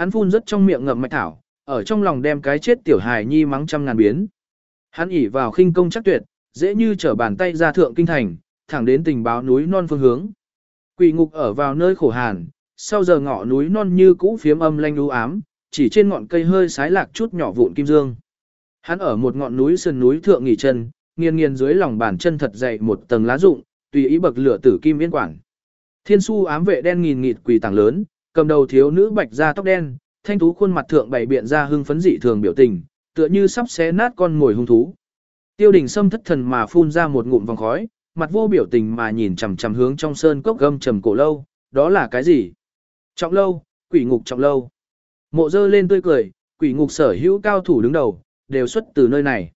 Hắn phun rất trong miệng ngậm mạch thảo, ở trong lòng đem cái chết tiểu hài nhi mắng trăm ngàn biến. Hắn ỉ vào khinh công chắc tuyệt, dễ như trở bàn tay ra thượng kinh thành, thẳng đến tình báo núi non phương hướng. Quỷ ngục ở vào nơi khổ hàn, sau giờ ngọ núi non như cũ phiếm âm lanh u ám, chỉ trên ngọn cây hơi sái lạc chút nhỏ vụn kim dương. Hắn ở một ngọn núi sườn núi thượng nghỉ chân, nghiền nghiền dưới lòng bàn chân thật dày một tầng lá rụng, tùy ý bậc lửa tử kim yên quảng. Thiên su ám vệ đen nghìn nghịt quỳ tảng lớn, cầm đầu thiếu nữ bạch da tóc đen, thanh tú khuôn mặt thượng bày biện ra hưng phấn dị thường biểu tình, tựa như sắp xé nát con ngồi hung thú. Tiêu đình sâm thất thần mà phun ra một ngụm vòng khói, mặt vô biểu tình mà nhìn chằm chằm hướng trong sơn cốc gâm trầm cổ lâu, đó là cái gì? Trọng lâu, quỷ ngục trọng lâu. Mộ dơ lên tươi cười, quỷ ngục sở hữu cao thủ đứng đầu, đều xuất từ nơi này.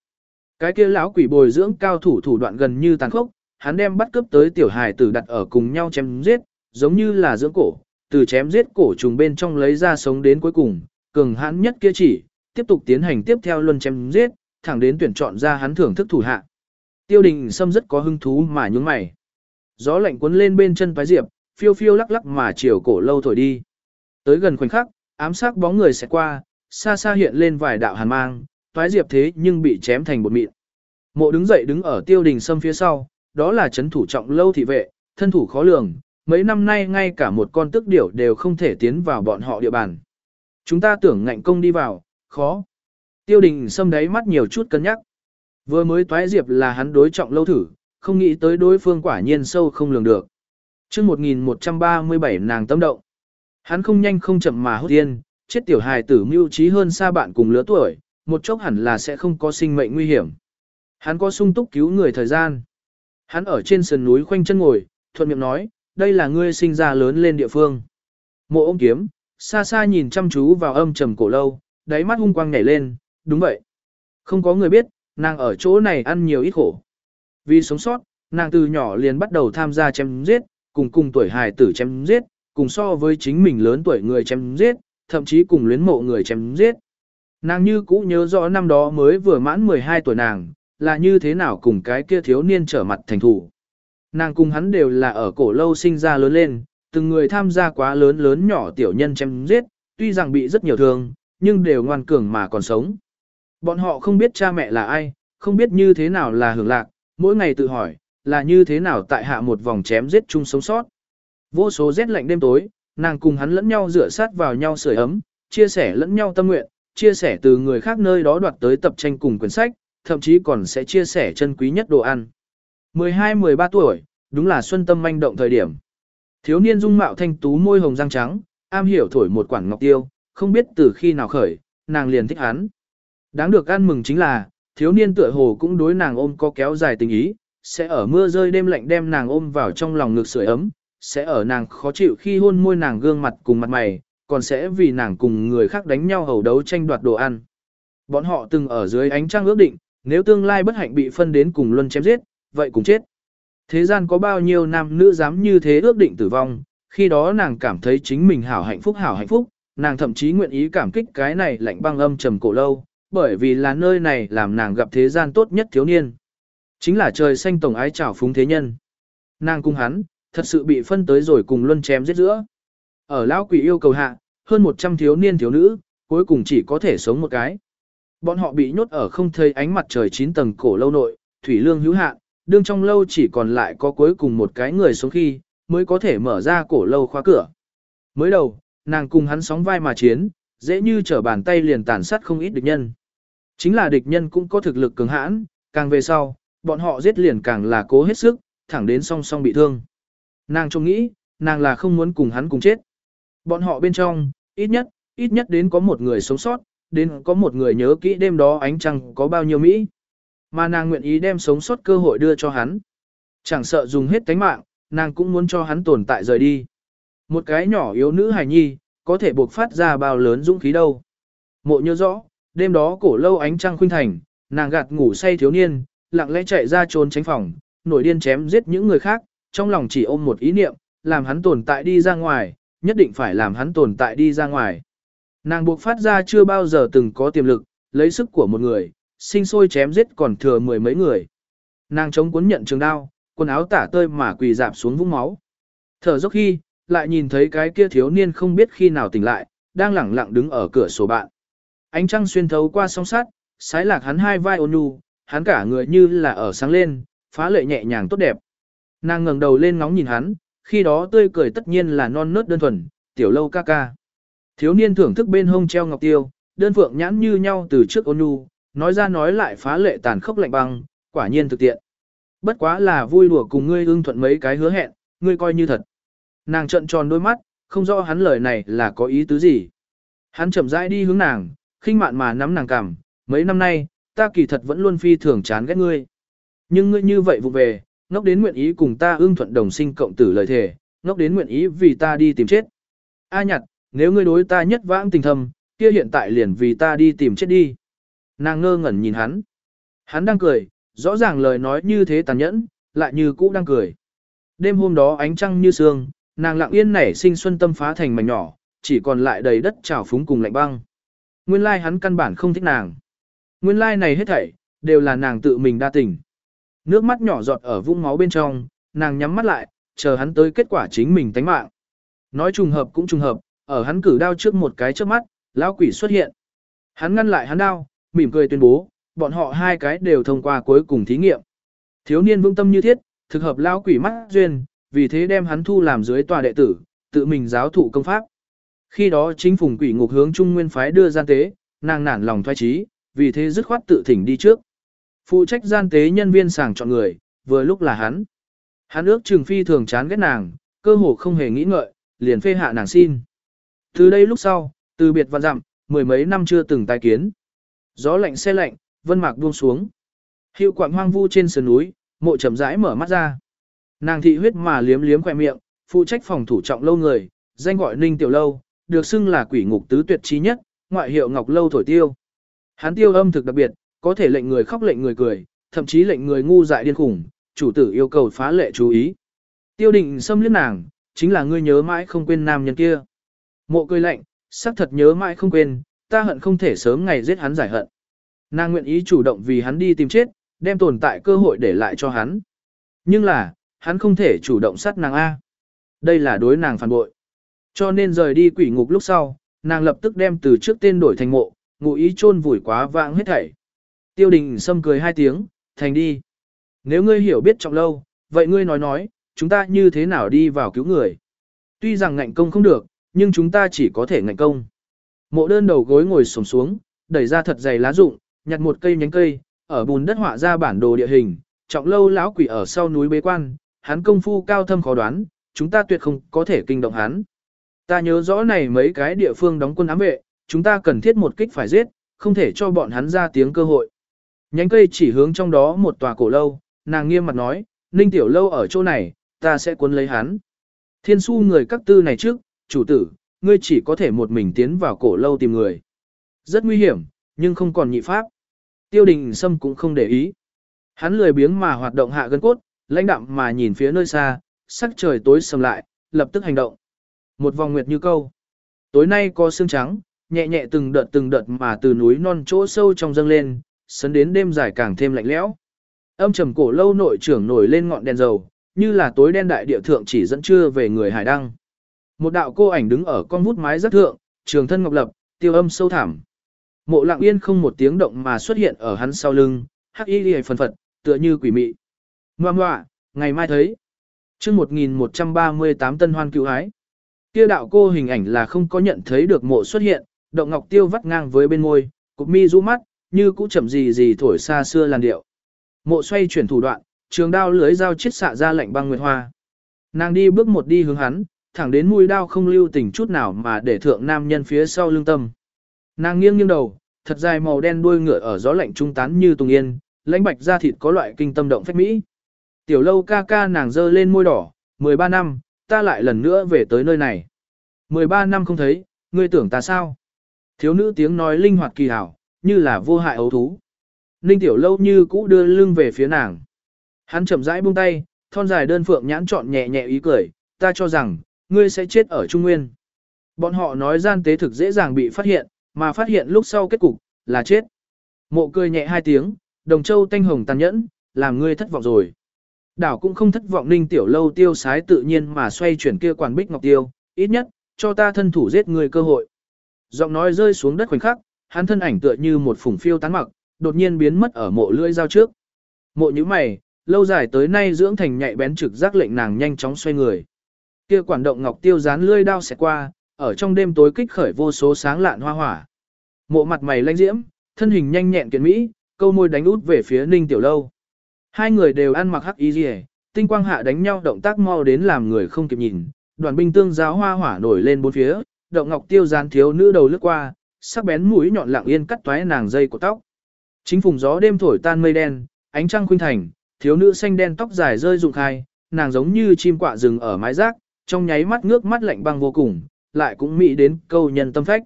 Cái kia lão quỷ bồi dưỡng cao thủ thủ đoạn gần như tàn khốc, hắn đem bắt cướp tới tiểu hài tử đặt ở cùng nhau chém giết, giống như là dưỡng cổ, từ chém giết cổ trùng bên trong lấy ra sống đến cuối cùng, cường hãn nhất kia chỉ, tiếp tục tiến hành tiếp theo luân chém giết, thẳng đến tuyển chọn ra hắn thưởng thức thủ hạ. Tiêu đình Sâm rất có hứng thú mà nhướng mày. Gió lạnh cuốn lên bên chân phái diệp, phiêu phiêu lắc lắc mà chiều cổ lâu thổi đi. Tới gần khoảnh khắc, ám sát bóng người sẽ qua, xa xa hiện lên vài đạo hàn mang, phái diệp thế nhưng bị chém thành bột mịn. Mộ đứng dậy đứng ở tiêu đình Sâm phía sau, đó là chấn thủ trọng lâu thị vệ, thân thủ khó lường, mấy năm nay ngay cả một con tức điểu đều không thể tiến vào bọn họ địa bàn. Chúng ta tưởng ngạnh công đi vào, khó. Tiêu đình Sâm đáy mắt nhiều chút cân nhắc. Vừa mới toái diệp là hắn đối trọng lâu thử, không nghĩ tới đối phương quả nhiên sâu không lường được. chương 1137 nàng tâm động. Hắn không nhanh không chậm mà hốt tiên, chết tiểu hài tử mưu trí hơn xa bạn cùng lứa tuổi, một chốc hẳn là sẽ không có sinh mệnh nguy hiểm. Hắn có sung túc cứu người thời gian. Hắn ở trên sườn núi khoanh chân ngồi, thuận miệng nói, đây là ngươi sinh ra lớn lên địa phương. Mộ ôm kiếm, xa xa nhìn chăm chú vào âm trầm cổ lâu, đáy mắt hung quang nhảy lên, đúng vậy. Không có người biết, nàng ở chỗ này ăn nhiều ít khổ. Vì sống sót, nàng từ nhỏ liền bắt đầu tham gia chém giết, cùng cùng tuổi hài tử chém giết, cùng so với chính mình lớn tuổi người chém giết, thậm chí cùng luyến mộ người chém giết. Nàng như cũ nhớ rõ năm đó mới vừa mãn 12 tuổi nàng, là như thế nào cùng cái kia thiếu niên trở mặt thành thủ. Nàng cùng hắn đều là ở cổ lâu sinh ra lớn lên, từng người tham gia quá lớn lớn nhỏ tiểu nhân chém giết, tuy rằng bị rất nhiều thương, nhưng đều ngoan cường mà còn sống. Bọn họ không biết cha mẹ là ai, không biết như thế nào là hưởng lạc, mỗi ngày tự hỏi, là như thế nào tại hạ một vòng chém giết chung sống sót. Vô số rét lạnh đêm tối, nàng cùng hắn lẫn nhau rửa sát vào nhau sưởi ấm, chia sẻ lẫn nhau tâm nguyện, chia sẻ từ người khác nơi đó đoạt tới tập tranh cùng quyển sách, thậm chí còn sẽ chia sẻ chân quý nhất đồ ăn. 12-13 tuổi, đúng là xuân tâm manh động thời điểm. Thiếu niên dung mạo thanh tú môi hồng răng trắng, am hiểu thổi một quản ngọc tiêu, không biết từ khi nào khởi, nàng liền thích hắn. Đáng được ăn mừng chính là, thiếu niên tựa hồ cũng đối nàng ôm có kéo dài tình ý, sẽ ở mưa rơi đêm lạnh đem nàng ôm vào trong lòng ngực sưởi ấm, sẽ ở nàng khó chịu khi hôn môi nàng gương mặt cùng mặt mày, còn sẽ vì nàng cùng người khác đánh nhau hầu đấu tranh đoạt đồ ăn. Bọn họ từng ở dưới ánh trăng ước định, nếu tương lai bất hạnh bị phân đến cùng luân chém giết, vậy cũng chết. Thế gian có bao nhiêu nam nữ dám như thế ước định tử vong, khi đó nàng cảm thấy chính mình hảo hạnh phúc hảo hạnh phúc, nàng thậm chí nguyện ý cảm kích cái này lạnh băng âm trầm cổ lâu, bởi vì là nơi này làm nàng gặp thế gian tốt nhất thiếu niên. Chính là trời xanh tổng ái trảo phúng thế nhân. Nàng cung hắn, thật sự bị phân tới rồi cùng luân chém giết giữa. Ở lão quỷ yêu cầu hạ, hơn 100 thiếu niên thiếu nữ, cuối cùng chỉ có thể sống một cái. Bọn họ bị nhốt ở không thấy ánh mặt trời 9 tầng cổ lâu nội, thủy lương hữu hạn, đương trong lâu chỉ còn lại có cuối cùng một cái người sống khi, mới có thể mở ra cổ lâu khóa cửa. Mới đầu, nàng cùng hắn sóng vai mà chiến, dễ như trở bàn tay liền tàn sát không ít địch nhân. Chính là địch nhân cũng có thực lực cường hãn, càng về sau, bọn họ giết liền càng là cố hết sức, thẳng đến song song bị thương. Nàng trông nghĩ, nàng là không muốn cùng hắn cùng chết. Bọn họ bên trong, ít nhất, ít nhất đến có một người sống sót, đến có một người nhớ kỹ đêm đó ánh trăng có bao nhiêu Mỹ. Mà nàng nguyện ý đem sống sót cơ hội đưa cho hắn. Chẳng sợ dùng hết tánh mạng, nàng cũng muốn cho hắn tồn tại rời đi. Một cái nhỏ yếu nữ hài nhi, có thể buộc phát ra bao lớn dũng khí đâu. Mộ nhớ rõ, đêm đó cổ lâu ánh trăng khuynh thành, nàng gạt ngủ say thiếu niên, lặng lẽ chạy ra trốn tránh phòng, nổi điên chém giết những người khác, trong lòng chỉ ôm một ý niệm, làm hắn tồn tại đi ra ngoài, nhất định phải làm hắn tồn tại đi ra ngoài. Nàng buộc phát ra chưa bao giờ từng có tiềm lực, lấy sức của một người, sinh sôi chém giết còn thừa mười mấy người. Nàng chống cuốn nhận trường đao, quần áo tả tơi mà quỳ dạp xuống vũng máu. Thở dốc khi, lại nhìn thấy cái kia thiếu niên không biết khi nào tỉnh lại, đang lẳng lặng đứng ở cửa sổ bạn. Ánh trăng xuyên thấu qua song sắt, sái lạc hắn hai vai ôn nhu, hắn cả người như là ở sáng lên, phá lệ nhẹ nhàng tốt đẹp. Nàng ngẩng đầu lên ngóng nhìn hắn, khi đó tươi cười tất nhiên là non nớt đơn thuần, tiểu lâu ca ca. Thiếu niên thưởng thức bên hông treo ngọc tiêu, đơn phượng nhãn như nhau từ trước ôn nhu, nói ra nói lại phá lệ tàn khốc lạnh băng, quả nhiên thực tiện. Bất quá là vui đùa cùng ngươi ưng thuận mấy cái hứa hẹn, ngươi coi như thật. Nàng trợn tròn đôi mắt, không rõ hắn lời này là có ý tứ gì. Hắn chậm rãi đi hướng nàng, khinh mạn mà nắm nàng cằm, mấy năm nay, ta kỳ thật vẫn luôn phi thường chán ghét ngươi. Nhưng ngươi như vậy vụ về, ngốc đến nguyện ý cùng ta ưng thuận đồng sinh cộng tử lời thề, ngốc đến nguyện ý vì ta đi tìm chết. A nhặt, nếu ngươi đối ta nhất vãng tình thầm, kia hiện tại liền vì ta đi tìm chết đi. Nàng ngơ ngẩn nhìn hắn. Hắn đang cười, rõ ràng lời nói như thế tàn nhẫn, lại như cũ đang cười. Đêm hôm đó ánh trăng như sương, nàng lặng yên nảy sinh xuân tâm phá thành mảnh nhỏ, chỉ còn lại đầy đất trào phúng cùng lạnh băng. Nguyên lai hắn căn bản không thích nàng. Nguyên lai này hết thảy, đều là nàng tự mình đa tình. Nước mắt nhỏ giọt ở vũng máu bên trong, nàng nhắm mắt lại, chờ hắn tới kết quả chính mình tánh mạng. Nói trùng hợp cũng trùng hợp, ở hắn cử đao trước một cái trước mắt, lão quỷ xuất hiện. Hắn ngăn lại hắn đao, mỉm cười tuyên bố, bọn họ hai cái đều thông qua cuối cùng thí nghiệm. Thiếu niên vững tâm như thiết, thực hợp lão quỷ mắt duyên, vì thế đem hắn thu làm dưới tòa đệ tử, tự mình giáo thụ công pháp. Khi đó chính phùng quỷ ngục hướng trung nguyên phái đưa gian tế, nàng nản lòng thoái trí, vì thế dứt khoát tự thỉnh đi trước. Phụ trách gian tế nhân viên sàng chọn người, vừa lúc là hắn. Hắn ước trừng phi thường chán ghét nàng, cơ hồ không hề nghĩ ngợi, liền phê hạ nàng xin. Từ đây lúc sau, từ biệt và dặm, mười mấy năm chưa từng tái kiến. Gió lạnh xe lạnh, vân mạc buông xuống. Hiệu quạng hoang vu trên sườn núi, mộ chậm rãi mở mắt ra. Nàng thị huyết mà liếm liếm khỏe miệng, phụ trách phòng thủ trọng lâu người, danh gọi ninh tiểu lâu, được xưng là quỷ ngục tứ tuyệt trí nhất, ngoại hiệu ngọc lâu thổi tiêu. Hắn tiêu âm thực đặc biệt, có thể lệnh người khóc lệnh người cười, thậm chí lệnh người ngu dại điên khủng, chủ tử yêu cầu phá lệ chú ý. Tiêu định xâm liếc nàng, chính là ngươi nhớ mãi không quên nam nhân kia. Mộ cười lạnh, xác thật nhớ mãi không quên, ta hận không thể sớm ngày giết hắn giải hận. Nàng nguyện ý chủ động vì hắn đi tìm chết, đem tồn tại cơ hội để lại cho hắn. Nhưng là, hắn không thể chủ động sát nàng A. Đây là đối nàng phản bội. Cho nên rời đi quỷ ngục lúc sau, nàng lập tức đem từ trước tên đổi thành mộ, ngụ ý chôn vùi quá vãng hết thảy. Tiêu đình sâm cười hai tiếng, thành đi. Nếu ngươi hiểu biết trọng lâu, vậy ngươi nói nói, chúng ta như thế nào đi vào cứu người. Tuy rằng ngạnh công không được, nhưng chúng ta chỉ có thể ngạnh công. Mộ đơn đầu gối ngồi xổm xuống, đẩy ra thật dày lá rụng, nhặt một cây nhánh cây, ở bùn đất họa ra bản đồ địa hình, trọng lâu lão quỷ ở sau núi bế quan, hắn công phu cao thâm khó đoán, chúng ta tuyệt không có thể kinh động hắn. Ta nhớ rõ này mấy cái địa phương đóng quân ám vệ, chúng ta cần thiết một kích phải giết, không thể cho bọn hắn ra tiếng cơ hội. Nhánh cây chỉ hướng trong đó một tòa cổ lâu, nàng nghiêm mặt nói, Ninh Tiểu Lâu ở chỗ này, ta sẽ cuốn lấy hắn. Thiên su người các tư này trước, chủ tử, ngươi chỉ có thể một mình tiến vào cổ lâu tìm người. Rất nguy hiểm, nhưng không còn nhị pháp. Tiêu đình Sâm cũng không để ý. Hắn lười biếng mà hoạt động hạ gân cốt, lãnh đạm mà nhìn phía nơi xa, sắc trời tối sầm lại, lập tức hành động. Một vòng nguyệt như câu. Tối nay có sương trắng, nhẹ nhẹ từng đợt từng đợt mà từ núi non chỗ sâu trong dâng lên, sấn đến đêm dài càng thêm lạnh lẽo. Âm trầm cổ lâu nội trưởng nổi lên ngọn đèn dầu, như là tối đen đại địa thượng chỉ dẫn chưa về người hải đăng. Một đạo cô ảnh đứng ở con vút mái rất thượng, trường thân ngọc lập, tiêu âm sâu thẳm. Mộ lặng yên không một tiếng động mà xuất hiện ở hắn sau lưng, hắc y liễu phần phật, tựa như quỷ mị. Ngoà ngoạ, ngày mai thấy. chương 1138 tân hoan cứu hái. Kia đạo cô hình ảnh là không có nhận thấy được mộ xuất hiện, động ngọc tiêu vắt ngang với bên môi, cục mi rũ mắt, như cũ chậm gì gì thổi xa xưa làn điệu. Mộ xoay chuyển thủ đoạn, trường đao lưới dao chiết xạ ra lạnh băng nguyệt hoa. Nàng đi bước một đi hướng hắn, thẳng đến mũi đao không lưu tình chút nào mà để thượng nam nhân phía sau lưng tâm. Nàng nghiêng nghiêng đầu, thật dài màu đen đuôi ngựa ở gió lạnh trung tán như tùng yên, lãnh bạch da thịt có loại kinh tâm động phách mỹ. Tiểu lâu ca ca nàng dơ lên môi đỏ, 13 năm, ta lại lần nữa về tới nơi này. 13 năm không thấy, ngươi tưởng ta sao? Thiếu nữ tiếng nói linh hoạt kỳ hảo, như là vô hại ấu thú. Ninh tiểu lâu như cũ đưa lưng về phía nàng. Hắn chậm rãi buông tay, thon dài đơn phượng nhãn trọn nhẹ nhẹ ý cười, ta cho rằng, ngươi sẽ chết ở Trung Nguyên. Bọn họ nói gian tế thực dễ dàng bị phát hiện, mà phát hiện lúc sau kết cục, là chết. Mộ cười nhẹ hai tiếng, đồng châu tanh hồng tàn nhẫn, làm ngươi thất vọng rồi. Đảo cũng không thất vọng ninh tiểu lâu tiêu sái tự nhiên mà xoay chuyển kia quản bích ngọc tiêu, ít nhất, cho ta thân thủ giết ngươi cơ hội. giọng nói rơi xuống đất khoảnh khắc, hắn thân ảnh tựa như một phủng phiêu tán mặc, đột nhiên biến mất ở mộ lưỡi dao trước. Mộ như mày, lâu dài tới nay dưỡng thành nhạy bén trực giác lệnh nàng nhanh chóng xoay người. Kia quản động ngọc tiêu dán lưỡi đao xẹt qua, ở trong đêm tối kích khởi vô số sáng lạn hoa hỏa. Mộ mặt mày lanh diễm, thân hình nhanh nhẹn kiện mỹ, câu môi đánh út về phía Ninh Tiểu Lâu. Hai người đều ăn mặc hắc y rìa, tinh quang hạ đánh nhau động tác mau đến làm người không kịp nhìn, đoàn binh tương giáo hoa hỏa nổi lên bốn phía, động ngọc tiêu gián thiếu nữ đầu lướt qua, sắc bén mũi nhọn lặng yên cắt toái nàng dây của tóc. Chính phùng gió đêm thổi tan mây đen, ánh trăng khuynh thành, thiếu nữ xanh đen tóc dài rơi rụng khai, nàng giống như chim quạ rừng ở mái rác, trong nháy mắt ngước mắt lạnh băng vô cùng, lại cũng mỹ đến câu nhân tâm phách.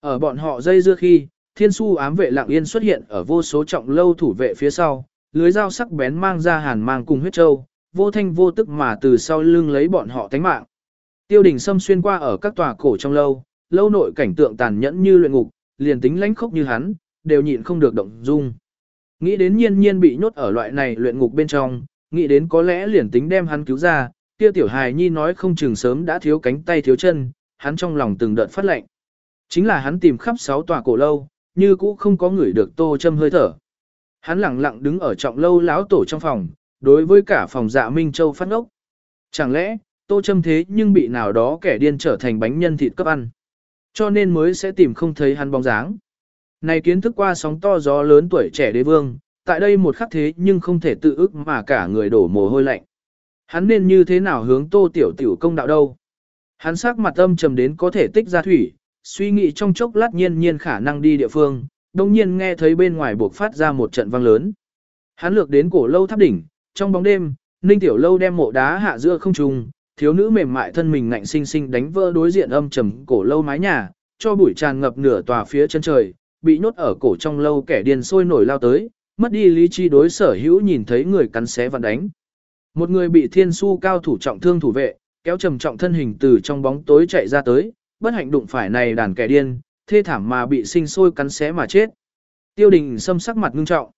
Ở bọn họ dây dưa khi, thiên su ám vệ lặng yên xuất hiện ở vô số trọng lâu thủ vệ phía sau, lưới dao sắc bén mang ra hàn mang cùng huyết châu, vô thanh vô tức mà từ sau lưng lấy bọn họ tánh mạng. Tiêu đình xâm xuyên qua ở các tòa cổ trong lâu, lâu nội cảnh tượng tàn nhẫn như luyện ngục, liền tính lãnh khốc như hắn, đều nhịn không được động dung. Nghĩ đến nhiên nhiên bị nhốt ở loại này luyện ngục bên trong, nghĩ đến có lẽ liền tính đem hắn cứu ra, kia tiểu hài nhi nói không chừng sớm đã thiếu cánh tay thiếu chân, hắn trong lòng từng đợt phát lệnh. Chính là hắn tìm khắp sáu tòa cổ lâu, như cũ không có người được tô châm hơi thở. Hắn lặng lặng đứng ở trọng lâu láo tổ trong phòng, đối với cả phòng dạ Minh Châu phát ngốc. Chẳng lẽ, tô châm thế nhưng bị nào đó kẻ điên trở thành bánh nhân thịt cấp ăn. Cho nên mới sẽ tìm không thấy hắn bóng dáng. Này kiến thức qua sóng to gió lớn tuổi trẻ đế vương, tại đây một khắc thế nhưng không thể tự ức mà cả người đổ mồ hôi lạnh. Hắn nên như thế nào hướng tô tiểu tiểu công đạo đâu. Hắn sắc mặt âm trầm đến có thể tích ra thủy, suy nghĩ trong chốc lát nhiên nhiên khả năng đi địa phương, đồng nhiên nghe thấy bên ngoài buộc phát ra một trận vang lớn. Hắn lược đến cổ lâu tháp đỉnh, trong bóng đêm, Ninh Tiểu Lâu đem mộ đá hạ giữa không trùng thiếu nữ mềm mại thân mình ngạnh sinh sinh đánh vỡ đối diện âm trầm cổ lâu mái nhà, cho bụi tràn ngập nửa tòa phía chân trời, bị nhốt ở cổ trong lâu kẻ điên sôi nổi lao tới, mất đi lý trí đối sở hữu nhìn thấy người cắn xé và đánh. Một người bị thiên su cao thủ trọng thương thủ vệ, kéo trầm trọng thân hình từ trong bóng tối chạy ra tới, bất hạnh đụng phải này đàn kẻ điên, thê thảm mà bị sinh sôi cắn xé mà chết. Tiêu đình xâm sắc mặt ngưng trọng.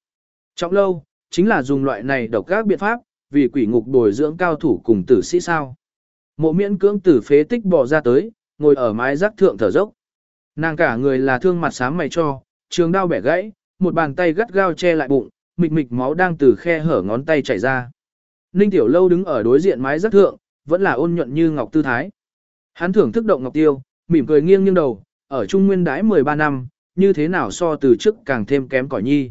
Trọng lâu, chính là dùng loại này độc các biện pháp, vì quỷ ngục bồi dưỡng cao thủ cùng tử sĩ sao. Mộ miễn cưỡng tử phế tích bỏ ra tới, ngồi ở mái rác thượng thở dốc. Nàng cả người là thương mặt sám mày cho, trường đao bẻ gãy, một bàn tay gắt gao che lại bụng, mịch mịch máu đang từ khe hở ngón tay chảy ra. Ninh Tiểu Lâu đứng ở đối diện mái rất thượng, vẫn là ôn nhuận như ngọc tư thái. Hắn thưởng thức động ngọc tiêu, mỉm cười nghiêng nghiêng đầu, ở Trung Nguyên đái 13 năm, như thế nào so từ trước càng thêm kém cỏi nhi.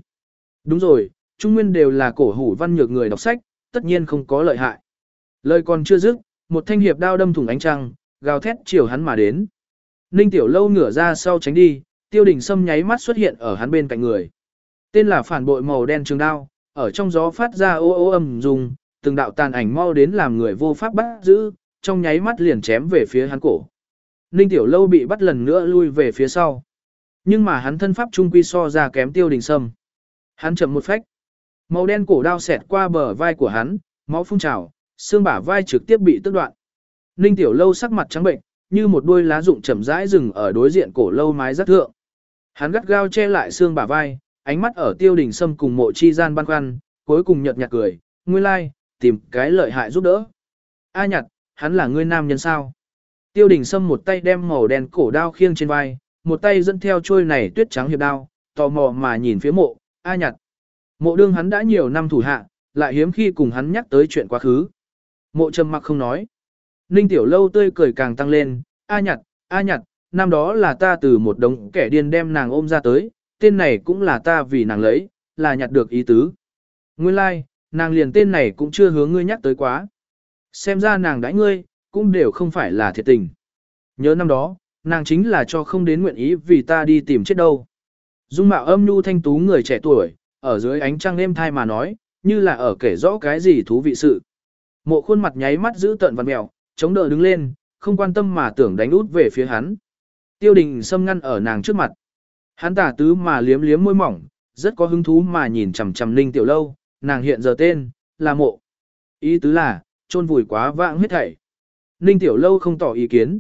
Đúng rồi, Trung Nguyên đều là cổ hủ văn nhược người đọc sách, tất nhiên không có lợi hại. Lời còn chưa dứt, một thanh hiệp đao đâm thủng ánh trăng, gào thét chiều hắn mà đến. Ninh Tiểu Lâu ngửa ra sau tránh đi, tiêu đình sâm nháy mắt xuất hiện ở hắn bên cạnh người. Tên là phản bội màu đen trường đao, ở trong gió phát ra ô ô âm dùng, từng đạo tàn ảnh mau đến làm người vô pháp bắt giữ, trong nháy mắt liền chém về phía hắn cổ. Ninh Tiểu Lâu bị bắt lần nữa lui về phía sau. Nhưng mà hắn thân pháp trung quy so ra kém tiêu đình sâm. Hắn chậm một phách. Màu đen cổ đao xẹt qua bờ vai của hắn, máu phun trào, xương bả vai trực tiếp bị tước đoạn. Ninh Tiểu Lâu sắc mặt trắng bệnh, như một đuôi lá rụng chậm rãi rừng ở đối diện cổ lâu mái rất thượng. Hắn gắt gao che lại xương bả vai, ánh mắt ở tiêu đình sâm cùng mộ chi gian băn khoăn, cuối cùng nhợt nhạt cười, nguyên lai, tìm cái lợi hại giúp đỡ. A nhặt, hắn là ngươi nam nhân sao? Tiêu đình sâm một tay đem màu đen cổ đao khiêng trên vai, một tay dẫn theo trôi này tuyết trắng hiệp đao, tò mò mà nhìn phía mộ, A nhặt. Mộ đương hắn đã nhiều năm thủ hạ, lại hiếm khi cùng hắn nhắc tới chuyện quá khứ. Mộ trầm mặc không nói. Ninh tiểu lâu tươi cười càng tăng lên, A nhặt, A nhặt, năm đó là ta từ một đống kẻ điên đem nàng ôm ra tới, tên này cũng là ta vì nàng lấy, là nhặt được ý tứ. Nguyên lai, like, nàng liền tên này cũng chưa hướng ngươi nhắc tới quá. Xem ra nàng đãi ngươi, cũng đều không phải là thiệt tình. Nhớ năm đó, nàng chính là cho không đến nguyện ý vì ta đi tìm chết đâu. Dung mạo âm nhu thanh tú người trẻ tuổi, ở dưới ánh trăng êm thai mà nói, như là ở kể rõ cái gì thú vị sự. Mộ khuôn mặt nháy mắt giữ tận văn mèo, chống đỡ đứng lên, không quan tâm mà tưởng đánh út về phía hắn. Tiêu đình xâm ngăn ở nàng trước mặt. Hắn tả tứ mà liếm liếm môi mỏng, rất có hứng thú mà nhìn chằm chằm Ninh Tiểu Lâu, nàng hiện giờ tên, là mộ. Ý tứ là, trôn vùi quá vãng huyết thảy. Ninh Tiểu Lâu không tỏ ý kiến.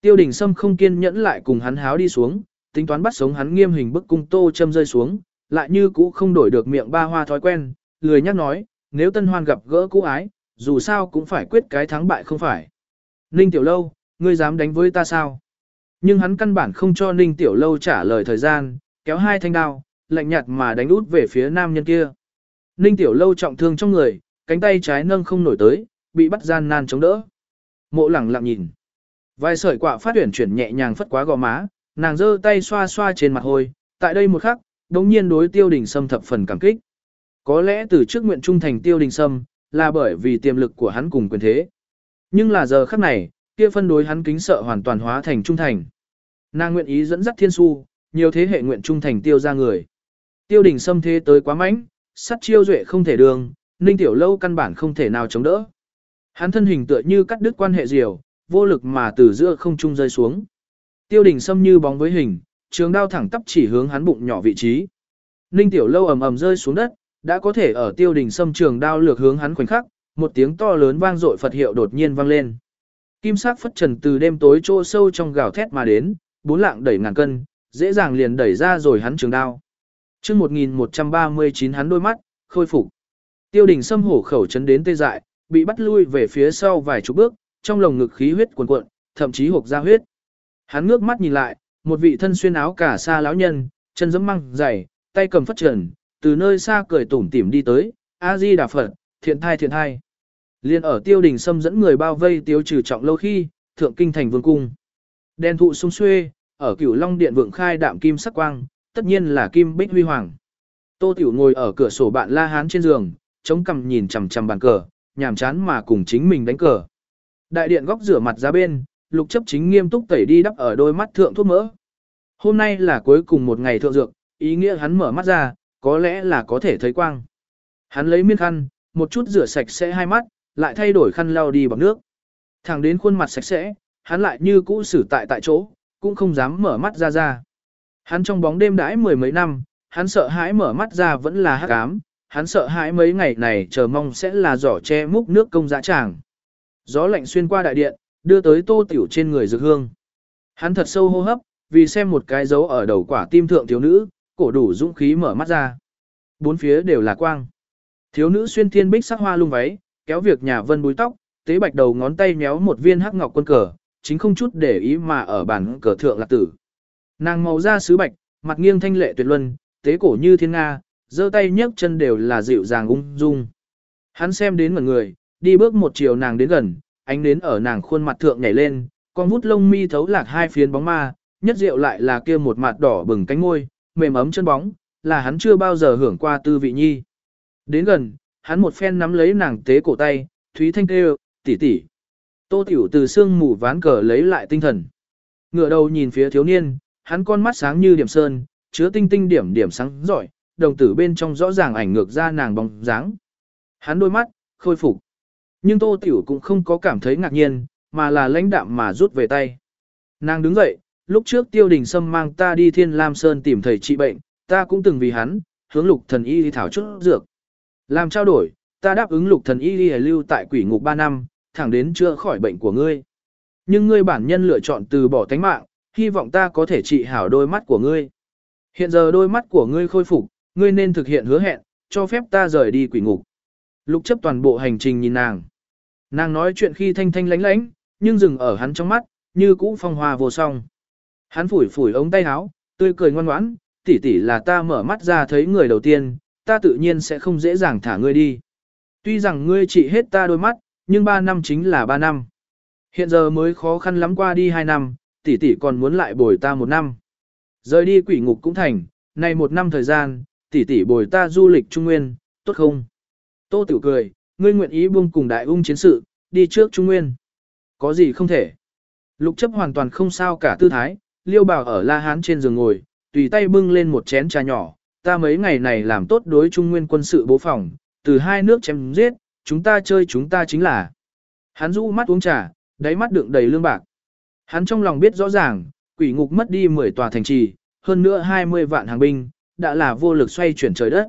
Tiêu đình Sâm không kiên nhẫn lại cùng hắn háo đi xuống, tính toán bắt sống hắn nghiêm hình bức cung tô châm rơi xuống, lại như cũ không đổi được miệng ba hoa thói quen, lười nhắc nói, nếu tân hoan gặp gỡ cũ ái, dù sao cũng phải quyết cái thắng bại không phải. Ninh Tiểu Lâu, ngươi dám đánh với ta sao? Nhưng hắn căn bản không cho Ninh Tiểu Lâu trả lời thời gian, kéo hai thanh đao, lạnh nhạt mà đánh út về phía nam nhân kia. Ninh Tiểu Lâu trọng thương trong người, cánh tay trái nâng không nổi tới, bị bắt gian nan chống đỡ. Mộ lẳng lặng nhìn. Vài sợi quạ phát tuyển chuyển nhẹ nhàng phất quá gò má, nàng giơ tay xoa xoa trên mặt hôi, tại đây một khắc, đống nhiên đối tiêu đình sâm thập phần cảm kích. Có lẽ từ trước nguyện trung thành tiêu đình sâm, là bởi vì tiềm lực của hắn cùng quyền thế. Nhưng là giờ khắc này, kia phân đối hắn kính sợ hoàn toàn hóa thành trung thành. Nàng nguyện ý dẫn dắt thiên su, nhiều thế hệ nguyện trung thành tiêu ra người. Tiêu đình sâm thế tới quá mãnh, sắt chiêu duệ không thể đường, ninh tiểu lâu căn bản không thể nào chống đỡ. Hắn thân hình tựa như cắt đứt quan hệ diều, vô lực mà từ giữa không trung rơi xuống. Tiêu đình sâm như bóng với hình, trường đao thẳng tắp chỉ hướng hắn bụng nhỏ vị trí. Ninh tiểu lâu ầm ầm rơi xuống đất, đã có thể ở tiêu đình sâm trường đao lược hướng hắn khoảnh khắc, một tiếng to lớn vang dội Phật hiệu đột nhiên vang lên. Kim sắc phất trần từ đêm tối chỗ sâu trong gào thét mà đến, bốn lạng đẩy ngàn cân, dễ dàng liền đẩy ra rồi hắn trường đao chương 1139 hắn đôi mắt, khôi phục. Tiêu đình sâm hổ khẩu chấn đến tê dại, bị bắt lui về phía sau vài chục bước, trong lồng ngực khí huyết cuồn cuộn, thậm chí hộp ra huyết. Hắn ngước mắt nhìn lại, một vị thân xuyên áo cả xa lão nhân, chân giẫm măng dày, tay cầm phất trần, từ nơi xa cười tủm tỉm đi tới, A Di Đà Phật, thiện thai thiện thai. Liên ở tiêu đình xâm dẫn người bao vây tiêu trừ trọng lâu khi, thượng kinh thành vương cung. Đèn thụ sung xuê, ở cửu long điện vượng khai đạm kim sắc quang, tất nhiên là kim bích huy hoàng. Tô Tiểu ngồi ở cửa sổ bạn La Hán trên giường, chống cằm nhìn chằm chằm bàn cờ, nhàm chán mà cùng chính mình đánh cờ. Đại điện góc rửa mặt ra bên, lục chấp chính nghiêm túc tẩy đi đắp ở đôi mắt thượng thuốc mỡ. Hôm nay là cuối cùng một ngày thượng dược, ý nghĩa hắn mở mắt ra, có lẽ là có thể thấy quang. Hắn lấy miên khăn, một chút rửa sạch sẽ hai mắt, lại thay đổi khăn lau đi bằng nước. Thẳng đến khuôn mặt sạch sẽ, hắn lại như cũ xử tại tại chỗ, cũng không dám mở mắt ra ra. Hắn trong bóng đêm đãi mười mấy năm, hắn sợ hãi mở mắt ra vẫn là hắc ám, hắn sợ hãi mấy ngày này chờ mong sẽ là giỏ che múc nước công dã tràng. Gió lạnh xuyên qua đại điện, đưa tới tô tiểu trên người dược hương. Hắn thật sâu hô hấp, vì xem một cái dấu ở đầu quả tim thượng thiếu nữ, cổ đủ dũng khí mở mắt ra. Bốn phía đều là quang. Thiếu nữ xuyên thiên bích sắc hoa lung váy, kéo việc nhà vân búi tóc, tế bạch đầu ngón tay méo một viên hắc ngọc quân cờ, chính không chút để ý mà ở bàn cờ thượng là tử. Nàng màu da sứ bạch, mặt nghiêng thanh lệ tuyệt luân, tế cổ như thiên nga, giơ tay nhấc chân đều là dịu dàng ung dung. Hắn xem đến mọi người, đi bước một chiều nàng đến gần, ánh đến ở nàng khuôn mặt thượng nhảy lên, con vút lông mi thấu lạc hai phiến bóng ma, nhất rượu lại là kia một mặt đỏ bừng cánh môi, mềm ấm chân bóng, là hắn chưa bao giờ hưởng qua tư vị nhi. Đến gần, hắn một phen nắm lấy nàng tế cổ tay, Thúy Thanh kêu, tỷ tỷ. Tô Tiểu từ xương mù ván cờ lấy lại tinh thần. Ngựa đầu nhìn phía thiếu niên, hắn con mắt sáng như điểm sơn, chứa tinh tinh điểm điểm sáng giỏi, đồng tử bên trong rõ ràng ảnh ngược ra nàng bóng dáng. Hắn đôi mắt, khôi phục. Nhưng Tô Tiểu cũng không có cảm thấy ngạc nhiên, mà là lãnh đạm mà rút về tay. Nàng đứng dậy, lúc trước tiêu đình sâm mang ta đi thiên lam sơn tìm thầy trị bệnh, ta cũng từng vì hắn, hướng lục thần y đi thảo chút dược. Làm trao đổi, ta đáp ứng lục thần y đi lưu tại quỷ ngục 3 năm, thẳng đến chữa khỏi bệnh của ngươi. Nhưng ngươi bản nhân lựa chọn từ bỏ tánh mạng, hy vọng ta có thể trị hảo đôi mắt của ngươi. Hiện giờ đôi mắt của ngươi khôi phục, ngươi nên thực hiện hứa hẹn, cho phép ta rời đi quỷ ngục. Lục chấp toàn bộ hành trình nhìn nàng. Nàng nói chuyện khi thanh thanh lánh lánh, nhưng dừng ở hắn trong mắt, như cũ phong hoa vô song. Hắn phủi phủi ống tay áo, tươi cười ngoan ngoãn, tỷ tỷ là ta mở mắt ra thấy người đầu tiên, ta tự nhiên sẽ không dễ dàng thả ngươi đi. Tuy rằng ngươi trị hết ta đôi mắt, nhưng ba năm chính là ba năm. Hiện giờ mới khó khăn lắm qua đi hai năm, tỷ tỷ còn muốn lại bồi ta một năm. Rời đi quỷ ngục cũng thành, này một năm thời gian, tỷ tỷ bồi ta du lịch Trung Nguyên, tốt không? Tô Tiểu cười, ngươi nguyện ý buông cùng đại ung chiến sự, đi trước Trung Nguyên. Có gì không thể? Lục chấp hoàn toàn không sao cả tư thái, liêu bảo ở La Hán trên giường ngồi, tùy tay bưng lên một chén trà nhỏ, ta mấy ngày này làm tốt đối Trung Nguyên quân sự bố phòng, từ hai nước chém giết, chúng ta chơi chúng ta chính là. Hắn rũ mắt uống trà, đáy mắt đựng đầy lương bạc. Hắn trong lòng biết rõ ràng, quỷ ngục mất đi 10 tòa thành trì, hơn nữa 20 vạn hàng binh, đã là vô lực xoay chuyển trời đất.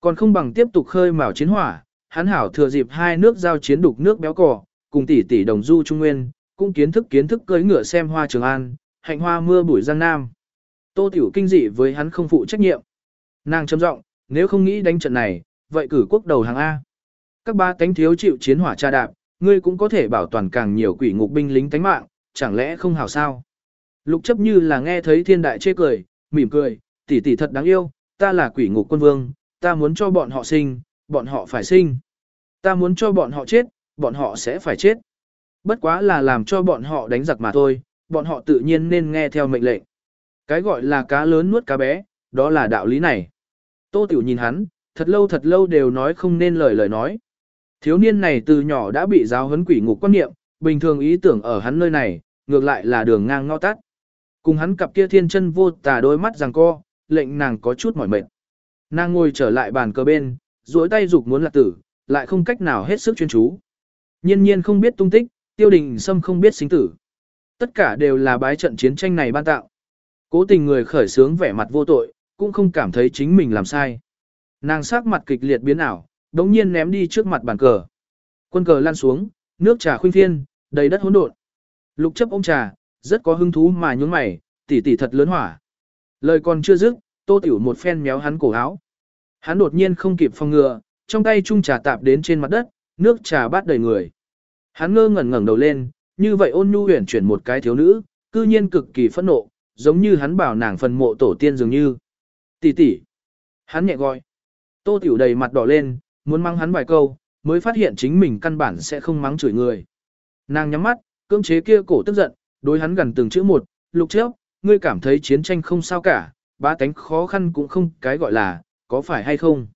Còn không bằng tiếp tục khơi mào chiến hỏa, hắn hảo thừa dịp hai nước giao chiến đục nước béo cò, cùng tỷ tỷ đồng du trung nguyên, cũng kiến thức kiến thức cưỡi ngựa xem hoa trường an, hạnh hoa mưa bụi giang nam. Tô tiểu kinh dị với hắn không phụ trách nhiệm. Nàng trầm giọng, nếu không nghĩ đánh trận này, vậy cử quốc đầu hàng A. Các ba cánh thiếu chịu chiến hỏa tra đạp, ngươi cũng có thể bảo toàn càng nhiều quỷ ngục binh lính tánh mạng, chẳng lẽ không hảo sao? Lục chấp như là nghe thấy thiên đại chê cười, mỉm cười, tỷ tỷ thật đáng yêu, ta là quỷ ngục quân vương, ta muốn cho bọn họ sinh, bọn họ phải sinh. Ta muốn cho bọn họ chết, bọn họ sẽ phải chết. Bất quá là làm cho bọn họ đánh giặc mà thôi, bọn họ tự nhiên nên nghe theo mệnh lệnh. Cái gọi là cá lớn nuốt cá bé, đó là đạo lý này. Tô Tiểu nhìn hắn, thật lâu thật lâu đều nói không nên lời lời nói. Thiếu niên này từ nhỏ đã bị giáo huấn quỷ ngục quan niệm, bình thường ý tưởng ở hắn nơi này, ngược lại là đường ngang ngõ tắt. Cùng hắn cặp kia thiên chân vô tà đôi mắt rằng co, lệnh nàng có chút mỏi mệt. Nàng ngồi trở lại bàn cờ bên, duỗi tay dục muốn lạc tử, lại không cách nào hết sức chuyên chú. Nhiên nhiên không biết tung tích, tiêu đình sâm không biết sinh tử. Tất cả đều là bái trận chiến tranh này ban tạo. Cố tình người khởi sướng vẻ mặt vô tội, cũng không cảm thấy chính mình làm sai. Nàng sắc mặt kịch liệt biến ảo, đống nhiên ném đi trước mặt bàn cờ. Quân cờ lăn xuống, nước trà khuynh thiên, đầy đất hỗn độn. Lục chấp ôm trà, rất có hứng thú mà nhún mày, tỉ tỉ thật lớn hỏa. Lời còn chưa dứt, tô tiểu một phen méo hắn cổ áo. Hắn đột nhiên không kịp phòng ngừa, trong tay chung trà tạp đến trên mặt đất, nước trà bát đầy người. Hắn ngơ ngẩn ngẩng đầu lên, như vậy ôn nhu huyền chuyển một cái thiếu nữ, cư nhiên cực kỳ phẫn nộ, giống như hắn bảo nàng phần mộ tổ tiên dường như. Tỷ tỷ. Hắn nhẹ gọi. Tô Tiểu đầy mặt đỏ lên, muốn mắng hắn vài câu, mới phát hiện chính mình căn bản sẽ không mắng chửi người. Nàng nhắm mắt, cưỡng chế kia cổ tức giận, đối hắn gần từng chữ một, lục trước, ngươi cảm thấy chiến tranh không sao cả, ba tánh khó khăn cũng không cái gọi là, có phải hay không.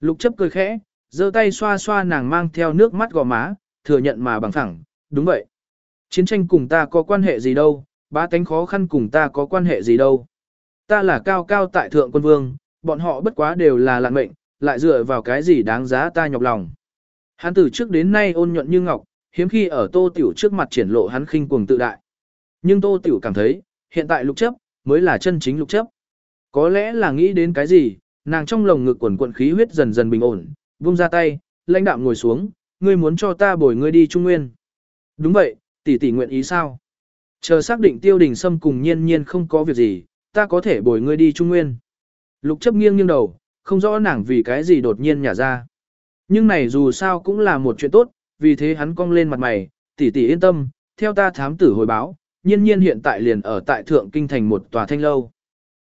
Lục chấp cười khẽ, giơ tay xoa xoa nàng mang theo nước mắt gò má, thừa nhận mà bằng thẳng, đúng vậy. Chiến tranh cùng ta có quan hệ gì đâu, ba tánh khó khăn cùng ta có quan hệ gì đâu. Ta là cao cao tại thượng quân vương, bọn họ bất quá đều là lạn mệnh, lại dựa vào cái gì đáng giá ta nhọc lòng. Hắn từ trước đến nay ôn nhuận như ngọc, hiếm khi ở tô tiểu trước mặt triển lộ hắn khinh cuồng tự đại. Nhưng tô tiểu cảm thấy, hiện tại lục chấp, mới là chân chính lục chấp. Có lẽ là nghĩ đến cái gì, nàng trong lồng ngực quần quận khí huyết dần dần bình ổn, vung ra tay, lãnh đạm ngồi xuống, ngươi muốn cho ta bồi ngươi đi Trung Nguyên. Đúng vậy, tỷ tỷ nguyện ý sao? Chờ xác định tiêu đình sâm cùng nhiên nhiên không có việc gì, ta có thể bồi ngươi đi Trung Nguyên. Lục chấp nghiêng nghiêng đầu, không rõ nàng vì cái gì đột nhiên nhả ra. Nhưng này dù sao cũng là một chuyện tốt, vì thế hắn cong lên mặt mày, tỷ tỷ yên tâm, theo ta thám tử hồi báo, nhiên nhiên hiện tại liền ở tại thượng kinh thành một tòa thanh lâu.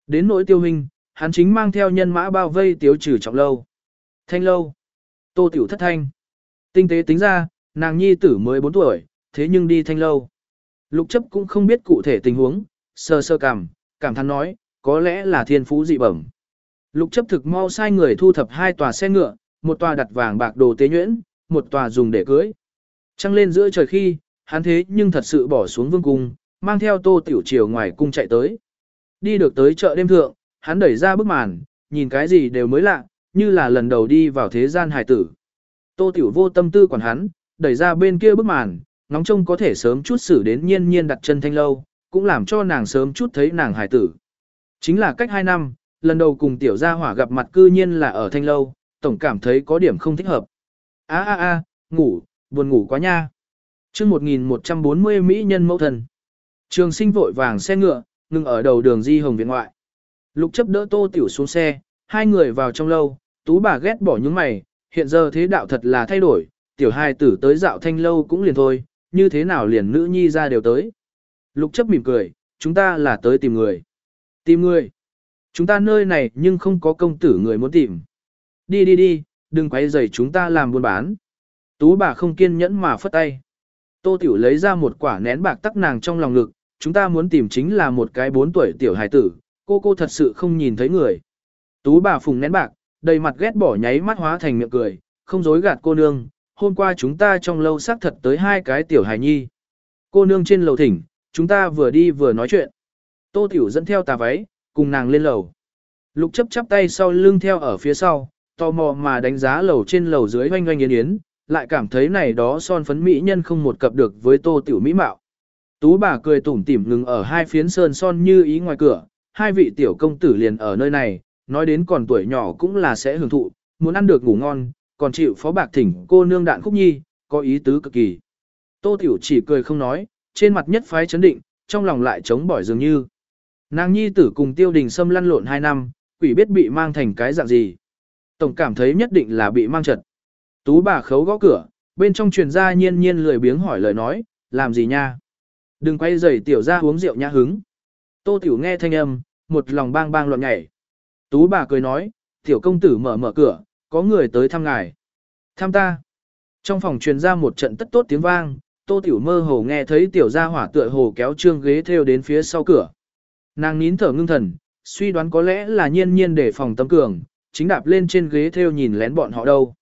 Đến nỗi tiêu hình, hắn chính mang theo nhân mã bao vây tiếu trừ trọng lâu. Thanh lâu. Tô tiểu thất thanh. Tinh tế tính ra, nàng nhi tử mới 4 tuổi, thế nhưng đi thanh lâu. Lục chấp cũng không biết cụ thể tình huống, sơ sơ cảm, cảm thán nói, có lẽ là thiên phú dị bẩm. Lục chấp thực mau sai người thu thập hai tòa xe ngựa, một tòa đặt vàng bạc đồ tế nhuyễn, một tòa dùng để cưới. Trăng lên giữa trời khi, hắn thế nhưng thật sự bỏ xuống vương cung, mang theo tô tiểu chiều ngoài cung chạy tới. Đi được tới chợ đêm thượng, hắn đẩy ra bức màn, nhìn cái gì đều mới lạ, như là lần đầu đi vào thế gian hài tử. Tô tiểu vô tâm tư quản hắn, đẩy ra bên kia bức màn, ngóng trông có thể sớm chút xử đến nhiên nhiên đặt chân thanh lâu, cũng làm cho nàng sớm chút thấy nàng hài tử. Chính là cách hai năm, lần đầu cùng tiểu gia hỏa gặp mặt cư nhiên là ở thanh lâu, tổng cảm thấy có điểm không thích hợp a a a ngủ, buồn ngủ quá nha. chương 1140 Mỹ nhân mẫu thần. Trường sinh vội vàng xe ngựa, ngừng ở đầu đường di hồng viện ngoại. Lục chấp đỡ tô tiểu xuống xe, hai người vào trong lâu, tú bà ghét bỏ những mày, hiện giờ thế đạo thật là thay đổi, tiểu hai tử tới dạo thanh lâu cũng liền thôi, như thế nào liền nữ nhi ra đều tới. Lục chấp mỉm cười, chúng ta là tới tìm người. Tìm người. Chúng ta nơi này nhưng không có công tử người muốn tìm. Đi đi đi, đừng quay rầy chúng ta làm buôn bán. Tú bà không kiên nhẫn mà phất tay. Tô Tiểu lấy ra một quả nén bạc tắc nàng trong lòng ngực, chúng ta muốn tìm chính là một cái bốn tuổi tiểu hài tử, cô cô thật sự không nhìn thấy người. Tú bà phùng nén bạc, đầy mặt ghét bỏ nháy mắt hóa thành miệng cười, không dối gạt cô nương, hôm qua chúng ta trong lâu xác thật tới hai cái tiểu hài nhi. Cô nương trên lầu thỉnh, chúng ta vừa đi vừa nói chuyện. Tô Tiểu dẫn theo tà váy, cùng nàng lên lầu. Lục chấp chắp tay sau lưng theo ở phía sau, tò mò mà đánh giá lầu trên lầu dưới oanh oanh yến yến, lại cảm thấy này đó son phấn mỹ nhân không một cập được với tô tiểu mỹ mạo. Tú bà cười tủm tỉm ngừng ở hai phiến sơn son như ý ngoài cửa, hai vị tiểu công tử liền ở nơi này, nói đến còn tuổi nhỏ cũng là sẽ hưởng thụ, muốn ăn được ngủ ngon, còn chịu phó bạc thỉnh cô nương đạn khúc nhi, có ý tứ cực kỳ. Tô tiểu chỉ cười không nói, trên mặt nhất phái chấn định, trong lòng lại chống bỏi dường như. Nàng nhi tử cùng tiêu đình xâm lăn lộn hai năm, quỷ biết bị mang thành cái dạng gì. Tổng cảm thấy nhất định là bị mang trật. Tú bà khấu gõ cửa, bên trong truyền ra nhiên nhiên lười biếng hỏi lời nói, làm gì nha? Đừng quay giày tiểu ra uống rượu nhã hứng. Tô Tiểu nghe thanh âm, một lòng bang bang loạn nhảy. Tú bà cười nói, tiểu công tử mở mở cửa, có người tới thăm ngài. Thăm ta. Trong phòng truyền ra một trận tất tốt tiếng vang, Tô Tiểu mơ hồ nghe thấy tiểu gia hỏa tựa hồ kéo trương ghế theo đến phía sau cửa. Nàng nín thở ngưng thần, suy đoán có lẽ là nhiên nhiên để phòng tâm cường, chính đạp lên trên ghế theo nhìn lén bọn họ đâu.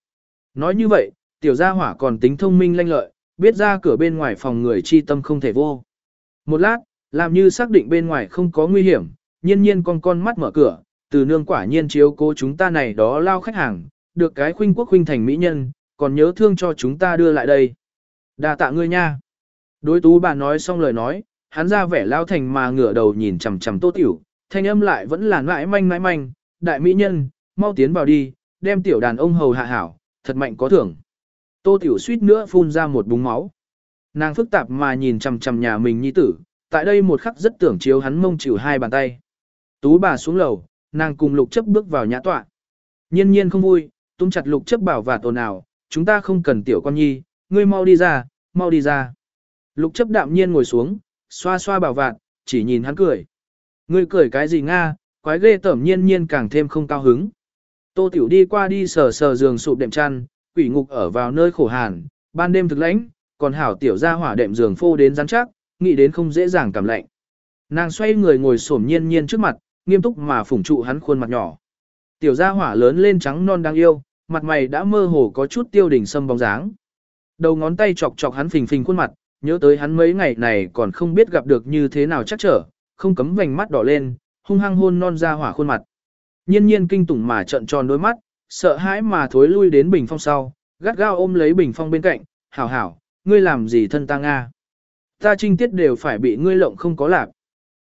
Nói như vậy, tiểu gia hỏa còn tính thông minh lanh lợi, biết ra cửa bên ngoài phòng người chi tâm không thể vô. Một lát, làm như xác định bên ngoài không có nguy hiểm, nhiên nhiên con con mắt mở cửa, từ nương quả nhiên chiếu cố chúng ta này đó lao khách hàng, được cái khuynh quốc khuynh thành mỹ nhân, còn nhớ thương cho chúng ta đưa lại đây. đa tạ ngươi nha. Đối tú bà nói xong lời nói, hắn ra vẻ lao thành mà ngửa đầu nhìn chằm chằm tô tiểu, thanh âm lại vẫn là nãi manh nãi manh, đại mỹ nhân, mau tiến vào đi, đem tiểu đàn ông hầu hạ hảo, thật mạnh có thưởng. Tô tiểu suýt nữa phun ra một búng máu. Nàng phức tạp mà nhìn chằm chằm nhà mình nhi tử, tại đây một khắc rất tưởng chiếu hắn mông chịu hai bàn tay. Tú bà xuống lầu, nàng cùng lục chấp bước vào nhã tọa. Nhiên nhiên không vui, tung chặt lục chấp bảo và tồn nào, chúng ta không cần tiểu con nhi, ngươi mau đi ra, mau đi ra. Lục chấp đạm nhiên ngồi xuống, xoa xoa bảo vạn, chỉ nhìn hắn cười. Ngươi cười cái gì nga, quái ghê tẩm nhiên nhiên càng thêm không cao hứng. Tô tiểu đi qua đi sờ sờ giường sụp đệm chăn, quỷ ngục ở vào nơi khổ hàn, ban đêm thực lãnh, còn hảo tiểu ra hỏa đệm giường phô đến rắn chắc, nghĩ đến không dễ dàng cảm lạnh. Nàng xoay người ngồi xổm nhiên nhiên trước mặt, nghiêm túc mà phủng trụ hắn khuôn mặt nhỏ. Tiểu gia hỏa lớn lên trắng non đáng yêu, mặt mày đã mơ hồ có chút tiêu đỉnh sâm bóng dáng. Đầu ngón tay chọc chọc hắn phình phình khuôn mặt, nhớ tới hắn mấy ngày này còn không biết gặp được như thế nào chắc trở, không cấm vành mắt đỏ lên, hung hăng hôn non gia hỏa khuôn mặt. Nhiên nhiên kinh tủng mà trợn tròn đôi mắt, sợ hãi mà thối lui đến bình phong sau, gắt gao ôm lấy bình phong bên cạnh, hảo hảo, ngươi làm gì thân ta Nga. Ta trinh tiết đều phải bị ngươi lộng không có lạc.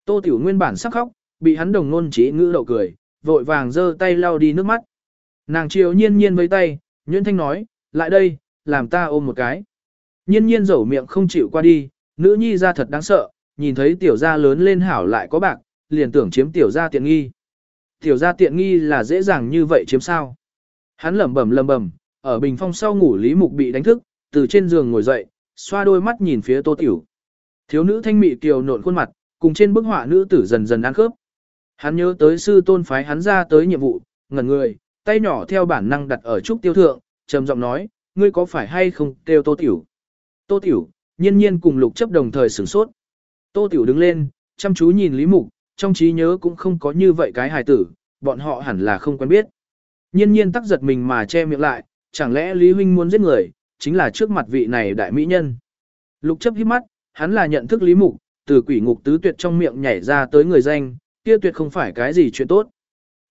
Tô Tiểu nguyên bản sắc khóc, bị hắn đồng nôn chỉ ngữ đậu cười, vội vàng giơ tay lau đi nước mắt. Nàng chiều nhiên nhiên với tay, Nguyễn Thanh nói, lại đây, làm ta ôm một cái. Nhiên nhiên dẩu miệng không chịu qua đi, nữ nhi ra thật đáng sợ, nhìn thấy tiểu gia lớn lên hảo lại có bạc, liền tưởng chiếm tiểu gia tiện nghi. Tiểu gia tiện nghi là dễ dàng như vậy chiếm sao. Hắn lẩm bẩm lẩm bẩm, ở bình phong sau ngủ Lý Mục bị đánh thức, từ trên giường ngồi dậy, xoa đôi mắt nhìn phía Tô Tiểu. Thiếu nữ thanh mị kiều nộn khuôn mặt, cùng trên bức họa nữ tử dần dần ăn khớp. Hắn nhớ tới sư tôn phái hắn ra tới nhiệm vụ, ngẩn người, tay nhỏ theo bản năng đặt ở trúc tiêu thượng, trầm giọng nói, ngươi có phải hay không kêu Tô Tiểu. Tô Tiểu, nhiên nhiên cùng lục chấp đồng thời sửng sốt. Tô Tiểu đứng lên, chăm chú nhìn Lý Mục, trong trí nhớ cũng không có như vậy cái hài tử, bọn họ hẳn là không quen biết. Nhiên nhiên tắc giật mình mà che miệng lại, chẳng lẽ Lý Huynh muốn giết người, chính là trước mặt vị này đại mỹ nhân. Lục chấp hít mắt, hắn là nhận thức Lý Mục, từ quỷ ngục tứ tuyệt trong miệng nhảy ra tới người danh, kia tuyệt không phải cái gì chuyện tốt.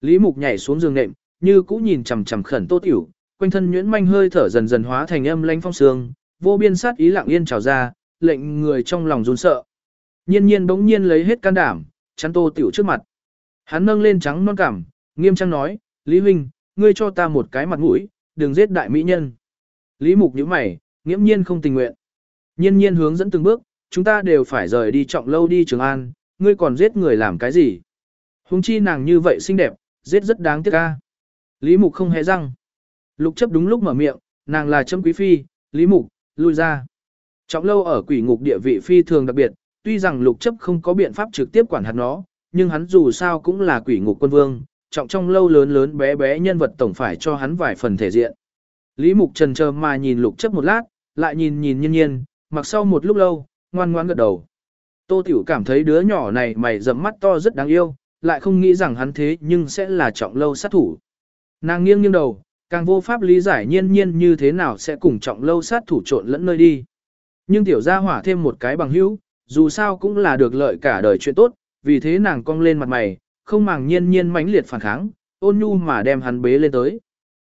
Lý Mục nhảy xuống giường nệm, như cũ nhìn chằm chằm khẩn Tô Tiểu, quanh thân nhuyễn manh hơi thở dần dần hóa thành âm lãnh phong sương, vô biên sát ý lặng yên trào ra, lệnh người trong lòng run sợ. Nhiên nhiên bỗng nhiên lấy hết can đảm, chắn Tô Tiểu trước mặt. Hắn nâng lên trắng non cảm, nghiêm trang nói, Lý Huynh, ngươi cho ta một cái mặt mũi, đừng giết đại mỹ nhân. Lý Mục nhíu mày, nghiễm nhiên không tình nguyện. Nhiên nhiên hướng dẫn từng bước, chúng ta đều phải rời đi trọng lâu đi Trường An, ngươi còn giết người làm cái gì? Hùng chi nàng như vậy xinh đẹp, giết rất đáng tiếc ca. Lý Mục không hề răng. Lục chấp đúng lúc mở miệng, nàng là châm quý phi, Lý Mục, lui ra. Trọng lâu ở quỷ ngục địa vị phi thường đặc biệt, tuy rằng lục chấp không có biện pháp trực tiếp quản hạt nó, nhưng hắn dù sao cũng là quỷ ngục quân vương, trọng trong lâu lớn lớn bé bé nhân vật tổng phải cho hắn vài phần thể diện. Lý Mục trần chờ mà nhìn lục chấp một lát, lại nhìn nhìn nhiên nhiên, mặc sau một lúc lâu, ngoan ngoan gật đầu. Tô Tiểu cảm thấy đứa nhỏ này mày rậm mắt to rất đáng yêu, lại không nghĩ rằng hắn thế nhưng sẽ là trọng lâu sát thủ. Nàng nghiêng nghiêng đầu, càng vô pháp lý giải nhiên nhiên như thế nào sẽ cùng trọng lâu sát thủ trộn lẫn nơi đi. Nhưng tiểu gia hỏa thêm một cái bằng hữu, dù sao cũng là được lợi cả đời chuyện tốt, vì thế nàng cong lên mặt mày, không màng nhiên nhiên mãnh liệt phản kháng, ôn nhu mà đem hắn bế lên tới.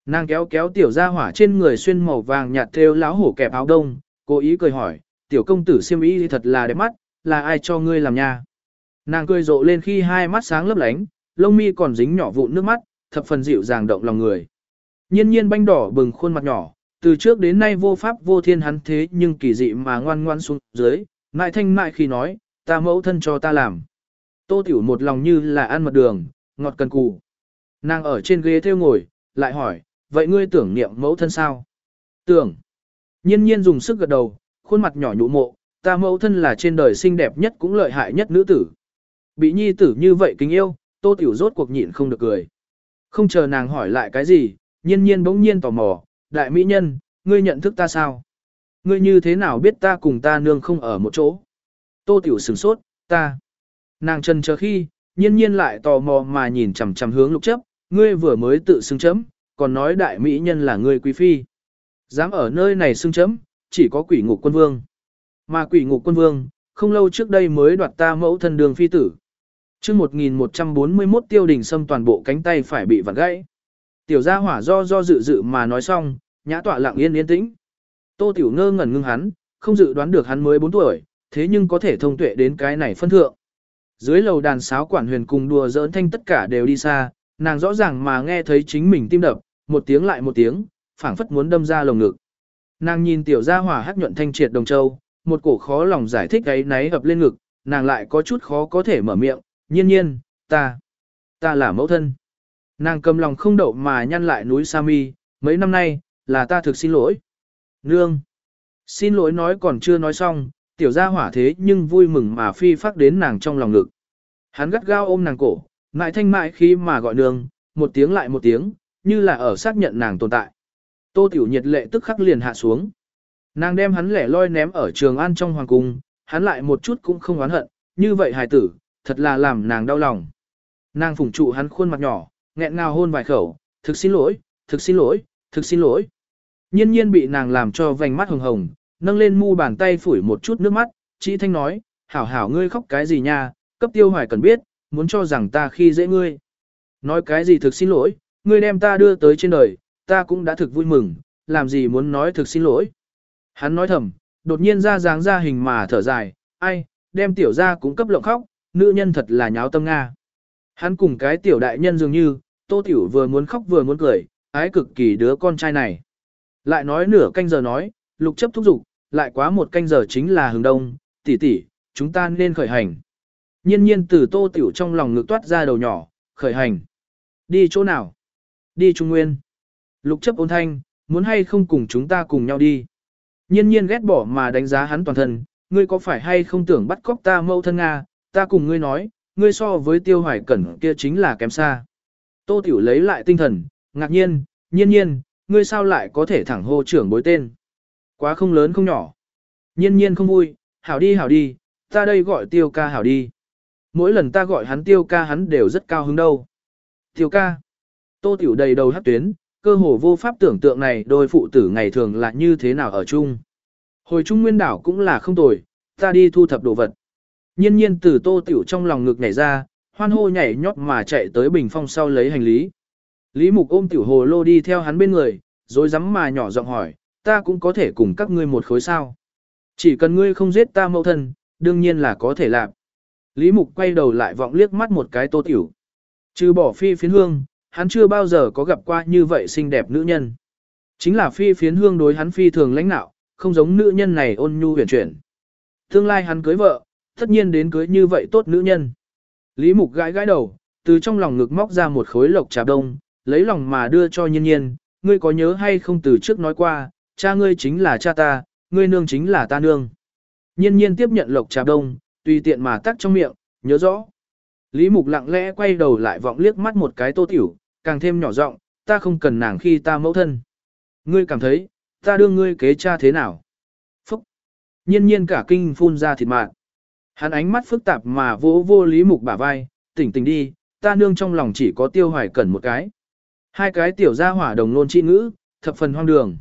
Nàng kéo kéo tiểu gia hỏa trên người xuyên màu vàng nhạt thêu láo hổ kẹp áo đông, cố ý cười hỏi, tiểu công tử siêm ý thật là đẹp mắt, là ai cho ngươi làm nha. Nàng cười rộ lên khi hai mắt sáng lấp lánh, lông mi còn dính nhỏ vụn nước mắt, thập phần dịu dàng động lòng người. Nhiên nhiên banh đỏ bừng khuôn mặt nhỏ, từ trước đến nay vô pháp vô thiên hắn thế nhưng kỳ dị mà ngoan ngoan xuống dưới, mại thanh mại khi nói, ta mẫu thân cho ta làm. Tô tiểu một lòng như là ăn mật đường, ngọt cần cù. Nàng ở trên ghế theo ngồi, lại hỏi, vậy ngươi tưởng niệm mẫu thân sao? Tưởng. Nhiên nhiên dùng sức gật đầu, khuôn mặt nhỏ nhũ mộ, ta mẫu thân là trên đời xinh đẹp nhất cũng lợi hại nhất nữ tử. Bị nhi tử như vậy kính yêu, tô tiểu rốt cuộc nhịn không được cười. Không chờ nàng hỏi lại cái gì, nhiên nhiên bỗng nhiên tò mò, đại mỹ nhân, ngươi nhận thức ta sao? Ngươi như thế nào biết ta cùng ta nương không ở một chỗ? Tô tiểu sửng sốt, ta. Nàng chân chờ khi, nhiên nhiên lại tò mò mà nhìn chằm chằm hướng lục chấp, ngươi vừa mới tự xưng chấm, còn nói đại mỹ nhân là ngươi quý phi. Dám ở nơi này xưng chấm, chỉ có quỷ ngục quân vương. Mà quỷ ngục quân vương, không lâu trước đây mới đoạt ta mẫu thân đường phi tử. Trước 1141 tiêu đình xâm toàn bộ cánh tay phải bị vặn gãy. Tiểu gia hỏa do do dự dự mà nói xong, nhã tọa lặng yên yên tĩnh. Tô tiểu ngơ ngẩn ngưng hắn, không dự đoán được hắn mới 4 tuổi, thế nhưng có thể thông tuệ đến cái này phân thượng. Dưới lầu đàn sáo quản huyền cùng đùa giỡn thanh tất cả đều đi xa, nàng rõ ràng mà nghe thấy chính mình tim đập, một tiếng lại một tiếng, phảng phất muốn đâm ra lồng ngực. Nàng nhìn tiểu gia hỏa hắc nhuận thanh triệt đồng châu, một cổ khó lòng giải thích ấy náy ập lên ngực, nàng lại có chút khó có thể mở miệng, nhiên nhiên, ta, ta là mẫu thân. Nàng cầm lòng không đậu mà nhăn lại núi Sa Mi, mấy năm nay, là ta thực xin lỗi. Nương, xin lỗi nói còn chưa nói xong, tiểu gia hỏa thế nhưng vui mừng mà phi phát đến nàng trong lòng ngực. Hắn gắt gao ôm nàng cổ, ngại thanh mại khi mà gọi nương, một tiếng lại một tiếng, như là ở xác nhận nàng tồn tại. Tô tiểu nhiệt lệ tức khắc liền hạ xuống. Nàng đem hắn lẻ loi ném ở trường an trong hoàng cung, hắn lại một chút cũng không oán hận, như vậy hài tử, thật là làm nàng đau lòng. Nàng phủng trụ hắn khuôn mặt nhỏ, nghẹn ngào hôn vài khẩu, thực xin lỗi, thực xin lỗi, thực xin lỗi. Nhiên nhiên bị nàng làm cho vành mắt hồng hồng, nâng lên mu bàn tay phủi một chút nước mắt, chị thanh nói, hảo hảo ngươi khóc cái gì nha, cấp tiêu hoài cần biết, muốn cho rằng ta khi dễ ngươi. Nói cái gì thực xin lỗi, ngươi đem ta đưa tới trên đời, ta cũng đã thực vui mừng, làm gì muốn nói thực xin lỗi. Hắn nói thầm, đột nhiên ra dáng ra hình mà thở dài, ai, đem tiểu ra cũng cấp lộng khóc, nữ nhân thật là nháo tâm Nga. Hắn cùng cái tiểu đại nhân dường như, tô tiểu vừa muốn khóc vừa muốn cười, ái cực kỳ đứa con trai này. Lại nói nửa canh giờ nói, lục chấp thúc giục, lại quá một canh giờ chính là hướng đông, tỷ tỷ, chúng ta nên khởi hành. Nhiên nhiên từ tô tiểu trong lòng ngực toát ra đầu nhỏ, khởi hành. Đi chỗ nào? Đi Trung Nguyên. Lục chấp ôn thanh, muốn hay không cùng chúng ta cùng nhau đi. Nhiên nhiên ghét bỏ mà đánh giá hắn toàn thân, ngươi có phải hay không tưởng bắt cóc ta mâu thân Nga, ta cùng ngươi nói, ngươi so với tiêu hoài cẩn kia chính là kém xa. Tô Tiểu lấy lại tinh thần, ngạc nhiên, nhiên nhiên, ngươi sao lại có thể thẳng hô trưởng bối tên. Quá không lớn không nhỏ. Nhiên nhiên không vui, hảo đi hảo đi, ta đây gọi tiêu ca hảo đi. Mỗi lần ta gọi hắn tiêu ca hắn đều rất cao hứng đâu. Tiêu ca. Tô Tiểu đầy đầu hát tuyến, cơ hồ vô pháp tưởng tượng này đôi phụ tử ngày thường là như thế nào ở chung. Hồi trung nguyên đảo cũng là không tồi, ta đi thu thập đồ vật. Nhiên nhiên từ tô tiểu trong lòng ngực nhảy ra, hoan hô nhảy nhót mà chạy tới bình phong sau lấy hành lý. Lý mục ôm tiểu hồ lô đi theo hắn bên người, rồi dám mà nhỏ giọng hỏi, ta cũng có thể cùng các ngươi một khối sao. Chỉ cần ngươi không giết ta mẫu thân, đương nhiên là có thể làm. Lý mục quay đầu lại vọng liếc mắt một cái tô tiểu. Trừ bỏ phi phiến hương, hắn chưa bao giờ có gặp qua như vậy xinh đẹp nữ nhân. Chính là phi phiến hương đối hắn phi thường lãnh nạo, không giống nữ nhân này ôn nhu huyền chuyển. Tương lai hắn cưới vợ, tất nhiên đến cưới như vậy tốt nữ nhân. Lý Mục gãi gãi đầu, từ trong lòng ngực móc ra một khối lộc trà đông, lấy lòng mà đưa cho nhiên nhiên, ngươi có nhớ hay không từ trước nói qua, cha ngươi chính là cha ta, ngươi nương chính là ta nương. Nhiên nhiên tiếp nhận lộc trà đông, tùy tiện mà tắt trong miệng, nhớ rõ. Lý Mục lặng lẽ quay đầu lại vọng liếc mắt một cái tô tiểu, càng thêm nhỏ giọng, ta không cần nàng khi ta mẫu thân. Ngươi cảm thấy, ta đưa ngươi kế cha thế nào? Phúc! Nhiên nhiên cả kinh phun ra thịt mạng. Hắn ánh mắt phức tạp mà vô vô lý mục bả vai, tỉnh tỉnh đi, ta nương trong lòng chỉ có tiêu hoài cẩn một cái. Hai cái tiểu gia hỏa đồng nôn chi ngữ, thập phần hoang đường.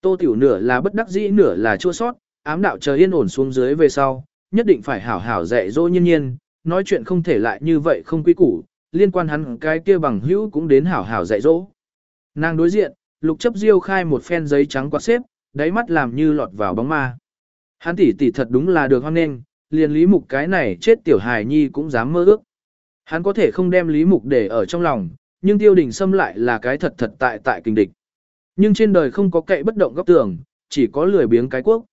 Tô tiểu nửa là bất đắc dĩ nửa là chua sót, ám đạo chờ yên ổn xuống dưới về sau, nhất định phải hảo hảo dạy dỗ nhiên nhiên, nói chuyện không thể lại như vậy không quý củ, liên quan hắn cái kia bằng hữu cũng đến hảo hảo dạy dỗ. Nàng đối diện, lục chấp diêu khai một phen giấy trắng quạt xếp, đáy mắt làm như lọt vào bóng ma. Hắn tỷ tỷ thật đúng là được hoan nghênh, liền lý mục cái này chết tiểu hài nhi cũng dám mơ ước. Hắn có thể không đem lý mục để ở trong lòng, nhưng tiêu đình xâm lại là cái thật thật tại tại kinh địch. Nhưng trên đời không có cậy bất động góc tường, chỉ có lười biếng cái quốc.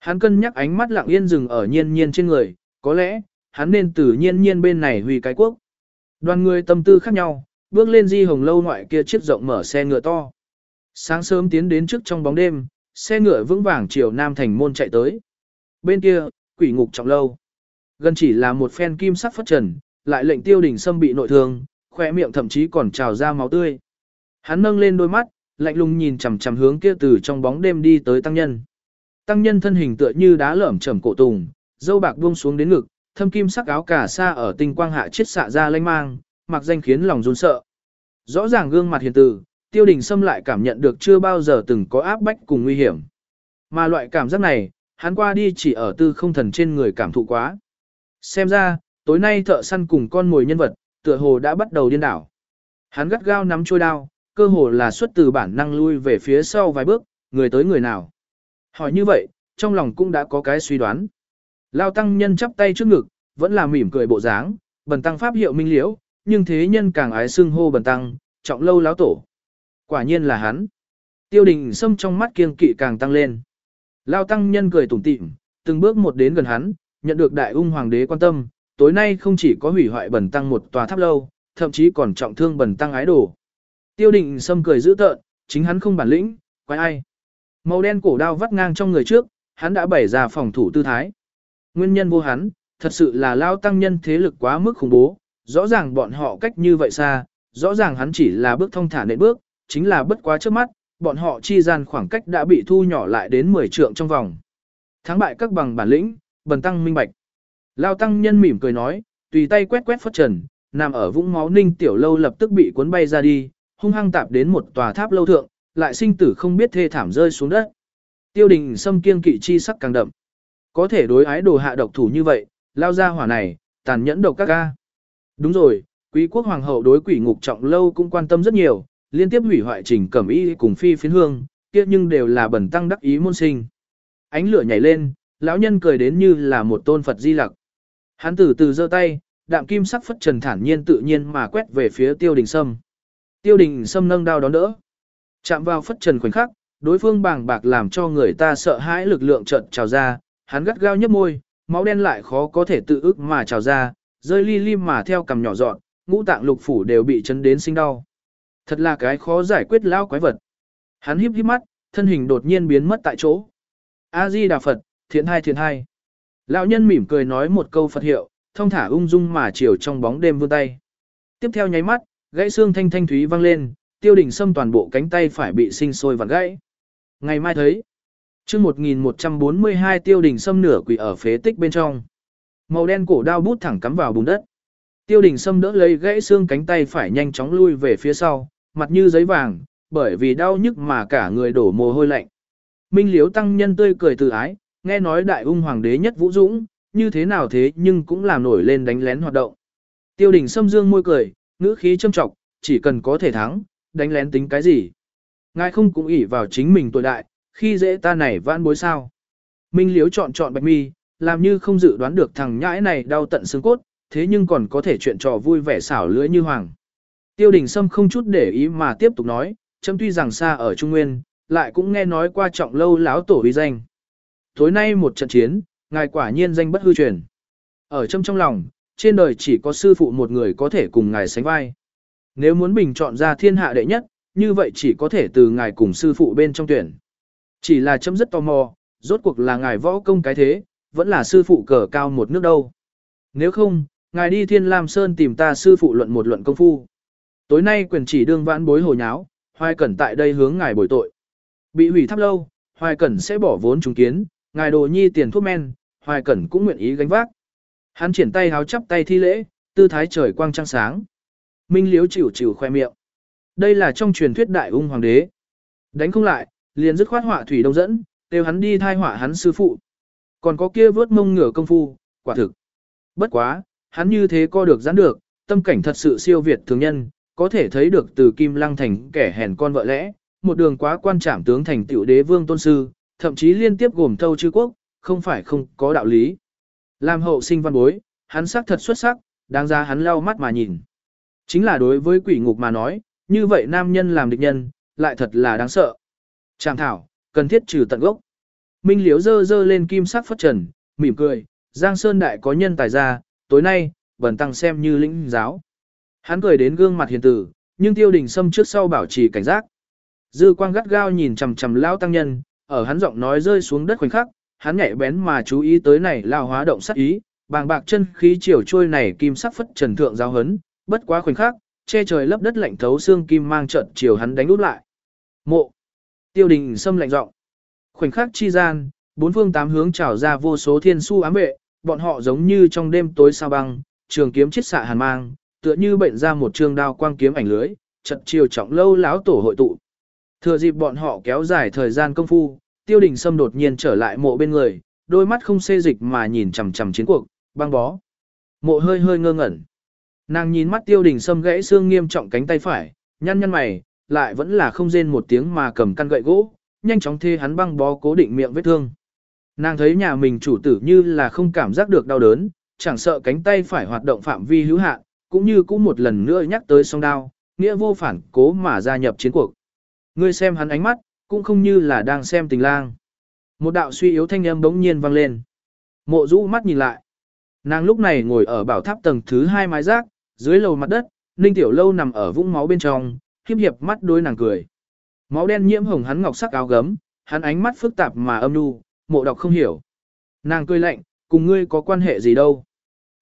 Hắn cân nhắc ánh mắt lặng yên dừng ở nhiên nhiên trên người, có lẽ, hắn nên từ nhiên nhiên bên này hủy cái quốc. Đoàn người tâm tư khác nhau, bước lên di hồng lâu ngoại kia chiếc rộng mở xe ngựa to. Sáng sớm tiến đến trước trong bóng đêm, xe ngựa vững vàng chiều nam thành môn chạy tới. Bên kia, quỷ ngục trọng lâu. Gần chỉ là một phen kim sắc phất trần, lại lệnh tiêu đình sâm bị nội thương, khỏe miệng thậm chí còn trào ra máu tươi. Hắn nâng lên đôi mắt, lạnh lùng nhìn chằm chằm hướng kia từ trong bóng đêm đi tới tăng nhân. Tăng nhân thân hình tựa như đá lởm chởm cổ tùng, dâu bạc buông xuống đến ngực, thâm kim sắc áo cà sa ở tinh quang hạ chiết xạ ra lanh mang, mặc danh khiến lòng run sợ. Rõ ràng gương mặt hiền từ, tiêu đình xâm lại cảm nhận được chưa bao giờ từng có áp bách cùng nguy hiểm. Mà loại cảm giác này, hắn qua đi chỉ ở tư không thần trên người cảm thụ quá. Xem ra, tối nay thợ săn cùng con mồi nhân vật, tựa hồ đã bắt đầu điên đảo. Hắn gắt gao nắm trôi đao, cơ hồ là xuất từ bản năng lui về phía sau vài bước, người tới người nào. Hỏi như vậy, trong lòng cũng đã có cái suy đoán. Lao tăng nhân chắp tay trước ngực, vẫn là mỉm cười bộ dáng, bần tăng pháp hiệu minh liễu, nhưng thế nhân càng ái xưng hô bần tăng, trọng lâu láo tổ. Quả nhiên là hắn. Tiêu đình sâm trong mắt kiêng kỵ càng tăng lên. Lao tăng nhân cười tủm tỉm, từng bước một đến gần hắn, nhận được đại ung hoàng đế quan tâm, tối nay không chỉ có hủy hoại bần tăng một tòa tháp lâu, thậm chí còn trọng thương bần tăng ái đồ. Tiêu định sâm cười dữ tợn, chính hắn không bản lĩnh, quái ai. Màu đen cổ đao vắt ngang trong người trước, hắn đã bày ra phòng thủ tư thái. Nguyên nhân vô hắn, thật sự là lao tăng nhân thế lực quá mức khủng bố, rõ ràng bọn họ cách như vậy xa, rõ ràng hắn chỉ là bước thông thả nệ bước, chính là bất quá trước mắt, bọn họ chi gian khoảng cách đã bị thu nhỏ lại đến 10 trượng trong vòng. Thắng bại các bằng bản lĩnh, bần tăng minh bạch. Lao tăng nhân mỉm cười nói, tùy tay quét quét phất trần, nằm ở vũng máu ninh tiểu lâu lập tức bị cuốn bay ra đi, hung hăng tạp đến một tòa tháp lâu thượng, lại sinh tử không biết thê thảm rơi xuống đất. Tiêu đình xâm kiên kỵ chi sắc càng đậm. Có thể đối ái đồ hạ độc thủ như vậy, lao ra hỏa này, tàn nhẫn độc các ca. Đúng rồi, quý quốc hoàng hậu đối quỷ ngục trọng lâu cũng quan tâm rất nhiều, liên tiếp hủy hoại trình cẩm y cùng phi phiến hương, kia nhưng đều là bẩn tăng đắc ý môn sinh. Ánh lửa nhảy lên, lão nhân cười đến như là một tôn Phật di lặc. Hắn từ từ giơ tay, đạm kim sắc phất trần thản nhiên tự nhiên mà quét về phía tiêu đình sâm. Tiêu đình sâm nâng đao đón đỡ. Chạm vào phất trần khoảnh khắc, đối phương bàng bạc làm cho người ta sợ hãi lực lượng trận trào ra, hắn gắt gao nhấp môi, máu đen lại khó có thể tự ức mà trào ra, rơi li li mà theo cầm nhỏ dọn, ngũ tạng lục phủ đều bị chấn đến sinh đau. Thật là cái khó giải quyết lão quái vật. Hắn híp híp mắt, thân hình đột nhiên biến mất tại chỗ. A Di Đà Phật, thiện hai thiện hai. Lão nhân mỉm cười nói một câu Phật hiệu, thông thả ung dung mà chiều trong bóng đêm vươn tay. Tiếp theo nháy mắt, gãy xương thanh thanh thúy vang lên, tiêu đỉnh xâm toàn bộ cánh tay phải bị sinh sôi vặn gãy. Ngày mai thấy, chương 1142 tiêu đỉnh xâm nửa quỷ ở phế tích bên trong. Màu đen cổ đao bút thẳng cắm vào bùn đất. Tiêu đỉnh xâm đỡ lấy gãy xương cánh tay phải nhanh chóng lui về phía sau, mặt như giấy vàng, bởi vì đau nhức mà cả người đổ mồ hôi lạnh. Minh liếu tăng nhân tươi cười từ ái, nghe nói đại ung hoàng đế nhất vũ dũng, như thế nào thế nhưng cũng làm nổi lên đánh lén hoạt động. Tiêu đình xâm dương môi cười, ngữ khí châm trọng, chỉ cần có thể thắng, đánh lén tính cái gì. Ngài không cũng ỷ vào chính mình tuổi đại, khi dễ ta này vãn bối sao. Minh liếu chọn chọn bạch mi, làm như không dự đoán được thằng nhãi này đau tận xương cốt, thế nhưng còn có thể chuyện trò vui vẻ xảo lưỡi như hoàng. Tiêu đình Sâm không chút để ý mà tiếp tục nói, chấm tuy rằng xa ở Trung Nguyên, lại cũng nghe nói qua trọng lâu láo tổ uy danh. Tối nay một trận chiến, ngài quả nhiên danh bất hư truyền. Ở trong trong lòng, trên đời chỉ có sư phụ một người có thể cùng ngài sánh vai. Nếu muốn bình chọn ra thiên hạ đệ nhất, như vậy chỉ có thể từ ngài cùng sư phụ bên trong tuyển. Chỉ là chấm rất tò mò, rốt cuộc là ngài võ công cái thế, vẫn là sư phụ cờ cao một nước đâu. Nếu không, ngài đi thiên lam sơn tìm ta sư phụ luận một luận công phu. Tối nay quyền chỉ đương vãn bối hồ nháo, hoài cẩn tại đây hướng ngài bồi tội. Bị hủy thắp lâu, hoài cẩn sẽ bỏ vốn trùng kiến, ngài đồ nhi tiền thuốc men, hoài cẩn cũng nguyện ý gánh vác. Hắn triển tay háo chắp tay thi lễ, tư thái trời quang trăng sáng. Minh liếu chịu chịu khoe miệng. Đây là trong truyền thuyết đại ung hoàng đế. Đánh không lại, liền dứt khoát họa thủy đông dẫn, đều hắn đi thai họa hắn sư phụ. Còn có kia vớt mông ngửa công phu, quả thực. Bất quá, hắn như thế co được giãn được, tâm cảnh thật sự siêu việt thường nhân, có thể thấy được từ Kim Lăng thành kẻ hèn con vợ lẽ, một đường quá quan trảm tướng thành tiểu đế vương tôn sư, thậm chí liên tiếp gồm thâu chư quốc, không phải không có đạo lý. Làm hậu sinh văn bối, hắn sắc thật xuất sắc, đáng ra hắn lau mắt mà nhìn. Chính là đối với quỷ ngục mà nói, như vậy nam nhân làm địch nhân, lại thật là đáng sợ. Tràng thảo, cần thiết trừ tận gốc. Minh liếu dơ dơ lên kim sắc phất trần, mỉm cười, Giang Sơn Đại có nhân tài ra, tối nay, bần tăng xem như lĩnh giáo. Hắn cười đến gương mặt hiền tử, nhưng tiêu đình sâm trước sau bảo trì cảnh giác. Dư quang gắt gao nhìn chằm chằm lao tăng nhân, ở hắn giọng nói rơi xuống đất khoảnh khắc, hắn nhạy bén mà chú ý tới này lao hóa động sát ý, bàng bạc chân khí chiều trôi này kim sắc phất trần thượng giao hấn, bất quá khoảnh khắc, che trời lấp đất lạnh thấu xương kim mang trận chiều hắn đánh úp lại. Mộ. Tiêu đình xâm lạnh giọng. Khoảnh khắc chi gian, bốn phương tám hướng trào ra vô số thiên su ám vệ, bọn họ giống như trong đêm tối sao băng, trường kiếm chiết xạ hàn mang, tựa như bệnh ra một trường đao quang kiếm ảnh lưới, trận chiều trọng lâu lão tổ hội tụ. Thừa dịp bọn họ kéo dài thời gian công phu, tiêu đình sâm đột nhiên trở lại mộ bên người, đôi mắt không xê dịch mà nhìn chằm chằm chiến cuộc, băng bó. Mộ hơi hơi ngơ ngẩn. Nàng nhìn mắt tiêu đình sâm gãy xương nghiêm trọng cánh tay phải, nhăn nhăn mày, lại vẫn là không rên một tiếng mà cầm căn gậy gỗ, nhanh chóng thê hắn băng bó cố định miệng vết thương. Nàng thấy nhà mình chủ tử như là không cảm giác được đau đớn, chẳng sợ cánh tay phải hoạt động phạm vi hữu hạn, cũng như cũng một lần nữa nhắc tới song đao, nghĩa vô phản cố mà gia nhập chiến cuộc. Ngươi xem hắn ánh mắt, cũng không như là đang xem tình lang. Một đạo suy yếu thanh âm bỗng nhiên vang lên. Mộ rũ mắt nhìn lại. Nàng lúc này ngồi ở bảo tháp tầng thứ hai mái rác, dưới lầu mặt đất, Ninh Tiểu Lâu nằm ở vũng máu bên trong, khiếp hiệp mắt đối nàng cười. Máu đen nhiễm hồng hắn ngọc sắc áo gấm, hắn ánh mắt phức tạp mà âm nu, mộ đọc không hiểu. Nàng cười lạnh, cùng ngươi có quan hệ gì đâu.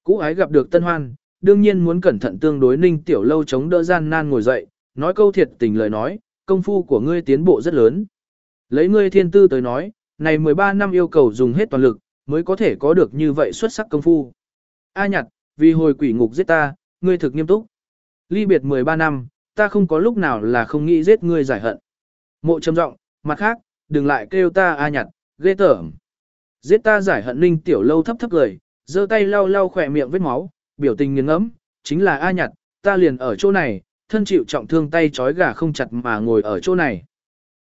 Cũ ái gặp được tân hoan, đương nhiên muốn cẩn thận tương đối Ninh Tiểu Lâu chống đỡ gian nan ngồi dậy, nói câu thiệt tình lời nói, công phu của ngươi tiến bộ rất lớn. Lấy ngươi thiên tư tới nói, này 13 năm yêu cầu dùng hết toàn lực, mới có thể có được như vậy xuất sắc công phu. A nhặt, vì hồi quỷ ngục giết ta, ngươi thực nghiêm túc. Ly biệt 13 năm, ta không có lúc nào là không nghĩ giết ngươi giải hận. Mộ trầm giọng, mặt khác, đừng lại kêu ta A nhặt, ghê tởm. Giết ta giải hận ninh tiểu lâu thấp thấp cười, giơ tay lau lau khỏe miệng vết máu, biểu tình nghiêng ngẫm, chính là A nhặt, ta liền ở chỗ này, thân chịu trọng thương tay trói gà không chặt mà ngồi ở chỗ này.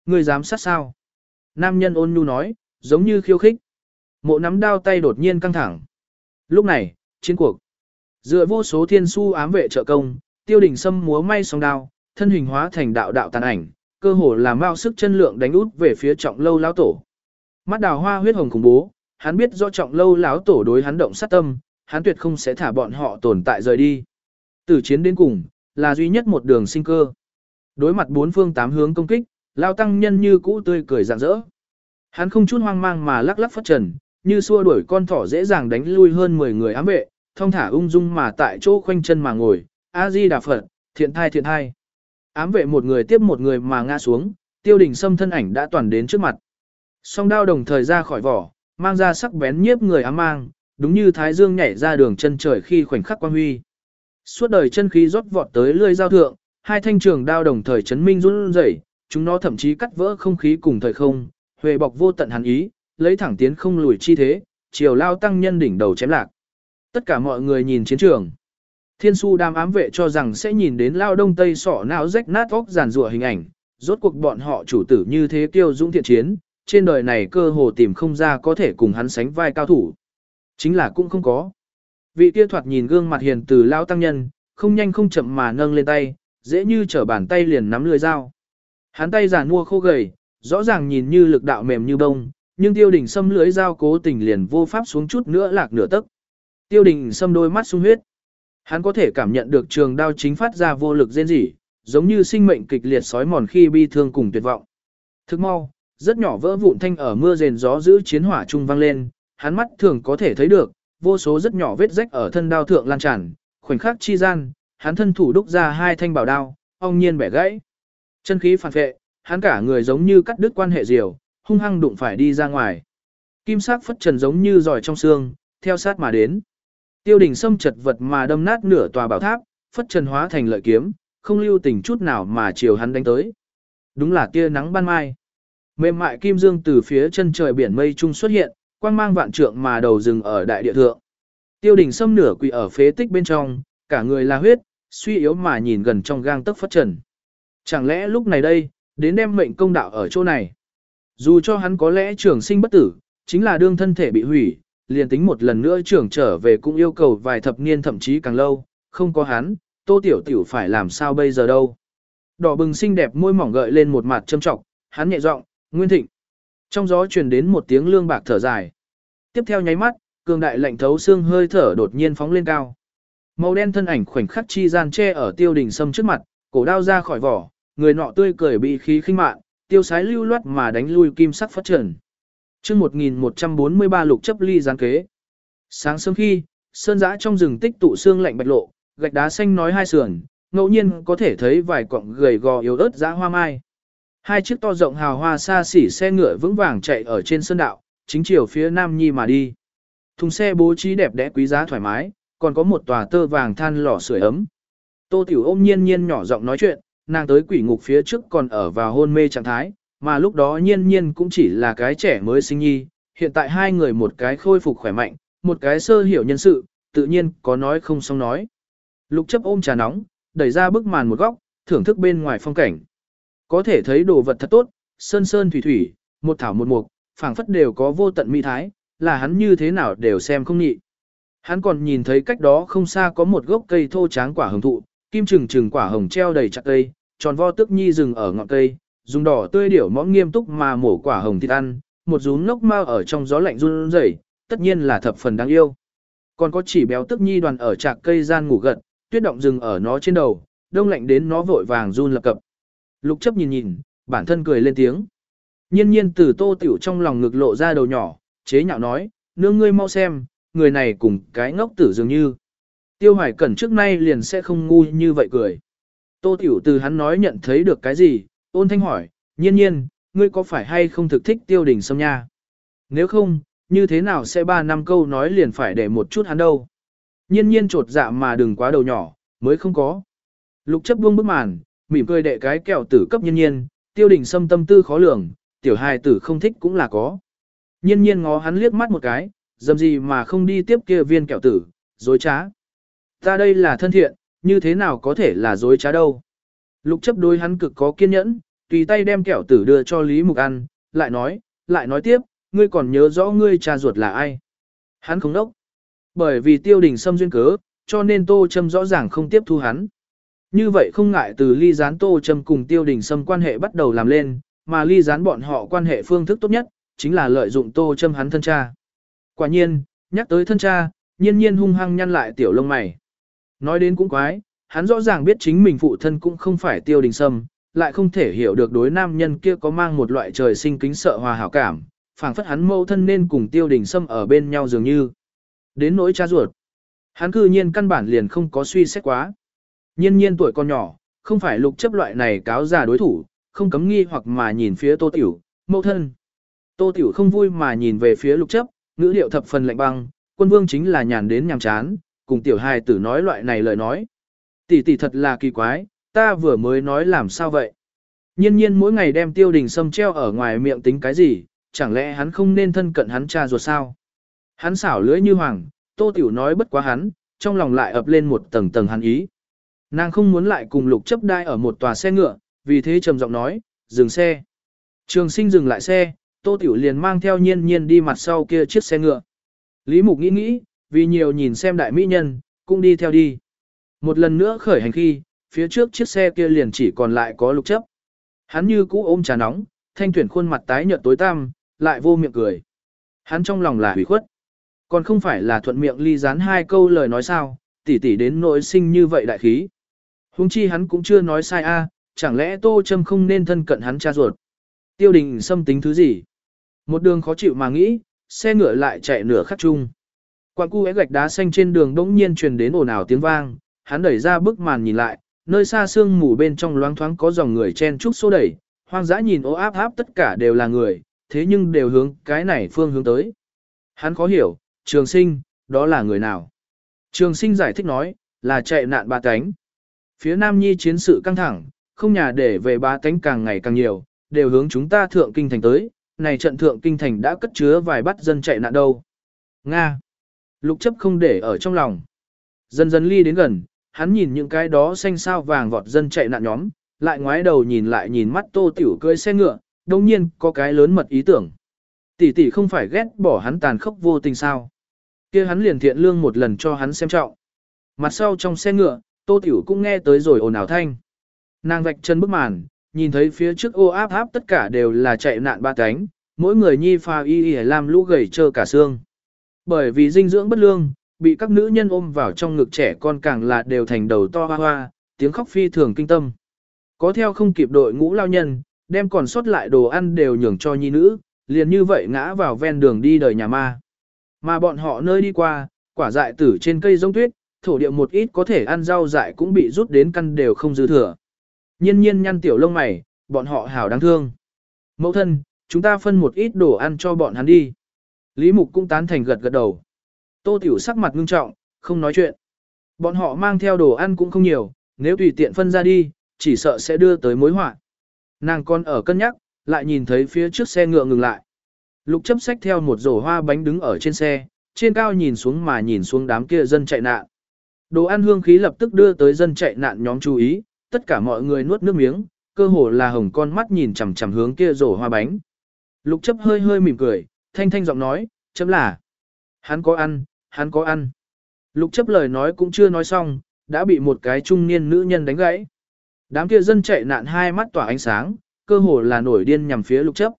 Ngươi dám sát sao? Nam nhân ôn nhu nói, giống như khiêu khích. Mộ nắm đao tay đột nhiên căng thẳng. Lúc này, chiến cuộc. Dựa vô số thiên su ám vệ trợ công, tiêu đình sâm múa may song đao, thân hình hóa thành đạo đạo tàn ảnh, cơ hồ làm mao sức chân lượng đánh út về phía trọng lâu lão tổ. Mắt đào hoa huyết hồng khủng bố, hắn biết do trọng lâu lão tổ đối hắn động sát tâm, hắn tuyệt không sẽ thả bọn họ tồn tại rời đi. Từ chiến đến cùng, là duy nhất một đường sinh cơ. Đối mặt bốn phương tám hướng công kích, lao tăng nhân như cũ tươi cười rạng rỡ. Hắn không chút hoang mang mà lắc lắc phất trần, như xua đuổi con thỏ dễ dàng đánh lui hơn 10 người ám vệ, thông thả ung dung mà tại chỗ khoanh chân mà ngồi, A-di đà Phật, thiện thai thiện thai. Ám vệ một người tiếp một người mà ngã xuống, tiêu đình xâm thân ảnh đã toàn đến trước mặt. Song đao đồng thời ra khỏi vỏ, mang ra sắc bén nhiếp người ám mang, đúng như thái dương nhảy ra đường chân trời khi khoảnh khắc quang huy. Suốt đời chân khí rót vọt tới lưỡi dao thượng, hai thanh trường đao đồng thời chấn minh run rẩy, chúng nó thậm chí cắt vỡ không khí cùng thời không, huệ bọc vô tận hàn ý, lấy thẳng tiến không lùi chi thế, chiều lao tăng nhân đỉnh đầu chém lạc. Tất cả mọi người nhìn chiến trường. Thiên su đam ám vệ cho rằng sẽ nhìn đến lao đông tây sọ não rách nát óc giàn rủa hình ảnh, rốt cuộc bọn họ chủ tử như thế kiêu dũng thiện chiến, trên đời này cơ hồ tìm không ra có thể cùng hắn sánh vai cao thủ. Chính là cũng không có. Vị kia thoạt nhìn gương mặt hiền từ lao tăng nhân, không nhanh không chậm mà nâng lên tay, dễ như trở bàn tay liền nắm lưỡi dao. Hắn tay giàn mua khô gầy, rõ ràng nhìn như lực đạo mềm như bông, nhưng tiêu đình xâm lưỡi dao cố tình liền vô pháp xuống chút nữa lạc nửa tấc. Tiêu đình xâm đôi mắt sung huyết. Hắn có thể cảm nhận được trường đao chính phát ra vô lực rên rỉ, giống như sinh mệnh kịch liệt sói mòn khi bi thương cùng tuyệt vọng. Thức mau, rất nhỏ vỡ vụn thanh ở mưa rền gió giữ chiến hỏa trung vang lên, hắn mắt thường có thể thấy được, vô số rất nhỏ vết rách ở thân đao thượng lan tràn, khoảnh khắc chi gian, hắn thân thủ đúc ra hai thanh bảo đao, ong nhiên bẻ gãy. Chân khí phản vệ, hắn cả người giống như cắt đứt quan hệ diều, hung hăng đụng phải đi ra ngoài. Kim sắc phất trần giống như giỏi trong xương, theo sát mà đến. Tiêu đình sâm chật vật mà đâm nát nửa tòa bảo tháp, phất trần hóa thành lợi kiếm, không lưu tình chút nào mà chiều hắn đánh tới. Đúng là tia nắng ban mai. Mềm mại kim dương từ phía chân trời biển mây trung xuất hiện, quang mang vạn trượng mà đầu rừng ở đại địa thượng. Tiêu đình xâm nửa quỳ ở phế tích bên trong, cả người là huyết, suy yếu mà nhìn gần trong gang tấc phất trần. Chẳng lẽ lúc này đây, đến đem mệnh công đạo ở chỗ này. Dù cho hắn có lẽ trường sinh bất tử, chính là đương thân thể bị hủy, liền tính một lần nữa trưởng trở về cũng yêu cầu vài thập niên thậm chí càng lâu, không có hắn, tô tiểu tiểu phải làm sao bây giờ đâu. Đỏ bừng xinh đẹp môi mỏng gợi lên một mặt châm trọng, hắn nhẹ giọng, nguyên thịnh. Trong gió truyền đến một tiếng lương bạc thở dài. Tiếp theo nháy mắt, cường đại lạnh thấu xương hơi thở đột nhiên phóng lên cao. Màu đen thân ảnh khoảnh khắc chi gian che ở tiêu đình sâm trước mặt, cổ đao ra khỏi vỏ, người nọ tươi cười bị khí khinh mạn, tiêu sái lưu loát mà đánh lui kim sắc phát trần. Trước 1143 lục chấp ly gián kế. Sáng sớm khi, sơn giã trong rừng tích tụ xương lạnh bạch lộ, gạch đá xanh nói hai sườn, ngẫu nhiên có thể thấy vài cọng gầy gò yếu ớt dã hoa mai. Hai chiếc to rộng hào hoa xa xỉ xe ngựa vững vàng chạy ở trên sơn đạo, chính chiều phía Nam Nhi mà đi. Thùng xe bố trí đẹp đẽ quý giá thoải mái, còn có một tòa tơ vàng than lò sưởi ấm. Tô Tiểu ôm nhiên nhiên nhỏ giọng nói chuyện, nàng tới quỷ ngục phía trước còn ở vào hôn mê trạng thái, mà lúc đó nhiên nhiên cũng chỉ là cái trẻ mới sinh nhi, hiện tại hai người một cái khôi phục khỏe mạnh, một cái sơ hiểu nhân sự, tự nhiên có nói không xong nói. Lục chấp ôm trà nóng, đẩy ra bức màn một góc, thưởng thức bên ngoài phong cảnh. Có thể thấy đồ vật thật tốt, sơn sơn thủy thủy, một thảo một mục, phảng phất đều có vô tận mỹ thái, là hắn như thế nào đều xem không nhị. Hắn còn nhìn thấy cách đó không xa có một gốc cây thô tráng quả hồng thụ, kim trừng trừng quả hồng treo đầy chặt cây, tròn vo tức nhi rừng ở ngọn cây, dùng đỏ tươi điểu mõm nghiêm túc mà mổ quả hồng thịt ăn, một rún ngốc mau ở trong gió lạnh run rẩy, tất nhiên là thập phần đáng yêu. Còn có chỉ béo tức nhi đoàn ở trạc cây gian ngủ gật, tuyết động rừng ở nó trên đầu, đông lạnh đến nó vội vàng run lập cập. Lục chấp nhìn nhìn, bản thân cười lên tiếng. Nhiên nhiên từ tô tiểu trong lòng ngực lộ ra đầu nhỏ, chế nhạo nói, nương ngươi mau xem, người này cùng cái ngốc tử dường như. Tiêu hoài cẩn trước nay liền sẽ không ngu như vậy cười. Tô tiểu từ hắn nói nhận thấy được cái gì, ôn thanh hỏi, nhiên nhiên, ngươi có phải hay không thực thích tiêu đình sâm nha? Nếu không, như thế nào sẽ ba năm câu nói liền phải để một chút hắn đâu? Nhiên nhiên trột dạ mà đừng quá đầu nhỏ, mới không có. Lục chấp buông bức màn, mỉm cười đệ cái kẹo tử cấp nhân nhiên, tiêu đình sâm tâm tư khó lường, tiểu hài tử không thích cũng là có. Nhiên nhiên ngó hắn liếc mắt một cái, dầm gì mà không đi tiếp kia viên kẹo tử, dối trá. Ta đây là thân thiện, như thế nào có thể là dối trá đâu. Lục chấp đối hắn cực có kiên nhẫn, tùy tay đem kẹo tử đưa cho Lý Mục ăn, lại nói, lại nói tiếp, ngươi còn nhớ rõ ngươi cha ruột là ai. Hắn không đốc. Bởi vì tiêu đình xâm duyên cớ, cho nên Tô châm rõ ràng không tiếp thu hắn. Như vậy không ngại từ ly gián Tô Trâm cùng tiêu đình Sâm quan hệ bắt đầu làm lên, mà ly gián bọn họ quan hệ phương thức tốt nhất, chính là lợi dụng Tô Trâm hắn thân cha. Quả nhiên, nhắc tới thân cha, nhiên nhiên hung hăng nhăn lại tiểu lông mày. Nói đến cũng quái, hắn rõ ràng biết chính mình phụ thân cũng không phải tiêu đình sâm, lại không thể hiểu được đối nam nhân kia có mang một loại trời sinh kính sợ hòa hảo cảm, phảng phất hắn mâu thân nên cùng tiêu đình sâm ở bên nhau dường như. Đến nỗi cha ruột, hắn cư nhiên căn bản liền không có suy xét quá. Nhiên nhiên tuổi con nhỏ, không phải lục chấp loại này cáo già đối thủ, không cấm nghi hoặc mà nhìn phía tô tiểu, mâu thân. Tô tiểu không vui mà nhìn về phía lục chấp, ngữ điệu thập phần lạnh băng, quân vương chính là nhàn đến nhàm chán, cùng tiểu hài tử nói loại này lời nói. Tỷ tỷ thật là kỳ quái, ta vừa mới nói làm sao vậy? Nhiên nhiên mỗi ngày đem tiêu đình sâm treo ở ngoài miệng tính cái gì, chẳng lẽ hắn không nên thân cận hắn cha ruột sao? Hắn xảo lưỡi như hoàng, tô tiểu nói bất quá hắn, trong lòng lại ập lên một tầng tầng hắn ý. Nàng không muốn lại cùng lục chấp đai ở một tòa xe ngựa, vì thế trầm giọng nói, dừng xe. Trường sinh dừng lại xe, tô tiểu liền mang theo nhiên nhiên đi mặt sau kia chiếc xe ngựa. Lý mục nghĩ nghĩ, vì nhiều nhìn xem đại mỹ nhân, cũng đi theo đi. Một lần nữa khởi hành khi, phía trước chiếc xe kia liền chỉ còn lại có lục chấp. Hắn như cũ ôm trà nóng, thanh tuyển khuôn mặt tái nhợt tối tăm, lại vô miệng cười. Hắn trong lòng là hủy khuất. Còn không phải là thuận miệng ly gián hai câu lời nói sao, tỉ tỉ đến nỗi sinh như vậy đại khí. Hùng chi hắn cũng chưa nói sai a, chẳng lẽ tô trâm không nên thân cận hắn cha ruột. Tiêu đình xâm tính thứ gì? Một đường khó chịu mà nghĩ, xe ngựa lại chạy nửa khắc chung. Quang cu gạch đá xanh trên đường đống nhiên truyền đến ồn ào tiếng vang, hắn đẩy ra bức màn nhìn lại, nơi xa sương mù bên trong loáng thoáng có dòng người chen trúc xô đẩy, hoang dã nhìn ô áp áp tất cả đều là người, thế nhưng đều hướng cái này phương hướng tới. Hắn khó hiểu, trường sinh, đó là người nào? Trường sinh giải thích nói, là chạy nạn ba cánh. Phía Nam Nhi chiến sự căng thẳng, không nhà để về ba tánh càng ngày càng nhiều, đều hướng chúng ta thượng kinh thành tới, này trận thượng kinh thành đã cất chứa vài bắt dân chạy nạn đâu. Nga. Lục chấp không để ở trong lòng. Dần dần ly đến gần, hắn nhìn những cái đó xanh sao vàng vọt dân chạy nạn nhóm, lại ngoái đầu nhìn lại nhìn mắt tô tiểu cưỡi xe ngựa, đồng nhiên có cái lớn mật ý tưởng. Tỷ tỷ không phải ghét bỏ hắn tàn khốc vô tình sao. kia hắn liền thiện lương một lần cho hắn xem trọng. Mặt sau trong xe ngựa, tô tiểu cũng nghe tới rồi ồn ào thanh. Nàng vạch chân bức màn, nhìn thấy phía trước ô áp áp tất cả đều là chạy nạn ba cánh, mỗi người nhi pha y y làm lũ gầy trơ cả xương. Bởi vì dinh dưỡng bất lương, bị các nữ nhân ôm vào trong ngực trẻ con càng là đều thành đầu to hoa hoa, tiếng khóc phi thường kinh tâm. Có theo không kịp đội ngũ lao nhân, đem còn sót lại đồ ăn đều nhường cho nhi nữ, liền như vậy ngã vào ven đường đi đời nhà ma. Mà bọn họ nơi đi qua, quả dại tử trên cây giống tuyết, thổ địa một ít có thể ăn rau dại cũng bị rút đến căn đều không dư thừa. Nhiên nhiên nhăn tiểu lông mày, bọn họ hảo đáng thương. Mẫu thân, chúng ta phân một ít đồ ăn cho bọn hắn đi. Lý Mục cũng tán thành gật gật đầu. Tô Tiểu sắc mặt ngưng trọng, không nói chuyện. Bọn họ mang theo đồ ăn cũng không nhiều, nếu tùy tiện phân ra đi, chỉ sợ sẽ đưa tới mối họa. Nàng con ở cân nhắc, lại nhìn thấy phía trước xe ngựa ngừng lại. Lục chấp sách theo một rổ hoa bánh đứng ở trên xe, trên cao nhìn xuống mà nhìn xuống đám kia dân chạy nạn. Đồ ăn hương khí lập tức đưa tới dân chạy nạn nhóm chú ý, tất cả mọi người nuốt nước miếng, cơ hồ là hồng con mắt nhìn chằm chằm hướng kia rổ hoa bánh. Lục chấp hơi hơi mỉm cười, thanh thanh giọng nói, chấm là. Hắn có ăn, hắn có ăn. Lục chấp lời nói cũng chưa nói xong, đã bị một cái trung niên nữ nhân đánh gãy. Đám kia dân chạy nạn hai mắt tỏa ánh sáng, cơ hồ là nổi điên nhằm phía lục chấp.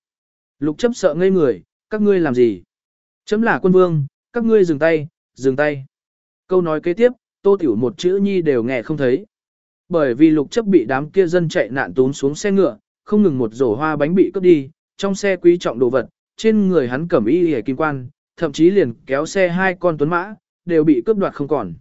Lục chấp sợ ngây người, các ngươi làm gì? Chấm là quân vương, các ngươi dừng tay, dừng tay. Câu nói kế tiếp, tô tiểu một chữ nhi đều nghe không thấy. Bởi vì lục chấp bị đám kia dân chạy nạn tún xuống xe ngựa, không ngừng một rổ hoa bánh bị cướp đi, trong xe quý trọng đồ vật, trên người hắn cẩm y hề kim quan, thậm chí liền kéo xe hai con tuấn mã, đều bị cướp đoạt không còn.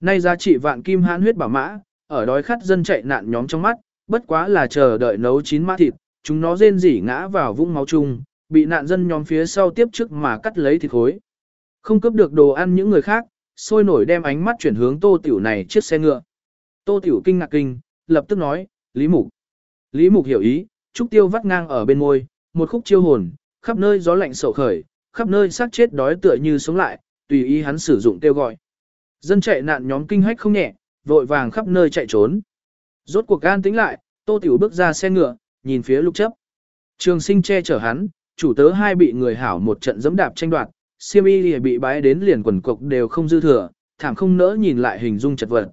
Nay giá trị vạn kim hãn huyết bảo mã, ở đói khát dân chạy nạn nhóm trong mắt, bất quá là chờ đợi nấu chín mã thịt, chúng nó rên rỉ ngã vào vũng máu chung, bị nạn dân nhóm phía sau tiếp trước mà cắt lấy thịt khối. Không cướp được đồ ăn những người khác, sôi nổi đem ánh mắt chuyển hướng tô tiểu này chiếc xe ngựa. Tô tiểu kinh ngạc kinh, lập tức nói, Lý Mục. Lý Mục hiểu ý, trúc tiêu vắt ngang ở bên môi, một khúc chiêu hồn, khắp nơi gió lạnh sầu khởi, khắp nơi xác chết đói tựa như sống lại, tùy ý hắn sử dụng tiêu gọi. Dân chạy nạn nhóm kinh hách không nhẹ, vội vàng khắp nơi chạy trốn. Rốt cuộc gan tính lại, Tô Tiểu bước ra xe ngựa, nhìn phía lục chấp. Trường sinh che chở hắn, chủ tớ hai bị người hảo một trận dẫm đạp tranh đoạt, siêm y bị bái đến liền quần cục đều không dư thừa, thảm không nỡ nhìn lại hình dung chật vật.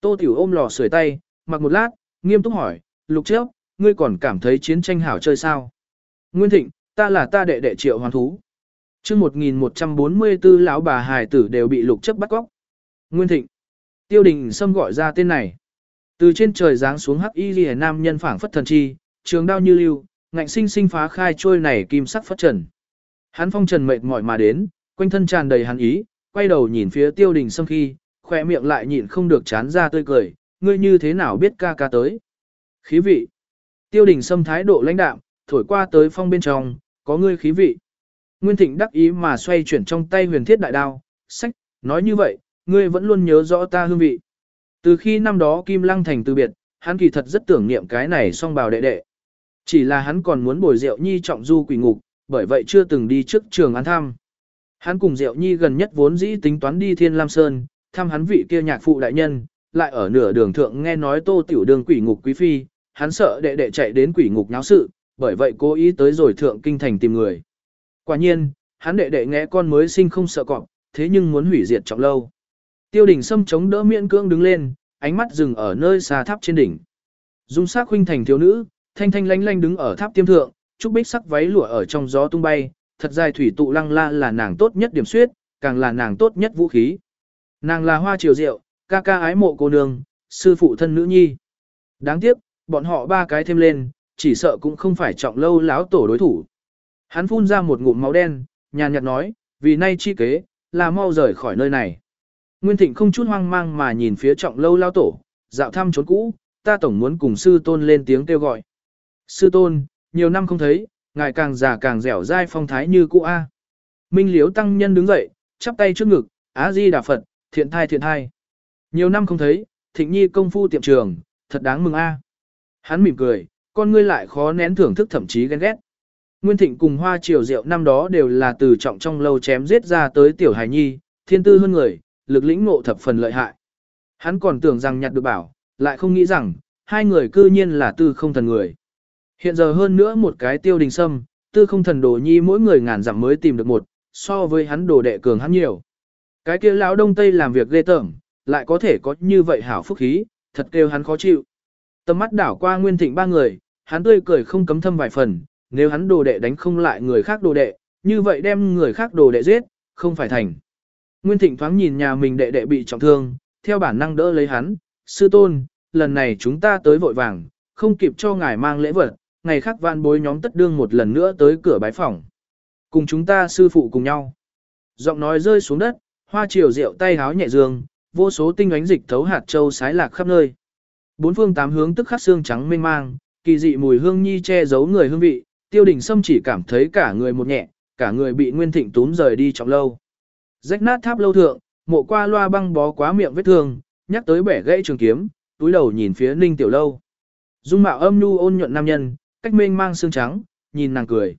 Tô Tiểu ôm lò sưởi tay, mặc một lát, nghiêm túc hỏi, lục chấp, ngươi còn cảm thấy chiến tranh hảo chơi sao? Nguyên Thịnh, ta là ta đệ đệ triệu hoàn thú. chương 1144 lão bà hài tử đều bị lục chấp bắt cóc. Nguyên Thịnh. Tiêu đình Sâm gọi ra tên này. Từ trên trời giáng xuống hắc y ghi nam nhân phảng phất thần chi, trường đao như lưu, ngạnh sinh sinh phá khai trôi này kim sắc phất trần. Hắn phong trần mệt mỏi mà đến, quanh thân tràn đầy hắn ý, quay đầu nhìn phía tiêu đình Sâm khi, khỏe miệng lại nhịn không được chán ra tươi cười, ngươi như thế nào biết ca ca tới. Khí vị. Tiêu đình Sâm thái độ lãnh đạm, thổi qua tới phong bên trong, có ngươi khí vị. Nguyên Thịnh đắc ý mà xoay chuyển trong tay huyền thiết đại đao, sách, nói như vậy, ngươi vẫn luôn nhớ rõ ta hương vị. Từ khi năm đó Kim Lăng Thành từ biệt, hắn kỳ thật rất tưởng niệm cái này song bào đệ đệ. Chỉ là hắn còn muốn bồi rượu nhi trọng du quỷ ngục, bởi vậy chưa từng đi trước trường án thăm. Hắn cùng Diệu Nhi gần nhất vốn dĩ tính toán đi Thiên Lam Sơn, thăm hắn vị kia nhạc phụ đại nhân, lại ở nửa đường thượng nghe nói Tô Tiểu Đường quỷ ngục quý phi, hắn sợ đệ đệ chạy đến quỷ ngục nháo sự, bởi vậy cố ý tới rồi thượng kinh thành tìm người. Quả nhiên, hắn đệ đệ nghe con mới sinh không sợ cọp, thế nhưng muốn hủy diệt trọng lâu. Tiêu đình Sâm chống đỡ miễn cưỡng đứng lên, ánh mắt dừng ở nơi xa tháp trên đỉnh. Dung sắc huynh thành thiếu nữ, thanh thanh lanh lanh đứng ở tháp tiêm thượng, trúc bích sắc váy lụa ở trong gió tung bay, thật dài thủy tụ lăng la là nàng tốt nhất điểm suyết, càng là nàng tốt nhất vũ khí. Nàng là hoa triều diệu, ca ca ái mộ cô nương, sư phụ thân nữ nhi. Đáng tiếc, bọn họ ba cái thêm lên, chỉ sợ cũng không phải trọng lâu láo tổ đối thủ. Hắn phun ra một ngụm máu đen, nhàn nhạt nói, vì nay chi kế, là mau rời khỏi nơi này. Nguyên Thịnh không chút hoang mang mà nhìn phía trọng lâu lao tổ, dạo thăm trốn cũ, ta tổng muốn cùng sư tôn lên tiếng kêu gọi. Sư tôn, nhiều năm không thấy, ngài càng già càng dẻo dai phong thái như cũ A. Minh liếu tăng nhân đứng dậy, chắp tay trước ngực, Á Di Đà Phật, thiện thai thiện thai. Nhiều năm không thấy, thịnh nhi công phu tiệm trường, thật đáng mừng A. Hắn mỉm cười, con ngươi lại khó nén thưởng thức thậm chí ghen ghét. Nguyên Thịnh cùng Hoa Triều Diệu năm đó đều là từ trọng trong lâu chém giết ra tới tiểu Hải nhi, thiên tư hơn người, lực lĩnh ngộ thập phần lợi hại. Hắn còn tưởng rằng nhặt được bảo, lại không nghĩ rằng, hai người cư nhiên là tư không thần người. Hiện giờ hơn nữa một cái tiêu đình sâm, tư không thần đồ nhi mỗi người ngàn dặm mới tìm được một, so với hắn đồ đệ cường hắn nhiều. Cái kia lão đông tây làm việc ghê tởm, lại có thể có như vậy hảo phúc khí, thật kêu hắn khó chịu. Tầm mắt đảo qua nguyên thịnh ba người, hắn tươi cười không cấm thâm vài phần, nếu hắn đồ đệ đánh không lại người khác đồ đệ, như vậy đem người khác đồ đệ giết, không phải thành. Nguyên Thịnh thoáng nhìn nhà mình đệ đệ bị trọng thương, theo bản năng đỡ lấy hắn, sư tôn, lần này chúng ta tới vội vàng, không kịp cho ngài mang lễ vật, ngày khác vạn bối nhóm tất đương một lần nữa tới cửa bái phòng. Cùng chúng ta sư phụ cùng nhau. Giọng nói rơi xuống đất, hoa chiều rượu tay háo nhẹ dương, vô số tinh ánh dịch thấu hạt châu sái lạc khắp nơi. Bốn phương tám hướng tức khắc xương trắng mênh mang, kỳ dị mùi hương nhi che giấu người hương vị, tiêu đình sâm chỉ cảm thấy cả người một nhẹ, cả người bị nguyên thịnh túm rời đi trọng lâu. Rách nát tháp lâu thượng, mộ qua loa băng bó quá miệng vết thương, nhắc tới bẻ gãy trường kiếm, túi đầu nhìn phía ninh tiểu lâu. Dung mạo âm nhu ôn nhuận nam nhân, cách mênh mang xương trắng, nhìn nàng cười.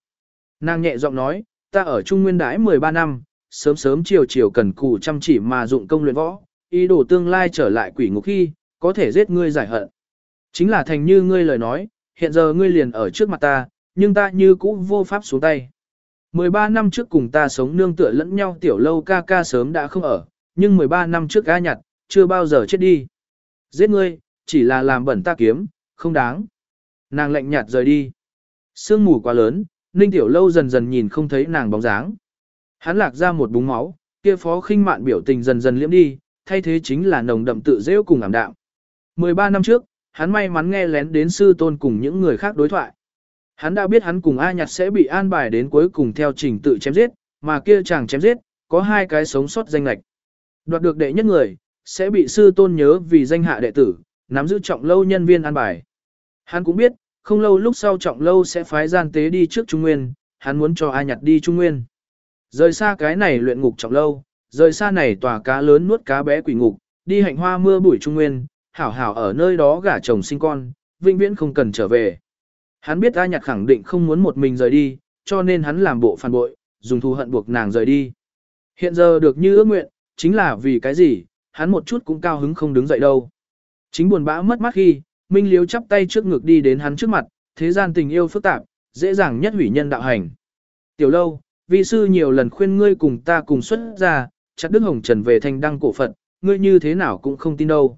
Nàng nhẹ giọng nói, ta ở Trung Nguyên đãi 13 năm, sớm sớm chiều chiều cần cù chăm chỉ mà dụng công luyện võ, ý đồ tương lai trở lại quỷ ngục khi, có thể giết ngươi giải hận. Chính là thành như ngươi lời nói, hiện giờ ngươi liền ở trước mặt ta, nhưng ta như cũ vô pháp xuống tay. 13 năm trước cùng ta sống nương tựa lẫn nhau tiểu lâu ca ca sớm đã không ở, nhưng 13 năm trước ga nhặt, chưa bao giờ chết đi. Giết ngươi, chỉ là làm bẩn ta kiếm, không đáng. Nàng lạnh nhạt rời đi. Sương mù quá lớn, Ninh Tiểu Lâu dần dần nhìn không thấy nàng bóng dáng. Hắn lạc ra một búng máu, kia phó khinh mạn biểu tình dần dần liễm đi, thay thế chính là nồng đậm tự rêu cùng ảm đạm. 13 năm trước, hắn may mắn nghe lén đến sư tôn cùng những người khác đối thoại. Hắn đã biết hắn cùng A nhạt sẽ bị an bài đến cuối cùng theo trình tự chém giết, mà kia chàng chém giết, có hai cái sống sót danh lạch. Đoạt được đệ nhất người, sẽ bị sư tôn nhớ vì danh hạ đệ tử, nắm giữ trọng lâu nhân viên an bài. Hắn cũng biết, không lâu lúc sau trọng lâu sẽ phái gian tế đi trước Trung Nguyên, hắn muốn cho ai Nhặt đi Trung Nguyên. Rời xa cái này luyện ngục trọng lâu, rời xa này tòa cá lớn nuốt cá bé quỷ ngục, đi hạnh hoa mưa bụi Trung Nguyên, hảo hảo ở nơi đó gả chồng sinh con, vĩnh viễn không cần trở về. Hắn biết A Nhạc khẳng định không muốn một mình rời đi, cho nên hắn làm bộ phản bội, dùng thù hận buộc nàng rời đi. Hiện giờ được như ước nguyện, chính là vì cái gì, hắn một chút cũng cao hứng không đứng dậy đâu. Chính buồn bã mất mát khi, Minh Liếu chắp tay trước ngực đi đến hắn trước mặt, thế gian tình yêu phức tạp, dễ dàng nhất hủy nhân đạo hành. Tiểu lâu, vị sư nhiều lần khuyên ngươi cùng ta cùng xuất ra, chặt Đức Hồng Trần về thành đăng cổ Phật, ngươi như thế nào cũng không tin đâu.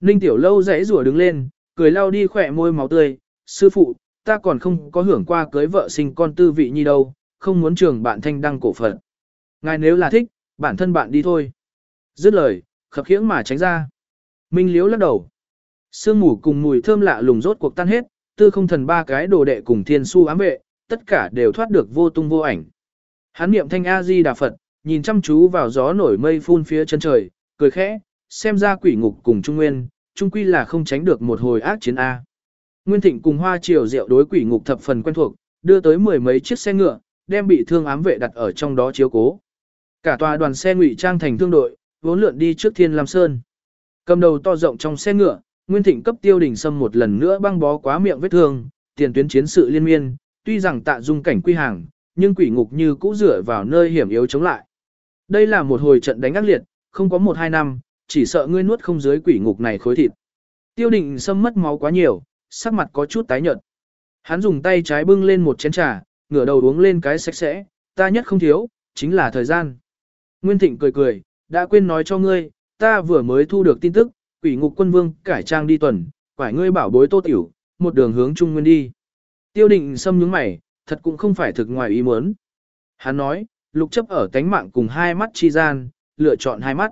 Ninh Tiểu lâu dãy rủa đứng lên, cười lau đi khỏe môi máu tươi, sư phụ, ta còn không có hưởng qua cưới vợ sinh con tư vị như đâu, không muốn trường bạn thanh đăng cổ Phật. Ngài nếu là thích, bản thân bạn đi thôi. Dứt lời, khập khiễng mà tránh ra. Minh Liếu lắc đầu. Sương mù cùng mùi thơm lạ lùng rốt cuộc tan hết, tư không thần ba cái đồ đệ cùng thiên su ám vệ, tất cả đều thoát được vô tung vô ảnh. Hán niệm thanh A-di đà Phật, nhìn chăm chú vào gió nổi mây phun phía chân trời, cười khẽ, xem ra quỷ ngục cùng Trung Nguyên, Trung Quy là không tránh được một hồi ác chiến A. Nguyên Thịnh cùng Hoa Triều Diệu đối quỷ ngục thập phần quen thuộc, đưa tới mười mấy chiếc xe ngựa, đem bị thương ám vệ đặt ở trong đó chiếu cố. Cả tòa đoàn xe ngụy trang thành thương đội, vốn lượn đi trước Thiên Lam Sơn. Cầm đầu to rộng trong xe ngựa, Nguyên Thịnh cấp Tiêu Đình Sâm một lần nữa băng bó quá miệng vết thương, tiền tuyến chiến sự liên miên, tuy rằng tạ dung cảnh quy hàng, nhưng quỷ ngục như cũ dựa vào nơi hiểm yếu chống lại. Đây là một hồi trận đánh ác liệt, không có một hai năm, chỉ sợ ngươi nuốt không dưới quỷ ngục này khối thịt. Tiêu Đình Sâm mất máu quá nhiều, sắc mặt có chút tái nhợt. Hắn dùng tay trái bưng lên một chén trà, ngửa đầu uống lên cái sạch sẽ, ta nhất không thiếu, chính là thời gian. Nguyên Thịnh cười cười, đã quên nói cho ngươi, ta vừa mới thu được tin tức, quỷ ngục quân vương cải trang đi tuần, quải ngươi bảo bối tô tiểu, một đường hướng trung nguyên đi. Tiêu định xâm nhướng mày, thật cũng không phải thực ngoài ý muốn. Hắn nói, lục chấp ở tánh mạng cùng hai mắt chi gian, lựa chọn hai mắt.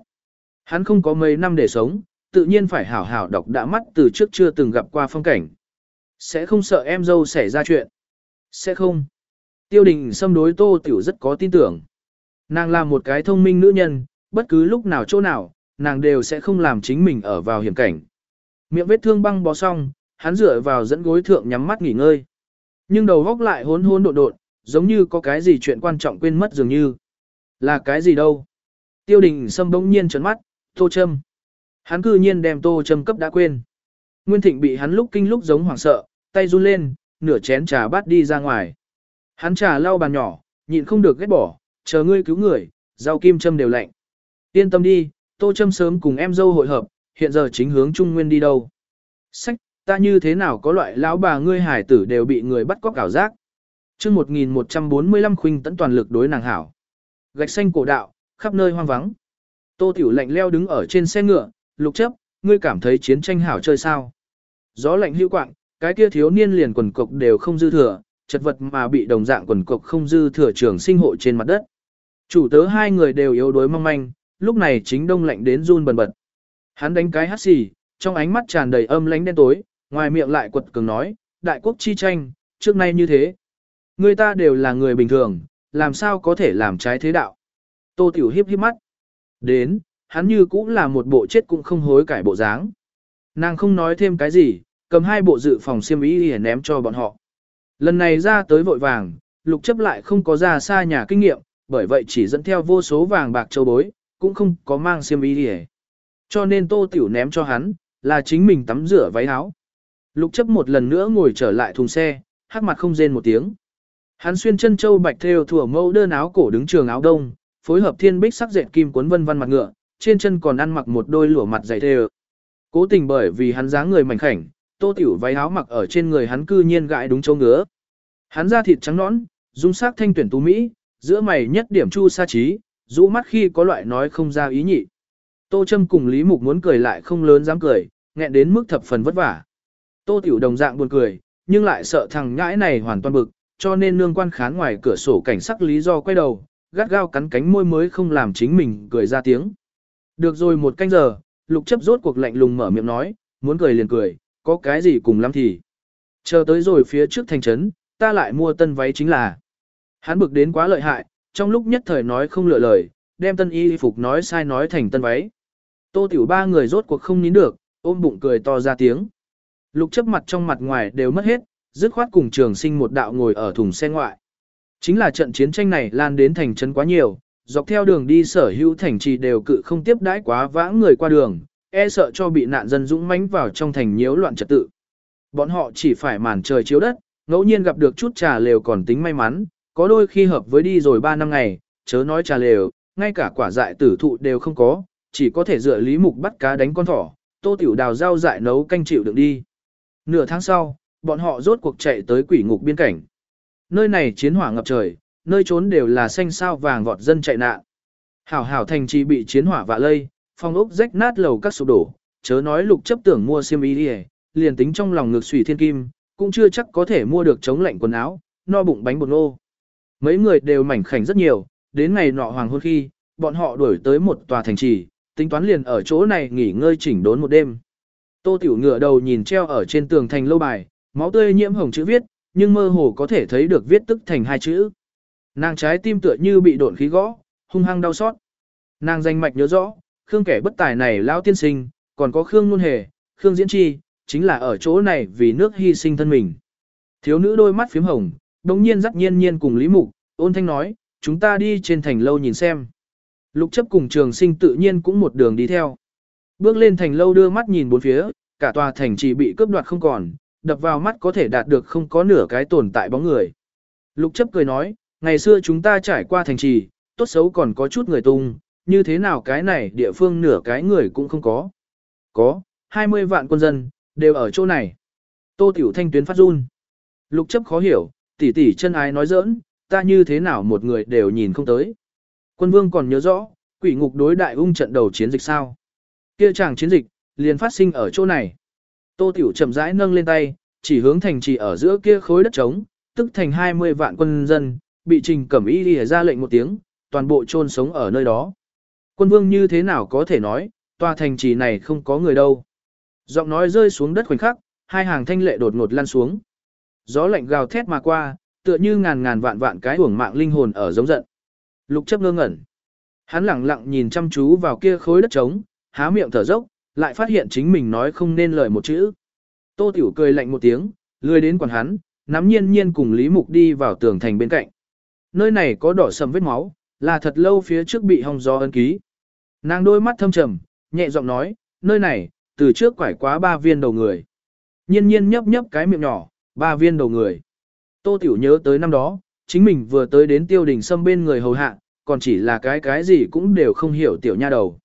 Hắn không có mấy năm để sống, tự nhiên phải hảo hảo đọc đã mắt từ trước chưa từng gặp qua phong cảnh. Sẽ không sợ em dâu xảy ra chuyện. Sẽ không. Tiêu đình xâm đối tô tiểu rất có tin tưởng. Nàng là một cái thông minh nữ nhân, bất cứ lúc nào chỗ nào, nàng đều sẽ không làm chính mình ở vào hiểm cảnh. Miệng vết thương băng bó xong, hắn dựa vào dẫn gối thượng nhắm mắt nghỉ ngơi. Nhưng đầu góc lại hốn hỗn đột đột, giống như có cái gì chuyện quan trọng quên mất dường như. Là cái gì đâu? Tiêu đình sâm bỗng nhiên trấn mắt, tô châm. Hắn cư nhiên đem tô châm cấp đã quên. Nguyên thịnh bị hắn lúc kinh lúc giống hoảng sợ, tay run lên, nửa chén trà bát đi ra ngoài. Hắn trà lau bàn nhỏ, nhịn không được ghét bỏ, chờ ngươi cứu người, rau kim châm đều lạnh. Yên tâm đi, tô Trâm sớm cùng em dâu hội hợp, hiện giờ chính hướng Trung Nguyên đi đâu. Sách, ta như thế nào có loại lão bà ngươi hải tử đều bị người bắt cóc ảo giác. chương 1145 khuynh tấn toàn lực đối nàng hảo. Gạch xanh cổ đạo, khắp nơi hoang vắng. Tô Tiểu lạnh leo đứng ở trên xe ngựa, lục chấp, ngươi cảm thấy chiến tranh hảo chơi sao. Gió lạnh hữu quạng, cái kia thiếu niên liền quần cục đều không dư thừa, chật vật mà bị đồng dạng quần cục không dư thừa trường sinh hộ trên mặt đất. Chủ tớ hai người đều yếu đuối mong manh, lúc này chính đông lạnh đến run bần bật. Hắn đánh cái hắt xì, trong ánh mắt tràn đầy âm lánh đen tối, ngoài miệng lại quật cường nói, đại quốc chi tranh, trước nay như thế. Người ta đều là người bình thường, làm sao có thể làm trái thế đạo. Tô Tiểu hiếp hiếp mắt. Đến, hắn như cũng là một bộ chết cũng không hối cải bộ dáng. Nàng không nói thêm cái gì, cầm hai bộ dự phòng xiêm y để ném cho bọn họ. Lần này ra tới vội vàng, lục chấp lại không có ra xa nhà kinh nghiệm, bởi vậy chỉ dẫn theo vô số vàng bạc châu bối, cũng không có mang xiêm y để. Cho nên tô tiểu ném cho hắn, là chính mình tắm rửa váy áo. Lục chấp một lần nữa ngồi trở lại thùng xe, hắc mặt không rên một tiếng. Hắn xuyên chân châu bạch thêu thủa mẫu đơn áo cổ đứng trường áo đông, phối hợp thiên bích sắc dệt kim cuốn vân vân mặt ngựa, trên chân còn ăn mặc một đôi lụa mặt dày thêu. Cố tình bởi vì hắn dáng người mảnh khảnh, tô tiểu váy áo mặc ở trên người hắn cư nhiên gãi đúng chỗ ngứa. Hắn da thịt trắng nõn, dung sắc thanh tuyển tú mỹ, giữa mày nhất điểm chu sa trí, rũ mắt khi có loại nói không ra ý nhị. Tô Trâm cùng Lý Mục muốn cười lại không lớn dám cười, nghẹn đến mức thập phần vất vả. Tô Tiểu đồng dạng buồn cười, nhưng lại sợ thằng ngãi này hoàn toàn bực, cho nên nương quan khán ngoài cửa sổ cảnh sắc lý do quay đầu, gắt gao cắn cánh môi mới không làm chính mình cười ra tiếng. Được rồi một canh giờ, lục chấp rốt cuộc lạnh lùng mở miệng nói, muốn cười liền cười, có cái gì cùng lắm thì. Chờ tới rồi phía trước thành trấn, ta lại mua tân váy chính là. Hắn bực đến quá lợi hại, trong lúc nhất thời nói không lựa lời, đem tân y phục nói sai nói thành tân váy. Tô tiểu ba người rốt cuộc không nín được, ôm bụng cười to ra tiếng. Lục chấp mặt trong mặt ngoài đều mất hết, dứt khoát cùng trường sinh một đạo ngồi ở thùng xe ngoại. Chính là trận chiến tranh này lan đến thành trấn quá nhiều, dọc theo đường đi sở hữu thành trì đều cự không tiếp đãi quá vãng người qua đường, e sợ cho bị nạn dân dũng mãnh vào trong thành nhiễu loạn trật tự. Bọn họ chỉ phải màn trời chiếu đất, ngẫu nhiên gặp được chút trà lều còn tính may mắn, có đôi khi hợp với đi rồi 3 năm ngày, chớ nói trà lều, ngay cả quả dại tử thụ đều không có, chỉ có thể dựa lý mục bắt cá đánh con thỏ, tô tiểu đào rau dại nấu canh chịu đựng đi. Nửa tháng sau, bọn họ rốt cuộc chạy tới quỷ ngục biên cảnh. Nơi này chiến hỏa ngập trời, nơi trốn đều là xanh sao vàng vọt dân chạy nạn. Hảo hảo thành trì bị chiến hỏa vạ lây, phong ốc rách nát lầu các sụp đổ, chớ nói lục chấp tưởng mua xiêm y đi liền tính trong lòng ngược sủy thiên kim, cũng chưa chắc có thể mua được chống lạnh quần áo, no bụng bánh bột ngô. Mấy người đều mảnh khảnh rất nhiều, đến ngày nọ hoàng hôn khi, bọn họ đuổi tới một tòa thành trì, tính toán liền ở chỗ này nghỉ ngơi chỉnh đốn một đêm. Tô Tiểu ngựa đầu nhìn treo ở trên tường thành lâu bài, máu tươi nhiễm hồng chữ viết, nhưng mơ hồ có thể thấy được viết tức thành hai chữ. Nàng trái tim tựa như bị độn khí gõ, hung hăng đau xót. Nàng danh mạch nhớ rõ, Khương kẻ bất tài này lão tiên sinh, còn có Khương Nôn Hề, Khương Diễn Chi, chính là ở chỗ này vì nước hy sinh thân mình. Thiếu nữ đôi mắt phím hồng, đồng nhiên dắt nhiên nhiên cùng Lý Mục, ôn thanh nói, chúng ta đi trên thành lâu nhìn xem. Lục chấp cùng trường sinh tự nhiên cũng một đường đi theo. Bước lên thành lâu đưa mắt nhìn bốn phía, cả tòa thành chỉ bị cướp đoạt không còn, đập vào mắt có thể đạt được không có nửa cái tồn tại bóng người. Lục chấp cười nói, ngày xưa chúng ta trải qua thành trì, tốt xấu còn có chút người tung, như thế nào cái này địa phương nửa cái người cũng không có. Có, 20 vạn quân dân, đều ở chỗ này. Tô Tiểu Thanh tuyến phát run. Lục chấp khó hiểu, tỷ tỷ chân ái nói giỡn, ta như thế nào một người đều nhìn không tới. Quân vương còn nhớ rõ, quỷ ngục đối đại ung trận đầu chiến dịch sao. Kia chàng chiến dịch, liền phát sinh ở chỗ này. Tô Tiểu chậm rãi nâng lên tay, chỉ hướng thành trì ở giữa kia khối đất trống, tức thành 20 vạn quân dân, bị trình cẩm y đi ra lệnh một tiếng, toàn bộ chôn sống ở nơi đó. Quân vương như thế nào có thể nói, tòa thành trì này không có người đâu. Giọng nói rơi xuống đất khoảnh khắc, hai hàng thanh lệ đột ngột lăn xuống. Gió lạnh gào thét mà qua, tựa như ngàn ngàn vạn vạn cái uổng mạng linh hồn ở giống giận. Lục chấp ngơ ngẩn. Hắn lặng lặng nhìn chăm chú vào kia khối đất trống, há miệng thở dốc, lại phát hiện chính mình nói không nên lời một chữ. Tô Tiểu cười lạnh một tiếng, lười đến quần hắn, nắm nhiên nhiên cùng Lý Mục đi vào tường thành bên cạnh. Nơi này có đỏ sầm vết máu, là thật lâu phía trước bị hong gió ân ký. Nàng đôi mắt thâm trầm, nhẹ giọng nói, nơi này, từ trước quải quá ba viên đầu người. Nhiên nhiên nhấp nhấp cái miệng nhỏ, ba viên đầu người. Tô Tiểu nhớ tới năm đó, chính mình vừa tới đến tiêu đình xâm bên người hầu hạ, còn chỉ là cái cái gì cũng đều không hiểu tiểu nha đầu.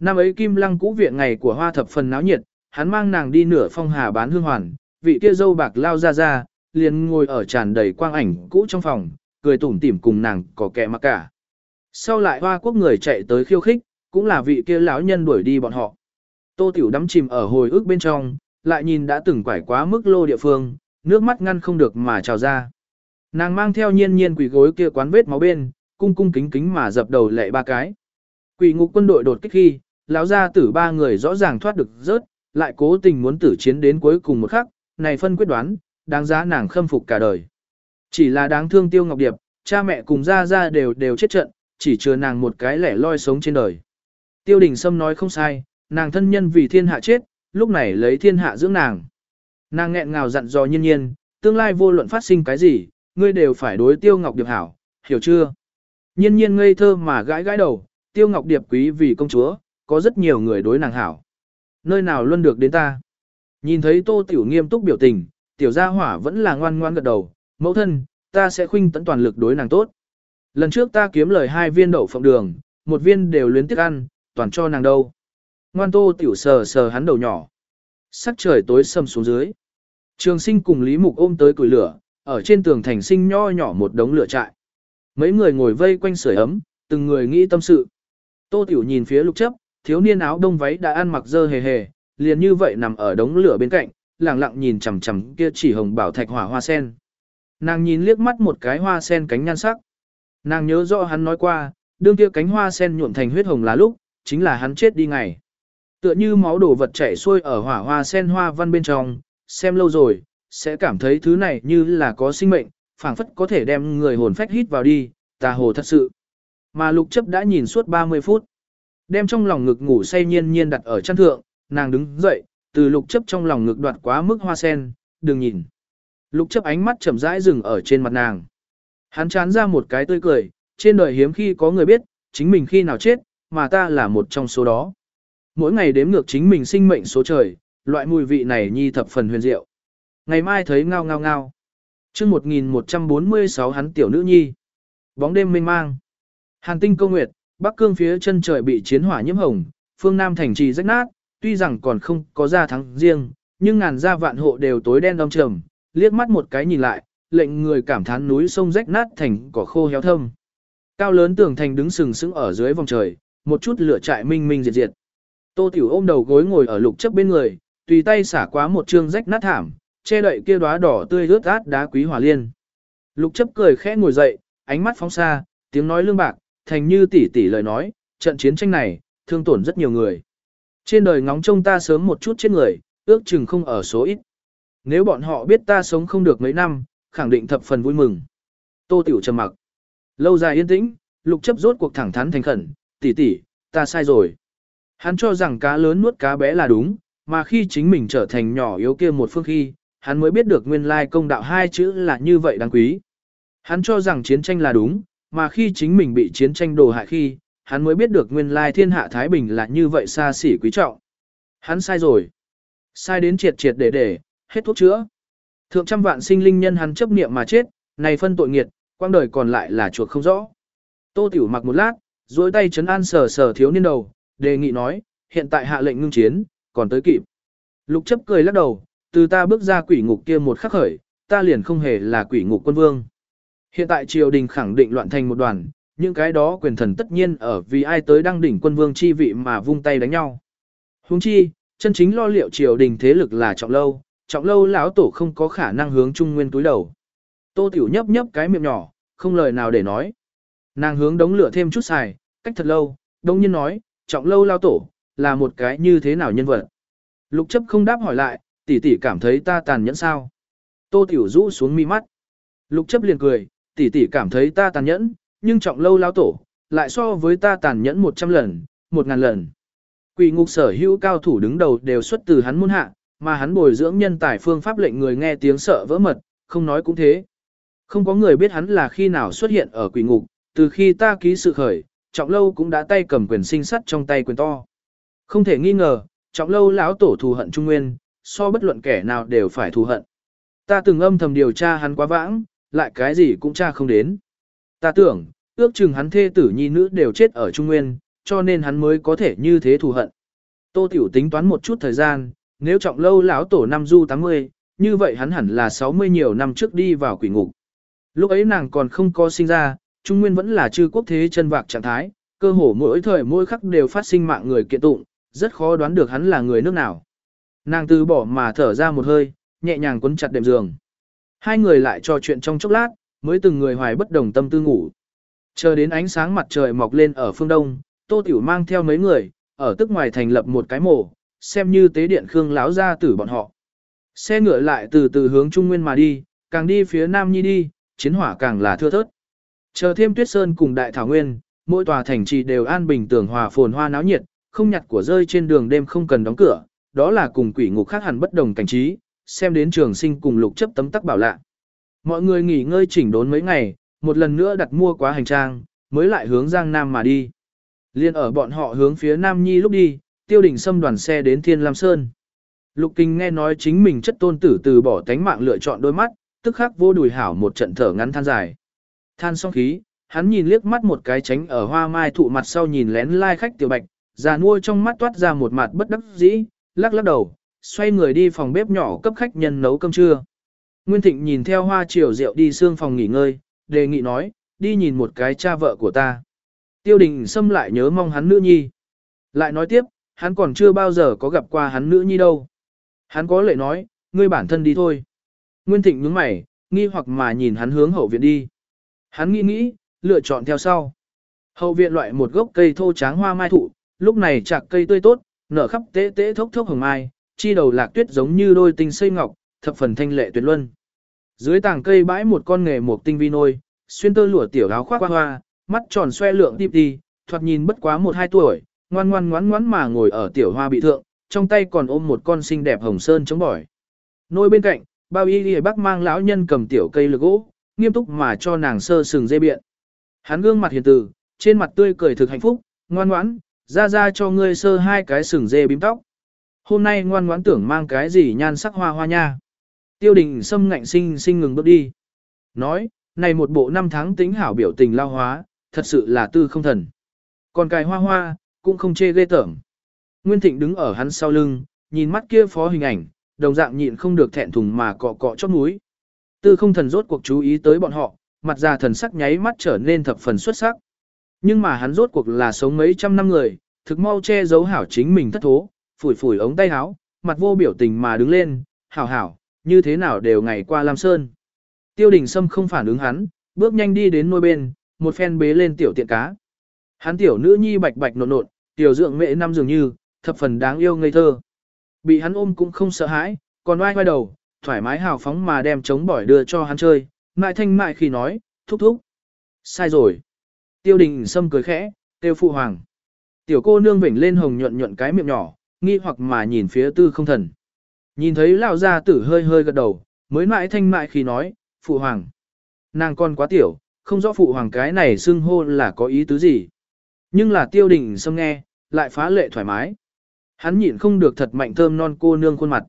Năm ấy Kim Lăng cũ viện ngày của hoa thập phần náo nhiệt, hắn mang nàng đi nửa phong hà bán hương hoàn, vị kia dâu bạc lao ra ra, liền ngồi ở tràn đầy quang ảnh cũ trong phòng, cười tủm tỉm cùng nàng có kẻ mặc cả. Sau lại hoa quốc người chạy tới khiêu khích, cũng là vị kia lão nhân đuổi đi bọn họ. Tô Tiểu đắm chìm ở hồi ức bên trong, lại nhìn đã từng quải quá mức lô địa phương, nước mắt ngăn không được mà trào ra. Nàng mang theo nhiên nhiên quỷ gối kia quán vết máu bên, cung cung kính kính mà dập đầu lệ ba cái. Quỷ ngục quân đội đột kích khi, lão gia tử ba người rõ ràng thoát được rớt, lại cố tình muốn tử chiến đến cuối cùng một khắc, này phân quyết đoán, đáng giá nàng khâm phục cả đời. Chỉ là đáng thương Tiêu Ngọc Điệp, cha mẹ cùng gia gia đều đều chết trận, chỉ chừa nàng một cái lẻ loi sống trên đời. Tiêu đình Sâm nói không sai, nàng thân nhân vì thiên hạ chết, lúc này lấy thiên hạ dưỡng nàng. Nàng nghẹn ngào dặn dò nhiên nhiên, tương lai vô luận phát sinh cái gì, ngươi đều phải đối tiêu ngọc điệp hảo, hiểu chưa? Nhiên nhiên ngây thơ mà gãi gãi đầu, tiêu ngọc điệp quý vì công chúa, có rất nhiều người đối nàng hảo. Nơi nào luôn được đến ta? Nhìn thấy tô tiểu nghiêm túc biểu tình, tiểu gia hỏa vẫn là ngoan ngoan gật đầu, mẫu thân, ta sẽ khuynh tận toàn lực đối nàng tốt. Lần trước ta kiếm lời hai viên đậu phộng đường, một viên đều luyến tiếc ăn, toàn cho nàng đâu. Ngoan tô tiểu sờ sờ hắn đầu nhỏ. Sắc trời tối sầm xuống dưới. Trường sinh cùng Lý Mục ôm tới củi lửa, ở trên tường thành sinh nho nhỏ một đống lửa trại. Mấy người ngồi vây quanh sưởi ấm, từng người nghĩ tâm sự. Tô Tiểu nhìn phía lục chấp, thiếu niên áo đông váy đã ăn mặc dơ hề hề, liền như vậy nằm ở đống lửa bên cạnh, lặng lặng nhìn chằm chằm kia chỉ hồng bảo thạch hỏa hoa sen. Nàng nhìn liếc mắt một cái hoa sen cánh nhan sắc. Nàng nhớ rõ hắn nói qua, đương kia cánh hoa sen nhuộm thành huyết hồng là lúc, chính là hắn chết đi ngày. Tựa như máu đổ vật chảy xuôi ở hỏa hoa sen hoa văn bên trong, xem lâu rồi, sẽ cảm thấy thứ này như là có sinh mệnh, phảng phất có thể đem người hồn phách hít vào đi, tà hồ thật sự. Mà lục chấp đã nhìn suốt 30 phút. Đem trong lòng ngực ngủ say nhiên nhiên đặt ở chăn thượng, nàng đứng dậy, từ lục chấp trong lòng ngực đoạt quá mức hoa sen, đừng nhìn. Lục chấp ánh mắt chậm rãi dừng ở trên mặt nàng. Hắn chán ra một cái tươi cười, trên đời hiếm khi có người biết, chính mình khi nào chết, mà ta là một trong số đó. Mỗi ngày đếm ngược chính mình sinh mệnh số trời, loại mùi vị này nhi thập phần huyền diệu. Ngày mai thấy ngao ngao ngao. Trước 1146 hắn tiểu nữ nhi. Bóng đêm mênh mang. Hàn tinh công nguyệt, bắc cương phía chân trời bị chiến hỏa nhiễm hồng, phương nam thành trì rách nát, tuy rằng còn không có ra thắng riêng, nhưng ngàn gia vạn hộ đều tối đen đông trầm, liếc mắt một cái nhìn lại, lệnh người cảm thán núi sông rách nát thành cỏ khô héo thơm. Cao lớn tường thành đứng sừng sững ở dưới vòng trời, một chút lửa trại minh minh diệt diệt. Tô Tiểu ôm đầu gối ngồi ở lục chấp bên người, tùy tay xả quá một chương rách nát thảm, che đậy kia đóa đỏ tươi rớt át đá quý hỏa liên. Lục chấp cười khẽ ngồi dậy, ánh mắt phóng xa, tiếng nói lương bạc, thành như tỷ tỷ lời nói, trận chiến tranh này, thương tổn rất nhiều người. Trên đời ngóng trông ta sớm một chút chết người, ước chừng không ở số ít. Nếu bọn họ biết ta sống không được mấy năm, khẳng định thập phần vui mừng. Tô Tiểu trầm mặc. Lâu dài yên tĩnh, lục chấp rốt cuộc thẳng thắn thành khẩn, tỷ tỷ, ta sai rồi. Hắn cho rằng cá lớn nuốt cá bé là đúng, mà khi chính mình trở thành nhỏ yếu kia một phương khi, hắn mới biết được nguyên lai công đạo hai chữ là như vậy đáng quý. Hắn cho rằng chiến tranh là đúng, mà khi chính mình bị chiến tranh đồ hại khi, hắn mới biết được nguyên lai thiên hạ Thái Bình là như vậy xa xỉ quý trọng. Hắn sai rồi. Sai đến triệt triệt để để, hết thuốc chữa. Thượng trăm vạn sinh linh nhân hắn chấp niệm mà chết, này phân tội nghiệt, quang đời còn lại là chuột không rõ. Tô Tiểu mặc một lát, duỗi tay chấn an sờ sờ thiếu niên đầu, đề nghị nói, hiện tại hạ lệnh ngưng chiến, còn tới kịp. Lục chấp cười lắc đầu, từ ta bước ra quỷ ngục kia một khắc khởi, ta liền không hề là quỷ ngục quân vương. Hiện tại triều đình khẳng định loạn thành một đoàn, những cái đó quyền thần tất nhiên ở vì ai tới đăng đỉnh quân vương chi vị mà vung tay đánh nhau. Huống chi, chân chính lo liệu triều đình thế lực là trọng lâu, trọng lâu lão tổ không có khả năng hướng trung nguyên túi đầu. Tô Tiểu nhấp nhấp cái miệng nhỏ, không lời nào để nói. Nàng hướng đống lửa thêm chút xài, cách thật lâu, đông nhiên nói, trọng lâu lao tổ, là một cái như thế nào nhân vật. Lục chấp không đáp hỏi lại, tỷ tỷ cảm thấy ta tàn nhẫn sao. Tô Tiểu rũ xuống mi mắt. Lục chấp liền cười, tỷ tỷ cảm thấy ta tàn nhẫn, nhưng trọng lâu lao tổ, lại so với ta tàn nhẫn 100 lần, 1000 lần. Quỷ ngục sở hữu cao thủ đứng đầu đều xuất từ hắn môn hạ, mà hắn bồi dưỡng nhân tài phương pháp lệnh người nghe tiếng sợ vỡ mật, không nói cũng thế. Không có người biết hắn là khi nào xuất hiện ở quỷ ngục, từ khi ta ký sự khởi, trọng lâu cũng đã tay cầm quyền sinh sắt trong tay quyền to. Không thể nghi ngờ, trọng lâu lão tổ thù hận Trung Nguyên, so bất luận kẻ nào đều phải thù hận. Ta từng âm thầm điều tra hắn quá vãng, lại cái gì cũng tra không đến. Ta tưởng, ước chừng hắn thê tử nhi nữ đều chết ở Trung Nguyên, cho nên hắn mới có thể như thế thù hận. Tô Tiểu tính toán một chút thời gian, nếu trọng lâu lão tổ năm du 80, như vậy hắn hẳn là 60 nhiều năm trước đi vào quỷ ngục. Lúc ấy nàng còn không có sinh ra, Trung Nguyên vẫn là chư quốc thế chân vạc trạng thái, cơ hồ mỗi thời mỗi khắc đều phát sinh mạng người kiện tụng, rất khó đoán được hắn là người nước nào. Nàng từ bỏ mà thở ra một hơi, nhẹ nhàng quấn chặt đệm giường. Hai người lại trò chuyện trong chốc lát, mới từng người hoài bất đồng tâm tư ngủ. Chờ đến ánh sáng mặt trời mọc lên ở phương đông, Tô Tiểu mang theo mấy người, ở tức ngoài thành lập một cái mộ, xem như tế điện Khương láo ra tử bọn họ. Xe ngựa lại từ từ hướng Trung Nguyên mà đi, càng đi phía Nam Nhi đi, chiến hỏa càng là thưa thớt. Chờ thêm Tuyết Sơn cùng Đại Thảo Nguyên, mỗi tòa thành trì đều an bình tường hòa phồn hoa náo nhiệt, không nhặt của rơi trên đường đêm không cần đóng cửa, đó là cùng quỷ ngục khác hẳn bất đồng cảnh trí, xem đến trường sinh cùng lục chấp tấm tắc bảo lạ. Mọi người nghỉ ngơi chỉnh đốn mấy ngày, một lần nữa đặt mua quá hành trang, mới lại hướng Giang Nam mà đi. Liên ở bọn họ hướng phía Nam Nhi lúc đi, tiêu đình xâm đoàn xe đến Thiên Lam Sơn. Lục Kinh nghe nói chính mình chất tôn tử từ bỏ tánh mạng lựa chọn đôi mắt, tức khắc vô đùi hảo một trận thở ngắn than dài. Than xong khí, hắn nhìn liếc mắt một cái tránh ở hoa mai thụ mặt sau nhìn lén lai khách tiểu bạch, già nuôi trong mắt toát ra một mặt bất đắc dĩ, lắc lắc đầu, xoay người đi phòng bếp nhỏ cấp khách nhân nấu cơm trưa. Nguyên Thịnh nhìn theo hoa chiều rượu đi xương phòng nghỉ ngơi, đề nghị nói, đi nhìn một cái cha vợ của ta. Tiêu đình xâm lại nhớ mong hắn nữ nhi. Lại nói tiếp, hắn còn chưa bao giờ có gặp qua hắn nữ nhi đâu. Hắn có lệ nói, ngươi bản thân đi thôi. Nguyên Thịnh nhướng mày, nghi hoặc mà nhìn hắn hướng hậu viện đi. Hắn nghĩ nghĩ, lựa chọn theo sau. Hậu viện loại một gốc cây thô tráng hoa mai thụ, lúc này chạc cây tươi tốt, nở khắp tế tế thốc thốc hồng mai, chi đầu lạc tuyết giống như đôi tinh xây ngọc, thập phần thanh lệ tuyệt luân. Dưới tảng cây bãi một con nghề một tinh vi nôi, xuyên tơ lụa tiểu áo khoác hoa hoa, mắt tròn xoe lượng tiếp đi, thoạt nhìn bất quá một hai tuổi, ngoan ngoan ngoan ngoan mà ngồi ở tiểu hoa bị thượng, trong tay còn ôm một con xinh đẹp hồng sơn chống bỏi. Nôi bên cạnh, bao y y bác mang lão nhân cầm tiểu cây lực gỗ, nghiêm túc mà cho nàng sơ sừng dê biện. Hắn gương mặt hiền từ, trên mặt tươi cười thực hạnh phúc, ngoan ngoãn, ra ra cho ngươi sơ hai cái sừng dê bím tóc. Hôm nay ngoan ngoãn tưởng mang cái gì nhan sắc hoa hoa nha. Tiêu đình xâm ngạnh sinh sinh ngừng bước đi. Nói, này một bộ năm tháng tính hảo biểu tình lao hóa, thật sự là tư không thần. Còn cài hoa hoa, cũng không chê ghê tởm. Nguyên Thịnh đứng ở hắn sau lưng, nhìn mắt kia phó hình ảnh, đồng dạng nhịn không được thẹn thùng mà cọ cọ chót núi. Tư không thần rốt cuộc chú ý tới bọn họ, mặt già thần sắc nháy mắt trở nên thập phần xuất sắc. Nhưng mà hắn rốt cuộc là sống mấy trăm năm người, thực mau che giấu hảo chính mình thất thố, phủi phủi ống tay áo, mặt vô biểu tình mà đứng lên, hảo hảo, như thế nào đều ngày qua Lam Sơn. Tiêu đình Sâm không phản ứng hắn, bước nhanh đi đến nôi bên, một phen bế lên tiểu tiện cá. Hắn tiểu nữ nhi bạch bạch nộn nộn, tiểu dượng mẹ năm dường như, thập phần đáng yêu ngây thơ. Bị hắn ôm cũng không sợ hãi, còn oai oai đầu, thoải mái hào phóng mà đem chống bỏi đưa cho hắn chơi, mại thanh mại khi nói, thúc thúc. Sai rồi. Tiêu đình Sâm cười khẽ, tiêu phụ hoàng. Tiểu cô nương vểnh lên hồng nhuận nhuận cái miệng nhỏ, nghi hoặc mà nhìn phía tư không thần. Nhìn thấy lão gia tử hơi hơi gật đầu, mới mãi thanh mại khi nói, phụ hoàng. Nàng con quá tiểu, không rõ phụ hoàng cái này xưng hô là có ý tứ gì. Nhưng là tiêu đình Sâm nghe, lại phá lệ thoải mái. Hắn nhịn không được thật mạnh thơm non cô nương khuôn mặt.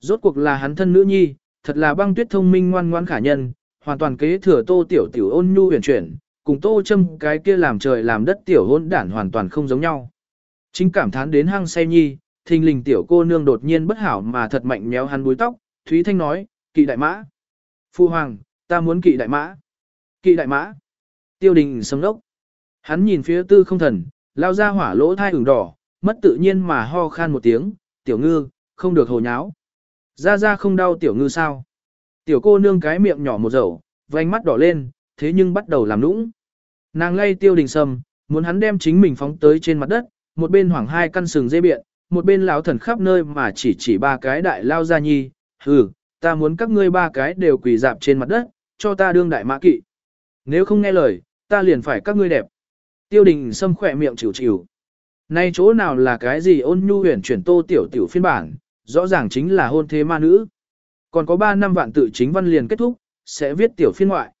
Rốt cuộc là hắn thân nữ nhi, thật là băng tuyết thông minh ngoan ngoãn khả nhân, hoàn toàn kế thừa tô tiểu tiểu ôn nhu huyền chuyển, cùng tô châm cái kia làm trời làm đất tiểu hôn đản hoàn toàn không giống nhau. Chính cảm thán đến hăng say nhi, thình lình tiểu cô nương đột nhiên bất hảo mà thật mạnh méo hắn búi tóc, Thúy Thanh nói, kỵ đại mã. Phu hoàng, ta muốn kỵ đại mã. Kỵ đại mã. Tiêu đình sấm đốc. Hắn nhìn phía tư không thần, lao ra hỏa lỗ thai ửng đỏ, mất tự nhiên mà ho khan một tiếng, tiểu ngư, không được hồ nháo. Ra ra không đau tiểu ngư sao. Tiểu cô nương cái miệng nhỏ một dầu, vành mắt đỏ lên, thế nhưng bắt đầu làm nũng. Nàng lay tiêu đình sâm, muốn hắn đem chính mình phóng tới trên mặt đất, một bên hoảng hai căn sừng dây biện, một bên lão thần khắp nơi mà chỉ chỉ ba cái đại lao ra nhi, hừ, ta muốn các ngươi ba cái đều quỳ dạp trên mặt đất, cho ta đương đại mã kỵ. Nếu không nghe lời, ta liền phải các ngươi đẹp. Tiêu đình sâm khỏe miệng chịu chịu. Nay chỗ nào là cái gì ôn nhu huyền chuyển tô tiểu tiểu phiên bản, rõ ràng chính là hôn thế ma nữ. Còn có 3 năm vạn tự chính văn liền kết thúc, sẽ viết tiểu phiên ngoại.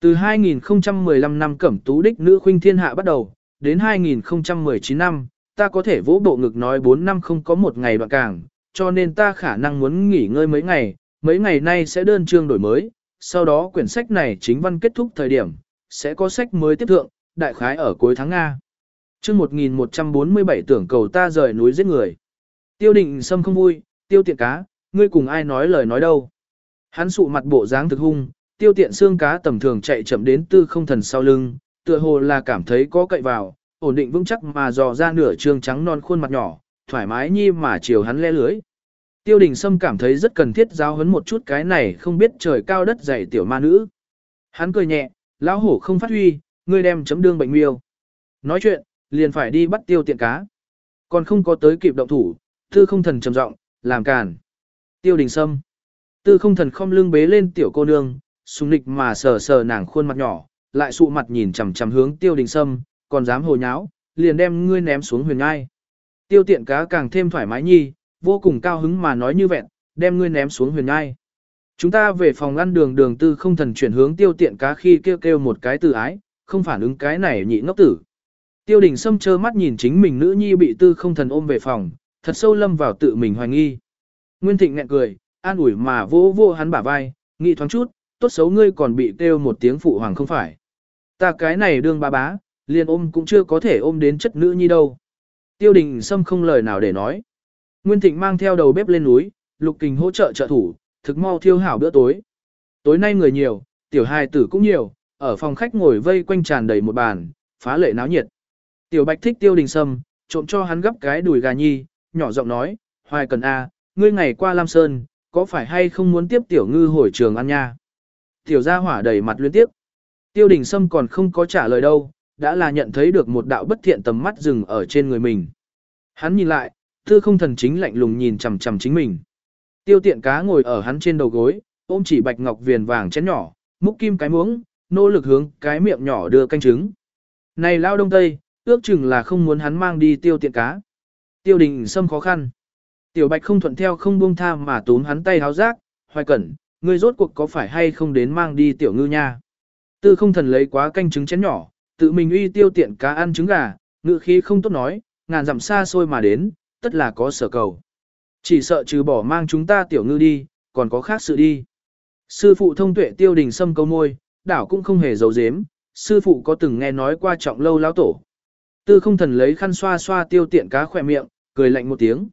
Từ 2015 năm cẩm tú đích nữ khuynh thiên hạ bắt đầu, đến 2019 năm, ta có thể vỗ bộ ngực nói 4 năm không có một ngày đoạn càng, cho nên ta khả năng muốn nghỉ ngơi mấy ngày, mấy ngày nay sẽ đơn chương đổi mới, sau đó quyển sách này chính văn kết thúc thời điểm, sẽ có sách mới tiếp thượng, đại khái ở cuối tháng Nga. chương 1147 tưởng cầu ta rời núi giết người. Tiêu định sâm không vui, tiêu tiện cá, ngươi cùng ai nói lời nói đâu. Hắn sụ mặt bộ dáng thực hung, tiêu tiện xương cá tầm thường chạy chậm đến tư không thần sau lưng, tựa hồ là cảm thấy có cậy vào, ổn định vững chắc mà dò ra nửa trương trắng non khuôn mặt nhỏ, thoải mái nhi mà chiều hắn le lưới. Tiêu đình Sâm cảm thấy rất cần thiết giáo huấn một chút cái này không biết trời cao đất dày tiểu ma nữ. Hắn cười nhẹ, lão hổ không phát huy, ngươi đem chấm đương bệnh miêu. Nói chuyện, liền phải đi bắt tiêu tiện cá. Còn không có tới kịp động thủ, tư không thần trầm giọng làm càn. Tiêu đình Sâm. Tư không thần không lưng bế lên tiểu cô nương, súng nịch mà sờ sờ nàng khuôn mặt nhỏ, lại sụ mặt nhìn chằm chằm hướng tiêu đình Sâm, còn dám hồ nháo, liền đem ngươi ném xuống huyền ngai. Tiêu tiện cá càng thêm thoải mái nhi, vô cùng cao hứng mà nói như vẹn, đem ngươi ném xuống huyền ngai. Chúng ta về phòng ăn đường đường tư không thần chuyển hướng tiêu tiện cá khi kêu kêu một cái từ ái, không phản ứng cái này nhị ngốc tử. Tiêu đình sâm trơ mắt nhìn chính mình nữ nhi bị tư không thần ôm về phòng, thật sâu lâm vào tự mình hoài nghi. Nguyên thịnh nghẹn cười, an ủi mà vỗ vỗ hắn bả vai, nghĩ thoáng chút, tốt xấu ngươi còn bị kêu một tiếng phụ hoàng không phải. Ta cái này đương ba bá, liền ôm cũng chưa có thể ôm đến chất nữ nhi đâu. Tiêu đình sâm không lời nào để nói. Nguyên thịnh mang theo đầu bếp lên núi, lục kình hỗ trợ trợ thủ, thực mau thiêu hảo bữa tối. Tối nay người nhiều, tiểu hài tử cũng nhiều, ở phòng khách ngồi vây quanh tràn đầy một bàn, phá lệ náo nhiệt. Tiểu bạch thích tiêu đình sâm, trộm cho hắn gấp cái đùi gà nhi, nhỏ giọng nói, hoài cần a, ngươi ngày qua Lam Sơn, có phải hay không muốn tiếp tiểu ngư hồi trường ăn nha? Tiểu gia hỏa đầy mặt liên tiếp. Tiêu đình sâm còn không có trả lời đâu, đã là nhận thấy được một đạo bất thiện tầm mắt dừng ở trên người mình. Hắn nhìn lại, tư không thần chính lạnh lùng nhìn chằm chằm chính mình. Tiêu tiện cá ngồi ở hắn trên đầu gối, ôm chỉ bạch ngọc viền vàng chén nhỏ, múc kim cái muỗng, nỗ lực hướng cái miệng nhỏ đưa canh trứng. Này lao đông tây, ước chừng là không muốn hắn mang đi tiêu tiện cá. Tiêu đình sâm khó khăn. Tiểu bạch không thuận theo không buông tha mà túm hắn tay háo rác, hoài cẩn, ngươi rốt cuộc có phải hay không đến mang đi tiểu ngư nha. Tư không thần lấy quá canh trứng chén nhỏ, tự mình uy tiêu tiện cá ăn trứng gà, ngự khí không tốt nói, ngàn dặm xa xôi mà đến, tất là có sở cầu. Chỉ sợ trừ bỏ mang chúng ta tiểu ngư đi, còn có khác sự đi. Sư phụ thông tuệ tiêu đình sâm câu môi, đảo cũng không hề giấu giếm, sư phụ có từng nghe nói qua trọng lâu lão tổ. Tư không thần lấy khăn xoa xoa tiêu tiện cá khỏe miệng, cười lạnh một tiếng.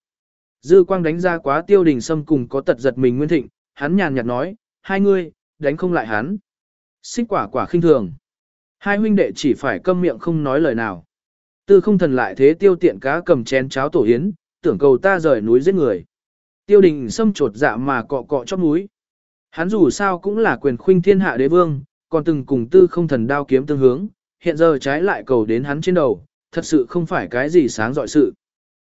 Dư quang đánh ra quá tiêu đình sâm cùng có tật giật mình nguyên thịnh, hắn nhàn nhạt nói, hai ngươi, đánh không lại hắn. Xích quả quả khinh thường. Hai huynh đệ chỉ phải câm miệng không nói lời nào. Tư không thần lại thế tiêu tiện cá cầm chén cháo tổ yến, tưởng cầu ta rời núi giết người. Tiêu đình sâm trột dạ mà cọ cọ chóp núi. Hắn dù sao cũng là quyền khuynh thiên hạ đế vương, còn từng cùng tư không thần đao kiếm tương hướng, hiện giờ trái lại cầu đến hắn trên đầu, thật sự không phải cái gì sáng dọi sự.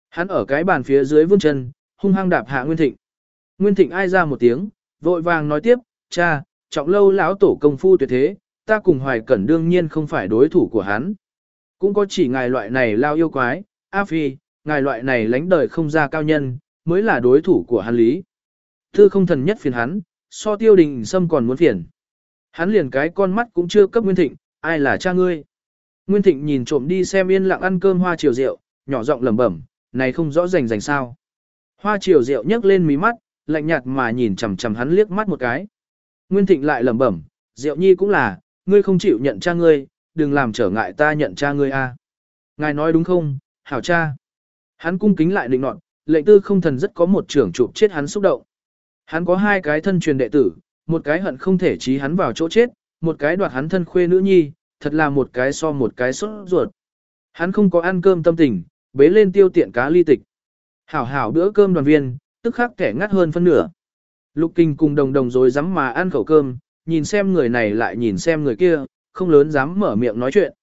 Hắn ở cái bàn phía dưới vươn chân, hung hăng đạp hạ Nguyên Thịnh. Nguyên Thịnh ai ra một tiếng, vội vàng nói tiếp, cha, trọng lâu lão tổ công phu tuyệt thế, ta cùng hoài cẩn đương nhiên không phải đối thủ của hắn. Cũng có chỉ ngài loại này lao yêu quái, A Phi, ngài loại này lánh đời không ra cao nhân, mới là đối thủ của hắn lý. Thư không thần nhất phiền hắn, so tiêu đình sâm còn muốn phiền. Hắn liền cái con mắt cũng chưa cấp Nguyên Thịnh, ai là cha ngươi. Nguyên Thịnh nhìn trộm đi xem yên lặng ăn cơm hoa chiều rượu, nhỏ giọng lẩm bẩm, này không rõ rành rành sao. Hoa chiều rượu nhấc lên mí mắt, lạnh nhạt mà nhìn chằm chằm hắn liếc mắt một cái. Nguyên Thịnh lại lẩm bẩm, rượu nhi cũng là, ngươi không chịu nhận cha ngươi, đừng làm trở ngại ta nhận cha ngươi a. Ngài nói đúng không, hảo cha. Hắn cung kính lại định nọt, lệnh tư không thần rất có một trưởng chụp chết hắn xúc động. Hắn có hai cái thân truyền đệ tử, một cái hận không thể trí hắn vào chỗ chết, một cái đoạt hắn thân khuê nữ nhi, thật là một cái so một cái sốt ruột. Hắn không có ăn cơm tâm tình, bế lên tiêu tiện cá ly tịch. Hảo hảo bữa cơm đoàn viên, tức khắc kẻ ngắt hơn phân nửa. Lục kinh cùng đồng đồng rồi dám mà ăn khẩu cơm, nhìn xem người này lại nhìn xem người kia, không lớn dám mở miệng nói chuyện.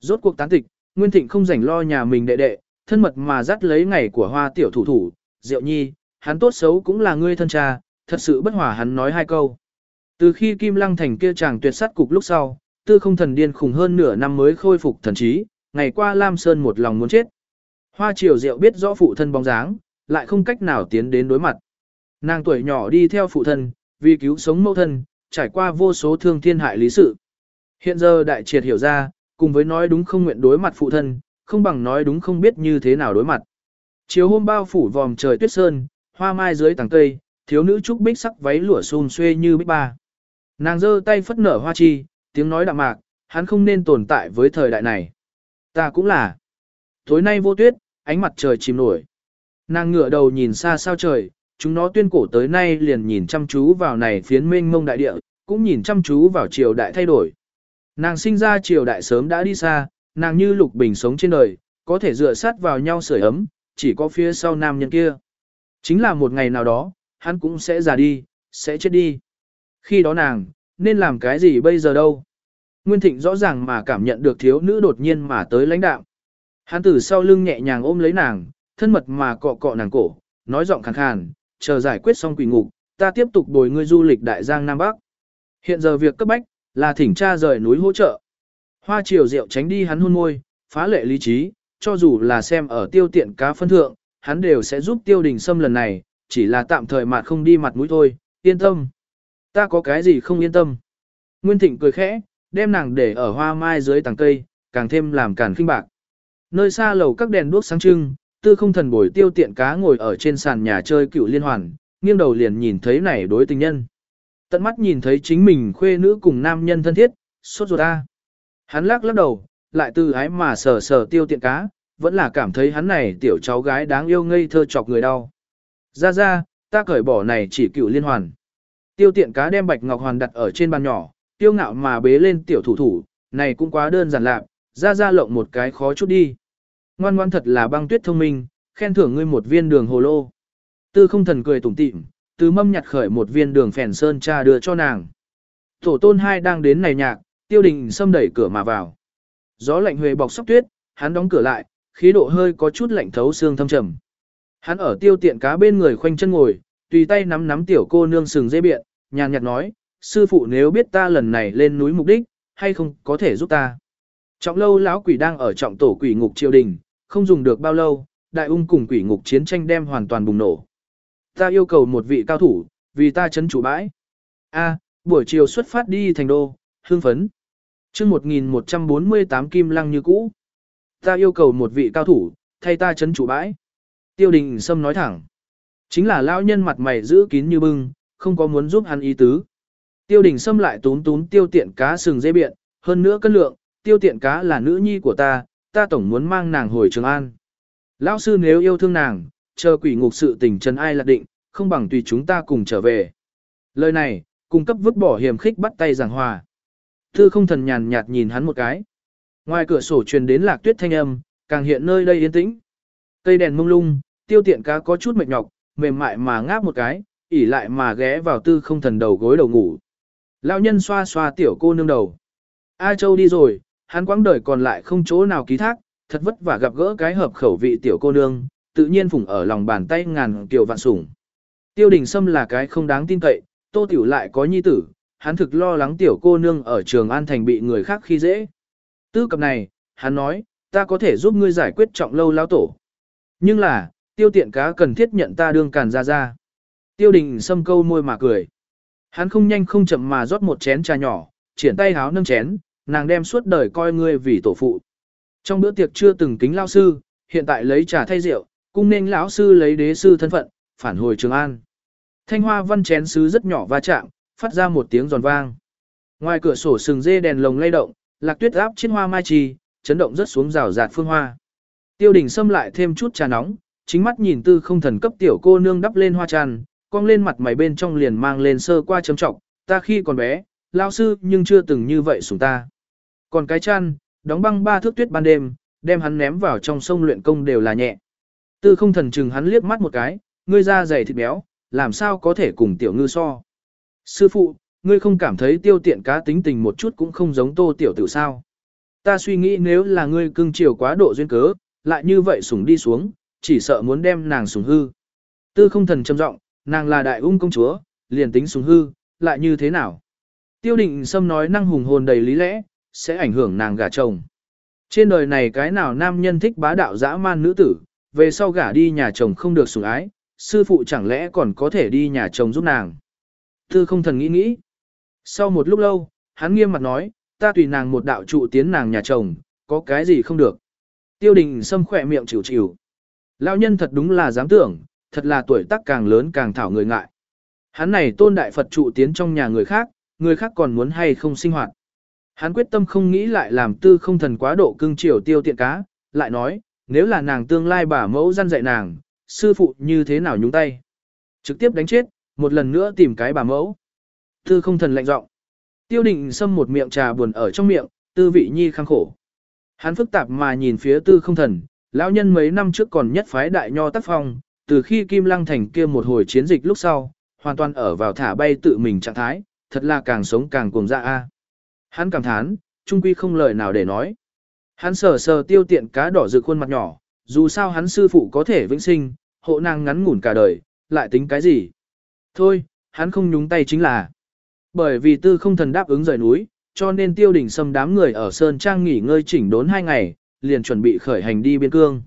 Rốt cuộc tán tịch, Nguyên Thịnh không rảnh lo nhà mình đệ đệ, thân mật mà dắt lấy ngày của hoa tiểu thủ thủ, Diệu Nhi, hắn tốt xấu cũng là ngươi thân cha, thật sự bất hòa hắn nói hai câu. Từ khi Kim Lăng thành kia chàng tuyệt sát cục lúc sau, tư không thần điên khủng hơn nửa năm mới khôi phục thần trí, ngày qua Lam Sơn một lòng muốn chết. Hoa triều diệu biết rõ phụ thân bóng dáng, lại không cách nào tiến đến đối mặt. Nàng tuổi nhỏ đi theo phụ thân, vì cứu sống mẫu thân, trải qua vô số thương thiên hại lý sự. Hiện giờ đại triệt hiểu ra, cùng với nói đúng không nguyện đối mặt phụ thân, không bằng nói đúng không biết như thế nào đối mặt. Chiều hôm bao phủ vòm trời tuyết sơn, hoa mai dưới tàng cây, thiếu nữ trúc bích sắc váy lụa xun xuê như bích ba. Nàng giơ tay phất nở hoa chi, tiếng nói đạm mạc, hắn không nên tồn tại với thời đại này. Ta cũng là. Tối nay vô tuyết, ánh mặt trời chìm nổi. Nàng ngửa đầu nhìn xa sao trời, chúng nó tuyên cổ tới nay liền nhìn chăm chú vào này phiến mênh mông đại địa, cũng nhìn chăm chú vào triều đại thay đổi. Nàng sinh ra triều đại sớm đã đi xa, nàng như lục bình sống trên đời, có thể dựa sát vào nhau sưởi ấm, chỉ có phía sau nam nhân kia. Chính là một ngày nào đó, hắn cũng sẽ già đi, sẽ chết đi. Khi đó nàng, nên làm cái gì bây giờ đâu? Nguyên Thịnh rõ ràng mà cảm nhận được thiếu nữ đột nhiên mà tới lãnh đạo. Hắn từ sau lưng nhẹ nhàng ôm lấy nàng, thân mật mà cọ cọ nàng cổ, nói giọng khàn khàn, chờ giải quyết xong quỷ ngục, ta tiếp tục bồi ngươi du lịch đại giang Nam Bắc. Hiện giờ việc cấp bách, là thỉnh cha rời núi hỗ trợ. Hoa triều rượu tránh đi hắn hôn môi, phá lệ lý trí, cho dù là xem ở tiêu tiện cá phân thượng, hắn đều sẽ giúp tiêu đình sâm lần này, chỉ là tạm thời mà không đi mặt mũi thôi, yên tâm. Ta có cái gì không yên tâm. Nguyên Thịnh cười khẽ, đem nàng để ở hoa mai dưới tàng cây, càng thêm làm cản khinh bạc. Nơi xa lầu các đèn đuốc sáng trưng, tư không thần bồi tiêu tiện cá ngồi ở trên sàn nhà chơi cựu liên hoàn, nghiêng đầu liền nhìn thấy này đối tình nhân. Tận mắt nhìn thấy chính mình khuê nữ cùng nam nhân thân thiết, sốt ruột ta. Hắn lắc lắc đầu, lại từ ái mà sờ sờ tiêu tiện cá, vẫn là cảm thấy hắn này tiểu cháu gái đáng yêu ngây thơ chọc người đau. Ra ra, ta cởi bỏ này chỉ cựu liên hoàn. Tiêu tiện cá đem bạch ngọc hoàn đặt ở trên bàn nhỏ, tiêu ngạo mà bế lên tiểu thủ thủ, này cũng quá đơn giản lạc, ra ra lộng một cái khó chút đi. Ngoan ngoan thật là băng tuyết thông minh, khen thưởng ngươi một viên đường hồ lô. Tư không thần cười tủm tỉm, từ mâm nhặt khởi một viên đường phèn sơn cha đưa cho nàng. Tổ tôn hai đang đến này nhạc, tiêu đình xâm đẩy cửa mà vào. Gió lạnh huề bọc sóc tuyết, hắn đóng cửa lại, khí độ hơi có chút lạnh thấu xương thâm trầm. Hắn ở tiêu tiện cá bên người khoanh chân ngồi, tùy tay nắm nắm tiểu cô nương sừng dây biện, nhàn nhạt nói, sư phụ nếu biết ta lần này lên núi mục đích, hay không có thể giúp ta. Trọng lâu lão quỷ đang ở trọng tổ quỷ ngục triều đình, không dùng được bao lâu, đại ung cùng quỷ ngục chiến tranh đem hoàn toàn bùng nổ. Ta yêu cầu một vị cao thủ, vì ta chấn chủ bãi. A, buổi chiều xuất phát đi thành đô, hương phấn. chương 1148 kim lăng như cũ. Ta yêu cầu một vị cao thủ, thay ta chấn chủ bãi. Tiêu đình Sâm nói thẳng. Chính là lão nhân mặt mày giữ kín như bưng, không có muốn giúp hắn ý tứ. Tiêu đình Sâm lại tún tún tiêu tiện cá sừng dây biện, hơn nữa cân lượng, tiêu tiện cá là nữ nhi của ta, ta tổng muốn mang nàng hồi Trường An. Lão sư nếu yêu thương nàng, chờ quỷ ngục sự tình trần ai lạc định, không bằng tùy chúng ta cùng trở về. Lời này, cung cấp vứt bỏ hiểm khích bắt tay giảng hòa. Thư không thần nhàn nhạt nhìn hắn một cái. Ngoài cửa sổ truyền đến lạc tuyết thanh âm, càng hiện nơi đây yên tĩnh. Cây đèn mông lung, tiêu tiện cá có chút mệt nhọc, mềm mại mà ngáp một cái, ỉ lại mà ghé vào tư không thần đầu gối đầu ngủ. Lão nhân xoa xoa tiểu cô nương đầu. A Châu đi rồi, hắn quãng đời còn lại không chỗ nào ký thác, thật vất vả gặp gỡ cái hợp khẩu vị tiểu cô nương, tự nhiên phủng ở lòng bàn tay ngàn kiều vạn sủng. Tiêu đình Sâm là cái không đáng tin cậy, tô tiểu lại có nhi tử, hắn thực lo lắng tiểu cô nương ở trường An Thành bị người khác khi dễ. Tư cập này, hắn nói, ta có thể giúp ngươi giải quyết trọng lâu lao tổ. Nhưng là, tiêu tiện cá cần thiết nhận ta đương càn ra ra. Tiêu đình Sâm câu môi mà cười. Hắn không nhanh không chậm mà rót một chén trà nhỏ, triển tay háo nâng chén, nàng đem suốt đời coi ngươi vì tổ phụ. Trong bữa tiệc chưa từng kính lao sư, hiện tại lấy trà thay rượu, cung nên lão sư lấy đế sư thân phận, phản hồi Trường An. Thanh hoa văn chén sứ rất nhỏ va chạm, phát ra một tiếng giòn vang. Ngoài cửa sổ sừng dê đèn lồng lay động, lạc tuyết áp trên hoa mai trì, chấn động rất xuống rào rạt phương hoa. Tiêu đình xâm lại thêm chút trà nóng, chính mắt nhìn tư không thần cấp tiểu cô nương đắp lên hoa tràn, cong lên mặt mày bên trong liền mang lên sơ qua chấm trọng, ta khi còn bé, lao sư nhưng chưa từng như vậy sủng ta. Còn cái chăn, đóng băng ba thước tuyết ban đêm, đem hắn ném vào trong sông luyện công đều là nhẹ. Tư không thần chừng hắn liếc mắt một cái, ngươi da dày thịt béo, làm sao có thể cùng tiểu ngư so. Sư phụ, ngươi không cảm thấy tiêu tiện cá tính tình một chút cũng không giống tô tiểu tử sao. Ta suy nghĩ nếu là ngươi cưng chiều quá độ duyên cớ, lại như vậy sủng đi xuống, chỉ sợ muốn đem nàng sủng hư. Tư không thần trầm giọng, nàng là đại ung công chúa, liền tính xuống hư, lại như thế nào? Tiêu định Sâm nói năng hùng hồn đầy lý lẽ, sẽ ảnh hưởng nàng gả chồng. Trên đời này cái nào nam nhân thích bá đạo dã man nữ tử, về sau gả đi nhà chồng không được sủng ái, sư phụ chẳng lẽ còn có thể đi nhà chồng giúp nàng. Tư không thần nghĩ nghĩ. Sau một lúc lâu, hắn nghiêm mặt nói, ta tùy nàng một đạo trụ tiến nàng nhà chồng, có cái gì không được. Tiêu đình xâm khỏe miệng chịu chịu. Lão nhân thật đúng là dám tưởng, thật là tuổi tác càng lớn càng thảo người ngại. Hắn này tôn đại Phật trụ tiến trong nhà người khác, người khác còn muốn hay không sinh hoạt. Hắn quyết tâm không nghĩ lại làm tư không thần quá độ cưng chiều tiêu tiện cá, lại nói, nếu là nàng tương lai bà mẫu gian dạy nàng, sư phụ như thế nào nhúng tay. Trực tiếp đánh chết, một lần nữa tìm cái bà mẫu. Tư không thần lạnh giọng. Tiêu định xâm một miệng trà buồn ở trong miệng, tư vị nhi khăng khổ. Hắn phức tạp mà nhìn phía tư không thần, lão nhân mấy năm trước còn nhất phái đại nho tác phong, từ khi Kim Lăng Thành kia một hồi chiến dịch lúc sau, hoàn toàn ở vào thả bay tự mình trạng thái, thật là càng sống càng cuồng dạ a. Hắn cảm thán, trung quy không lời nào để nói. Hắn sờ sờ tiêu tiện cá đỏ rực khuôn mặt nhỏ, dù sao hắn sư phụ có thể vĩnh sinh, hộ nàng ngắn ngủn cả đời, lại tính cái gì. Thôi, hắn không nhúng tay chính là. Bởi vì tư không thần đáp ứng rời núi, cho nên tiêu đỉnh xâm đám người ở Sơn Trang nghỉ ngơi chỉnh đốn hai ngày, liền chuẩn bị khởi hành đi biên cương.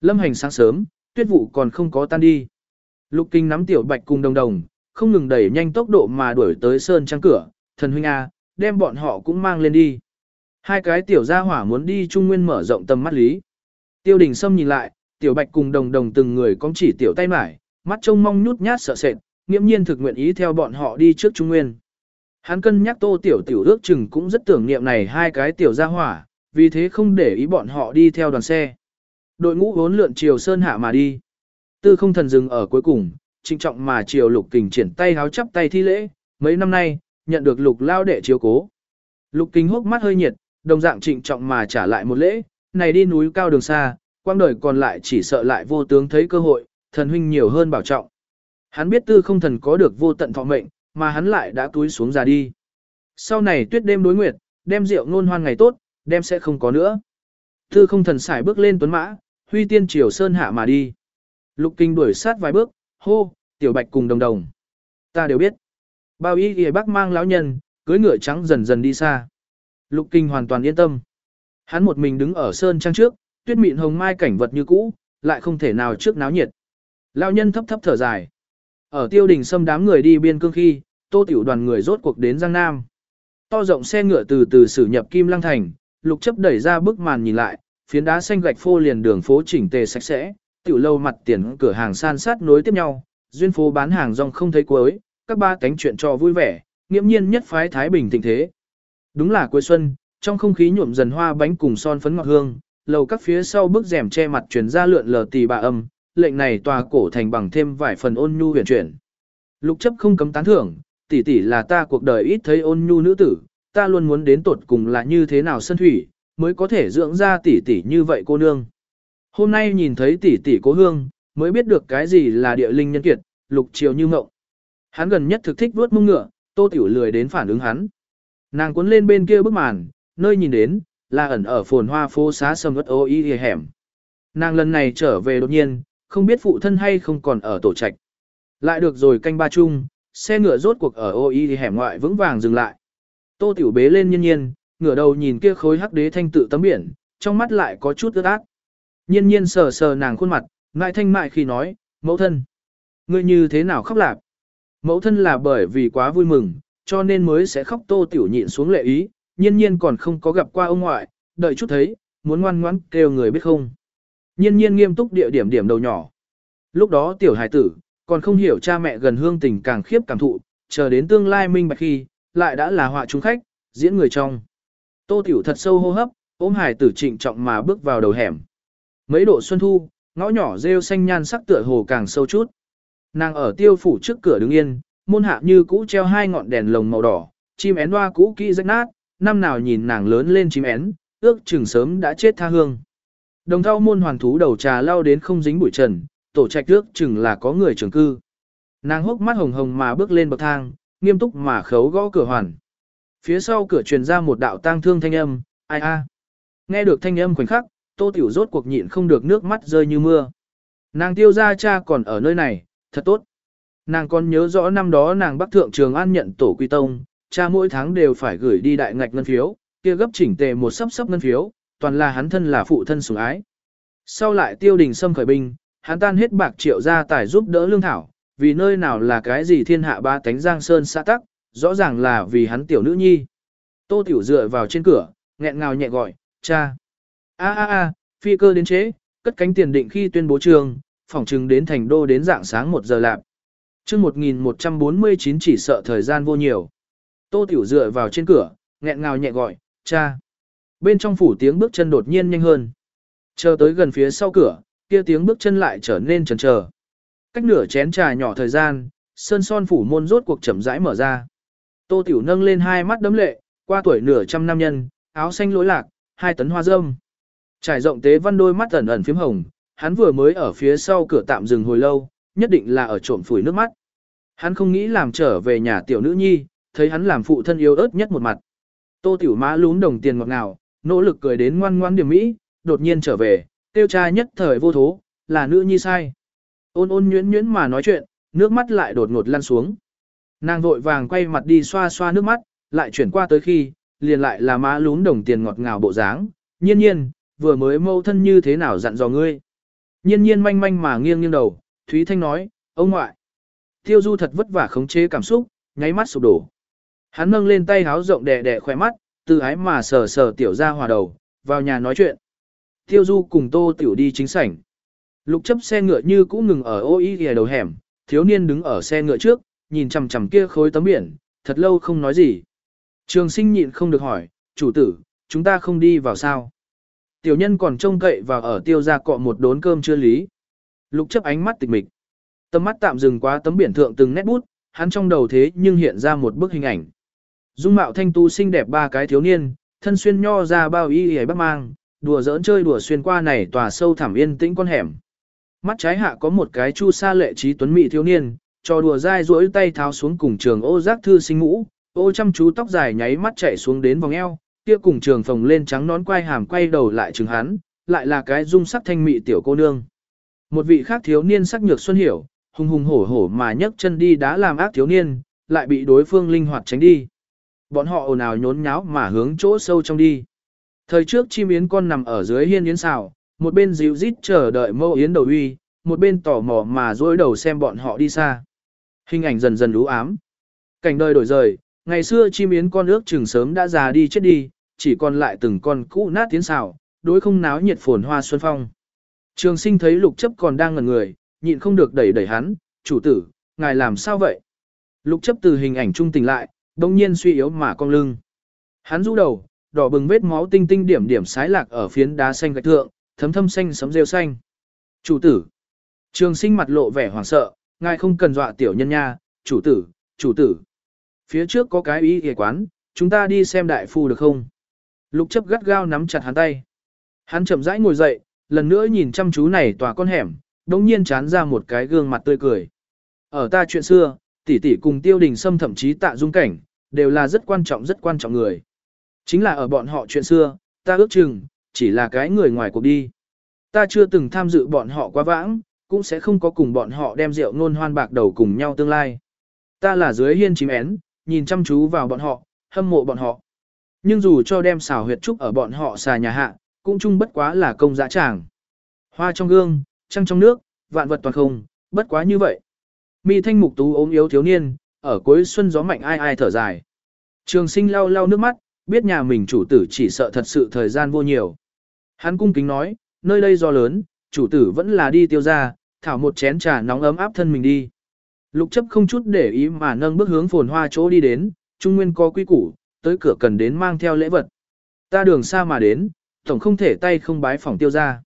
Lâm hành sáng sớm, tuyết vụ còn không có tan đi. Lục kinh nắm tiểu bạch cùng đồng đồng, không ngừng đẩy nhanh tốc độ mà đuổi tới sơn trang cửa, thần huynh A, đem bọn họ cũng mang lên đi. Hai cái tiểu gia hỏa muốn đi trung nguyên mở rộng tầm mắt lý. Tiêu đình Sâm nhìn lại, tiểu bạch cùng đồng đồng từng người cong chỉ tiểu tay mải, mắt trông mong nhút nhát sợ sệt, nghiễm nhiên thực nguyện ý theo bọn họ đi trước trung nguyên. Hắn cân nhắc tô tiểu tiểu ước chừng cũng rất tưởng niệm này hai cái tiểu gia hỏa, vì thế không để ý bọn họ đi theo đoàn xe. Đội ngũ vốn lượn chiều sơn hạ mà đi. Tư không thần dừng ở cuối cùng, trinh trọng mà chiều lục kình triển tay háo chắp tay thi lễ, mấy năm nay, nhận được lục lao đệ chiếu cố. Lục kình hốc mắt hơi nhiệt, đồng dạng trịnh trọng mà trả lại một lễ, này đi núi cao đường xa, quang đời còn lại chỉ sợ lại vô tướng thấy cơ hội, thần huynh nhiều hơn bảo trọng. Hắn biết tư không thần có được vô tận thọ mệnh, mà hắn lại đã túi xuống ra đi. Sau này tuyết đêm đối nguyệt, đem rượu ngôn hoan ngày tốt, đem sẽ không có nữa. Tư không thần xài bước lên tuấn mã, huy tiên triều sơn hạ mà đi. Lục kinh đuổi sát vài bước, hô, tiểu bạch cùng đồng đồng. Ta đều biết. Bao y ghi bác mang lão nhân, cưới ngựa trắng dần dần đi xa. Lục kinh hoàn toàn yên tâm. Hắn một mình đứng ở sơn trang trước, tuyết mịn hồng mai cảnh vật như cũ, lại không thể nào trước náo nhiệt. Lão nhân thấp thấp thở dài. Ở tiêu đình xâm đám người đi biên cương khi, tô tiểu đoàn người rốt cuộc đến Giang Nam. To rộng xe ngựa từ từ xử nhập Kim Lăng Thành, lục chấp đẩy ra bức màn nhìn lại, phiến đá xanh gạch phô liền đường phố chỉnh tề sạch sẽ, tiểu lâu mặt tiền cửa hàng san sát nối tiếp nhau, duyên phố bán hàng rong không thấy cuối, các ba cánh chuyện trò vui vẻ, nghiễm nhiên nhất phái Thái Bình tình thế. Đúng là cuối xuân, trong không khí nhuộm dần hoa bánh cùng son phấn ngọt hương, lầu các phía sau bức rèm che mặt truyền ra lượn lờ tỳ bà âm, lệnh này tòa cổ thành bằng thêm vài phần ôn nhu huyền chuyển. Lục chấp không cấm tán thưởng, tỷ tỷ là ta cuộc đời ít thấy ôn nhu nữ tử, ta luôn muốn đến tột cùng là như thế nào sân thủy, mới có thể dưỡng ra tỷ tỷ như vậy cô nương. Hôm nay nhìn thấy tỷ tỷ cố hương, mới biết được cái gì là địa linh nhân kiệt, lục chiều như mộng. Hắn gần nhất thực thích vuốt mông ngựa, tô tiểu lười đến phản ứng hắn. Nàng cuốn lên bên kia bức màn, nơi nhìn đến, là ẩn ở phồn hoa phố xá sầm ớt ô y hẻm. Nàng lần này trở về đột nhiên, không biết phụ thân hay không còn ở tổ trạch. Lại được rồi canh ba chung, xe ngựa rốt cuộc ở ô y hẻm ngoại vững vàng dừng lại. Tô tiểu bế lên nhiên nhiên, ngửa đầu nhìn kia khối hắc đế thanh tự tấm biển, trong mắt lại có chút ướt át. Nhiên nhiên sờ sờ nàng khuôn mặt, ngại thanh mại khi nói, mẫu thân. Ngươi như thế nào khóc lạp? Mẫu thân là bởi vì quá vui mừng, cho nên mới sẽ khóc tô tiểu nhịn xuống lệ ý, nhiên nhiên còn không có gặp qua ông ngoại, đợi chút thấy, muốn ngoan ngoãn kêu người biết không. Nhiên nhiên nghiêm túc địa điểm điểm đầu nhỏ. Lúc đó tiểu hài tử, còn không hiểu cha mẹ gần hương tình càng khiếp cảm thụ, chờ đến tương lai minh bạch khi, lại đã là họa trung khách, diễn người trong. Tô tiểu thật sâu hô hấp, ôm hài tử trịnh trọng mà bước vào đầu hẻm. Mấy độ xuân thu, ngõ nhỏ rêu xanh nhan sắc tựa hồ càng sâu chút. Nàng ở tiêu phủ trước cửa đứng yên, môn hạ như cũ treo hai ngọn đèn lồng màu đỏ, chim én hoa cũ kỹ rách nát, năm nào nhìn nàng lớn lên chim én, ước chừng sớm đã chết tha hương. Đồng thau môn hoàn thú đầu trà lao đến không dính bụi trần, tổ trạch ước chừng là có người trường cư. Nàng hốc mắt hồng hồng mà bước lên bậc thang, nghiêm túc mà khấu gõ cửa hoàn. Phía sau cửa truyền ra một đạo tang thương thanh âm, ai a. Nghe được thanh âm khoảnh khắc, tô tiểu rốt cuộc nhịn không được nước mắt rơi như mưa. Nàng tiêu ra cha còn ở nơi này, thật tốt. Nàng còn nhớ rõ năm đó nàng bắc thượng trường an nhận tổ quy tông, cha mỗi tháng đều phải gửi đi đại ngạch ngân phiếu, kia gấp chỉnh tề một sấp sấp ngân phiếu, toàn là hắn thân là phụ thân sủng ái. Sau lại tiêu đình xâm khởi binh, hắn tan hết bạc triệu ra tài giúp đỡ lương thảo, vì nơi nào là cái gì thiên hạ ba cánh giang sơn xã tắc, rõ ràng là vì hắn tiểu nữ nhi. Tô tiểu dựa vào trên cửa, nghẹn ngào nhẹ gọi, cha. a a a phi cơ đến chế, cất cánh tiền định khi tuyên bố trường, phỏng chừng đến thành đô đến dạng sáng 1 giờ lạp. chương 1149 chỉ sợ thời gian vô nhiều. Tô Tiểu dựa vào trên cửa, nghẹn ngào nhẹ gọi, cha. Bên trong phủ tiếng bước chân đột nhiên nhanh hơn. Chờ tới gần phía sau cửa, kia tiếng bước chân lại trở nên chần chờ. Cách nửa chén trà nhỏ thời gian, sơn son phủ môn rốt cuộc chậm rãi mở ra. Tô Tiểu nâng lên hai mắt đấm lệ, qua tuổi nửa trăm nam nhân, áo xanh lỗi lạc, hai tấn hoa dâm, Trải rộng tế văn đôi mắt ẩn ẩn phím hồng, hắn vừa mới ở phía sau cửa tạm dừng hồi lâu, nhất định là ở trộm phủi nước mắt. Hắn không nghĩ làm trở về nhà tiểu nữ nhi, thấy hắn làm phụ thân yêu ớt nhất một mặt. Tô tiểu má lún đồng tiền ngọt ngào, nỗ lực cười đến ngoan ngoan điểm mỹ, đột nhiên trở về, tiêu cha nhất thời vô thố, là nữ nhi sai. Ôn ôn nhuyễn nhuyễn mà nói chuyện, nước mắt lại đột ngột lăn xuống. Nàng vội vàng quay mặt đi xoa xoa nước mắt, lại chuyển qua tới khi, liền lại là má lún đồng tiền ngọt ngào bộ dáng, nhiên nhiên, vừa mới mâu thân như thế nào dặn dò ngươi. Nhiên nhiên manh manh mà nghiêng nghiêng đầu, Thúy Thanh nói, ông ngoại. Tiêu du thật vất vả khống chế cảm xúc, nháy mắt sụp đổ. Hắn nâng lên tay háo rộng đẻ đẻ khỏe mắt, từ ái mà sờ sờ tiểu ra hòa đầu, vào nhà nói chuyện. Tiêu du cùng tô tiểu đi chính sảnh. Lục chấp xe ngựa như cũ ngừng ở ô y đầu hẻm, thiếu niên đứng ở xe ngựa trước, nhìn chằm chằm kia khối tấm biển, thật lâu không nói gì. Trường sinh nhịn không được hỏi, chủ tử, chúng ta không đi vào sao? Tiểu nhân còn trông cậy vào ở tiêu ra cọ một đốn cơm chưa lý. Lục chấp ánh mắt tịch mịch. Tầm mắt tạm dừng quá tấm biển thượng từng nét bút, hắn trong đầu thế nhưng hiện ra một bức hình ảnh. Dung mạo thanh tu xinh đẹp ba cái thiếu niên, thân xuyên nho ra bao y y bắc mang, đùa giỡn chơi đùa xuyên qua này tòa sâu thẳm yên tĩnh con hẻm. Mắt trái hạ có một cái chu sa lệ trí tuấn mỹ thiếu niên, cho đùa dai duỗi tay tháo xuống cùng trường ô giác thư sinh ngũ, ô chăm chú tóc dài nháy mắt chạy xuống đến vòng eo, kia cùng trường phồng lên trắng nón quai hàm quay đầu lại chừng hắn, lại là cái dung sắc thanh mị tiểu cô nương. Một vị khác thiếu niên sắc nhược xuân hiểu, hùng hùng hổ hổ mà nhấc chân đi đã làm ác thiếu niên, lại bị đối phương linh hoạt tránh đi. Bọn họ ồn ào nhốn nháo mà hướng chỗ sâu trong đi. Thời trước chim yến con nằm ở dưới hiên yến xào, một bên dịu rít chờ đợi mâu yến đầu uy, một bên tò mò mà dối đầu xem bọn họ đi xa. Hình ảnh dần dần lú ám. Cảnh đời đổi rời, ngày xưa chim yến con ước chừng sớm đã già đi chết đi, chỉ còn lại từng con cũ nát tiến xào, đối không náo nhiệt phồn hoa xuân phong. Trường sinh thấy lục chấp còn đang ngẩn người, nhịn không được đẩy đẩy hắn, chủ tử, ngài làm sao vậy? Lục chấp từ hình ảnh trung tỉnh lại, đông nhiên suy yếu mà cong lưng. Hắn rũ đầu, đỏ bừng vết máu tinh tinh điểm điểm sái lạc ở phiến đá xanh gạch thượng, thấm thâm xanh sấm rêu xanh. Chủ tử. Trường sinh mặt lộ vẻ hoảng sợ, ngài không cần dọa tiểu nhân nha, chủ tử, chủ tử. Phía trước có cái ý ghề quán, chúng ta đi xem đại phu được không? Lục chấp gắt gao nắm chặt hắn tay. Hắn chậm rãi ngồi dậy, lần nữa nhìn chăm chú này tòa con hẻm, đống nhiên chán ra một cái gương mặt tươi cười. Ở ta chuyện xưa, tỷ tỷ cùng tiêu đình xâm thậm chí tạ dung cảnh, đều là rất quan trọng rất quan trọng người. Chính là ở bọn họ chuyện xưa, ta ước chừng, chỉ là cái người ngoài cuộc đi. Ta chưa từng tham dự bọn họ quá vãng, cũng sẽ không có cùng bọn họ đem rượu ngôn hoan bạc đầu cùng nhau tương lai. Ta là dưới hiên chím én, nhìn chăm chú vào bọn họ, hâm mộ bọn họ. Nhưng dù cho đem xào huyệt trúc ở bọn họ xà nhà hạ, cũng chung bất quá là công dã tràng. Hoa trong gương, trăng trong nước, vạn vật toàn không, bất quá như vậy. Mi thanh mục tú ốm yếu thiếu niên, ở cuối xuân gió mạnh ai ai thở dài. Trường sinh lau lau nước mắt, biết nhà mình chủ tử chỉ sợ thật sự thời gian vô nhiều. Hắn cung kính nói, nơi đây do lớn, chủ tử vẫn là đi tiêu ra, thảo một chén trà nóng ấm áp thân mình đi. Lục chấp không chút để ý mà nâng bước hướng phồn hoa chỗ đi đến, trung nguyên có quy củ, tới cửa cần đến mang theo lễ vật. Ta đường xa mà đến, tổng không thể tay không bái phòng tiêu ra.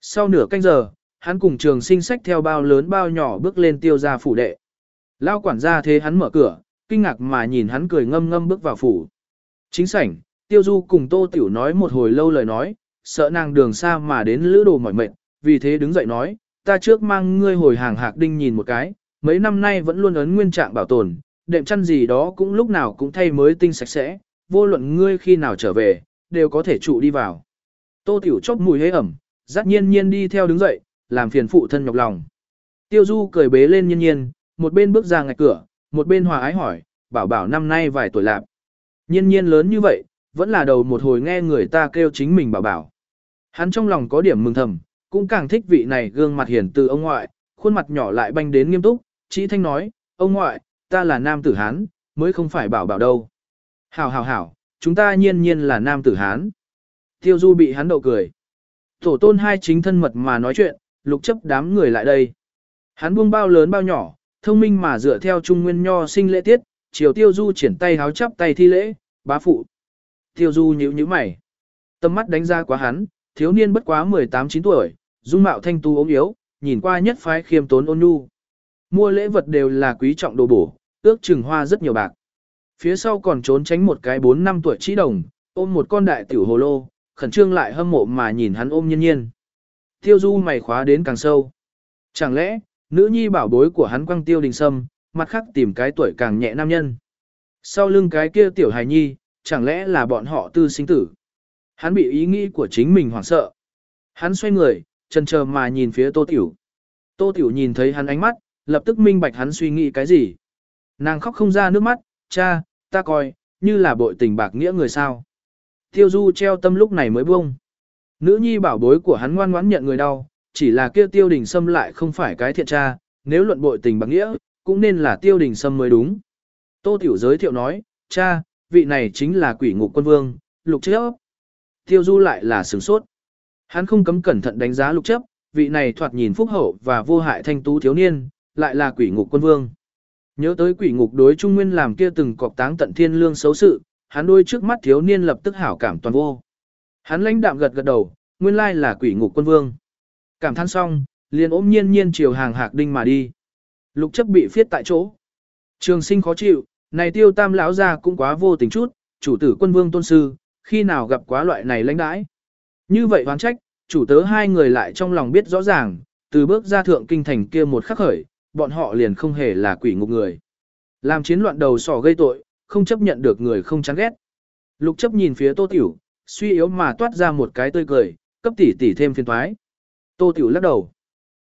Sau nửa canh giờ, hắn cùng trường sinh sách theo bao lớn bao nhỏ bước lên tiêu ra phủ đệ. Lao quản gia thế hắn mở cửa, kinh ngạc mà nhìn hắn cười ngâm ngâm bước vào phủ. Chính sảnh, tiêu du cùng tô tiểu nói một hồi lâu lời nói, sợ nàng đường xa mà đến lữ đồ mỏi mệt, vì thế đứng dậy nói, ta trước mang ngươi hồi hàng hạc đinh nhìn một cái, mấy năm nay vẫn luôn ấn nguyên trạng bảo tồn, đệm chăn gì đó cũng lúc nào cũng thay mới tinh sạch sẽ, vô luận ngươi khi nào trở về, đều có thể trụ đi vào. Tô tiểu chốc mùi hế ẩm, dắt nhiên nhiên đi theo đứng dậy, làm phiền phụ thân nhọc lòng. Tiêu du cười bế lên nhiên nhiên, một bên bước ra ngạch cửa, một bên hòa ái hỏi, bảo bảo năm nay vài tuổi lạc. Nhiên nhiên lớn như vậy, vẫn là đầu một hồi nghe người ta kêu chính mình bảo bảo. Hắn trong lòng có điểm mừng thầm, cũng càng thích vị này gương mặt hiền từ ông ngoại, khuôn mặt nhỏ lại banh đến nghiêm túc, chỉ thanh nói, ông ngoại, ta là nam tử Hán, mới không phải bảo bảo đâu. Hảo hảo hảo, chúng ta nhiên nhiên là nam tử Hán. Tiêu du bị hắn đậu cười. Tổ tôn hai chính thân mật mà nói chuyện, lục chấp đám người lại đây. Hắn buông bao lớn bao nhỏ, thông minh mà dựa theo trung nguyên nho sinh lễ tiết, chiều tiêu du triển tay háo chắp tay thi lễ, bá phụ. Tiêu du nhíu nhíu mày. Tâm mắt đánh ra quá hắn, thiếu niên bất quá 18-9 tuổi, dung mạo thanh tu ốm yếu, nhìn qua nhất phái khiêm tốn ôn nhu. Mua lễ vật đều là quý trọng đồ bổ, ước chừng hoa rất nhiều bạc. Phía sau còn trốn tránh một cái 4 năm tuổi trí đồng, ôm một con đại tiểu hồ lô, khẩn trương lại hâm mộ mà nhìn hắn ôm nhân nhiên. Tiêu du mày khóa đến càng sâu. Chẳng lẽ, nữ nhi bảo bối của hắn quăng tiêu đình sâm, mặt khác tìm cái tuổi càng nhẹ nam nhân. Sau lưng cái kia tiểu hài nhi, chẳng lẽ là bọn họ tư sinh tử. Hắn bị ý nghĩ của chính mình hoảng sợ. Hắn xoay người, chân chờ mà nhìn phía tô tiểu. Tô tiểu nhìn thấy hắn ánh mắt, lập tức minh bạch hắn suy nghĩ cái gì. Nàng khóc không ra nước mắt, cha, ta coi, như là bội tình bạc nghĩa người sao. Tiêu du treo tâm lúc này mới buông. Nữ nhi bảo bối của hắn ngoan ngoãn nhận người đau, chỉ là kia tiêu đình sâm lại không phải cái thiện tra, nếu luận bội tình bạc nghĩa, cũng nên là tiêu đình sâm mới đúng. Tô Tiểu giới thiệu nói, cha, vị này chính là quỷ ngục quân vương, lục chấp. Tiêu du lại là sửng sốt. Hắn không cấm cẩn thận đánh giá lục chấp, vị này thoạt nhìn phúc hậu và vô hại thanh tú thiếu niên, lại là quỷ ngục quân vương. Nhớ tới quỷ ngục đối trung nguyên làm kia từng cọc táng tận thiên lương xấu sự, hắn đôi trước mắt thiếu niên lập tức hảo cảm toàn vô. Hắn lãnh đạm gật gật đầu, nguyên lai là quỷ ngục quân vương. Cảm than xong, liền ôm nhiên nhiên chiều hàng hạc đinh mà đi. Lục chấp bị phiết tại chỗ. Trường sinh khó chịu, này tiêu tam lão ra cũng quá vô tình chút, chủ tử quân vương tôn sư, khi nào gặp quá loại này lãnh đãi. Như vậy hoán trách, chủ tớ hai người lại trong lòng biết rõ ràng, từ bước ra thượng kinh thành kia một khắc khởi, bọn họ liền không hề là quỷ ngục người. Làm chiến loạn đầu sỏ gây tội, không chấp nhận được người không chán ghét. Lục chấp nhìn phía tô tiểu, suy yếu mà toát ra một cái tươi cười, cấp tỷ tỷ thêm phiền thoái. Tô tiểu lắc đầu.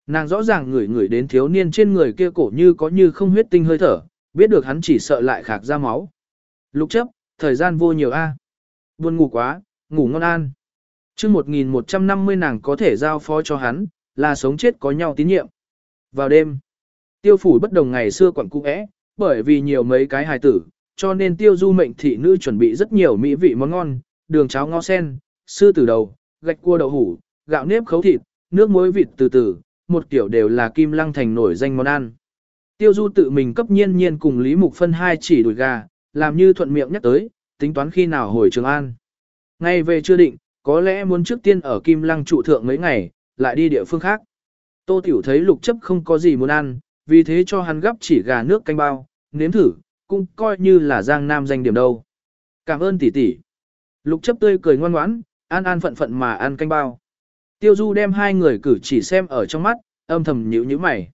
Nàng rõ ràng ngửi ngửi đến thiếu niên trên người kia cổ như có như không huyết tinh hơi thở, biết được hắn chỉ sợ lại khạc ra máu. Lục chấp, thời gian vô nhiều a. Buồn ngủ quá, ngủ ngon an. Trước 1150 nàng có thể giao phó cho hắn, là sống chết có nhau tín nhiệm. Vào đêm, tiêu phủ bất đồng ngày xưa quẩn cung ẽ, bởi vì nhiều mấy cái hài tử, cho nên tiêu du mệnh thị nữ chuẩn bị rất nhiều mỹ vị món ngon, đường cháo ngó sen, sư tử đầu, gạch cua đậu hủ, gạo nếp khấu thịt, nước muối vịt từ từ, một kiểu đều là kim lăng thành nổi danh món ăn. Tiêu du tự mình cấp nhiên nhiên cùng Lý Mục phân hai chỉ đùi gà, làm như thuận miệng nhắc tới, tính toán khi nào hồi Trường An. Ngay về chưa định, có lẽ muốn trước tiên ở Kim Lăng trụ thượng mấy ngày, lại đi địa phương khác. Tô Tiểu thấy lục chấp không có gì muốn ăn, vì thế cho hắn gấp chỉ gà nước canh bao, nếm thử, cũng coi như là Giang Nam danh điểm đâu. Cảm ơn tỷ tỷ. Lục chấp tươi cười ngoan ngoãn, an an phận phận mà ăn canh bao. Tiêu Du đem hai người cử chỉ xem ở trong mắt, âm thầm nhíu nhíu mày.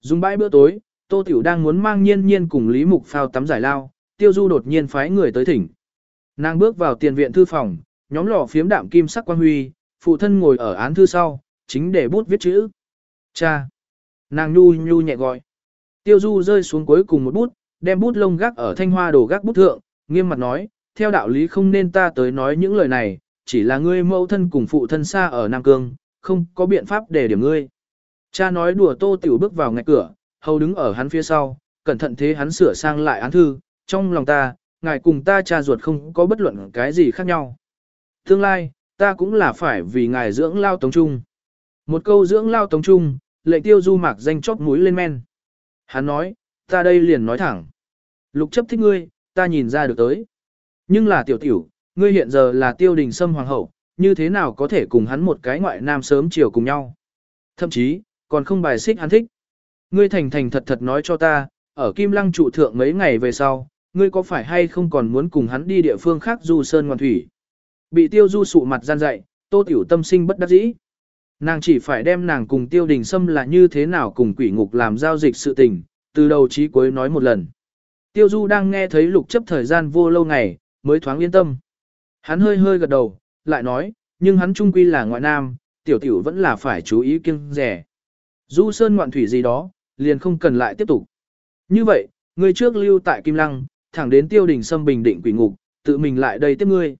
Dùng bãi bữa tối, Tô Tiểu đang muốn mang nhiên nhiên cùng Lý Mục phao tắm giải lao, Tiêu Du đột nhiên phái người tới thỉnh. Nàng bước vào tiền viện thư phòng, nhóm lò phiếm đạm kim sắc quang huy, phụ thân ngồi ở án thư sau, chính để bút viết chữ. Cha. Nàng nhu nhu nhẹ gọi. Tiêu Du rơi xuống cuối cùng một bút, đem bút lông gác ở thanh hoa đồ gác bút thượng, nghiêm mặt nói, theo đạo lý không nên ta tới nói những lời này, chỉ là ngươi mẫu thân cùng phụ thân xa ở Nam Cương, không có biện pháp để điểm ngươi. Cha nói đùa tô tiểu bước vào ngạch cửa, hầu đứng ở hắn phía sau, cẩn thận thế hắn sửa sang lại án thư, trong lòng ta, ngài cùng ta cha ruột không có bất luận cái gì khác nhau. Tương lai, ta cũng là phải vì ngài dưỡng lao tống trung. Một câu dưỡng lao tống trung, lệnh tiêu du mạc danh chóp mũi lên men. Hắn nói, ta đây liền nói thẳng. Lục chấp thích ngươi, ta nhìn ra được tới. Nhưng là tiểu tiểu, ngươi hiện giờ là tiêu đình sâm hoàng hậu, như thế nào có thể cùng hắn một cái ngoại nam sớm chiều cùng nhau. Thậm chí, còn không bài xích hắn thích. Ngươi thành thành thật thật nói cho ta, ở Kim Lăng trụ thượng mấy ngày về sau, ngươi có phải hay không còn muốn cùng hắn đi địa phương khác du sơn ngoan thủy. Bị tiêu du sụ mặt gian dạy, tô tiểu tâm sinh bất đắc dĩ. Nàng chỉ phải đem nàng cùng tiêu đình xâm là như thế nào cùng quỷ ngục làm giao dịch sự tình, từ đầu chí cuối nói một lần. Tiêu du đang nghe thấy lục chấp thời gian vô lâu ngày, mới thoáng yên tâm. Hắn hơi hơi gật đầu, lại nói, nhưng hắn trung quy là ngoại nam, tiểu tiểu vẫn là phải chú ý kiêng rẻ. Du sơn ngoạn thủy gì đó, liền không cần lại tiếp tục. Như vậy, người trước lưu tại Kim Lăng, thẳng đến tiêu đình xâm bình định quỷ ngục, tự mình lại đây tiếp ngươi.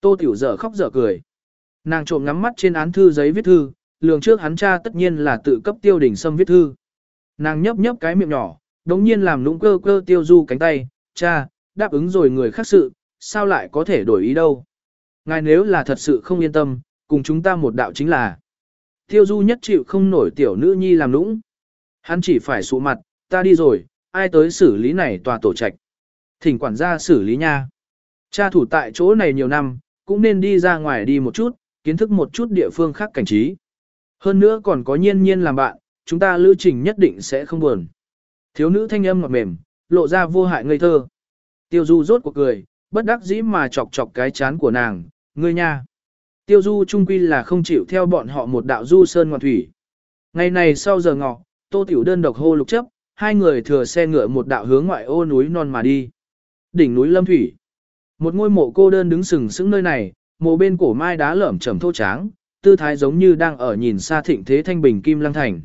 Tô tiểu dở khóc dở cười. Nàng trộm ngắm mắt trên án thư giấy viết thư, lường trước hắn cha tất nhiên là tự cấp tiêu đình sâm viết thư. Nàng nhấp nhấp cái miệng nhỏ, đống nhiên làm lũng cơ cơ tiêu du cánh tay, cha, đáp ứng rồi người khác sự, sao lại có thể đổi ý đâu. Ngài nếu là thật sự không yên tâm, cùng chúng ta một đạo chính là. Tiêu du nhất chịu không nổi tiểu nữ nhi làm lũng. Hắn chỉ phải sụ mặt, ta đi rồi, ai tới xử lý này tòa tổ trạch. Thỉnh quản gia xử lý nha. Cha thủ tại chỗ này nhiều năm, cũng nên đi ra ngoài đi một chút, kiến thức một chút địa phương khác cảnh trí. Hơn nữa còn có nhiên nhiên làm bạn, chúng ta lưu trình nhất định sẽ không buồn. Thiếu nữ thanh âm ngọt mềm, lộ ra vô hại ngây thơ. Tiêu du rốt cuộc cười, bất đắc dĩ mà chọc chọc cái chán của nàng, ngươi nha. Tiêu du trung quy là không chịu theo bọn họ một đạo du sơn ngoạn thủy. Ngày này sau giờ ngọ, tô tiểu đơn độc hô lục chấp, hai người thừa xe ngựa một đạo hướng ngoại ô núi non mà đi. Đỉnh núi Lâm Thủy. Một ngôi mộ cô đơn đứng sừng sững nơi này, mộ bên cổ mai đá lởm chởm thô tráng, tư thái giống như đang ở nhìn xa thịnh thế thanh bình kim lăng thành.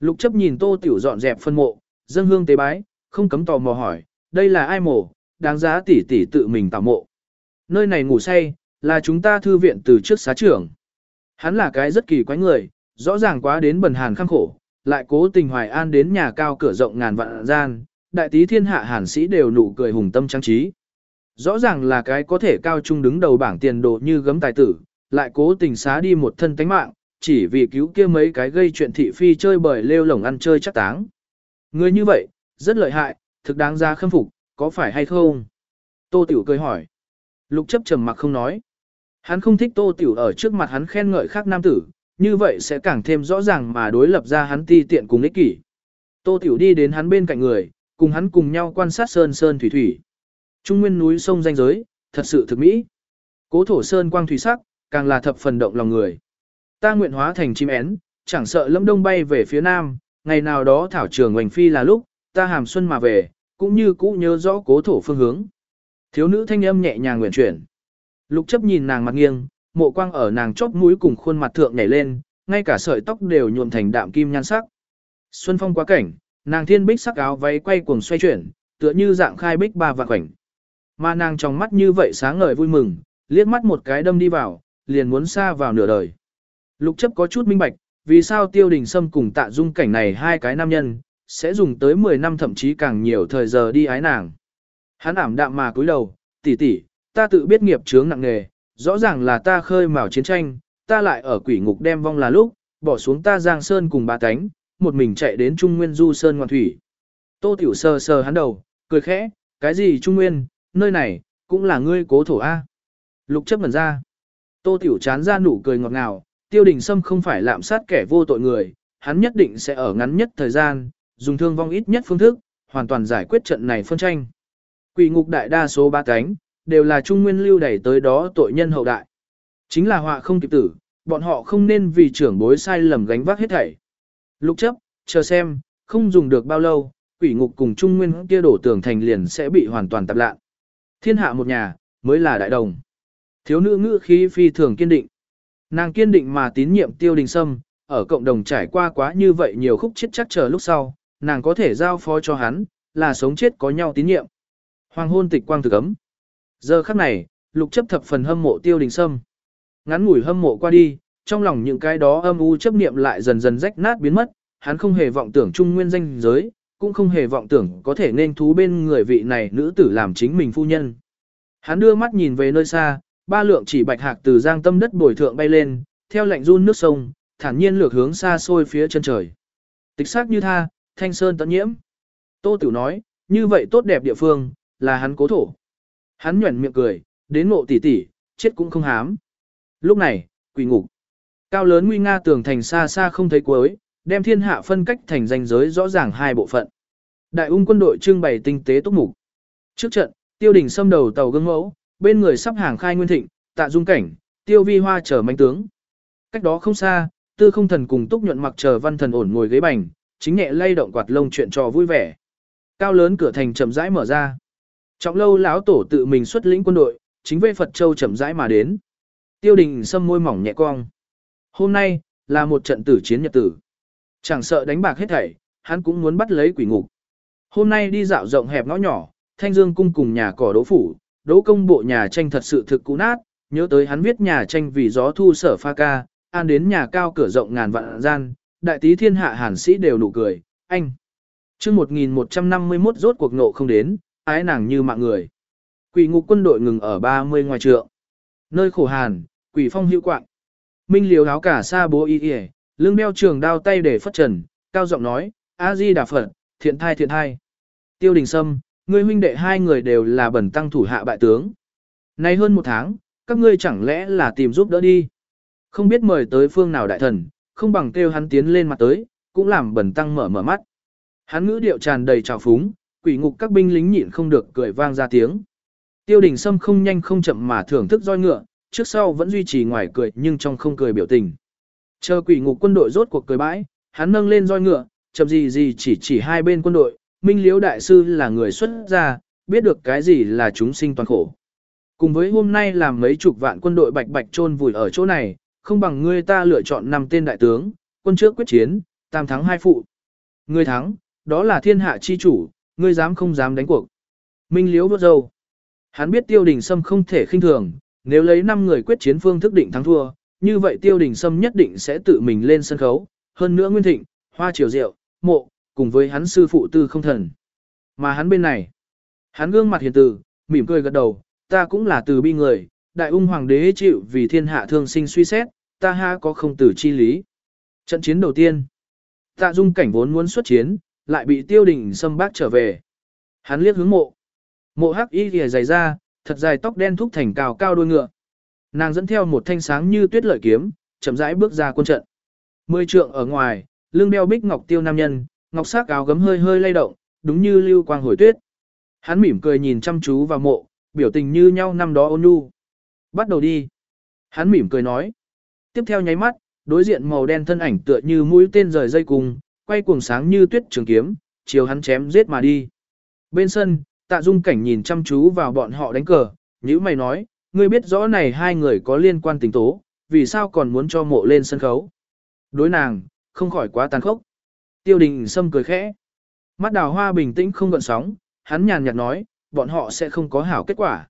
Lục chấp nhìn tô tiểu dọn dẹp phân mộ, dân hương tế bái, không cấm tò mò hỏi, đây là ai mộ, đáng giá tỷ tỷ tự mình tạo mộ. Nơi này ngủ say, là chúng ta thư viện từ trước xá trưởng. Hắn là cái rất kỳ quái người, rõ ràng quá đến bần hàn khăng khổ, lại cố tình hoài an đến nhà cao cửa rộng ngàn vạn gian, đại tí thiên hạ hàn sĩ đều nụ cười hùng tâm trang trí. Rõ ràng là cái có thể cao trung đứng đầu bảng tiền đồ như gấm tài tử, lại cố tình xá đi một thân tánh mạng, chỉ vì cứu kia mấy cái gây chuyện thị phi chơi bời lêu lổng ăn chơi chắc táng. Người như vậy, rất lợi hại, thực đáng ra khâm phục, có phải hay không? Tô Tiểu cười hỏi. Lục chấp trầm mặc không nói. Hắn không thích Tô Tiểu ở trước mặt hắn khen ngợi khác nam tử, như vậy sẽ càng thêm rõ ràng mà đối lập ra hắn ti tiện cùng ích kỷ. Tô Tiểu đi đến hắn bên cạnh người, cùng hắn cùng nhau quan sát sơn sơn thủy thủy. Trung nguyên núi sông danh giới, thật sự thực mỹ. Cố thổ sơn quang thủy sắc, càng là thập phần động lòng người. Ta nguyện hóa thành chim én, chẳng sợ lâm đông bay về phía nam, ngày nào đó thảo trường hoành phi là lúc, ta hàm xuân mà về, cũng như cũ nhớ rõ cố thổ phương hướng. Thiếu nữ thanh âm nhẹ nhàng nguyện chuyển. Lục chấp nhìn nàng mặt nghiêng, mộ quang ở nàng chóp mũi cùng khuôn mặt thượng nhảy lên, ngay cả sợi tóc đều nhuộm thành đạm kim nhan sắc. Xuân phong quá cảnh, nàng thiên bích sắc áo váy quay cuồng xoay chuyển, tựa như dạng khai bích ba vạn khoảnh. Mà nàng trong mắt như vậy sáng ngời vui mừng, liếc mắt một cái đâm đi vào, liền muốn xa vào nửa đời. Lục chấp có chút minh bạch, vì sao tiêu đình sâm cùng tạ dung cảnh này hai cái nam nhân, sẽ dùng tới 10 năm thậm chí càng nhiều thời giờ đi ái nàng. Hắn ảm đạm mà cúi đầu, tỷ tỷ, ta tự biết nghiệp chướng nặng nề, rõ ràng là ta khơi mào chiến tranh, ta lại ở quỷ ngục đem vong là lúc, bỏ xuống ta giang sơn cùng ba cánh, một mình chạy đến Trung Nguyên du sơn ngoan thủy. Tô Tiểu sờ sờ hắn đầu, cười khẽ, cái gì Trung Nguyên, nơi này, cũng là ngươi cố thổ A. Lục chấp ngần ra. Tô Tiểu chán ra nụ cười ngọt ngào, tiêu đình sâm không phải lạm sát kẻ vô tội người, hắn nhất định sẽ ở ngắn nhất thời gian, dùng thương vong ít nhất phương thức, hoàn toàn giải quyết trận này phân tranh. Quỷ ngục đại đa số ba cánh, đều là trung nguyên lưu đẩy tới đó tội nhân hậu đại. Chính là họa không kịp tử, bọn họ không nên vì trưởng bối sai lầm gánh vác hết thảy. Lục chấp, chờ xem, không dùng được bao lâu, quỷ ngục cùng trung nguyên kia đổ tường thành liền sẽ bị hoàn toàn tạp lạn. Thiên hạ một nhà, mới là đại đồng. Thiếu nữ ngữ khí phi thường kiên định. Nàng kiên định mà tín nhiệm tiêu đình sâm, ở cộng đồng trải qua quá như vậy nhiều khúc chết chắc chờ lúc sau, nàng có thể giao phó cho hắn, là sống chết có nhau tín nhiệm. Hoàng hôn tịch quang thực ấm. Giờ khắc này, lục chấp thập phần hâm mộ tiêu đình sâm. Ngắn ngủi hâm mộ qua đi, trong lòng những cái đó âm u chấp niệm lại dần dần rách nát biến mất, hắn không hề vọng tưởng trung nguyên danh giới, cũng không hề vọng tưởng có thể nên thú bên người vị này nữ tử làm chính mình phu nhân. Hắn đưa mắt nhìn về nơi xa, ba lượng chỉ bạch hạc từ giang tâm đất bồi thượng bay lên, theo lạnh run nước sông, thản nhiên lược hướng xa xôi phía chân trời. Tịch sắc như tha, thanh sơn tận nhiễm. Tô Tiểu nói, như vậy tốt đẹp địa phương, là hắn cố thổ. Hắn nhuẩn miệng cười, đến ngộ tỷ tỷ, chết cũng không hám. Lúc này, quỷ ngục. Cao lớn nguy nga tường thành xa xa không thấy cuối, đem thiên hạ phân cách thành danh giới rõ ràng hai bộ phận. Đại ung quân đội trưng bày tinh tế túc mục. Trước trận, tiêu đỉnh xâm đầu tàu gương mẫu, bên người sắp hàng khai nguyên thịnh, tạ dung cảnh, tiêu vi hoa chờ manh tướng. Cách đó không xa, tư không thần cùng túc nhuận mặc chờ văn thần ổn ngồi ghế bành, chính nhẹ lay động quạt lông chuyện trò vui vẻ. Cao lớn cửa thành chậm rãi mở ra. Trọng lâu lão tổ tự mình xuất lĩnh quân đội, chính về Phật Châu chậm rãi mà đến. Tiêu đình sâm môi mỏng nhẹ cong. Hôm nay, là một trận tử chiến nhật tử. Chẳng sợ đánh bạc hết thảy, hắn cũng muốn bắt lấy quỷ ngục. Hôm nay đi dạo rộng hẹp ngõ nhỏ, thanh dương cung cùng nhà cỏ đỗ phủ, đỗ công bộ nhà tranh thật sự thực cũ nát, nhớ tới hắn viết nhà tranh vì gió thu sở pha ca, an đến nhà cao cửa rộng ngàn vạn gian, đại tí thiên hạ hàn sĩ đều nụ cười, anh. chương 1151 rốt cuộc nộ không đến, ái nàng như mạng người. Quỷ ngục quân đội ngừng ở 30 ngoài trượng. Nơi khổ hàn, quỷ phong hữu quạng. Minh liều áo cả xa bố y y, lưng đeo trường đao tay để phất trần, cao giọng nói, A-di đà Phật, thiện thai thiện thai. Tiêu đình sâm, ngươi huynh đệ hai người đều là bẩn tăng thủ hạ bại tướng. Nay hơn một tháng, các ngươi chẳng lẽ là tìm giúp đỡ đi. Không biết mời tới phương nào đại thần, không bằng kêu hắn tiến lên mặt tới, cũng làm bẩn tăng mở mở mắt. Hắn ngữ điệu tràn đầy trào phúng, quỷ ngục các binh lính nhịn không được cười vang ra tiếng. Tiêu đình Sâm không nhanh không chậm mà thưởng thức roi ngựa, trước sau vẫn duy trì ngoài cười nhưng trong không cười biểu tình. Chờ quỷ ngục quân đội rốt cuộc cười bãi, hắn nâng lên roi ngựa, chậm gì gì chỉ chỉ hai bên quân đội, Minh Liễu đại sư là người xuất gia, biết được cái gì là chúng sinh toàn khổ. Cùng với hôm nay làm mấy chục vạn quân đội bạch bạch chôn vùi ở chỗ này, không bằng ngươi ta lựa chọn năm tên đại tướng, quân trước quyết chiến, tam thắng hai phụ. Ngươi thắng, đó là thiên hạ chi chủ, ngươi dám không dám đánh cuộc. Minh Liễu vớt dâu. Hắn biết tiêu đình sâm không thể khinh thường, nếu lấy 5 người quyết chiến phương thức định thắng thua, như vậy tiêu đình sâm nhất định sẽ tự mình lên sân khấu, hơn nữa Nguyên Thịnh, Hoa Triều Diệu, Mộ, cùng với hắn sư phụ tư không thần. Mà hắn bên này, hắn gương mặt hiền từ, mỉm cười gật đầu, ta cũng là từ bi người, đại ung hoàng đế chịu vì thiên hạ thương sinh suy xét, ta ha có không tử chi lý. Trận chiến đầu tiên, tạ dung cảnh vốn muốn xuất chiến, lại bị tiêu đình xâm bác trở về. Hắn liếc hướng mộ. Mộ hắc y ghề dày ra, thật dài tóc đen thúc thành cao cao đôi ngựa. Nàng dẫn theo một thanh sáng như tuyết lợi kiếm, chậm rãi bước ra quân trận. Mười trượng ở ngoài, lưng đeo bích ngọc tiêu nam nhân, ngọc sắc áo gấm hơi hơi lay động, đúng như lưu quang hồi tuyết. Hắn mỉm cười nhìn chăm chú vào mộ, biểu tình như nhau năm đó ôn nhu. Bắt đầu đi. Hắn mỉm cười nói. Tiếp theo nháy mắt, đối diện màu đen thân ảnh tựa như mũi tên rời dây cùng, quay cuồng sáng như tuyết trường kiếm, chiều hắn chém giết mà đi. Bên sân, tạ dung cảnh nhìn chăm chú vào bọn họ đánh cờ, nhíu mày nói, ngươi biết rõ này hai người có liên quan tình tố, vì sao còn muốn cho mộ lên sân khấu. Đối nàng, không khỏi quá tàn khốc. Tiêu đình sâm cười khẽ. Mắt đào hoa bình tĩnh không gợn sóng, hắn nhàn nhạt nói, bọn họ sẽ không có hảo kết quả.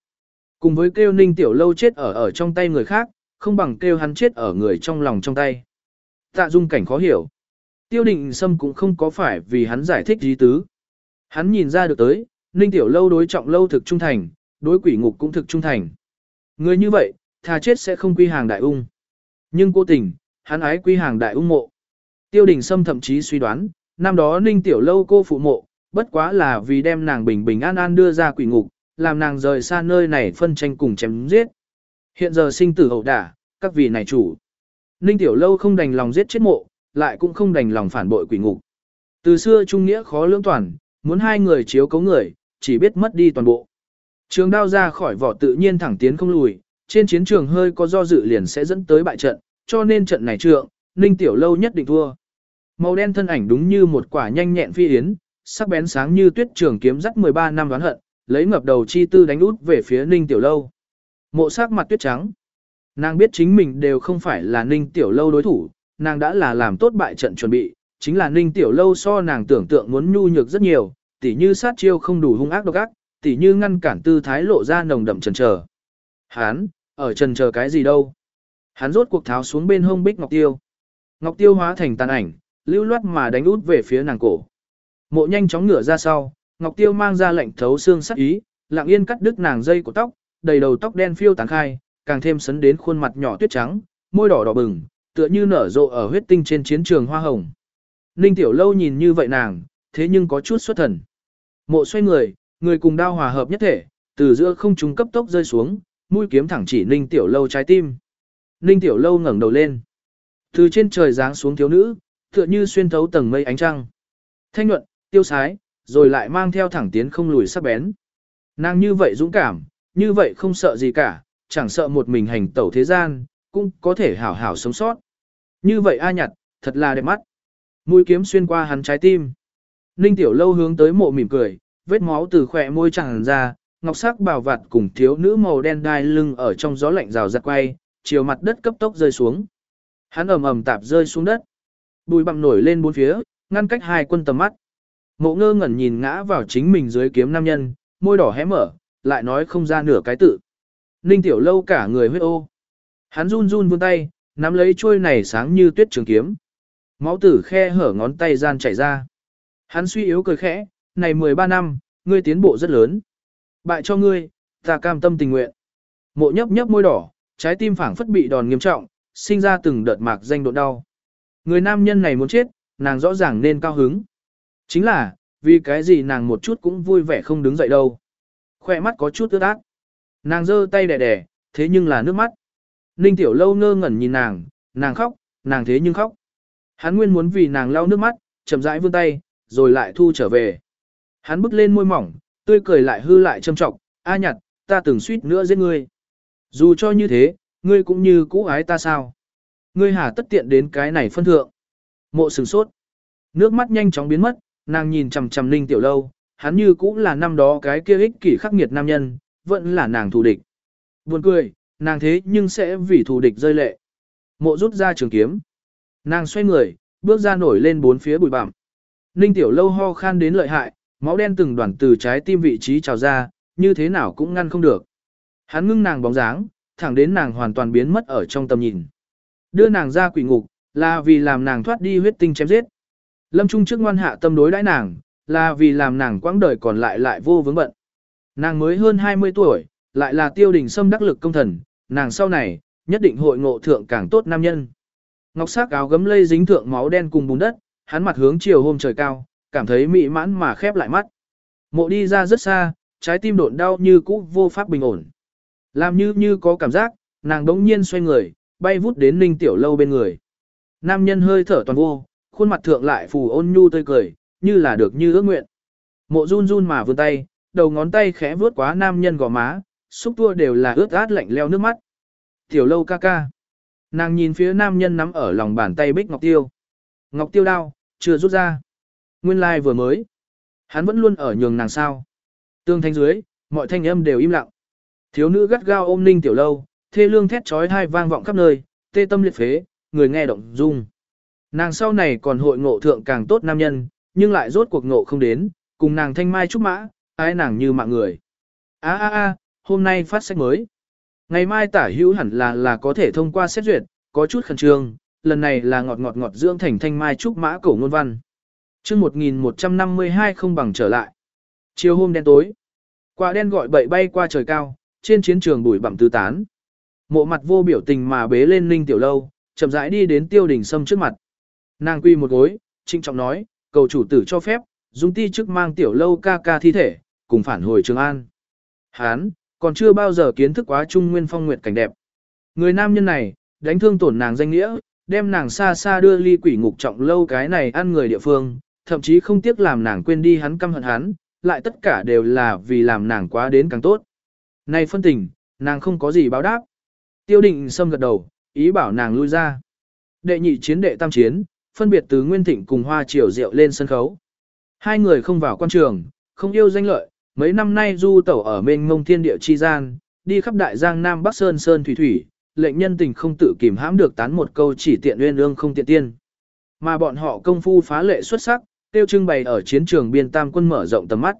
Cùng với kêu ninh tiểu lâu chết ở ở trong tay người khác, không bằng kêu hắn chết ở người trong lòng trong tay. Tạ dung cảnh khó hiểu. Tiêu định sâm cũng không có phải vì hắn giải thích gì tứ. Hắn nhìn ra được tới, ninh tiểu lâu đối trọng lâu thực trung thành, đối quỷ ngục cũng thực trung thành. Người như vậy, thà chết sẽ không quy hàng đại ung. Nhưng cố tình, hắn ái quy hàng đại ung mộ. Tiêu đình sâm thậm chí suy đoán, năm đó ninh tiểu lâu cô phụ mộ, bất quá là vì đem nàng bình bình an an đưa ra quỷ ngục, làm nàng rời xa nơi này phân tranh cùng chém giết. Hiện giờ sinh tử hậu đả, các vị này chủ. Ninh tiểu lâu không đành lòng giết chết mộ, lại cũng không đành lòng phản bội quỷ ngục. Từ xưa trung nghĩa khó lưỡng toàn, muốn hai người chiếu cấu người, chỉ biết mất đi toàn bộ. Trường đao ra khỏi vỏ tự nhiên thẳng tiến không lùi, trên chiến trường hơi có do dự liền sẽ dẫn tới bại trận, cho nên trận này trượng, Ninh Tiểu Lâu nhất định thua. Màu đen thân ảnh đúng như một quả nhanh nhẹn phi yến, sắc bén sáng như tuyết trường kiếm dắt 13 năm đoán hận, lấy ngập đầu chi tư đánh út về phía Ninh Tiểu Lâu. Mộ sắc mặt tuyết trắng. Nàng biết chính mình đều không phải là Ninh Tiểu Lâu đối thủ, nàng đã là làm tốt bại trận chuẩn bị, chính là Ninh Tiểu Lâu so nàng tưởng tượng muốn nhu nhược rất nhiều, tỉ như sát chiêu không đủ hung ác độc ác, tỉ như ngăn cản tư thái lộ ra nồng đậm trần chờ. Hán, ở trần chờ cái gì đâu? Hắn rốt cuộc tháo xuống bên hông bích ngọc tiêu. Ngọc tiêu hóa thành tàn ảnh, lưu loát mà đánh út về phía nàng cổ. Mộ nhanh chóng ngửa ra sau, Ngọc tiêu mang ra lệnh thấu xương sắc ý, lặng yên cắt đứt nàng dây của tóc, đầy đầu tóc đen phiêu tán khai, càng thêm sấn đến khuôn mặt nhỏ tuyết trắng, môi đỏ đỏ bừng, tựa như nở rộ ở huyết tinh trên chiến trường hoa hồng. Ninh Tiểu Lâu nhìn như vậy nàng, thế nhưng có chút xuất thần. Mộ xoay người, người cùng đao hòa hợp nhất thể, từ giữa không trung cấp tốc rơi xuống, mũi kiếm thẳng chỉ Ninh Tiểu Lâu trái tim. Ninh Tiểu Lâu ngẩng đầu lên. Từ trên trời giáng xuống thiếu nữ, tựa như xuyên thấu tầng mây ánh trăng. Thanh nhuận, tiêu sái, rồi lại mang theo thẳng tiến không lùi sắc bén. Nàng như vậy dũng cảm, như vậy không sợ gì cả, chẳng sợ một mình hành tẩu thế gian, cũng có thể hảo hảo sống sót. Như vậy a nhặt, thật là đẹp mắt. Mũi kiếm xuyên qua hắn trái tim. Ninh Tiểu Lâu hướng tới mộ mỉm cười, vết máu từ khỏe môi tràn ra, ngọc sắc bảo vặt cùng thiếu nữ màu đen đai lưng ở trong gió lạnh rào rạt quay, chiều mặt đất cấp tốc rơi xuống. Hắn ầm ầm tạp rơi xuống đất. Bùi bặm nổi lên bốn phía, ngăn cách hai quân tầm mắt. Mộ ngơ ngẩn nhìn ngã vào chính mình dưới kiếm nam nhân, môi đỏ hé mở, lại nói không ra nửa cái tự. Ninh tiểu lâu cả người huyết ô. Hắn run run vươn tay, nắm lấy chuôi này sáng như tuyết trường kiếm. Máu tử khe hở ngón tay gian chảy ra. Hắn suy yếu cười khẽ, này 13 năm, ngươi tiến bộ rất lớn. Bại cho ngươi, ta cam tâm tình nguyện. Mộ nhấp nhấp môi đỏ, trái tim phảng phất bị đòn nghiêm trọng, sinh ra từng đợt mạc danh độ đau. Người nam nhân này muốn chết, nàng rõ ràng nên cao hứng. Chính là, vì cái gì nàng một chút cũng vui vẻ không đứng dậy đâu. Khoe mắt có chút ướt át. Nàng giơ tay đẻ đẻ, thế nhưng là nước mắt. Ninh tiểu lâu ngơ ngẩn nhìn nàng, nàng khóc, nàng thế nhưng khóc. Hắn nguyên muốn vì nàng lau nước mắt, chậm rãi vươn tay, rồi lại thu trở về. Hắn bước lên môi mỏng, tươi cười lại hư lại châm trọng, a nhặt, ta từng suýt nữa giết ngươi. Dù cho như thế, ngươi cũng như cũ ái ta sao. Ngươi hà tất tiện đến cái này phân thượng. Mộ sừng sốt. Nước mắt nhanh chóng biến mất, nàng nhìn chằm chằm Ninh Tiểu Lâu, hắn như cũ là năm đó cái kia ích kỷ khắc nghiệt nam nhân, vẫn là nàng thù địch. Buồn cười, nàng thế nhưng sẽ vì thù địch rơi lệ. Mộ rút ra trường kiếm. Nàng xoay người, bước ra nổi lên bốn phía bụi bặm. Ninh Tiểu Lâu ho khan đến lợi hại, máu đen từng đoàn từ trái tim vị trí trào ra, như thế nào cũng ngăn không được. Hắn ngưng nàng bóng dáng, thẳng đến nàng hoàn toàn biến mất ở trong tầm nhìn. đưa nàng ra quỷ ngục, là vì làm nàng thoát đi huyết tinh chém giết. Lâm Trung trước ngoan hạ tâm đối đãi nàng, là vì làm nàng quãng đời còn lại lại vô vướng bận. Nàng mới hơn 20 tuổi, lại là tiêu đình xâm đắc lực công thần, nàng sau này, nhất định hội ngộ thượng càng tốt nam nhân. Ngọc sắc áo gấm lây dính thượng máu đen cùng bùn đất, hắn mặt hướng chiều hôm trời cao, cảm thấy mị mãn mà khép lại mắt. Mộ đi ra rất xa, trái tim độn đau như cũ vô pháp bình ổn. Làm như như có cảm giác, nàng đống nhiên xoay người, bay vút đến ninh tiểu lâu bên người. Nam nhân hơi thở toàn vô, khuôn mặt thượng lại phù ôn nhu tươi cười, như là được như ước nguyện. Mộ run run mà vươn tay, đầu ngón tay khẽ vướt quá nam nhân gò má, xúc tua đều là ướt át lạnh leo nước mắt. Tiểu lâu ca ca. Nàng nhìn phía nam nhân nắm ở lòng bàn tay bích ngọc tiêu. Ngọc tiêu đao, chưa rút ra. Nguyên lai like vừa mới. Hắn vẫn luôn ở nhường nàng sao. Tương thanh dưới, mọi thanh âm đều im lặng. Thiếu nữ gắt gao ôm ninh tiểu lâu, thê lương thét trói thai vang vọng khắp nơi, tê tâm liệt phế, người nghe động dung. Nàng sau này còn hội ngộ thượng càng tốt nam nhân, nhưng lại rốt cuộc ngộ không đến, cùng nàng thanh mai trúc mã, ái nàng như mạng người. a a a hôm nay phát sách mới. Ngày mai tả hữu hẳn là là có thể thông qua xét duyệt, có chút khẩn trương, lần này là ngọt ngọt ngọt dưỡng thành thanh mai trúc mã cổ ngôn văn chương 1152 không bằng trở lại. Chiều hôm đen tối, quả đen gọi bậy bay qua trời cao, trên chiến trường bụi bặm tứ tán. Mộ mặt vô biểu tình mà bế lên ninh tiểu lâu, chậm rãi đi đến tiêu đỉnh sâm trước mặt. Nàng quy một gối, trinh trọng nói, cầu chủ tử cho phép, dung ti chức mang tiểu lâu ca ca thi thể, cùng phản hồi Trường An. Hán, còn chưa bao giờ kiến thức quá trung nguyên phong nguyệt cảnh đẹp. Người nam nhân này, đánh thương tổn nàng danh nghĩa, đem nàng xa xa đưa ly quỷ ngục trọng lâu cái này ăn người địa phương, thậm chí không tiếc làm nàng quên đi hắn căm hận hắn, lại tất cả đều là vì làm nàng quá đến càng tốt. Này phân tình, nàng không có gì báo đáp. Tiêu định xâm gật đầu, ý bảo nàng lui ra. Đệ nhị chiến đệ tam chiến, phân biệt từ Nguyên Thịnh cùng Hoa Triều Diệu lên sân khấu. Hai người không vào quan trường, không yêu danh lợi, mấy năm nay du tẩu ở mênh mông thiên địa chi gian, đi khắp đại giang Nam Bắc Sơn Sơn Thủy Thủy, lệnh nhân tình không tự kìm hãm được tán một câu chỉ tiện uyên ương không tiện tiên. Mà bọn họ công phu phá lệ xuất sắc, tiêu trưng bày ở chiến trường biên tam quân mở rộng tầm mắt.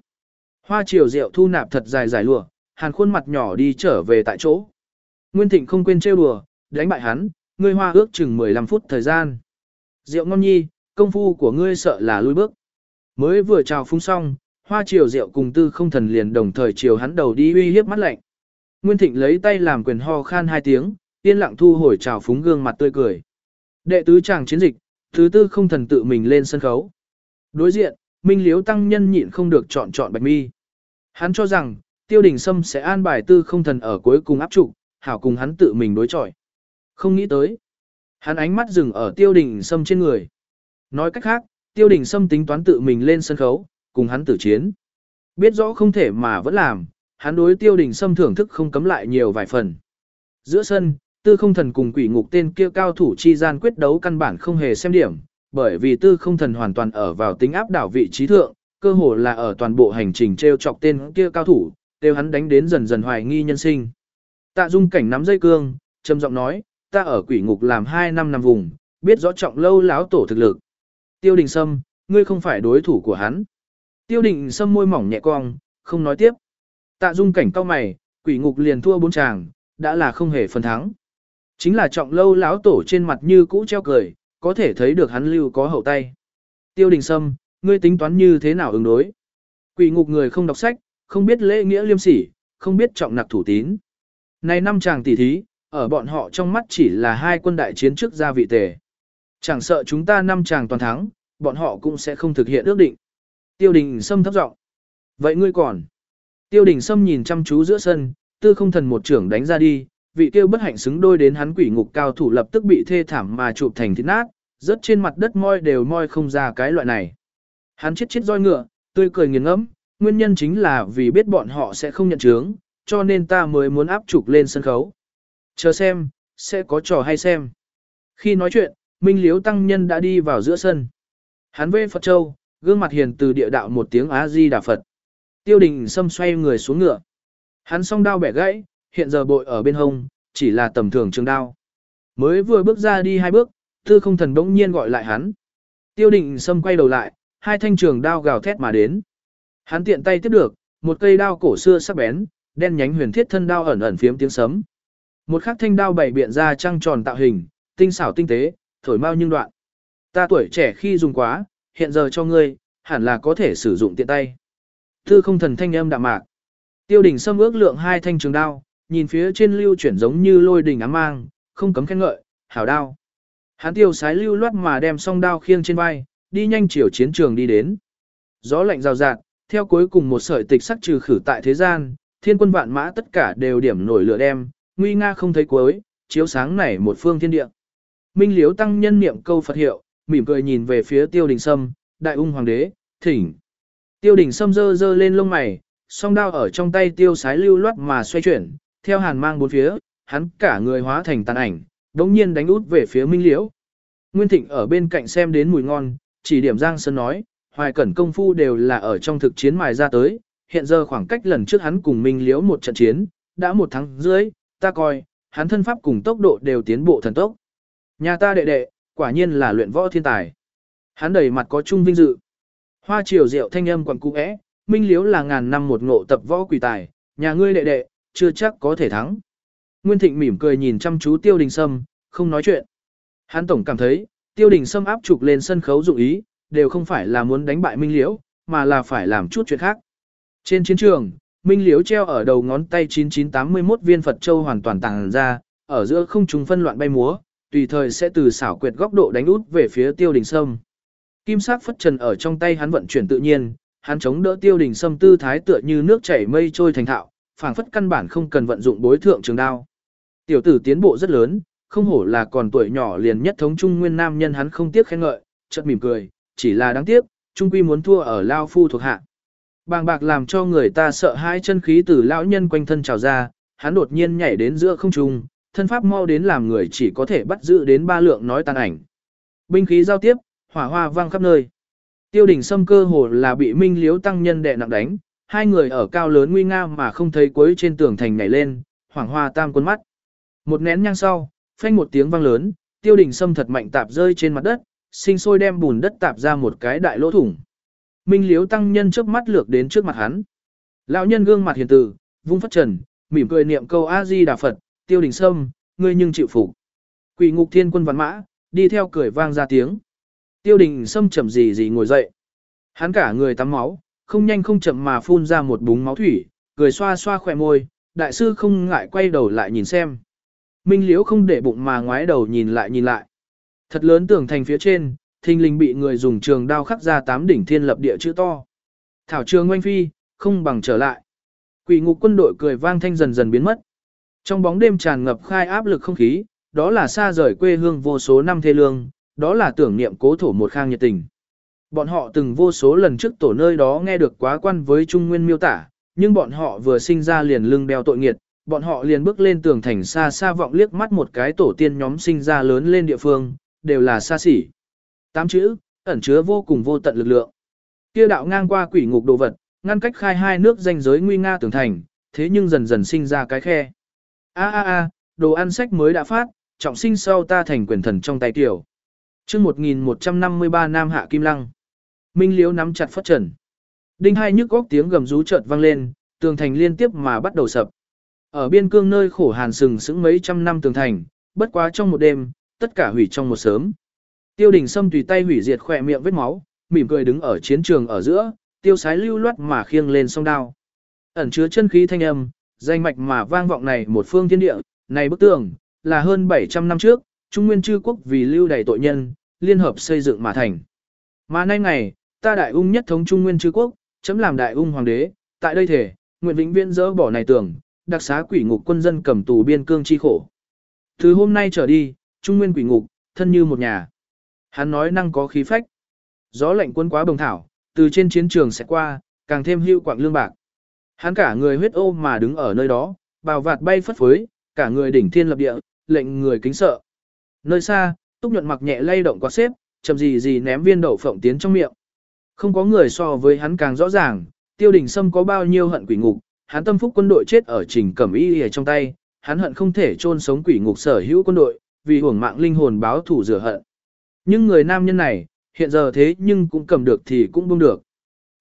Hoa Triều Diệu thu nạp thật dài dài lụa, hàn khuôn mặt nhỏ đi trở về tại chỗ. Nguyên Thịnh không quên trêu đùa, đánh bại hắn, ngươi hoa ước chừng 15 phút thời gian. Diệu ngon nhi, công phu của ngươi sợ là lui bước. Mới vừa chào phúng xong, hoa triều diệu cùng tư không thần liền đồng thời chiều hắn đầu đi uy hiếp mắt lạnh. Nguyên Thịnh lấy tay làm quyền ho khan hai tiếng, yên lặng thu hồi chào phúng gương mặt tươi cười. Đệ tứ chàng chiến dịch, thứ tư không thần tự mình lên sân khấu. Đối diện, Minh Liếu tăng nhân nhịn không được chọn chọn Bạch Mi. Hắn cho rằng, Tiêu Đình Sâm sẽ an bài tư không thần ở cuối cùng áp trụ, hảo cùng hắn tự mình đối chọi. Không nghĩ tới. Hắn ánh mắt dừng ở tiêu đình sâm trên người. Nói cách khác, tiêu đình sâm tính toán tự mình lên sân khấu, cùng hắn tử chiến. Biết rõ không thể mà vẫn làm, hắn đối tiêu đình sâm thưởng thức không cấm lại nhiều vài phần. Giữa sân, tư không thần cùng quỷ ngục tên kia cao thủ chi gian quyết đấu căn bản không hề xem điểm, bởi vì tư không thần hoàn toàn ở vào tính áp đảo vị trí thượng, cơ hồ là ở toàn bộ hành trình treo chọc tên kia cao thủ, đều hắn đánh đến dần dần hoài nghi nhân sinh. Tạ dung cảnh nắm dây cương, trầm giọng nói, ta ở quỷ ngục làm 2 năm nằm vùng, biết rõ trọng lâu láo tổ thực lực. Tiêu đình sâm, ngươi không phải đối thủ của hắn. Tiêu đình sâm môi mỏng nhẹ cong, không nói tiếp. Tạ dung cảnh cao mày, quỷ ngục liền thua bốn chàng, đã là không hề phần thắng. Chính là trọng lâu láo tổ trên mặt như cũ treo cười, có thể thấy được hắn lưu có hậu tay. Tiêu đình sâm, ngươi tính toán như thế nào ứng đối? Quỷ ngục người không đọc sách, không biết lễ nghĩa liêm sỉ, không biết trọng nặc thủ tín. Này năm chàng tỷ thí, ở bọn họ trong mắt chỉ là hai quân đại chiến trước gia vị tề. Chẳng sợ chúng ta năm chàng toàn thắng, bọn họ cũng sẽ không thực hiện ước định. Tiêu đình Sâm thấp giọng Vậy ngươi còn? Tiêu đình Sâm nhìn chăm chú giữa sân, tư không thần một trưởng đánh ra đi, vị kêu bất hạnh xứng đôi đến hắn quỷ ngục cao thủ lập tức bị thê thảm mà chụp thành thịt nát, rớt trên mặt đất moi đều moi không ra cái loại này. Hắn chết chết roi ngựa, tươi cười nghiền ngẫm, nguyên nhân chính là vì biết bọn họ sẽ không nhận chướng, cho nên ta mới muốn áp trục lên sân khấu. Chờ xem, sẽ có trò hay xem. Khi nói chuyện, Minh Liếu Tăng Nhân đã đi vào giữa sân. Hắn về Phật Châu, gương mặt hiền từ địa đạo một tiếng Á-di Đà Phật. Tiêu đình xâm xoay người xuống ngựa. Hắn song đao bẻ gãy, hiện giờ bội ở bên hông, chỉ là tầm thường trường đao. Mới vừa bước ra đi hai bước, tư không thần bỗng nhiên gọi lại hắn. Tiêu định xâm quay đầu lại, hai thanh trường đao gào thét mà đến. Hắn tiện tay tiếp được, một cây đao cổ xưa sắc bén, đen nhánh huyền thiết thân đao ẩn ẩn phiếm tiếng sấm. Một khắc thanh đao bảy biện ra trăng tròn tạo hình, tinh xảo tinh tế, thổi mau nhưng đoạn. Ta tuổi trẻ khi dùng quá, hiện giờ cho ngươi, hẳn là có thể sử dụng tiện tay. Tư không thần thanh âm đạm mạc. Tiêu đỉnh xâm ước lượng hai thanh trường đao, nhìn phía trên lưu chuyển giống như lôi đình ám mang, không cấm khen ngợi, hảo đao. Hắn tiêu sái lưu loát mà đem song đao khiêng trên vai, đi nhanh chiều chiến trường đi đến. Gió lạnh rào rạt, theo cuối cùng một sợi tịch sắc trừ khử tại thế gian, thiên quân vạn mã tất cả đều điểm nổi lửa đem, nguy nga không thấy cuối, chiếu sáng này một phương thiên địa. Minh Liếu tăng nhân niệm câu Phật hiệu, mỉm cười nhìn về phía Tiêu Đình Sâm, Đại ung hoàng đế, thỉnh. Tiêu Đình Sâm dơ dơ lên lông mày, song đao ở trong tay tiêu sái lưu loát mà xoay chuyển, theo hàn mang bốn phía, hắn cả người hóa thành tàn ảnh, đống nhiên đánh út về phía Minh Liễu. Nguyên Thịnh ở bên cạnh xem đến mùi ngon, chỉ điểm Giang Sơn nói, hoài cẩn công phu đều là ở trong thực chiến mài ra tới, hiện giờ khoảng cách lần trước hắn cùng Minh Liễu một trận chiến, đã một tháng dưới, ta coi, hắn thân pháp cùng tốc độ đều tiến bộ thần tốc. Nhà ta đệ đệ, quả nhiên là luyện võ thiên tài. Hắn đầy mặt có chung vinh dự. Hoa triều rượu thanh âm quần cung ẽ, Minh Liễu là ngàn năm một ngộ tập võ quỷ tài, nhà ngươi đệ đệ, chưa chắc có thể thắng. Nguyên Thịnh mỉm cười nhìn chăm chú Tiêu Đình Sâm, không nói chuyện. Hắn tổng cảm thấy, Tiêu Đình Sâm áp trục lên sân khấu dụng ý, đều không phải là muốn đánh bại Minh Liễu, mà là phải làm chút chuyện khác. Trên chiến trường, Minh Liễu treo ở đầu ngón tay 9981 viên Phật Châu hoàn toàn tàng ra, ở giữa không trung phân loạn bay múa, tùy thời sẽ từ xảo quyệt góc độ đánh út về phía Tiêu Đình Sâm. Kim sắc phất trần ở trong tay hắn vận chuyển tự nhiên, hắn chống đỡ Tiêu Đình Sâm tư thái tựa như nước chảy mây trôi thành thạo, phảng phất căn bản không cần vận dụng bối thượng trường đao. Tiểu tử tiến bộ rất lớn, không hổ là còn tuổi nhỏ liền nhất thống trung nguyên nam nhân hắn không tiếc khen ngợi, chợt mỉm cười, chỉ là đáng tiếc, trung quy muốn thua ở lao phu thuộc hạ. Bàng bạc làm cho người ta sợ hai chân khí từ lão nhân quanh thân trào ra, hắn đột nhiên nhảy đến giữa không trung, thân pháp mau đến làm người chỉ có thể bắt giữ đến ba lượng nói tàn ảnh. Binh khí giao tiếp, hỏa hoa vang khắp nơi. Tiêu đỉnh xâm cơ hồ là bị minh liếu tăng nhân đè nặng đánh, hai người ở cao lớn nguy nga mà không thấy cuối trên tường thành nhảy lên, hoảng hoa tam quân mắt. Một nén nhang sau, phanh một tiếng vang lớn, tiêu đỉnh sâm thật mạnh tạp rơi trên mặt đất, sinh sôi đem bùn đất tạp ra một cái đại lỗ thủng. Minh liếu tăng nhân trước mắt lược đến trước mặt hắn. Lão nhân gương mặt hiền từ, vung phát trần, mỉm cười niệm câu A-di Đà Phật, tiêu đỉnh sâm, ngươi nhưng chịu phục. Quỷ ngục thiên quân văn mã, đi theo cười vang ra tiếng. Tiêu đình sâm chậm gì gì ngồi dậy. Hắn cả người tắm máu, không nhanh không chậm mà phun ra một búng máu thủy, cười xoa xoa khỏe môi, đại sư không ngại quay đầu lại nhìn xem. Minh liễu không để bụng mà ngoái đầu nhìn lại nhìn lại. Thật lớn tưởng thành phía trên, thình lình bị người dùng trường đao khắc ra tám đỉnh thiên lập địa chữ to. Thảo trường oanh phi, không bằng trở lại. Quỷ ngục quân đội cười vang thanh dần dần biến mất. Trong bóng đêm tràn ngập khai áp lực không khí, đó là xa rời quê hương vô số năm thê lương, đó là tưởng niệm cố thổ một khang nhiệt tình. Bọn họ từng vô số lần trước tổ nơi đó nghe được quá quan với Trung Nguyên miêu tả, nhưng bọn họ vừa sinh ra liền lưng đeo tội nghiệt, bọn họ liền bước lên tường thành xa xa vọng liếc mắt một cái tổ tiên nhóm sinh ra lớn lên địa phương, đều là xa xỉ. Tám chữ, ẩn chứa vô cùng vô tận lực lượng. Kia đạo ngang qua quỷ ngục đồ vật, ngăn cách khai hai nước danh giới nguy nga tường thành, thế nhưng dần dần sinh ra cái khe. A a a, đồ ăn sách mới đã phát, trọng sinh sau ta thành quyền thần trong tay tiểu. Chương 1153 Nam Hạ Kim Lăng. Minh Liễu nắm chặt phất trần. Đinh hai nhức góc tiếng gầm rú chợt vang lên, tường thành liên tiếp mà bắt đầu sập. Ở biên cương nơi khổ hàn sừng sững mấy trăm năm tường thành, bất quá trong một đêm, tất cả hủy trong một sớm. Tiêu đình Sâm tùy tay hủy diệt khỏe miệng vết máu, mỉm cười đứng ở chiến trường ở giữa, tiêu sái lưu loát mà khiêng lên song đao. Ẩn chứa chân khí thanh âm, danh mạch mà vang vọng này một phương thiên địa, này bức tường, là hơn 700 năm trước, Trung Nguyên chư quốc vì lưu đầy tội nhân, liên hợp xây dựng mà thành. Mà nay ngày, ta đại ung nhất thống Trung Nguyên chư quốc, chấm làm đại ung hoàng đế, tại đây thể, nguyện vĩnh viễn dỡ bỏ này tưởng, đặc xá quỷ ngục quân dân cầm tù biên cương chi khổ. Từ hôm nay trở đi, Trung Nguyên quỷ ngục, thân như một nhà. Hắn nói năng có khí phách. Gió lạnh cuốn quá bồng thảo, từ trên chiến trường sẽ qua, càng thêm hưu quạng lương bạc. Hắn cả người huyết ô mà đứng ở nơi đó, bào vạt bay phất phới, cả người đỉnh thiên lập địa, lệnh người kính sợ. Nơi xa, túc nhuận mặc nhẹ lay động quạt xếp, chậm gì gì ném viên đậu phộng tiến trong miệng. Không có người so với hắn càng rõ ràng, tiêu đình sâm có bao nhiêu hận quỷ ngục, hắn tâm phúc quân đội chết ở trình cẩm y ở trong tay, hắn hận không thể chôn sống quỷ ngục sở hữu quân đội, vì hưởng mạng linh hồn báo thủ rửa hận. Nhưng người nam nhân này, hiện giờ thế nhưng cũng cầm được thì cũng buông được.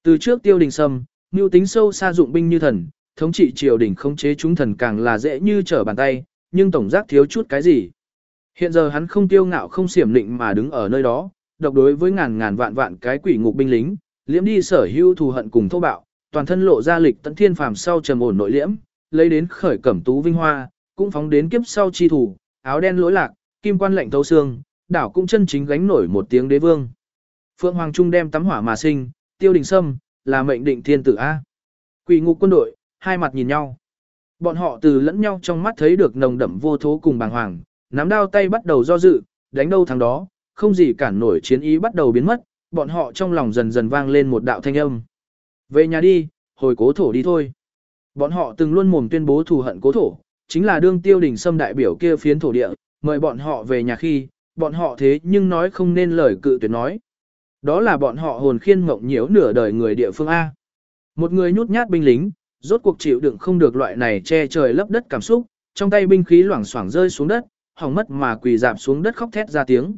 Từ trước tiêu đình sâm, mưu tính sâu xa dụng binh như thần, thống trị triều đình khống chế chúng thần càng là dễ như trở bàn tay, nhưng tổng giác thiếu chút cái gì. Hiện giờ hắn không tiêu ngạo không xiểm định mà đứng ở nơi đó, độc đối với ngàn ngàn vạn vạn cái quỷ ngục binh lính, liễm đi sở hữu thù hận cùng thô bạo, toàn thân lộ ra lịch tận thiên phàm sau trầm ổn nội liễm, lấy đến khởi cẩm tú vinh hoa, cũng phóng đến kiếp sau chi thủ, áo đen lỗi lạc, kim quan lệnh thấu xương, đảo cũng chân chính gánh nổi một tiếng đế vương. Phượng Hoàng Trung đem tắm hỏa mà sinh, tiêu đình sâm, là mệnh định thiên tử A. Quỷ ngục quân đội, hai mặt nhìn nhau. Bọn họ từ lẫn nhau trong mắt thấy được nồng đậm vô thố cùng bàng hoàng, nắm đao tay bắt đầu do dự, đánh đâu thằng đó, không gì cản nổi chiến ý bắt đầu biến mất, bọn họ trong lòng dần dần vang lên một đạo thanh âm. Về nhà đi, hồi cố thổ đi thôi. Bọn họ từng luôn mồm tuyên bố thù hận cố thổ, chính là đương tiêu đình xâm đại biểu kia phiến thổ địa, mời bọn họ về nhà khi, bọn họ thế nhưng nói không nên lời cự tuyệt nói. Đó là bọn họ hồn khiên mộng nhiễu nửa đời người địa phương A. Một người nhút nhát binh lính, rốt cuộc chịu đựng không được loại này che trời lấp đất cảm xúc, trong tay binh khí loảng xoảng rơi xuống đất, hỏng mất mà quỳ dạp xuống đất khóc thét ra tiếng.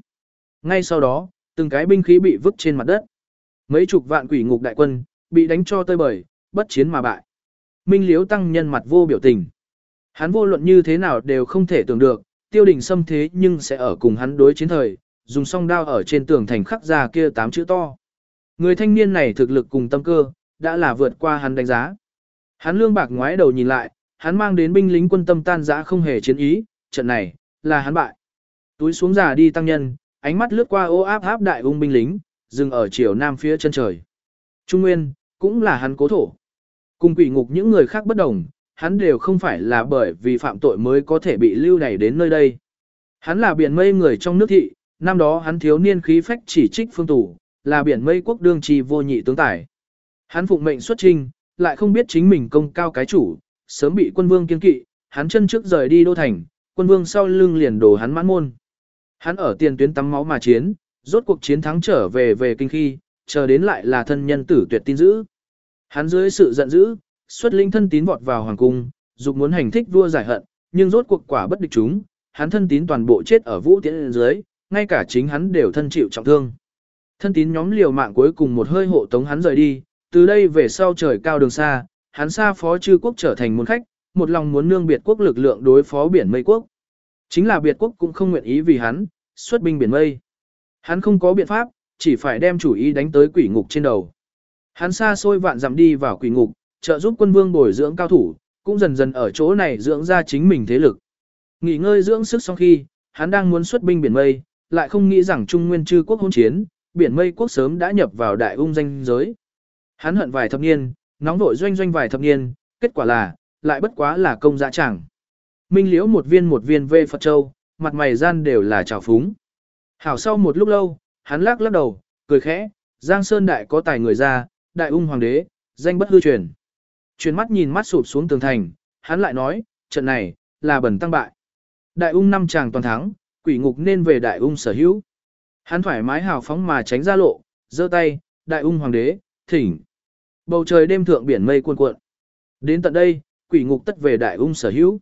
Ngay sau đó, từng cái binh khí bị vứt trên mặt đất. Mấy chục vạn quỷ ngục đại quân, bị đánh cho tơi bời, bất chiến mà bại. Minh Liếu tăng nhân mặt vô biểu tình. Hắn vô luận như thế nào đều không thể tưởng được, tiêu đình xâm thế nhưng sẽ ở cùng hắn đối chiến thời, dùng song đao ở trên tường thành khắc ra kia tám chữ to. Người thanh niên này thực lực cùng tâm cơ, đã là vượt qua hắn đánh giá. Hắn lương bạc ngoái đầu nhìn lại, hắn mang đến binh lính quân tâm tan giã không hề chiến ý, trận này, là hắn bại. Túi xuống giả đi tăng nhân, ánh mắt lướt qua ô áp áp đại ung binh lính, dừng ở chiều nam phía chân trời. Trung Nguyên, cũng là hắn cố thổ. Cùng quỷ ngục những người khác bất đồng, hắn đều không phải là bởi vì phạm tội mới có thể bị lưu đày đến nơi đây. Hắn là biển mây người trong nước thị, năm đó hắn thiếu niên khí phách chỉ trích phương tủ, là biển mây quốc đương trì vô nhị tướng tài. Hắn phụng mệnh xuất trinh, lại không biết chính mình công cao cái chủ, sớm bị quân vương kiên kỵ, hắn chân trước rời đi đô thành, quân vương sau lưng liền đổ hắn mãn môn. Hắn ở tiền tuyến tắm máu mà chiến, rốt cuộc chiến thắng trở về về kinh khi, chờ đến lại là thân nhân tử tuyệt tin dữ. Hắn dưới sự giận dữ, xuất linh thân tín vọt vào hoàng cung, dục muốn hành thích vua giải hận, nhưng rốt cuộc quả bất địch chúng, hắn thân tín toàn bộ chết ở vũ tiễn dưới, ngay cả chính hắn đều thân chịu trọng thương. Thân tín nhóm liều mạng cuối cùng một hơi hộ tống hắn rời đi, từ đây về sau trời cao đường xa, hắn xa phó chư quốc trở thành môn khách, một lòng muốn nương biệt quốc lực lượng đối phó biển mây quốc. Chính là biệt quốc cũng không nguyện ý vì hắn, xuất binh biển mây. Hắn không có biện pháp, chỉ phải đem chủ ý đánh tới quỷ ngục trên đầu. Hắn xa xôi vạn dặm đi vào quỷ ngục, trợ giúp quân vương bồi dưỡng cao thủ, cũng dần dần ở chỗ này dưỡng ra chính mình thế lực. Nghỉ ngơi dưỡng sức sau khi, hắn đang muốn xuất binh biển mây, lại không nghĩ rằng Trung Nguyên chư quốc hôn chiến, biển mây quốc sớm đã nhập vào đại ung danh giới. Hắn hận vài thập niên, nóng vội doanh doanh vài thập niên, kết quả là, lại bất quá là công dạ chẳng. Minh liễu một viên một viên về Phật Châu, mặt mày gian đều là trào phúng. Hảo sau một lúc lâu, hắn lắc lắc đầu, cười khẽ, Giang Sơn Đại có tài người ra, đại ung hoàng đế, danh bất hư truyền. Chuyển mắt nhìn mắt sụp xuống tường thành, hắn lại nói, trận này, là bẩn tăng bại. Đại ung năm chàng toàn thắng, quỷ ngục nên về đại ung sở hữu. Hắn thoải mái hào phóng mà tránh ra lộ, giơ tay, đại ung hoàng đế, thỉnh. Bầu trời đêm thượng biển mây cuồn cuộn. Đến tận đây, quỷ ngục tất về đại ung sở hữu.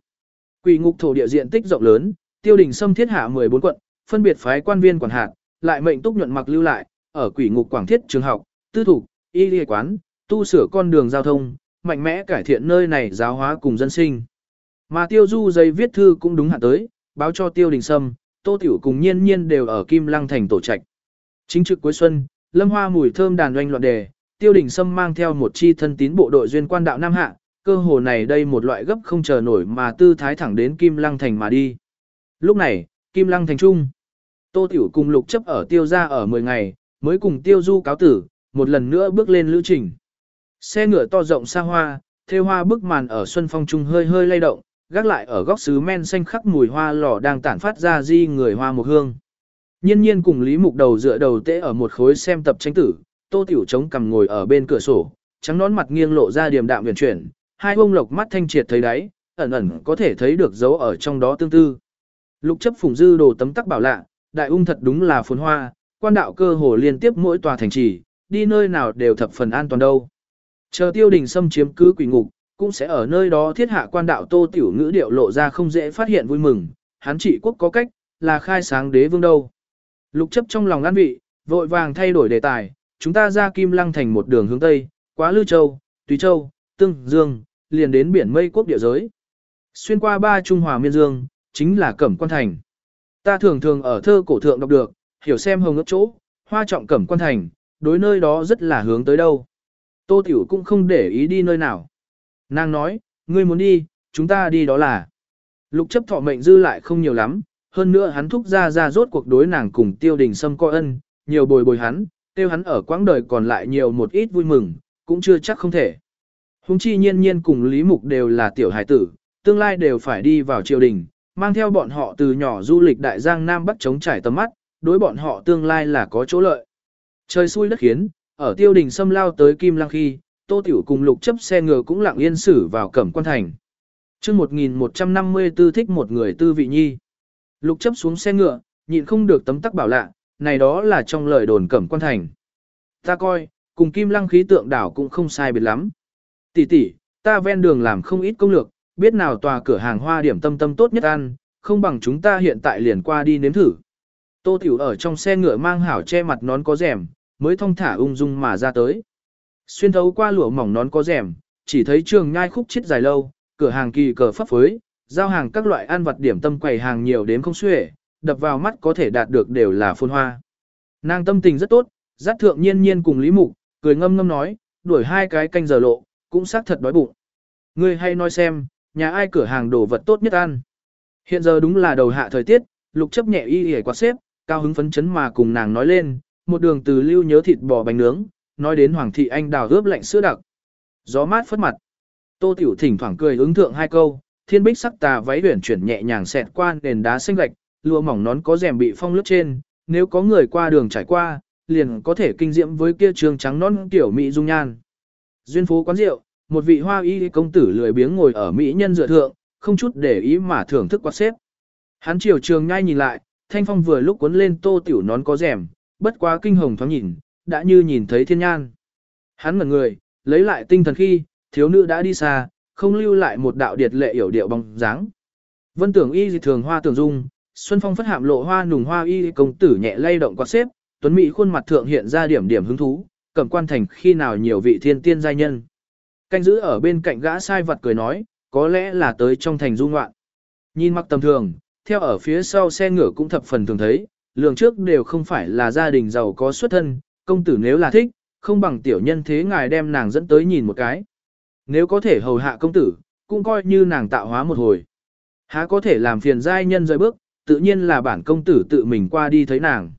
Quỷ ngục thổ địa diện tích rộng lớn, tiêu đình xâm thiết hạ 14 quận, phân biệt phái quan viên quản hạt, lại mệnh túc nhuận mặc lưu lại, ở quỷ ngục quảng thiết trường học, tư thủ, y lý quán, tu sửa con đường giao thông, mạnh mẽ cải thiện nơi này giáo hóa cùng dân sinh. Mà tiêu du giấy viết thư cũng đúng hạn tới, báo cho tiêu đình sâm, tô tiểu cùng nhiên nhiên đều ở Kim Lăng thành tổ trạch. Chính trực cuối xuân, lâm hoa mùi thơm đàn doanh loạn đề, tiêu đình sâm mang theo một chi thân tín bộ đội duyên quan đạo Nam Hạ, cơ hồ này đây một loại gấp không chờ nổi mà tư thái thẳng đến Kim Lăng thành mà đi. Lúc này, Kim Lăng thành trung, tô tiểu cùng lục chấp ở tiêu gia ở 10 ngày, mới cùng tiêu du cáo tử, một lần nữa bước lên lữ trình. Xe ngựa to rộng xa hoa, thêu hoa bức màn ở xuân phong trung hơi hơi lay động, gác lại ở góc xứ men xanh khắc mùi hoa lỏ đang tản phát ra di người hoa một hương. Nhiên nhiên cùng Lý Mục đầu dựa đầu tễ ở một khối xem tập tranh tử, Tô Tiểu chống cằm ngồi ở bên cửa sổ, trắng nón mặt nghiêng lộ ra điềm đạm huyền chuyển, hai bông lộc mắt thanh triệt thấy đáy, ẩn ẩn có thể thấy được dấu ở trong đó tương tư. Lục chấp phùng dư đồ tấm tắc bảo lạ, đại ung thật đúng là phồn hoa, quan đạo cơ hồ liên tiếp mỗi tòa thành trì, đi nơi nào đều thập phần an toàn đâu. Chờ tiêu đình xâm chiếm cứ quỷ ngục, cũng sẽ ở nơi đó thiết hạ quan đạo tô tiểu ngữ điệu lộ ra không dễ phát hiện vui mừng, hắn trị quốc có cách, là khai sáng đế vương đâu. Lục chấp trong lòng an vị, vội vàng thay đổi đề tài, chúng ta ra Kim Lăng thành một đường hướng Tây, quá Lư Châu, Tùy Châu, Tương, Dương, liền đến biển mây quốc địa giới. Xuyên qua ba Trung Hòa Miên Dương, chính là Cẩm Quan Thành. Ta thường thường ở thơ cổ thượng đọc được, hiểu xem hồng ước chỗ, hoa trọng cẩm quan thành, đối nơi đó rất là hướng tới đâu. Tô Tiểu cũng không để ý đi nơi nào. Nàng nói, ngươi muốn đi, chúng ta đi đó là. Lục chấp thọ mệnh dư lại không nhiều lắm, hơn nữa hắn thúc ra ra rốt cuộc đối nàng cùng tiêu đình sâm coi ân, nhiều bồi bồi hắn, tiêu hắn ở quãng đời còn lại nhiều một ít vui mừng, cũng chưa chắc không thể. Hùng chi nhiên nhiên cùng Lý Mục đều là tiểu hải tử, tương lai đều phải đi vào triều đình, mang theo bọn họ từ nhỏ du lịch đại giang Nam Bắc chống trải tầm mắt, đối bọn họ tương lai là có chỗ lợi. Trời xui đất khiến, ở tiêu đình xâm lao tới Kim Lăng khi, Tô Tiểu cùng lục chấp xe ngựa cũng lặng yên xử vào cẩm quan thành. chương 1154 thích một người tư vị nhi. Lục chấp xuống xe ngựa, nhịn không được tấm tắc bảo lạ, này đó là trong lời đồn cẩm quan thành. Ta coi, cùng Kim Lăng khí tượng đảo cũng không sai biệt lắm. Tỷ tỷ, ta ven đường làm không ít công lược, biết nào tòa cửa hàng hoa điểm tâm tâm tốt nhất ăn, không bằng chúng ta hiện tại liền qua đi nếm thử. Tô Tiểu ở trong xe ngựa mang hảo che mặt nón có rèm, mới thong thả ung dung mà ra tới. Xuyên thấu qua lụa mỏng nón có rèm, chỉ thấy trường nhai khúc chết dài lâu, cửa hàng kỳ cờ pháp phối, giao hàng các loại ăn vật điểm tâm quầy hàng nhiều đến không xuể, đập vào mắt có thể đạt được đều là phôn hoa. Nàng tâm tình rất tốt, giác thượng nhiên nhiên cùng Lý Mục, cười ngâm ngâm nói, đuổi hai cái canh giờ lộ, cũng xác thật đói bụng. Ngươi hay nói xem, nhà ai cửa hàng đồ vật tốt nhất ăn. Hiện giờ đúng là đầu hạ thời tiết, lục chấp nhẹ y y quạt xếp, cao hứng phấn chấn mà cùng nàng nói lên, một đường từ lưu nhớ thịt bò bánh nướng, nói đến hoàng thị anh đào ướp lạnh sữa đặc. Gió mát phất mặt. Tô Tiểu thỉnh thoảng cười ứng thượng hai câu, thiên bích sắc tà váy huyển chuyển nhẹ nhàng xẹt qua nền đá xanh gạch, lụa mỏng nón có rèm bị phong lướt trên, nếu có người qua đường trải qua, liền có thể kinh diễm với kia trường trắng non tiểu mỹ dung nhan. Duyên phố quán rượu, một vị hoa y công tử lười biếng ngồi ở mỹ nhân dựa thượng, không chút để ý mà thưởng thức quạt xếp. Hắn chiều trường ngay nhìn lại, thanh phong vừa lúc cuốn lên tô tiểu nón có rèm, bất quá kinh hồng thoáng nhìn, đã như nhìn thấy thiên nhan. Hắn ngẩn người, lấy lại tinh thần khi, thiếu nữ đã đi xa, không lưu lại một đạo điệt lệ hiểu điệu bóng dáng. Vân tưởng y dị thường hoa tưởng dung, xuân phong phất hạm lộ hoa nùng hoa y công tử nhẹ lay động quạt xếp, tuấn mỹ khuôn mặt thượng hiện ra điểm điểm hứng thú, cẩm quan thành khi nào nhiều vị thiên tiên giai nhân. Canh giữ ở bên cạnh gã sai vật cười nói, có lẽ là tới trong thành du ngoạn. Nhìn mặc tầm thường, theo ở phía sau xe ngựa cũng thập phần thường thấy, lường trước đều không phải là gia đình giàu có xuất thân, công tử nếu là thích, không bằng tiểu nhân thế ngài đem nàng dẫn tới nhìn một cái. Nếu có thể hầu hạ công tử, cũng coi như nàng tạo hóa một hồi. Há có thể làm phiền giai nhân rời bước, tự nhiên là bản công tử tự mình qua đi thấy nàng.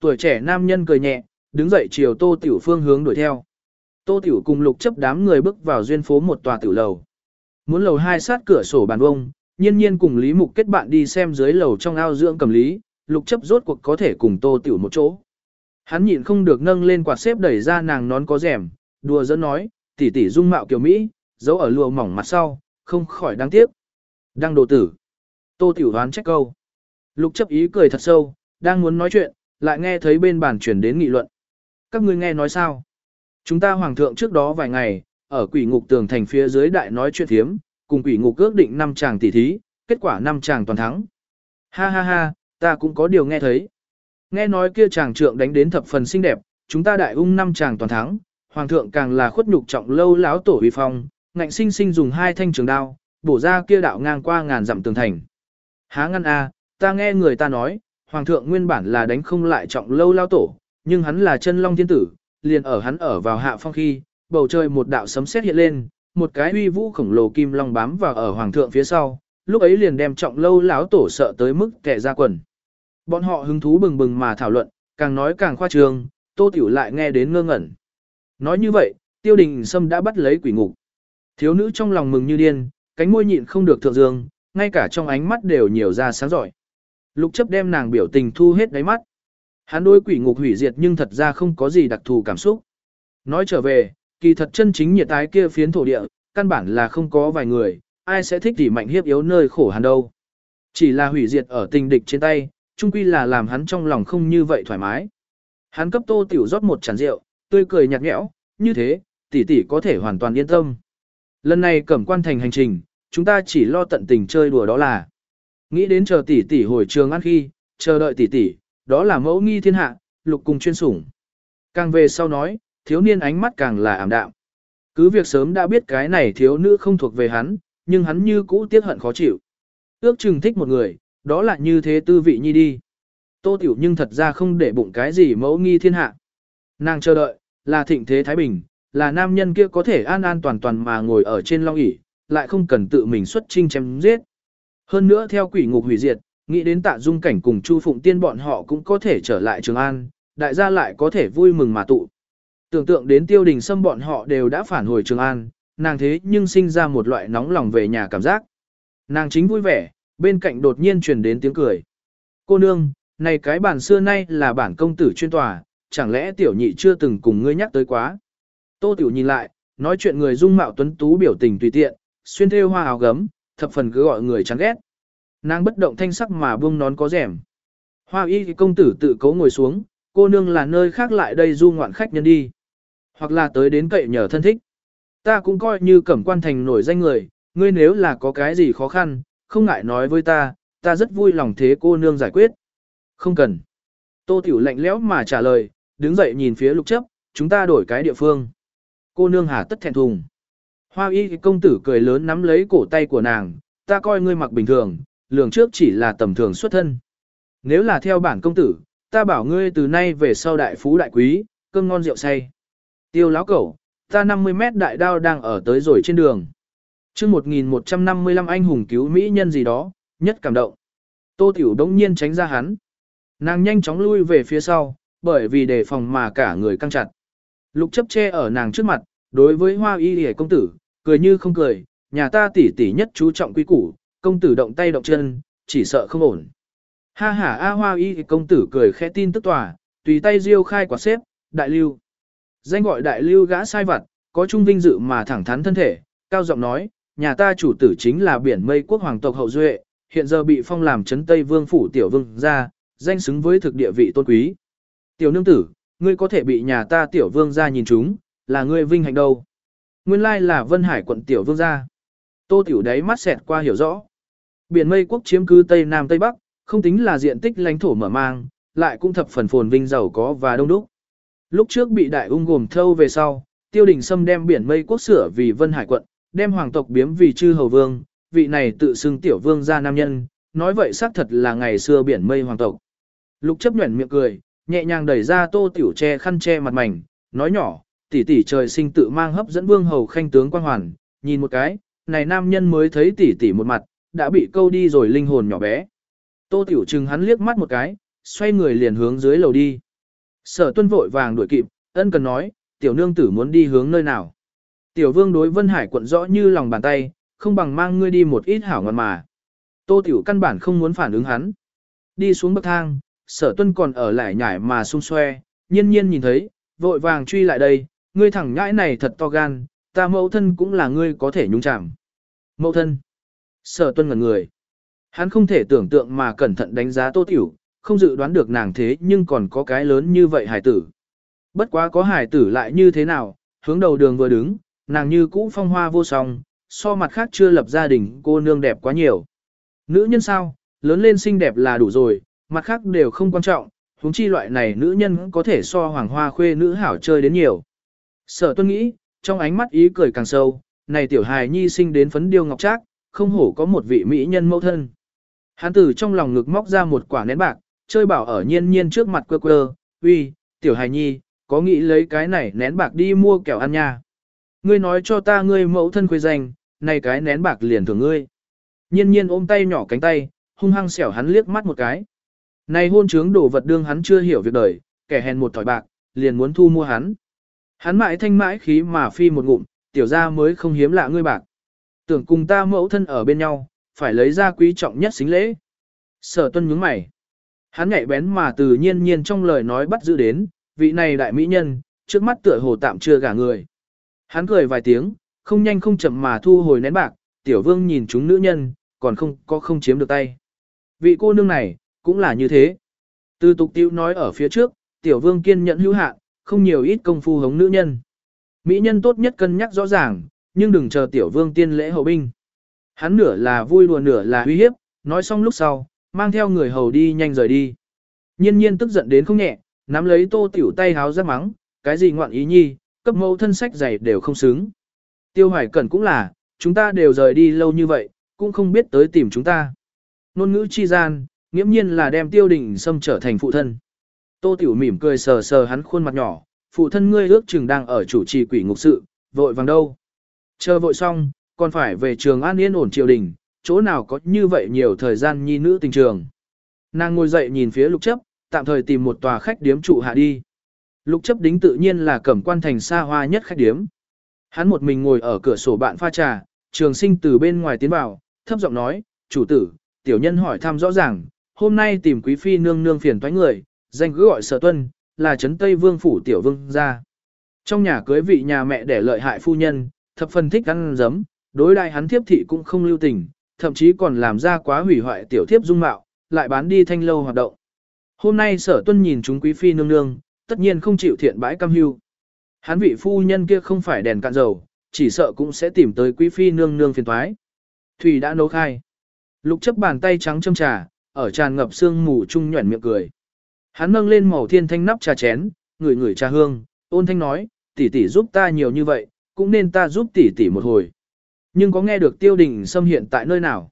Tuổi trẻ nam nhân cười nhẹ, đứng dậy chiều tô tiểu phương hướng đuổi theo. Tô tiểu cùng lục chấp đám người bước vào duyên phố một tòa tiểu lầu. Muốn lầu hai sát cửa sổ bàn vông, nhiên nhiên cùng Lý Mục kết bạn đi xem dưới lầu trong ao dưỡng cầm lý, lục chấp rốt cuộc có thể cùng tô tiểu một chỗ. Hắn nhịn không được nâng lên quạt xếp đẩy ra nàng nón có rèm, đùa dẫn nói, tỷ tỷ dung mạo kiểu Mỹ, giấu ở lùa mỏng mặt sau, không khỏi đáng tiếc. Đang đồ tử. Tô tiểu đoán trách câu. Lục chấp ý cười thật sâu, đang muốn nói chuyện, lại nghe thấy bên bàn chuyển đến nghị luận. Các ngươi nghe nói sao? Chúng ta hoàng thượng trước đó vài ngày, ở quỷ ngục tường thành phía dưới đại nói chuyện thiếm, cùng quỷ ngục ước định năm chàng tỷ thí, kết quả năm chàng toàn thắng. Ha ha ha, ta cũng có điều nghe thấy. Nghe nói kia chàng trượng đánh đến thập phần xinh đẹp, chúng ta đại ung năm chàng toàn thắng, hoàng thượng càng là khuất nhục trọng lâu láo tổ uy phong, ngạnh sinh sinh dùng hai thanh trường đao, bổ ra kia đạo ngang qua ngàn dặm tường thành. Há ngăn a, ta nghe người ta nói, hoàng thượng nguyên bản là đánh không lại trọng lâu lao tổ, nhưng hắn là chân long thiên tử, liền ở hắn ở vào hạ phong khi, bầu trời một đạo sấm sét hiện lên, một cái uy vũ khổng lồ kim long bám vào ở hoàng thượng phía sau, lúc ấy liền đem trọng lâu lão tổ sợ tới mức kẻ ra quần. Bọn họ hứng thú bừng bừng mà thảo luận, càng nói càng khoa trương, Tô Tiểu lại nghe đến ngơ ngẩn. Nói như vậy, Tiêu Đình Sâm đã bắt lấy quỷ ngục. Thiếu nữ trong lòng mừng như điên, cánh môi nhịn không được thượng dương, ngay cả trong ánh mắt đều nhiều ra sáng giỏi. Lục chấp đem nàng biểu tình thu hết đáy mắt. Hắn đối quỷ ngục hủy diệt nhưng thật ra không có gì đặc thù cảm xúc. Nói trở về, kỳ thật chân chính nhiệt tái kia phiến thổ địa, căn bản là không có vài người, ai sẽ thích tỉ mạnh hiếp yếu nơi khổ hắn đâu. Chỉ là hủy diệt ở tình địch trên tay, chung quy là làm hắn trong lòng không như vậy thoải mái. Hắn cấp tô tiểu rót một chén rượu, tươi cười nhạt nhẽo, như thế, tỷ tỷ có thể hoàn toàn yên tâm. Lần này cẩm quan thành hành trình, chúng ta chỉ lo tận tình chơi đùa đó là. Nghĩ đến chờ tỷ tỷ hồi trường ăn khi, chờ đợi tỷ tỷ, đó là mẫu nghi thiên hạ, lục cùng chuyên sủng. Càng về sau nói, thiếu niên ánh mắt càng là ảm đạm. Cứ việc sớm đã biết cái này thiếu nữ không thuộc về hắn, nhưng hắn như cũ tiếc hận khó chịu. Ước chừng thích một người, đó là như thế tư vị nhi đi. Tô Tiểu nhưng thật ra không để bụng cái gì mẫu nghi thiên hạ. Nàng chờ đợi, là thịnh thế Thái Bình, là nam nhân kia có thể an an toàn toàn mà ngồi ở trên long ỷ lại không cần tự mình xuất chinh chém giết. Hơn nữa theo quỷ ngục hủy diệt, nghĩ đến tạ dung cảnh cùng Chu Phụng Tiên bọn họ cũng có thể trở lại Trường An, đại gia lại có thể vui mừng mà tụ. Tưởng tượng đến tiêu đình xâm bọn họ đều đã phản hồi Trường An, nàng thế nhưng sinh ra một loại nóng lòng về nhà cảm giác. Nàng chính vui vẻ, bên cạnh đột nhiên truyền đến tiếng cười. Cô nương, này cái bản xưa nay là bản công tử chuyên tòa, chẳng lẽ tiểu nhị chưa từng cùng ngươi nhắc tới quá. Tô tiểu nhìn lại, nói chuyện người dung mạo tuấn tú biểu tình tùy tiện, xuyên thêu hoa áo gấm, thập phần cứ gọi người chán ghét. Nàng bất động thanh sắc mà buông nón có rèm. Hoa y công tử tự cố ngồi xuống, cô nương là nơi khác lại đây du ngoạn khách nhân đi. Hoặc là tới đến cậy nhờ thân thích. Ta cũng coi như cẩm quan thành nổi danh người, ngươi nếu là có cái gì khó khăn, không ngại nói với ta, ta rất vui lòng thế cô nương giải quyết. Không cần. Tô Tiểu lạnh lẽo mà trả lời, đứng dậy nhìn phía lục chấp, chúng ta đổi cái địa phương. Cô nương hà tất thẹn thùng. Hoa y công tử cười lớn nắm lấy cổ tay của nàng, ta coi ngươi mặc bình thường, lường trước chỉ là tầm thường xuất thân. Nếu là theo bản công tử, ta bảo ngươi từ nay về sau đại phú đại quý, cơm ngon rượu say. Tiêu láo cẩu, ta 50 mét đại đao đang ở tới rồi trên đường. chương 1155 anh hùng cứu mỹ nhân gì đó, nhất cảm động. Tô Tiểu đống nhiên tránh ra hắn. Nàng nhanh chóng lui về phía sau, bởi vì đề phòng mà cả người căng chặt. Lục chấp che ở nàng trước mặt, đối với hoa y hề công tử, cười như không cười, nhà ta tỷ tỷ nhất chú trọng quý củ, công tử động tay động chân, chỉ sợ không ổn. Ha ha a hoa y công tử cười khẽ tin tức tòa, tùy tay diêu khai quả xếp, đại lưu. Danh gọi đại lưu gã sai vặt, có trung vinh dự mà thẳng thắn thân thể, cao giọng nói, nhà ta chủ tử chính là biển mây quốc hoàng tộc hậu duệ, hiện giờ bị phong làm chấn Tây Vương phủ tiểu vương gia, danh xứng với thực địa vị tôn quý. Tiểu nương tử, ngươi có thể bị nhà ta tiểu vương gia nhìn chúng, là ngươi vinh hạnh đâu. Nguyên lai là Vân Hải quận tiểu vương gia. Tô tiểu đáy mắt xẹt qua hiểu rõ. Biển mây quốc chiếm cứ Tây Nam Tây Bắc, không tính là diện tích lãnh thổ mở mang, lại cũng thập phần phồn vinh giàu có và đông đúc. Lúc trước bị đại ung gồm thâu về sau, tiêu đình sâm đem biển mây quốc sửa vì Vân Hải quận, đem hoàng tộc biếm vì chư hầu vương, vị này tự xưng tiểu vương gia nam nhân, nói vậy xác thật là ngày xưa biển mây hoàng tộc. Lục chấp nhuẩn miệng cười, nhẹ nhàng đẩy ra tô tiểu che khăn che mặt mảnh, nói nhỏ, tỷ tỷ trời sinh tự mang hấp dẫn vương hầu khanh tướng quan hoàn, nhìn một cái, này nam nhân mới thấy tỷ tỷ một mặt, đã bị câu đi rồi linh hồn nhỏ bé. Tô tiểu trừng hắn liếc mắt một cái, xoay người liền hướng dưới lầu đi. Sở tuân vội vàng đuổi kịp, ân cần nói, tiểu nương tử muốn đi hướng nơi nào. Tiểu vương đối Vân Hải quận rõ như lòng bàn tay, không bằng mang ngươi đi một ít hảo ngọn mà. Tô tiểu căn bản không muốn phản ứng hắn. Đi xuống bậc thang, sở tuân còn ở lại nhải mà xung xoe, nhiên nhiên nhìn thấy, vội vàng truy lại đây, ngươi thẳng nhãi này thật to gan, ta mẫu thân cũng là ngươi có thể nhúng chạm. Mẫu thân. Sở tuân ngẩn người. Hắn không thể tưởng tượng mà cẩn thận đánh giá tô tiểu, không dự đoán được nàng thế nhưng còn có cái lớn như vậy hải tử. Bất quá có hải tử lại như thế nào, hướng đầu đường vừa đứng, nàng như cũ phong hoa vô song, so mặt khác chưa lập gia đình cô nương đẹp quá nhiều. Nữ nhân sao, lớn lên xinh đẹp là đủ rồi, mặt khác đều không quan trọng, huống chi loại này nữ nhân có thể so hoàng hoa khuê nữ hảo chơi đến nhiều. Sở tuân nghĩ, trong ánh mắt ý cười càng sâu, này tiểu hài nhi sinh đến phấn điêu ngọc trác, không hổ có một vị mỹ nhân mẫu thân. Hắn từ trong lòng ngực móc ra một quả nén bạc, chơi bảo ở nhiên nhiên trước mặt quơ quơ, uy, tiểu hài nhi, có nghĩ lấy cái này nén bạc đi mua kẹo ăn nha. Ngươi nói cho ta ngươi mẫu thân khuê danh, này cái nén bạc liền thưởng ngươi. Nhiên nhiên ôm tay nhỏ cánh tay, hung hăng xẻo hắn liếc mắt một cái. Này hôn trướng đổ vật đương hắn chưa hiểu việc đời, kẻ hèn một thỏi bạc, liền muốn thu mua hắn. Hắn mãi thanh mãi khí mà phi một ngụm, tiểu ra mới không hiếm lạ ngươi bạc. Tưởng cùng ta mẫu thân ở bên nhau, phải lấy ra quý trọng nhất xính lễ. Sở tuân nhướng mày. Hắn nhạy bén mà từ nhiên nhiên trong lời nói bắt giữ đến, vị này đại mỹ nhân, trước mắt tựa hồ tạm chưa gả người. Hắn cười vài tiếng, không nhanh không chậm mà thu hồi nén bạc, tiểu vương nhìn chúng nữ nhân, còn không có không chiếm được tay. Vị cô nương này, cũng là như thế. Từ tục tiêu nói ở phía trước, tiểu vương kiên nhẫn hữu hạn, không nhiều ít công phu hống nữ nhân. Mỹ nhân tốt nhất cân nhắc rõ ràng, nhưng đừng chờ tiểu vương tiên lễ hậu binh. Hắn nửa là vui đùa nửa là uy hiếp, nói xong lúc sau, mang theo người hầu đi nhanh rời đi. Nhiên nhiên tức giận đến không nhẹ, nắm lấy tô tiểu tay háo ra mắng, cái gì ngoạn ý nhi, cấp mẫu thân sách giày đều không xứng. Tiêu hoài cẩn cũng là, chúng ta đều rời đi lâu như vậy, cũng không biết tới tìm chúng ta. Nôn ngữ chi gian, nghiễm nhiên là đem tiêu đình xâm trở thành phụ thân. Tô Tiểu mỉm cười sờ sờ hắn khuôn mặt nhỏ, phụ thân ngươi ước chừng đang ở chủ trì quỷ ngục sự, vội vàng đâu. Chờ vội xong, còn phải về trường an yên ổn triều đình, chỗ nào có như vậy nhiều thời gian nhi nữ tình trường. Nàng ngồi dậy nhìn phía lục chấp, tạm thời tìm một tòa khách điếm trụ hạ đi. Lục chấp đính tự nhiên là cẩm quan thành xa hoa nhất khách điếm. Hắn một mình ngồi ở cửa sổ bạn pha trà, trường sinh từ bên ngoài tiến vào, thấp giọng nói, chủ tử, tiểu nhân hỏi thăm rõ ràng, hôm nay tìm quý phi nương nương phiền toái người, danh cứ gọi sở tuân, là trấn Tây Vương phủ tiểu vương gia. Trong nhà cưới vị nhà mẹ để lợi hại phu nhân, thập phần thích ăn dấm, đối đại hắn thiếp thị cũng không lưu tình, thậm chí còn làm ra quá hủy hoại tiểu thiếp dung mạo, lại bán đi thanh lâu hoạt động. Hôm nay sở tuân nhìn chúng quý phi nương nương, tất nhiên không chịu thiện bãi cam hưu. Hắn vị phu nhân kia không phải đèn cạn dầu, chỉ sợ cũng sẽ tìm tới quý phi nương nương phiền toái. Thủy đã nấu khai. Lục chấp bàn tay trắng châm trà, ở tràn ngập sương mù trung nhuẩn miệng cười. Hắn nâng lên màu thiên thanh nắp trà chén, ngửi ngửi trà hương, ôn thanh nói, tỷ tỷ giúp ta nhiều như vậy, cũng nên ta giúp tỷ tỷ một hồi. Nhưng có nghe được tiêu đình sâm hiện tại nơi nào?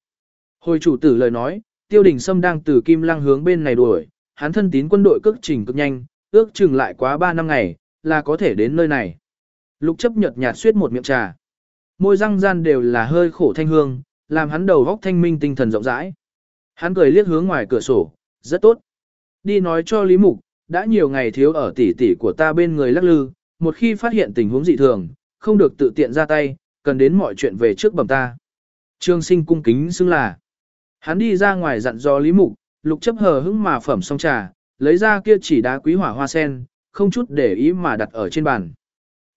Hồi chủ tử lời nói, tiêu đình sâm đang từ kim lăng hướng bên này đuổi, hắn thân tín quân đội cước trình cực nhanh, ước chừng lại quá 3 năm ngày, là có thể đến nơi này. Lục chấp nhật nhạt suyết một miệng trà. Môi răng gian đều là hơi khổ thanh hương, làm hắn đầu góc thanh minh tinh thần rộng rãi. Hắn cười liếc hướng ngoài cửa sổ, rất tốt. Đi nói cho Lý Mục, đã nhiều ngày thiếu ở tỷ tỷ của ta bên người lắc lư, một khi phát hiện tình huống dị thường, không được tự tiện ra tay, cần đến mọi chuyện về trước bẩm ta. Trương sinh cung kính xưng là. Hắn đi ra ngoài dặn dò Lý Mục, lục chấp hờ hững mà phẩm xong trà, lấy ra kia chỉ đá quý hỏa hoa sen, không chút để ý mà đặt ở trên bàn.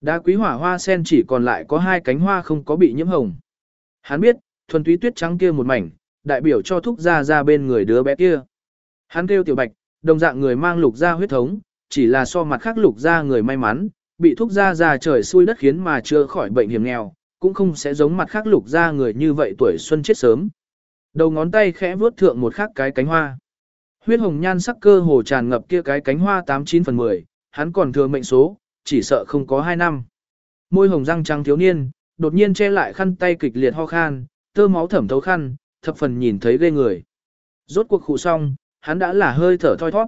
Đá quý hỏa hoa sen chỉ còn lại có hai cánh hoa không có bị nhiễm hồng. Hắn biết, thuần túy tuyết trắng kia một mảnh, đại biểu cho thúc ra ra bên người đứa bé kia. Hắn kêu tiểu bạch, đồng dạng người mang lục ra huyết thống, chỉ là so mặt khác lục ra người may mắn, bị thuốc ra ra trời xui đất khiến mà chưa khỏi bệnh hiểm nghèo, cũng không sẽ giống mặt khác lục ra người như vậy tuổi xuân chết sớm. Đầu ngón tay khẽ vuốt thượng một khắc cái cánh hoa. Huyết hồng nhan sắc cơ hồ tràn ngập kia cái cánh hoa 89 phần 10, hắn còn thừa mệnh số, chỉ sợ không có 2 năm. Môi hồng răng trắng thiếu niên, đột nhiên che lại khăn tay kịch liệt ho khan, tơ máu thẩm thấu khăn, thập phần nhìn thấy ghê người. Rốt cuộc khủ xong, hắn đã là hơi thở thoi thoát.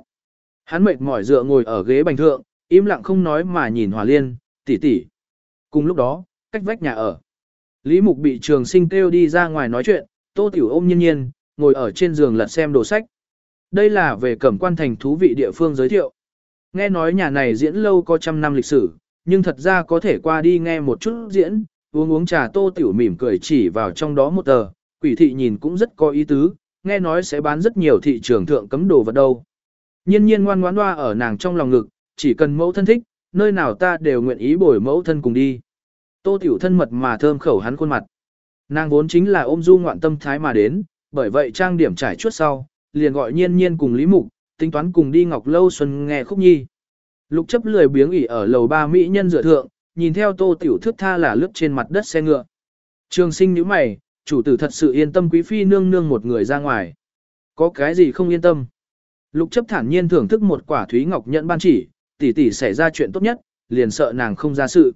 Hắn mệt mỏi dựa ngồi ở ghế bành thượng, im lặng không nói mà nhìn Hòa Liên, tỷ tỷ. Cùng lúc đó, cách vách nhà ở. Lý Mục bị trường sinh kêu đi ra ngoài nói chuyện, Tô Tiểu ôm nhiên nhiên, ngồi ở trên giường lật xem đồ sách. Đây là về cẩm quan thành thú vị địa phương giới thiệu. Nghe nói nhà này diễn lâu có trăm năm lịch sử, nhưng thật ra có thể qua đi nghe một chút diễn, uống uống trà Tô Tiểu mỉm cười chỉ vào trong đó một tờ, quỷ thị nhìn cũng rất có ý tứ, nghe nói sẽ bán rất nhiều thị trường thượng cấm đồ vật đâu. Nhiên nhiên ngoan ngoãn hoa ở nàng trong lòng ngực, chỉ cần mẫu thân thích, nơi nào ta đều nguyện ý bồi mẫu thân cùng đi. Tô tiểu thân mật mà thơm khẩu hắn khuôn mặt. Nàng vốn chính là ôm du ngoạn tâm thái mà đến, bởi vậy trang điểm trải chuốt sau, liền gọi nhiên nhiên cùng Lý Mục, tính toán cùng đi Ngọc Lâu Xuân nghe khúc nhi. Lục chấp lười biếng ỉ ở lầu ba mỹ nhân dựa thượng, nhìn theo tô tiểu thước tha là lướt trên mặt đất xe ngựa. Trường sinh nhíu mày, chủ tử thật sự yên tâm quý phi nương nương một người ra ngoài. Có cái gì không yên tâm? Lục chấp thản nhiên thưởng thức một quả thúy ngọc nhận ban chỉ, tỷ tỷ xảy ra chuyện tốt nhất, liền sợ nàng không ra sự.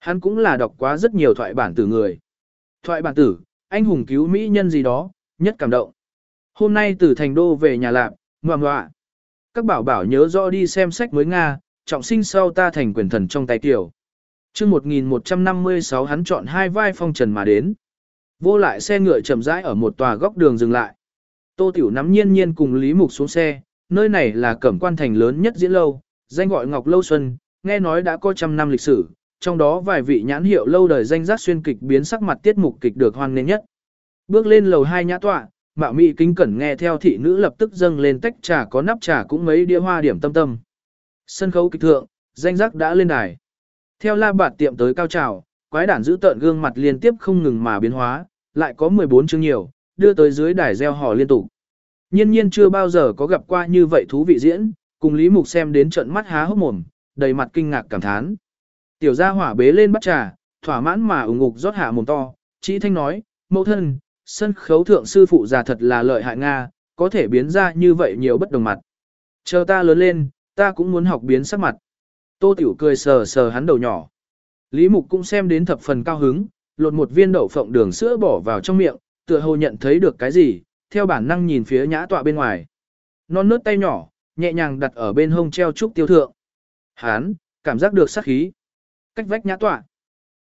Hắn cũng là đọc quá rất nhiều thoại bản tử người. Thoại bản tử, anh hùng cứu mỹ nhân gì đó, nhất cảm động. Hôm nay từ thành đô về nhà lạp, ngoạm ngoạ. Các bảo bảo nhớ rõ đi xem sách mới Nga, trọng sinh sau ta thành quyền thần trong tay tiểu. chương 1156 hắn chọn hai vai phong trần mà đến. Vô lại xe ngựa chậm rãi ở một tòa góc đường dừng lại. Tô Tiểu nắm nhiên nhiên cùng Lý Mục xuống xe, nơi này là cẩm quan thành lớn nhất diễn lâu, danh gọi Ngọc Lâu Xuân, nghe nói đã có trăm năm lịch sử, trong đó vài vị nhãn hiệu lâu đời danh giác xuyên kịch biến sắc mặt tiết mục kịch được hoan nghênh nhất. Bước lên lầu hai nhã tọa, mạo mị kính cẩn nghe theo thị nữ lập tức dâng lên tách trà có nắp trà cũng mấy đĩa hoa điểm tâm tâm. Sân khấu kịch thượng, danh giác đã lên đài. Theo la bạt tiệm tới cao trào, quái đản giữ tợn gương mặt liên tiếp không ngừng mà biến hóa, lại có 14 chương nhiều, đưa tới dưới đài gieo hò liên tục. Nhiên nhiên chưa bao giờ có gặp qua như vậy thú vị diễn, cùng Lý Mục xem đến trận mắt há hốc mồm, đầy mặt kinh ngạc cảm thán. Tiểu gia hỏa bế lên bắt trà, thỏa mãn mà ủng ngục rót hạ mồm to, chỉ thanh nói, mẫu thân, sân khấu thượng sư phụ già thật là lợi hại Nga, có thể biến ra như vậy nhiều bất đồng mặt. Chờ ta lớn lên, ta cũng muốn học biến sắc mặt. Tô Tiểu cười sờ sờ hắn đầu nhỏ. Lý Mục cũng xem đến thập phần cao hứng, lột một viên đậu phộng đường sữa bỏ vào trong miệng, tựa hồ nhận thấy được cái gì, theo bản năng nhìn phía nhã tọa bên ngoài. Non nớt tay nhỏ, nhẹ nhàng đặt ở bên hông treo trúc tiêu thượng. Hán, cảm giác được sát khí. Cách vách nhã tọa.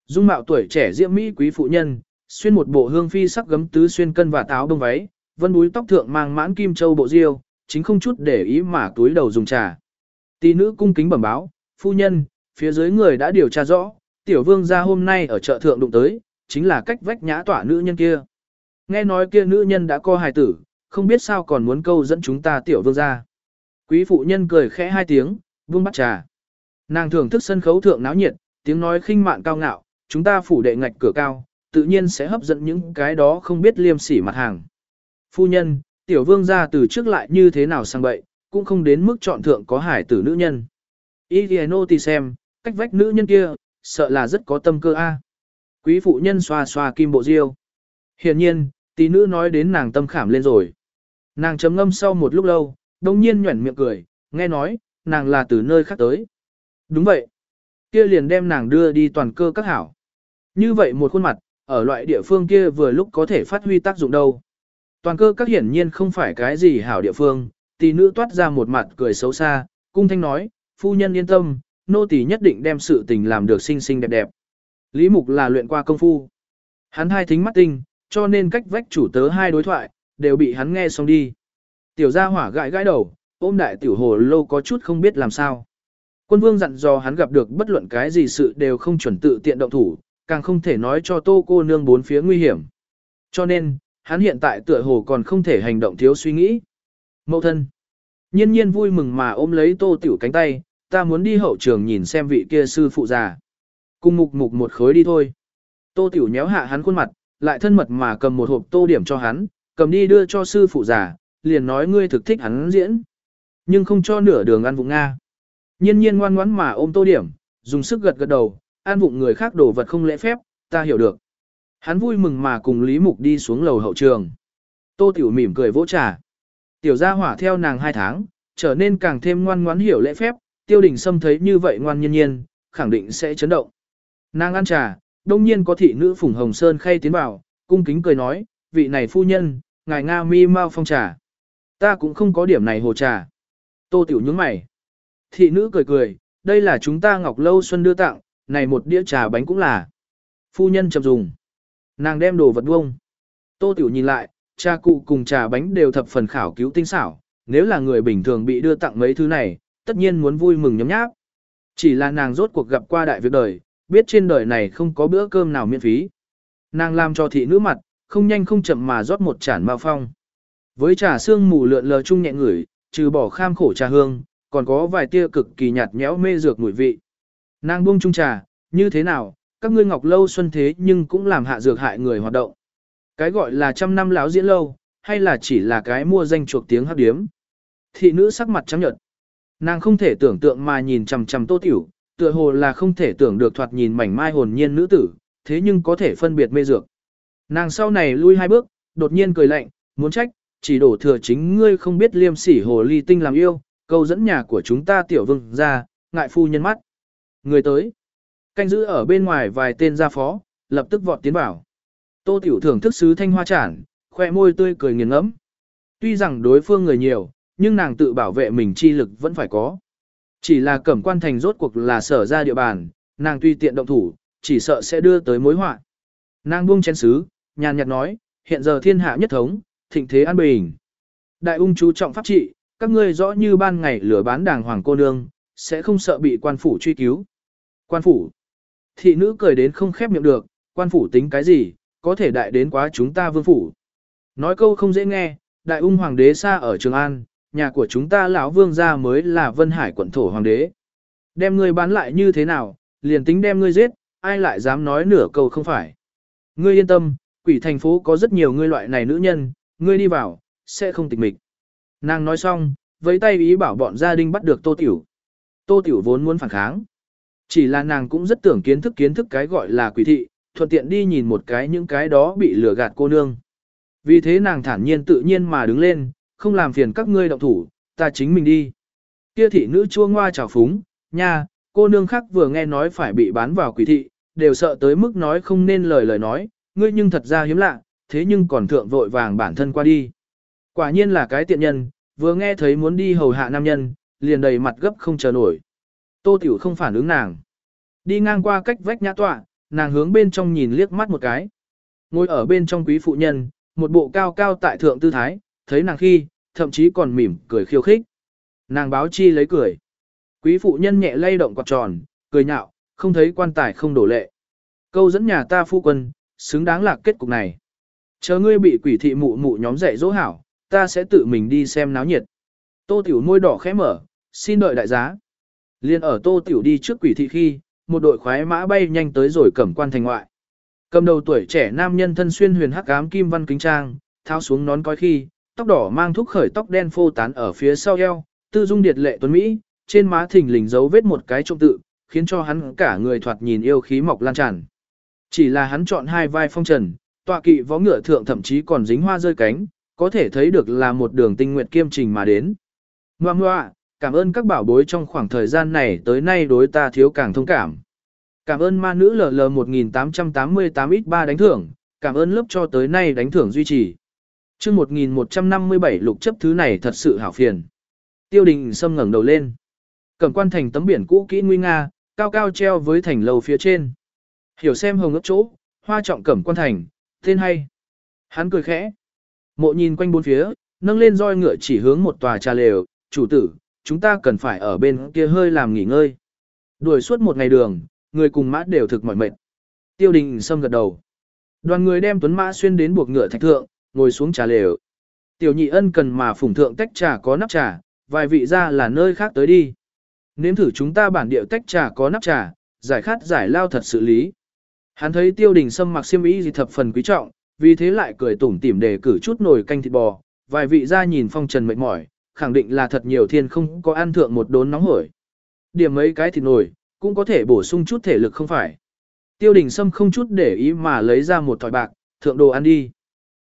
Dung mạo tuổi trẻ diễm mỹ quý phụ nhân, xuyên một bộ hương phi sắc gấm tứ xuyên cân và táo đông váy, vân búi tóc thượng mang mãn kim châu bộ diêu, chính không chút để ý mà túi đầu dùng trà. Tỷ nữ cung kính bẩm báo, phu nhân, phía dưới người đã điều tra rõ, tiểu vương gia hôm nay ở chợ thượng đụng tới, chính là cách vách nhã tỏa nữ nhân kia. Nghe nói kia nữ nhân đã co hài tử, không biết sao còn muốn câu dẫn chúng ta tiểu vương gia. Quý phụ nhân cười khẽ hai tiếng, buông bắt trà. Nàng thưởng thức sân khấu thượng náo nhiệt, tiếng nói khinh mạn cao ngạo, chúng ta phủ đệ ngạch cửa cao, tự nhiên sẽ hấp dẫn những cái đó không biết liêm sỉ mặt hàng. Phu nhân, tiểu vương gia từ trước lại như thế nào sang bậy, cũng không đến mức chọn thượng có hải tử nữ nhân. Igiano thì xem, cách vách nữ nhân kia, sợ là rất có tâm cơ a. Quý phụ nhân xoa xoa kim bộ diêu. Hiển nhiên, tỷ nữ nói đến nàng tâm khảm lên rồi. Nàng chấm ngâm sau một lúc lâu, đồng nhiên nhuẩn miệng cười, nghe nói, nàng là từ nơi khác tới. Đúng vậy. Kia liền đem nàng đưa đi toàn cơ các hảo. Như vậy một khuôn mặt, ở loại địa phương kia vừa lúc có thể phát huy tác dụng đâu. Toàn cơ các hiển nhiên không phải cái gì hảo địa phương, tỷ nữ toát ra một mặt cười xấu xa, cung thanh nói, phu nhân yên tâm, nô tỳ nhất định đem sự tình làm được xinh xinh đẹp đẹp. Lý Mục là luyện qua công phu. Hắn hai thính mắt tinh, cho nên cách vách chủ tớ hai đối thoại, đều bị hắn nghe xong đi. Tiểu gia hỏa gãi gãi đầu, ôm đại tiểu hồ lô có chút không biết làm sao. Quân vương dặn dò hắn gặp được bất luận cái gì sự đều không chuẩn tự tiện động thủ, càng không thể nói cho tô cô nương bốn phía nguy hiểm. Cho nên, hắn hiện tại tựa hồ còn không thể hành động thiếu suy nghĩ. Mậu thân. Nhiên nhiên vui mừng mà ôm lấy tô tiểu cánh tay, ta muốn đi hậu trường nhìn xem vị kia sư phụ già. Cùng mục mục một khối đi thôi. Tô tiểu nhéo hạ hắn khuôn mặt, lại thân mật mà cầm một hộp tô điểm cho hắn, cầm đi đưa cho sư phụ già, liền nói ngươi thực thích hắn diễn. Nhưng không cho nửa đường ăn vụng Nga. Nhiên nhiên ngoan ngoãn mà ôm tô điểm, dùng sức gật gật đầu, ăn vụng người khác đổ vật không lễ phép, ta hiểu được. Hắn vui mừng mà cùng Lý Mục đi xuống lầu hậu trường. Tô Tiểu mỉm cười vỗ trà. Tiểu gia hỏa theo nàng hai tháng, trở nên càng thêm ngoan ngoãn hiểu lễ phép, tiêu đình sâm thấy như vậy ngoan nhiên nhiên, khẳng định sẽ chấn động. Nàng ăn trà, đông nhiên có thị nữ Phùng Hồng Sơn khay tiến vào, cung kính cười nói, vị này phu nhân, ngài Nga mi mau phong trà. Ta cũng không có điểm này hồ trà. Tô Tiểu nhướng mày. Thị nữ cười cười, đây là chúng ta Ngọc Lâu Xuân đưa tặng, này một đĩa trà bánh cũng là. Phu nhân chậm dùng. Nàng đem đồ vật buông. Tô Tiểu nhìn lại, trà cụ cùng trà bánh đều thập phần khảo cứu tinh xảo, nếu là người bình thường bị đưa tặng mấy thứ này, tất nhiên muốn vui mừng nhấm nháp. Chỉ là nàng rốt cuộc gặp qua đại việc đời, biết trên đời này không có bữa cơm nào miễn phí. Nàng làm cho thị nữ mặt, không nhanh không chậm mà rót một chản mao phong. Với trà xương mù lượn lờ chung nhẹ ngửi, trừ bỏ kham khổ trà hương, còn có vài tia cực kỳ nhạt nhẽo mê dược mùi vị. Nàng buông chung trà, như thế nào, các ngươi ngọc lâu xuân thế nhưng cũng làm hạ dược hại người hoạt động. Cái gọi là trăm năm láo diễn lâu, hay là chỉ là cái mua danh chuộc tiếng hấp điếm. Thị nữ sắc mặt trắng nhợt. Nàng không thể tưởng tượng mà nhìn chằm chằm tô tiểu, tựa hồ là không thể tưởng được thoạt nhìn mảnh mai hồn nhiên nữ tử, thế nhưng có thể phân biệt mê dược. Nàng sau này lui hai bước, đột nhiên cười lạnh, muốn trách, chỉ đổ thừa chính ngươi không biết liêm sỉ hồ ly tinh làm yêu, câu dẫn nhà của chúng ta tiểu vương ra, ngại phu nhân mắt. Người tới, canh giữ ở bên ngoài vài tên gia phó, lập tức vọt tiến vào. Tô tiểu thưởng thức sứ thanh hoa chản, khoe môi tươi cười nghiền ngẫm. Tuy rằng đối phương người nhiều, nhưng nàng tự bảo vệ mình chi lực vẫn phải có. Chỉ là cẩm quan thành rốt cuộc là sở ra địa bàn, nàng tuy tiện động thủ, chỉ sợ sẽ đưa tới mối họa. Nàng buông chén sứ, nhàn nhạt nói, hiện giờ thiên hạ nhất thống, thịnh thế an bình. Đại ung chú trọng pháp trị, các ngươi rõ như ban ngày lửa bán đàng hoàng cô nương, sẽ không sợ bị quan phủ truy cứu. Quan phủ. Thị nữ cười đến không khép miệng được, quan phủ tính cái gì, có thể đại đến quá chúng ta vương phủ. Nói câu không dễ nghe, đại ung hoàng đế xa ở Trường An, nhà của chúng ta lão vương gia mới là Vân Hải quận thổ hoàng đế. Đem ngươi bán lại như thế nào, liền tính đem ngươi giết, ai lại dám nói nửa câu không phải. Ngươi yên tâm, quỷ thành phố có rất nhiều ngươi loại này nữ nhân, ngươi đi vào, sẽ không tịch mịch. Nàng nói xong, với tay ý bảo bọn gia đình bắt được tô tiểu. Tô tiểu vốn muốn phản kháng. Chỉ là nàng cũng rất tưởng kiến thức kiến thức cái gọi là quỷ thị, thuận tiện đi nhìn một cái những cái đó bị lừa gạt cô nương. Vì thế nàng thản nhiên tự nhiên mà đứng lên, không làm phiền các ngươi động thủ, ta chính mình đi. Kia thị nữ chua ngoa chào phúng, nha, cô nương khác vừa nghe nói phải bị bán vào quỷ thị, đều sợ tới mức nói không nên lời lời nói, ngươi nhưng thật ra hiếm lạ, thế nhưng còn thượng vội vàng bản thân qua đi. Quả nhiên là cái tiện nhân, vừa nghe thấy muốn đi hầu hạ nam nhân, liền đầy mặt gấp không chờ nổi. Tô Tiểu không phản ứng nàng. Đi ngang qua cách vách nhã tọa, nàng hướng bên trong nhìn liếc mắt một cái. Ngồi ở bên trong quý phụ nhân, một bộ cao cao tại thượng tư thái, thấy nàng khi, thậm chí còn mỉm, cười khiêu khích. Nàng báo chi lấy cười. Quý phụ nhân nhẹ lay động quạt tròn, cười nhạo, không thấy quan tài không đổ lệ. Câu dẫn nhà ta phu quân, xứng đáng là kết cục này. Chờ ngươi bị quỷ thị mụ mụ nhóm dạy dỗ hảo, ta sẽ tự mình đi xem náo nhiệt. Tô tiểu môi đỏ khẽ mở, xin đợi đại giá. Liên ở tô tiểu đi trước quỷ thị khi, một đội khoái mã bay nhanh tới rồi cẩm quan thành ngoại. Cầm đầu tuổi trẻ nam nhân thân xuyên huyền hắc ám kim văn kính trang, tháo xuống nón coi khi, tóc đỏ mang thúc khởi tóc đen phô tán ở phía sau eo, tư dung điệt lệ tuấn Mỹ, trên má thình lình dấu vết một cái trông tự, khiến cho hắn cả người thoạt nhìn yêu khí mọc lan tràn. Chỉ là hắn chọn hai vai phong trần, tọa kỵ võ ngựa thượng thậm chí còn dính hoa rơi cánh, có thể thấy được là một đường tinh nguyện kiêm trình mà đến. Ngoà ngoạ, cảm ơn các bảo bối trong khoảng thời gian này tới nay đối ta thiếu càng thông cảm. Cảm ơn ma nữ LL 1888 ít 3 đánh thưởng, cảm ơn lớp cho tới nay đánh thưởng duy trì. chương 1157 lục chấp thứ này thật sự hảo phiền. Tiêu đình xâm ngẩng đầu lên. Cẩm quan thành tấm biển cũ kỹ nguy nga, cao cao treo với thành lầu phía trên. Hiểu xem hồng ấp chỗ, hoa trọng cẩm quan thành, tên hay. Hắn cười khẽ. Mộ nhìn quanh bốn phía, nâng lên roi ngựa chỉ hướng một tòa trà lều, chủ tử, chúng ta cần phải ở bên kia hơi làm nghỉ ngơi. Đuổi suốt một ngày đường, người cùng mã đều thực mỏi mệt. Tiêu đình xâm gật đầu. Đoàn người đem tuấn mã xuyên đến buộc ngựa thạch thượng, ngồi xuống trà lều. Tiểu nhị ân cần mà phủng thượng tách trà có nắp trà, vài vị ra là nơi khác tới đi. Nếm thử chúng ta bản điệu tách trà có nắp trà, giải khát giải lao thật xử lý. Hắn thấy tiêu đình sâm mặc xiêm y gì thập phần quý trọng, vì thế lại cười tủm tỉm để cử chút nồi canh thịt bò, vài vị ra nhìn phong trần mệt mỏi, khẳng định là thật nhiều thiên không có ăn thượng một đốn nóng hổi. Điểm mấy cái thịt nồi, cũng có thể bổ sung chút thể lực không phải. Tiêu đình sâm không chút để ý mà lấy ra một thỏi bạc, thượng đồ ăn đi.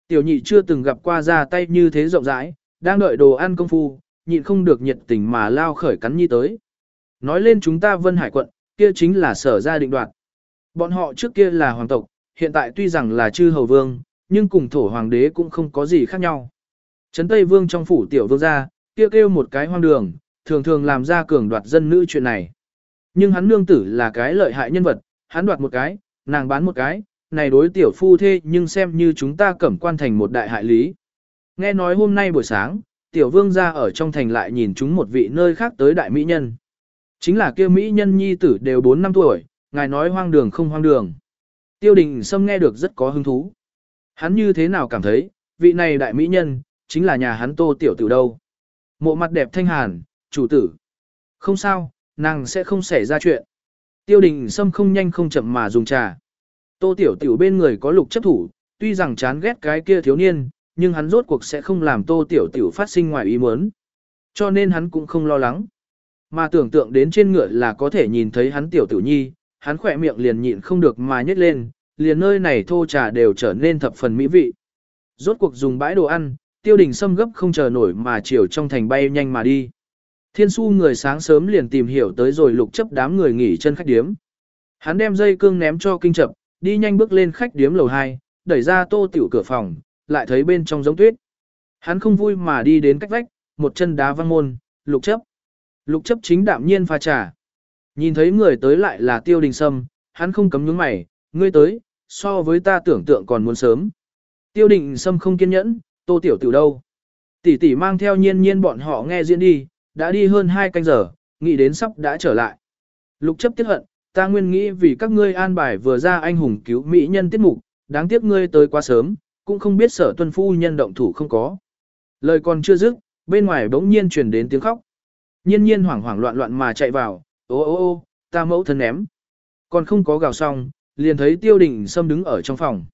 Tiểu nhị chưa từng gặp qua ra tay như thế rộng rãi, đang đợi đồ ăn công phu, nhịn không được nhiệt tình mà lao khởi cắn nhi tới. Nói lên chúng ta Vân Hải quận, kia chính là sở gia định đoạt. Bọn họ trước kia là hoàng tộc, hiện tại tuy rằng là chư hầu vương, nhưng cùng thổ hoàng đế cũng không có gì khác nhau. Trấn Tây Vương trong phủ tiểu vương gia, kia kêu, một cái hoang đường, thường thường làm ra cường đoạt dân nữ chuyện này. Nhưng hắn nương tử là cái lợi hại nhân vật, hắn đoạt một cái, nàng bán một cái, này đối tiểu phu thê nhưng xem như chúng ta cẩm quan thành một đại hại lý. Nghe nói hôm nay buổi sáng, tiểu vương gia ở trong thành lại nhìn chúng một vị nơi khác tới đại mỹ nhân. Chính là kia mỹ nhân nhi tử đều 4 năm tuổi, ngài nói hoang đường không hoang đường. Tiêu đình Sâm nghe được rất có hứng thú. Hắn như thế nào cảm thấy, vị này đại mỹ nhân, chính là nhà hắn tô tiểu tử đâu. Mộ mặt đẹp thanh hàn, chủ tử. Không sao, nàng sẽ không xảy ra chuyện. Tiêu đình Sâm không nhanh không chậm mà dùng trà. Tô tiểu tiểu bên người có lục chấp thủ, tuy rằng chán ghét cái kia thiếu niên, nhưng hắn rốt cuộc sẽ không làm tô tiểu tiểu phát sinh ngoài ý muốn. Cho nên hắn cũng không lo lắng. Mà tưởng tượng đến trên ngựa là có thể nhìn thấy hắn tiểu tiểu nhi, hắn khỏe miệng liền nhịn không được mà nhếch lên, liền nơi này thô trà đều trở nên thập phần mỹ vị. Rốt cuộc dùng bãi đồ ăn, tiêu đình xâm gấp không chờ nổi mà chiều trong thành bay nhanh mà đi. Thiên su người sáng sớm liền tìm hiểu tới rồi lục chấp đám người nghỉ chân khách điếm. Hắn đem dây cương ném cho kinh chập, đi nhanh bước lên khách điếm lầu 2, đẩy ra tô tiểu cửa phòng, lại thấy bên trong giống tuyết. Hắn không vui mà đi đến cách vách, một chân đá văng môn, lục chấp. Lục chấp chính đạm nhiên pha trà. Nhìn thấy người tới lại là tiêu đình sâm, hắn không cấm nhướng mày, ngươi tới, so với ta tưởng tượng còn muốn sớm. Tiêu đình sâm không kiên nhẫn, tô tiểu tiểu đâu. Tỷ tỷ mang theo nhiên nhiên bọn họ nghe diễn đi, đã đi hơn hai canh giờ, nghĩ đến sắp đã trở lại. Lục chấp tiết hận, ta nguyên nghĩ vì các ngươi an bài vừa ra anh hùng cứu mỹ nhân tiết mục, đáng tiếc ngươi tới quá sớm, cũng không biết sở tuân phu nhân động thủ không có. Lời còn chưa dứt, bên ngoài bỗng nhiên truyền đến tiếng khóc. Nhiên nhiên hoảng hoảng loạn loạn mà chạy vào, ô ô ô, ta mẫu thân ném. Còn không có gào xong, liền thấy tiêu đình sâm đứng ở trong phòng.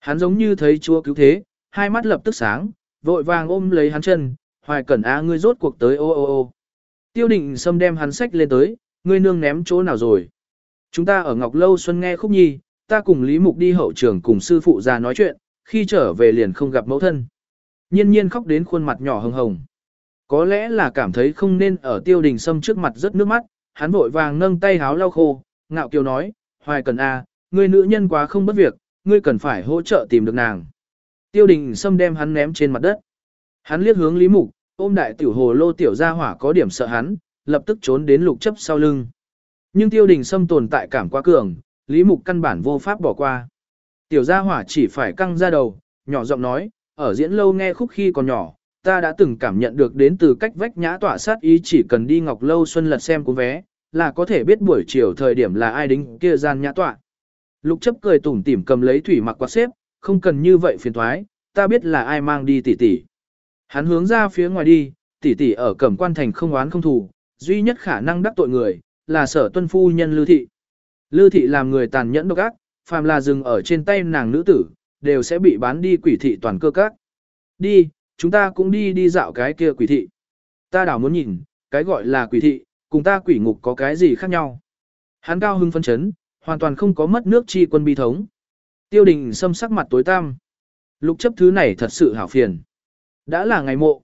Hắn giống như thấy chúa cứu thế, hai mắt lập tức sáng, vội vàng ôm lấy hắn chân, hoài cẩn á ngươi rốt cuộc tới ô ô ô. Tiêu đình sâm đem hắn sách lên tới, ngươi nương ném chỗ nào rồi. Chúng ta ở Ngọc Lâu Xuân nghe khúc nhi, ta cùng Lý Mục đi hậu trường cùng sư phụ ra nói chuyện, khi trở về liền không gặp mẫu thân. Nhiên nhiên khóc đến khuôn mặt nhỏ hồng hồng. Có lẽ là cảm thấy không nên ở tiêu đình sâm trước mặt rất nước mắt, hắn vội vàng nâng tay háo lau khô, ngạo kiều nói, hoài cần a, à, ngươi nữ nhân quá không bất việc, ngươi cần phải hỗ trợ tìm được nàng. Tiêu đình sâm đem hắn ném trên mặt đất. Hắn liếc hướng Lý Mục, ôm đại tiểu hồ lô tiểu gia hỏa có điểm sợ hắn, lập tức trốn đến lục chấp sau lưng. Nhưng tiêu đình xâm tồn tại cảm quá cường, Lý Mục căn bản vô pháp bỏ qua. Tiểu gia hỏa chỉ phải căng ra đầu, nhỏ giọng nói, ở diễn lâu nghe khúc khi còn nhỏ, ta đã từng cảm nhận được đến từ cách vách nhã tỏa sát ý chỉ cần đi ngọc lâu xuân lật xem cuốn vé, là có thể biết buổi chiều thời điểm là ai đính kia gian nhã tọa. Lục chấp cười tủm tỉm cầm lấy thủy mặc quạt xếp, không cần như vậy phiền thoái, ta biết là ai mang đi tỷ tỷ. Hắn hướng ra phía ngoài đi, tỷ tỷ ở cẩm quan thành không oán không thù, duy nhất khả năng đắc tội người, là sở tuân phu nhân lưu thị. Lưu thị làm người tàn nhẫn độc ác, phàm là dừng ở trên tay nàng nữ tử, đều sẽ bị bán đi quỷ thị toàn cơ các. Đi, chúng ta cũng đi đi dạo cái kia quỷ thị. Ta đảo muốn nhìn, cái gọi là quỷ thị, cùng ta quỷ ngục có cái gì khác nhau. Hắn cao hưng phân chấn, hoàn toàn không có mất nước chi quân bi thống. Tiêu đình xâm sắc mặt tối tăm. Lục chấp thứ này thật sự hảo phiền. Đã là ngày mộ.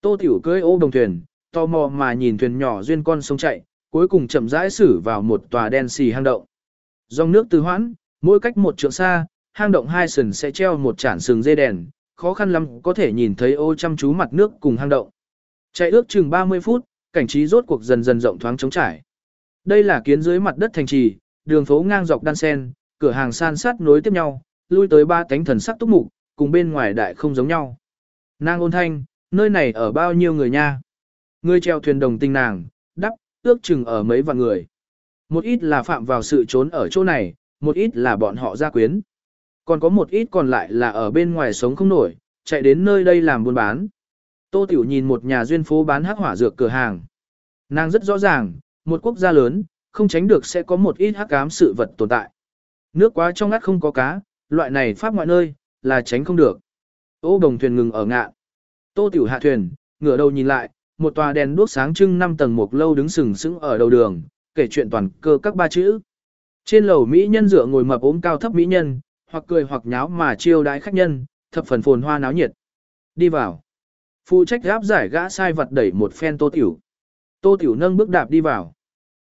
Tô tiểu cưỡi ô đồng thuyền, tò mò mà nhìn thuyền nhỏ duyên con sông chạy, cuối cùng chậm rãi xử vào một tòa đen xì hang động. Dòng nước từ hoãn, mỗi cách một trượng xa, hang động hai sừng sẽ treo một chản sừng dây đèn, khó khăn lắm có thể nhìn thấy ô chăm chú mặt nước cùng hang động. Chạy ước chừng 30 phút, cảnh trí rốt cuộc dần dần rộng thoáng trống trải. Đây là kiến dưới mặt đất thành trì, đường phố ngang dọc đan sen, cửa hàng san sát nối tiếp nhau, lui tới ba cánh thần sắc túc mục, cùng bên ngoài đại không giống nhau. Nàng ôn thanh, nơi này ở bao nhiêu người nha? Người treo thuyền đồng tình nàng, đắp, ước chừng ở mấy vạn người. Một ít là phạm vào sự trốn ở chỗ này, một ít là bọn họ gia quyến. Còn có một ít còn lại là ở bên ngoài sống không nổi, chạy đến nơi đây làm buôn bán. Tô Tiểu nhìn một nhà duyên phố bán hắc hỏa dược cửa hàng. Nàng rất rõ ràng, một quốc gia lớn, không tránh được sẽ có một ít hắc ám sự vật tồn tại. Nước quá trong ngắt không có cá, loại này pháp ngoại nơi, là tránh không được. Ô đồng thuyền ngừng ở ngạ. Tô Tiểu hạ thuyền, ngửa đầu nhìn lại, một tòa đèn đuốc sáng trưng năm tầng một lâu đứng sừng sững ở đầu đường, kể chuyện toàn cơ các ba chữ. Trên lầu mỹ nhân dựa ngồi mập ốm cao thấp mỹ nhân, hoặc cười hoặc nháo mà chiêu đái khách nhân, thập phần phồn hoa náo nhiệt. Đi vào. Phụ trách gáp giải gã sai vật đẩy một phen tô tiểu. Tô tiểu nâng bước đạp đi vào.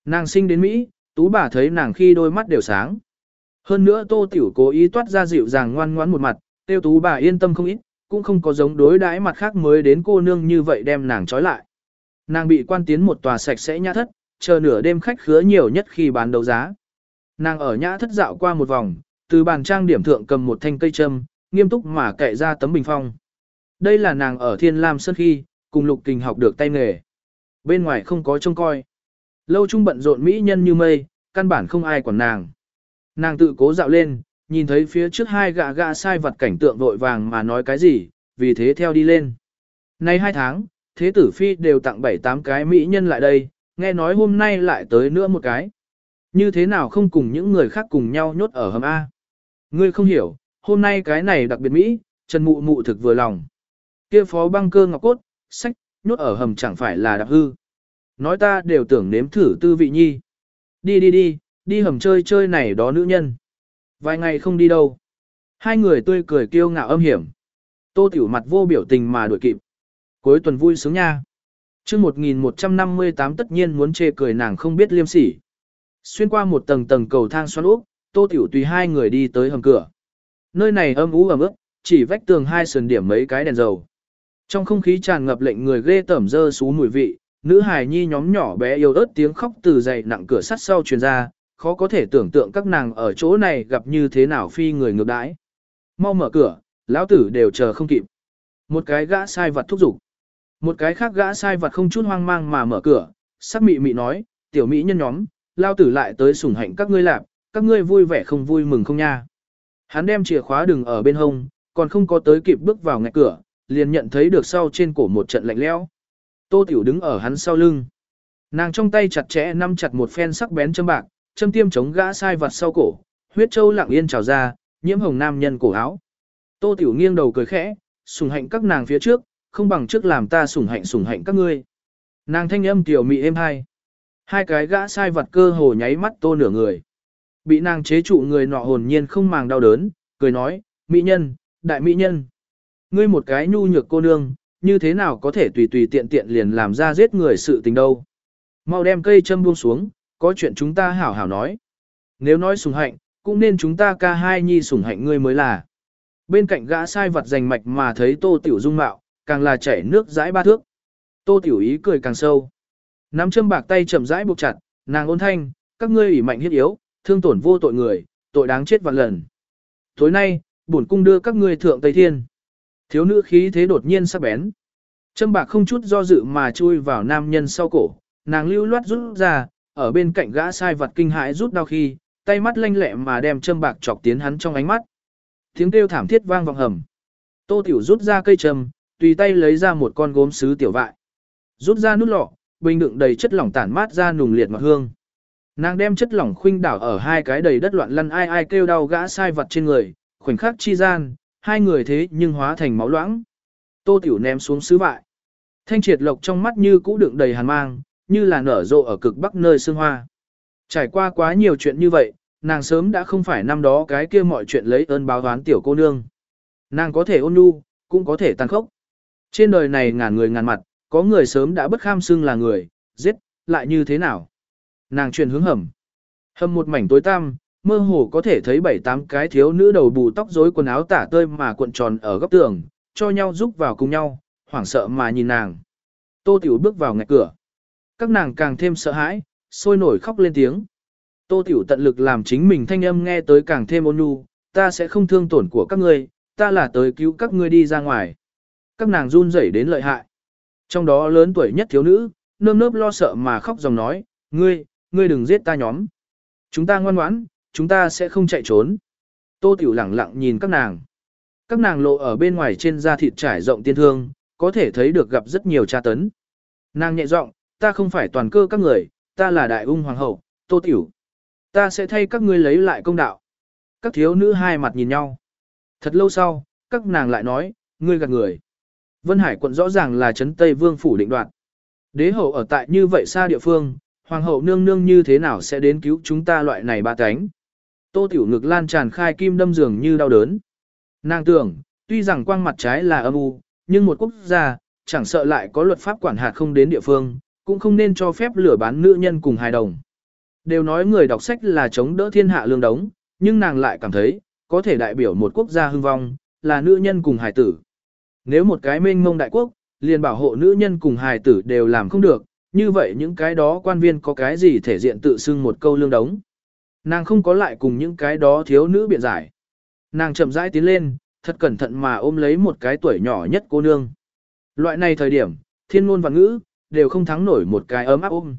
Nàng sinh đến Mỹ, tú bà thấy nàng khi đôi mắt đều sáng. Hơn nữa tô tiểu cố ý toát ra dịu dàng ngoan ngoãn một mặt, tiêu tú bà yên tâm không ít, cũng không có giống đối đãi mặt khác mới đến cô nương như vậy đem nàng trói lại. Nàng bị quan tiến một tòa sạch sẽ nhã thất, chờ nửa đêm khách khứa nhiều nhất khi bán đấu giá. Nàng ở nhã thất dạo qua một vòng, từ bàn trang điểm thượng cầm một thanh cây châm, nghiêm túc mà kệ ra tấm bình phong. Đây là nàng ở Thiên Lam Sơn khi, cùng Lục Kình học được tay nghề. Bên ngoài không có trông coi. Lâu trung bận rộn mỹ nhân như mây, căn bản không ai quản nàng. Nàng tự cố dạo lên, nhìn thấy phía trước hai gã gã sai vật cảnh tượng vội vàng mà nói cái gì, vì thế theo đi lên. Nay hai tháng, thế tử phi đều tặng bảy tám cái mỹ nhân lại đây, nghe nói hôm nay lại tới nữa một cái. Như thế nào không cùng những người khác cùng nhau nhốt ở hầm A. Ngươi không hiểu, hôm nay cái này đặc biệt Mỹ, Trần Mụ Mụ thực vừa lòng. kia phó băng cơ ngọc cốt, sách, nhốt ở hầm chẳng phải là đặc hư. Nói ta đều tưởng nếm thử tư vị nhi. Đi đi đi, đi hầm chơi chơi này đó nữ nhân. Vài ngày không đi đâu. Hai người tươi cười kiêu ngạo âm hiểm. Tô tiểu mặt vô biểu tình mà đuổi kịp. Cuối tuần vui sướng nha. mươi 1158 tất nhiên muốn chê cười nàng không biết liêm sỉ. Xuyên qua một tầng tầng cầu thang xoắn úp, tô tiểu tùy hai người đi tới hầm cửa. Nơi này âm ú ẩm ướt, chỉ vách tường hai sườn điểm mấy cái đèn dầu. Trong không khí tràn ngập lệnh người ghê tẩm dơ xú mùi vị, nữ hài nhi nhóm nhỏ bé yêu ớt tiếng khóc từ dày nặng cửa sắt sau truyền ra, khó có thể tưởng tượng các nàng ở chỗ này gặp như thế nào phi người ngược đãi. Mau mở cửa, lão tử đều chờ không kịp. Một cái gã sai vật thúc giục. Một cái khác gã sai vật không chút hoang mang mà mở cửa, sắc mị mị nói, tiểu mỹ nhân nhóm, lao tử lại tới sủng hạnh các ngươi lạp, các ngươi vui vẻ không vui mừng không nha. Hắn đem chìa khóa đừng ở bên hông, còn không có tới kịp bước vào ngạch cửa, liền nhận thấy được sau trên cổ một trận lạnh lẽo. Tô Tiểu đứng ở hắn sau lưng. Nàng trong tay chặt chẽ nắm chặt một phen sắc bén châm bạc, châm tiêm chống gã sai vặt sau cổ, huyết châu lặng yên trào ra, nhiễm hồng nam nhân cổ áo. Tô Tiểu nghiêng đầu cười khẽ, sủng hạnh các nàng phía trước, không bằng trước làm ta sủng hạnh sủng hạnh các ngươi. Nàng thanh âm tiểu mị êm hai. Hai cái gã sai vật cơ hồ nháy mắt tô nửa người. Bị nàng chế trụ người nọ hồn nhiên không màng đau đớn, cười nói, mỹ nhân, đại mỹ nhân. Ngươi một cái nhu nhược cô nương, như thế nào có thể tùy tùy tiện tiện liền làm ra giết người sự tình đâu. Mau đem cây châm buông xuống, có chuyện chúng ta hảo hảo nói. Nếu nói sùng hạnh, cũng nên chúng ta ca hai nhi sùng hạnh ngươi mới là. Bên cạnh gã sai vật giành mạch mà thấy tô tiểu dung mạo, càng là chảy nước dãi ba thước. Tô Tiểu Ý cười càng sâu. Nắm châm bạc tay chậm rãi buộc chặt, nàng ôn thanh, các ngươi ủy mạnh hiết yếu, thương tổn vô tội người, tội đáng chết vạn lần. Tối nay, bổn cung đưa các ngươi thượng Tây Thiên. Thiếu nữ khí thế đột nhiên sắc bén. Châm bạc không chút do dự mà chui vào nam nhân sau cổ, nàng lưu loát rút ra, ở bên cạnh gã sai vật kinh hãi rút đau khi, tay mắt lanh lẹ mà đem châm bạc chọc tiến hắn trong ánh mắt. Tiếng kêu thảm thiết vang vọng hầm. Tô Tiểu rút ra cây châm, tùy tay lấy ra một con gốm sứ tiểu vại. Rút ra nút lọ, bình đựng đầy chất lỏng tản mát ra nùng liệt ngọt hương. Nàng đem chất lỏng khuynh đảo ở hai cái đầy đất loạn lăn ai ai kêu đau gã sai vật trên người, khoảnh khắc chi gian, hai người thế nhưng hóa thành máu loãng. Tô Tiểu ném xuống sứ vại. Thanh triệt lộc trong mắt như cũ đựng đầy hàn mang, như là nở rộ ở cực bắc nơi sương hoa. Trải qua quá nhiều chuyện như vậy, nàng sớm đã không phải năm đó cái kia mọi chuyện lấy ơn báo oán tiểu cô nương. Nàng có thể ôn nhu, cũng có thể tàn khốc. Trên đời này ngàn người ngàn mặt, có người sớm đã bất kham xưng là người, giết, lại như thế nào? Nàng chuyển hướng hầm. Hầm một mảnh tối tăm, mơ hồ có thể thấy bảy tám cái thiếu nữ đầu bù tóc rối quần áo tả tơi mà cuộn tròn ở góc tường, cho nhau giúp vào cùng nhau, hoảng sợ mà nhìn nàng. Tô Tiểu bước vào ngạch cửa. Các nàng càng thêm sợ hãi, sôi nổi khóc lên tiếng. Tô Tiểu tận lực làm chính mình thanh âm nghe tới càng thêm ôn nhu, ta sẽ không thương tổn của các ngươi, ta là tới cứu các ngươi đi ra ngoài. Các nàng run rẩy đến lợi hại. Trong đó lớn tuổi nhất thiếu nữ, nơm nớp lo sợ mà khóc dòng nói, ngươi, ngươi đừng giết ta nhóm. Chúng ta ngoan ngoãn, chúng ta sẽ không chạy trốn. Tô Tiểu lẳng lặng nhìn các nàng. Các nàng lộ ở bên ngoài trên da thịt trải rộng tiên thương, có thể thấy được gặp rất nhiều tra tấn. Nàng nhẹ giọng, ta không phải toàn cơ các người, ta là đại ung hoàng hậu, Tô Tiểu. Ta sẽ thay các ngươi lấy lại công đạo. Các thiếu nữ hai mặt nhìn nhau. Thật lâu sau, các nàng lại nói, ngươi gạt người. Vân Hải quận rõ ràng là trấn Tây Vương phủ định đoạt. Đế hậu ở tại như vậy xa địa phương, hoàng hậu nương nương như thế nào sẽ đến cứu chúng ta loại này ba cánh. Tô tiểu ngực lan tràn khai kim đâm dường như đau đớn. Nàng tưởng, tuy rằng quang mặt trái là âm u, nhưng một quốc gia, chẳng sợ lại có luật pháp quản hạt không đến địa phương, cũng không nên cho phép lửa bán nữ nhân cùng hài đồng. Đều nói người đọc sách là chống đỡ thiên hạ lương đống, nhưng nàng lại cảm thấy, có thể đại biểu một quốc gia hưng vong, là nữ nhân cùng hài tử. Nếu một cái mênh mông đại quốc, liền bảo hộ nữ nhân cùng hài tử đều làm không được, như vậy những cái đó quan viên có cái gì thể diện tự xưng một câu lương đống. Nàng không có lại cùng những cái đó thiếu nữ biện giải. Nàng chậm rãi tiến lên, thật cẩn thận mà ôm lấy một cái tuổi nhỏ nhất cô nương. Loại này thời điểm, thiên ngôn và ngữ, đều không thắng nổi một cái ấm áp ôm.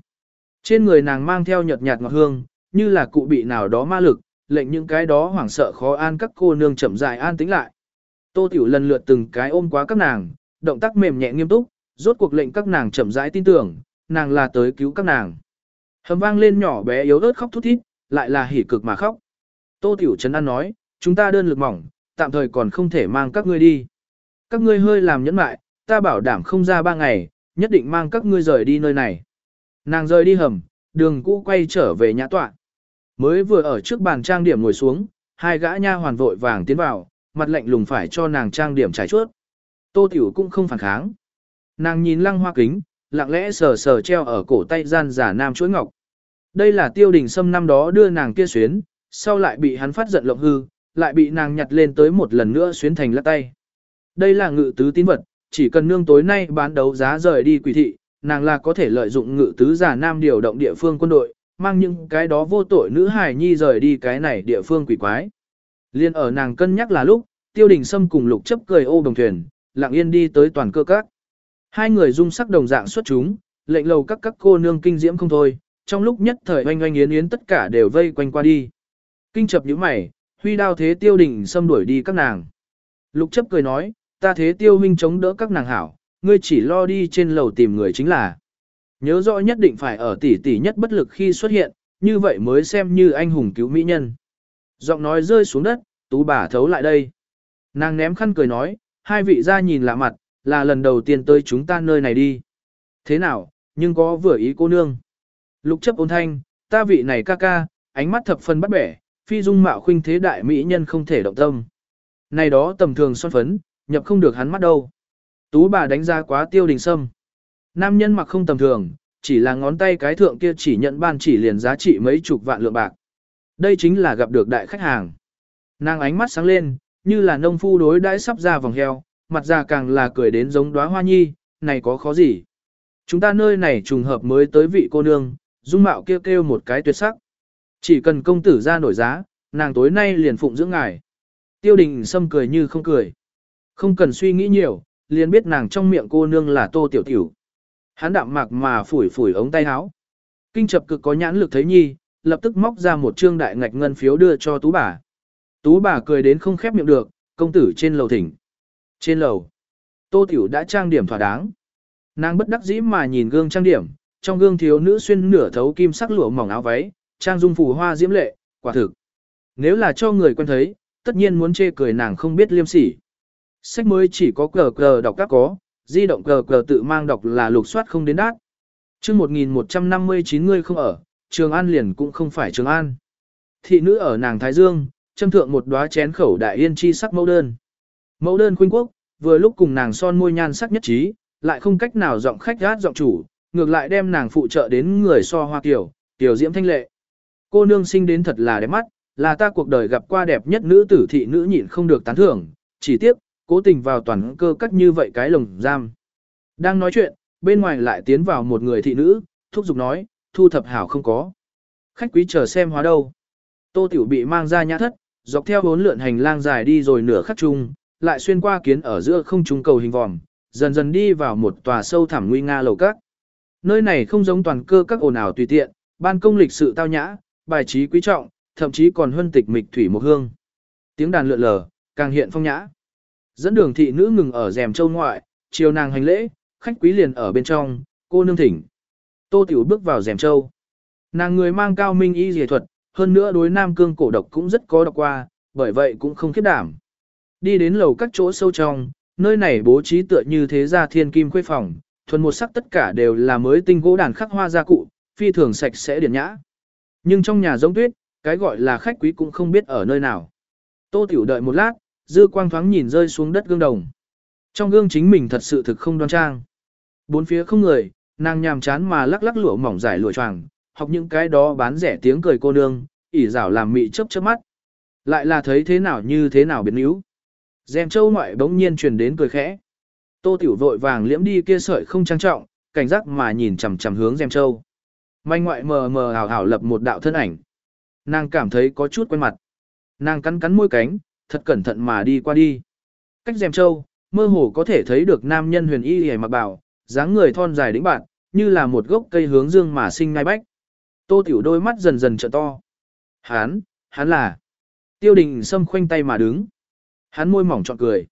Trên người nàng mang theo nhợt nhạt ngọt hương, như là cụ bị nào đó ma lực, lệnh những cái đó hoảng sợ khó an các cô nương chậm rãi an tĩnh lại. Tô Tiểu lần lượt từng cái ôm quá các nàng, động tác mềm nhẹ nghiêm túc, rốt cuộc lệnh các nàng chậm rãi tin tưởng, nàng là tới cứu các nàng. Hầm vang lên nhỏ bé yếu ớt khóc thút thít, lại là hỉ cực mà khóc. Tô Tiểu Trấn An nói, chúng ta đơn lực mỏng, tạm thời còn không thể mang các ngươi đi. Các ngươi hơi làm nhẫn mại, ta bảo đảm không ra ba ngày, nhất định mang các ngươi rời đi nơi này. Nàng rời đi hầm, đường cũ quay trở về nhã tọa. Mới vừa ở trước bàn trang điểm ngồi xuống, hai gã nha hoàn vội vàng tiến vào, mặt lạnh lùng phải cho nàng trang điểm trải chuốt. Tô Tiểu cũng không phản kháng. Nàng nhìn lăng hoa kính, lặng lẽ sờ sờ treo ở cổ tay gian giả nam chuỗi ngọc. Đây là tiêu đình sâm năm đó đưa nàng kia xuyến, sau lại bị hắn phát giận lộng hư, lại bị nàng nhặt lên tới một lần nữa xuyến thành lắc tay. Đây là ngự tứ tín vật, chỉ cần nương tối nay bán đấu giá rời đi quỷ thị, nàng là có thể lợi dụng ngự tứ giả nam điều động địa phương quân đội, mang những cái đó vô tội nữ hài nhi rời đi cái này địa phương quỷ quái. Liên ở nàng cân nhắc là lúc, tiêu đình sâm cùng lục chấp cười ô đồng thuyền, lặng yên đi tới toàn cơ các. Hai người dung sắc đồng dạng xuất chúng, lệnh lầu các các cô nương kinh diễm không thôi, trong lúc nhất thời oanh oanh yến yến tất cả đều vây quanh qua đi. Kinh chập những mày, huy đao thế tiêu đỉnh xâm đuổi đi các nàng. Lục chấp cười nói, ta thế tiêu huynh chống đỡ các nàng hảo, ngươi chỉ lo đi trên lầu tìm người chính là. Nhớ rõ nhất định phải ở tỷ tỷ nhất bất lực khi xuất hiện, như vậy mới xem như anh hùng cứu mỹ nhân. Giọng nói rơi xuống đất, tú bà thấu lại đây. Nàng ném khăn cười nói, hai vị ra nhìn lạ mặt, là lần đầu tiên tới chúng ta nơi này đi. Thế nào, nhưng có vừa ý cô nương. Lục chấp ôn thanh, ta vị này ca ca, ánh mắt thập phân bắt bẻ, phi dung mạo khuynh thế đại mỹ nhân không thể động tâm. Này đó tầm thường son phấn, nhập không được hắn mắt đâu. Tú bà đánh giá quá tiêu đình sâm. Nam nhân mặc không tầm thường, chỉ là ngón tay cái thượng kia chỉ nhận ban chỉ liền giá trị mấy chục vạn lượng bạc. Đây chính là gặp được đại khách hàng. Nàng ánh mắt sáng lên, như là nông phu đối đãi sắp ra vòng heo, mặt già càng là cười đến giống đóa hoa nhi, này có khó gì. Chúng ta nơi này trùng hợp mới tới vị cô nương, dung mạo kêu kêu một cái tuyệt sắc. Chỉ cần công tử ra nổi giá, nàng tối nay liền phụng dưỡng ngài. Tiêu đình sâm cười như không cười. Không cần suy nghĩ nhiều, liền biết nàng trong miệng cô nương là tô tiểu tiểu. Hắn đạm mạc mà phủi phủi ống tay áo. Kinh chập cực có nhãn lực thấy nhi, lập tức móc ra một trương đại ngạch ngân phiếu đưa cho tú bà. Tú bà cười đến không khép miệng được, công tử trên lầu thỉnh. Trên lầu, tô tiểu đã trang điểm thỏa đáng. Nàng bất đắc dĩ mà nhìn gương trang điểm, trong gương thiếu nữ xuyên nửa thấu kim sắc lụa mỏng áo váy, trang dung phù hoa diễm lệ, quả thực. Nếu là cho người quen thấy, tất nhiên muốn chê cười nàng không biết liêm sỉ. Sách mới chỉ có cờ cờ đọc các có, di động cờ cờ tự mang đọc là lục soát không đến đát. chương 1159 người không ở, Trường An liền cũng không phải Trường An. Thị nữ ở nàng Thái Dương, châm thượng một đóa chén khẩu đại yên chi sắc mẫu đơn. Mẫu đơn khuynh quốc, vừa lúc cùng nàng son môi nhan sắc nhất trí, lại không cách nào giọng khách gát giọng chủ, ngược lại đem nàng phụ trợ đến người so hoa kiểu, tiểu diễm thanh lệ. Cô nương sinh đến thật là đẹp mắt, là ta cuộc đời gặp qua đẹp nhất nữ tử thị nữ nhịn không được tán thưởng, chỉ tiếc, cố tình vào toàn cơ cắt như vậy cái lồng giam. Đang nói chuyện, bên ngoài lại tiến vào một người thị nữ, thúc giục nói, thu thập hảo không có. Khách quý chờ xem hóa đâu. Tô Tiểu bị mang ra nhã thất, dọc theo bốn lượn hành lang dài đi rồi nửa khắc chung, lại xuyên qua kiến ở giữa không trung cầu hình vòm, dần dần đi vào một tòa sâu thẳm nguy nga lầu các. Nơi này không giống toàn cơ các ồn ào tùy tiện, ban công lịch sự tao nhã, bài trí quý trọng, thậm chí còn huân tịch mịch thủy một hương. Tiếng đàn lượn lờ, càng hiện phong nhã. Dẫn đường thị nữ ngừng ở rèm châu ngoại, chiều nàng hành lễ, khách quý liền ở bên trong, cô nương thỉnh. Tô Tiểu bước vào rèm châu. Nàng người mang cao minh y dề thuật, hơn nữa đối nam cương cổ độc cũng rất có độc qua, bởi vậy cũng không khiếp đảm. Đi đến lầu các chỗ sâu trong, nơi này bố trí tựa như thế gia thiên kim khuê phòng, thuần một sắc tất cả đều là mới tinh gỗ đàn khắc hoa gia cụ, phi thường sạch sẽ điển nhã. Nhưng trong nhà giống tuyết, cái gọi là khách quý cũng không biết ở nơi nào. Tô Tiểu đợi một lát, dư quang thoáng nhìn rơi xuống đất gương đồng. Trong gương chính mình thật sự thực không đoan trang. Bốn phía không người, nàng nhàm chán mà lắc lắc lụa mỏng dài lụa choàng, học những cái đó bán rẻ tiếng cười cô nương, ỉ rảo làm mị chớp chớp mắt. Lại là thấy thế nào như thế nào biến yếu. Dèm châu ngoại bỗng nhiên truyền đến cười khẽ. Tô Tiểu vội vàng liễm đi kia sợi không trang trọng, cảnh giác mà nhìn chằm chằm hướng dèm châu. Manh ngoại mờ mờ ảo ảo lập một đạo thân ảnh. Nàng cảm thấy có chút quen mặt. Nàng cắn cắn môi cánh, thật cẩn thận mà đi qua đi. Cách dèm châu, mơ hồ có thể thấy được nam nhân huyền y hề mặc bảo, dáng người thon dài đĩnh bạn, như là một gốc cây hướng dương mà sinh ngai bách. Tô tiểu đôi mắt dần dần trợ to. Hán, hắn là. Tiêu đình xâm khoanh tay mà đứng. Hắn môi mỏng trọn cười.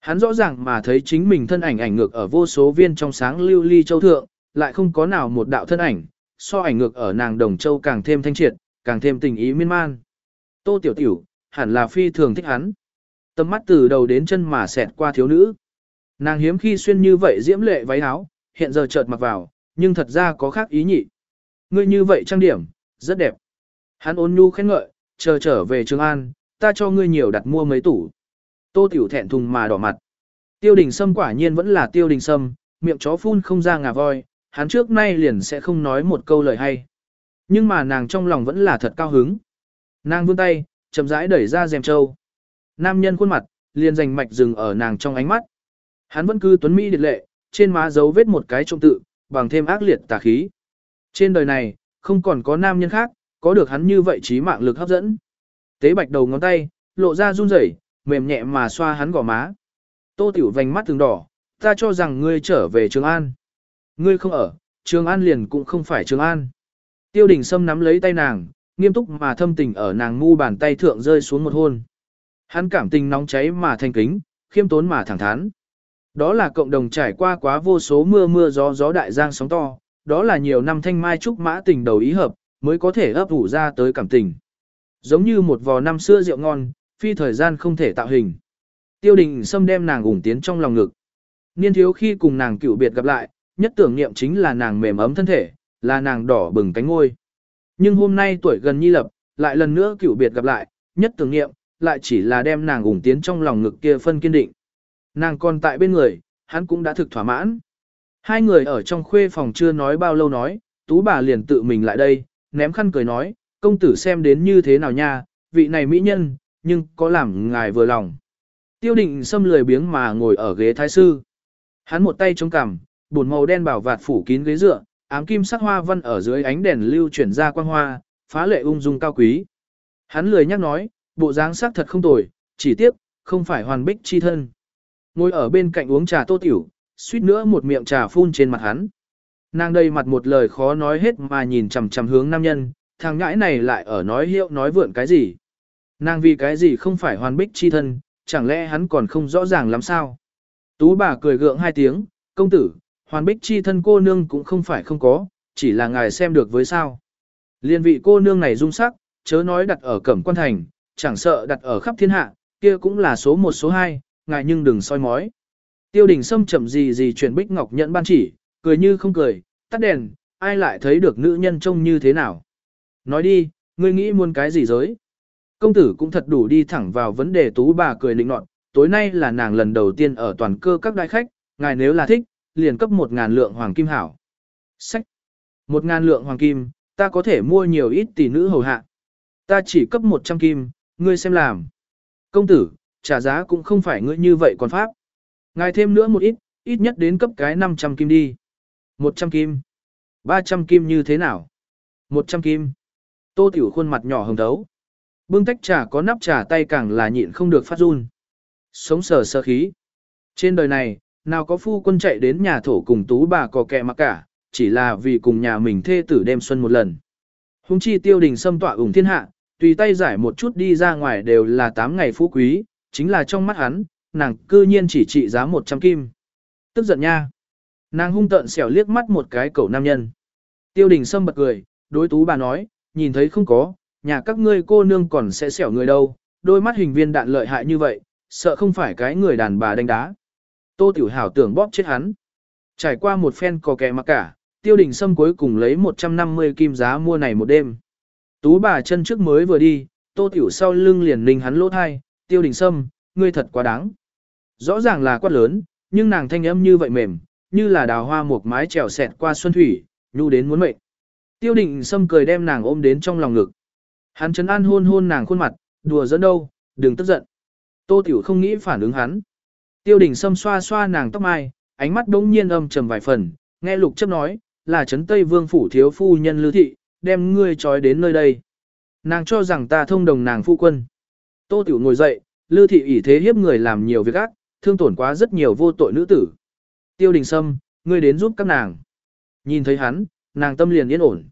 Hắn rõ ràng mà thấy chính mình thân ảnh ảnh ngược ở vô số viên trong sáng lưu ly châu thượng, lại không có nào một đạo thân ảnh, so ảnh ngược ở nàng đồng châu càng thêm thanh triệt, càng thêm tình ý miên man. Tô tiểu tiểu, hẳn là phi thường thích hắn. Tầm mắt từ đầu đến chân mà xẹt qua thiếu nữ. Nàng hiếm khi xuyên như vậy diễm lệ váy áo, hiện giờ chợt mặc vào, nhưng thật ra có khác ý nhị. Ngươi như vậy trang điểm, rất đẹp. Hắn ôn nhu khen ngợi, chờ trở về Trường An, ta cho ngươi nhiều đặt mua mấy tủ. Tô Tiểu thẹn thùng mà đỏ mặt. Tiêu đình sâm quả nhiên vẫn là tiêu đình sâm, miệng chó phun không ra ngà voi, hắn trước nay liền sẽ không nói một câu lời hay. Nhưng mà nàng trong lòng vẫn là thật cao hứng. Nàng vươn tay, chậm rãi đẩy ra rèm trâu. Nam nhân khuôn mặt, liền dành mạch dừng ở nàng trong ánh mắt. Hắn vẫn cứ tuấn mỹ điệt lệ, trên má dấu vết một cái trông tự, bằng thêm ác liệt tà khí. Trên đời này, không còn có nam nhân khác, có được hắn như vậy trí mạng lực hấp dẫn. Tế bạch đầu ngón tay, lộ ra run rẩy, mềm nhẹ mà xoa hắn gò má. Tô Tiểu vành mắt từng đỏ, ta cho rằng ngươi trở về Trường An. Ngươi không ở, Trường An liền cũng không phải Trường An. Tiêu đình Sâm nắm lấy tay nàng, nghiêm túc mà thâm tình ở nàng ngu bàn tay thượng rơi xuống một hôn. Hắn cảm tình nóng cháy mà thanh kính, khiêm tốn mà thẳng thắn. Đó là cộng đồng trải qua quá vô số mưa mưa gió gió đại giang sóng to, đó là nhiều năm thanh mai trúc mã tình đầu ý hợp, mới có thể ấp ủ ra tới cảm tình. Giống như một vò năm xưa rượu ngon, phi thời gian không thể tạo hình. Tiêu đình Sâm đem nàng ủng tiến trong lòng ngực. Niên thiếu khi cùng nàng cựu biệt gặp lại, nhất tưởng niệm chính là nàng mềm ấm thân thể, là nàng đỏ bừng cánh ngôi. Nhưng hôm nay tuổi gần nhi lập, lại lần nữa cựu biệt gặp lại, nhất tưởng niệm, lại chỉ là đem nàng ủng tiến trong lòng ngực kia phân kiên định. Nàng còn tại bên người, hắn cũng đã thực thỏa mãn. Hai người ở trong khuê phòng chưa nói bao lâu nói, tú bà liền tự mình lại đây, ném khăn cười nói, công tử xem đến như thế nào nha, vị này mỹ nhân, nhưng có làm ngài vừa lòng. Tiêu định xâm lười biếng mà ngồi ở ghế thái sư. Hắn một tay chống cằm, bùn màu đen bảo vạt phủ kín ghế dựa, ám kim sắc hoa văn ở dưới ánh đèn lưu chuyển ra quang hoa, phá lệ ung dung cao quý. Hắn lười nhắc nói, bộ dáng sắc thật không tồi, chỉ tiếc, không phải hoàn bích chi thân. Ngồi ở bên cạnh uống trà tô tiểu, suýt nữa một miệng trà phun trên mặt hắn. Nàng đây mặt một lời khó nói hết mà nhìn chằm chằm hướng nam nhân, thằng ngãi này lại ở nói hiệu nói vượn cái gì. Nàng vì cái gì không phải hoàn bích chi thân, chẳng lẽ hắn còn không rõ ràng lắm sao? Tú bà cười gượng hai tiếng, công tử, hoàn bích chi thân cô nương cũng không phải không có, chỉ là ngài xem được với sao. Liên vị cô nương này dung sắc, chớ nói đặt ở cẩm quan thành, chẳng sợ đặt ở khắp thiên hạ, kia cũng là số một số hai, ngài nhưng đừng soi mói. Tiêu đình sâm chậm gì gì chuyển bích ngọc nhận ban chỉ, cười như không cười, tắt đèn, ai lại thấy được nữ nhân trông như thế nào. Nói đi, ngươi nghĩ muốn cái gì giới? Công tử cũng thật đủ đi thẳng vào vấn đề tú bà cười lịnh nọt, tối nay là nàng lần đầu tiên ở toàn cơ các đại khách, ngài nếu là thích, liền cấp một ngàn lượng hoàng kim hảo. Sách! Một ngàn lượng hoàng kim, ta có thể mua nhiều ít tỷ nữ hầu hạ. Ta chỉ cấp một trăm kim, ngươi xem làm. Công tử, trả giá cũng không phải ngươi như vậy còn pháp. Ngài thêm nữa một ít, ít nhất đến cấp cái 500 kim đi. 100 kim. 300 kim như thế nào? 100 kim. Tô Tiểu khuôn mặt nhỏ hồng thấu. Bưng tách trà có nắp trà tay càng là nhịn không được phát run. Sống sờ sơ khí. Trên đời này, nào có phu quân chạy đến nhà thổ cùng tú bà có kẹ mặc cả, chỉ là vì cùng nhà mình thê tử đêm xuân một lần. Hùng chi tiêu đình xâm tọa ủng thiên hạ, tùy tay giải một chút đi ra ngoài đều là 8 ngày phú quý, chính là trong mắt hắn, nàng cư nhiên chỉ trị giá 100 kim. Tức giận nha. Nàng hung tợn xẻo liếc mắt một cái cậu nam nhân. Tiêu đình sâm bật cười, đối tú bà nói, nhìn thấy không có, nhà các ngươi cô nương còn sẽ xẻo người đâu, đôi mắt hình viên đạn lợi hại như vậy, sợ không phải cái người đàn bà đánh đá. Tô Tiểu Hảo tưởng bóp chết hắn. Trải qua một phen có kẻ mặc cả, tiêu đình sâm cuối cùng lấy 150 kim giá mua này một đêm. Tú bà chân trước mới vừa đi, Tô Tiểu sau lưng liền ninh hắn lỗ thai, tiêu đình sâm, ngươi thật quá đáng. Rõ ràng là quát lớn, nhưng nàng thanh âm như vậy mềm, như là đào hoa một mái trèo xẹt qua xuân thủy, nhu đến muốn mệnh. Tiêu đình sâm cười đem nàng ôm đến trong lòng ngực. Hắn chấn an hôn hôn nàng khuôn mặt, đùa dẫn đâu, đừng tức giận. Tô Tiểu không nghĩ phản ứng hắn. Tiêu đình sâm xoa xoa nàng tóc mai, ánh mắt đống nhiên âm trầm vài phần, nghe lục chấp nói, là chấn Tây Vương phủ thiếu phu nhân lưu thị, đem ngươi trói đến nơi đây. Nàng cho rằng ta thông đồng nàng phu quân. Tô Tiểu ngồi dậy, lưu thị ủy thế hiếp người làm nhiều việc ác, thương tổn quá rất nhiều vô tội nữ tử. Tiêu đình sâm, ngươi đến giúp các nàng. Nhìn thấy hắn, nàng tâm liền yên ổn.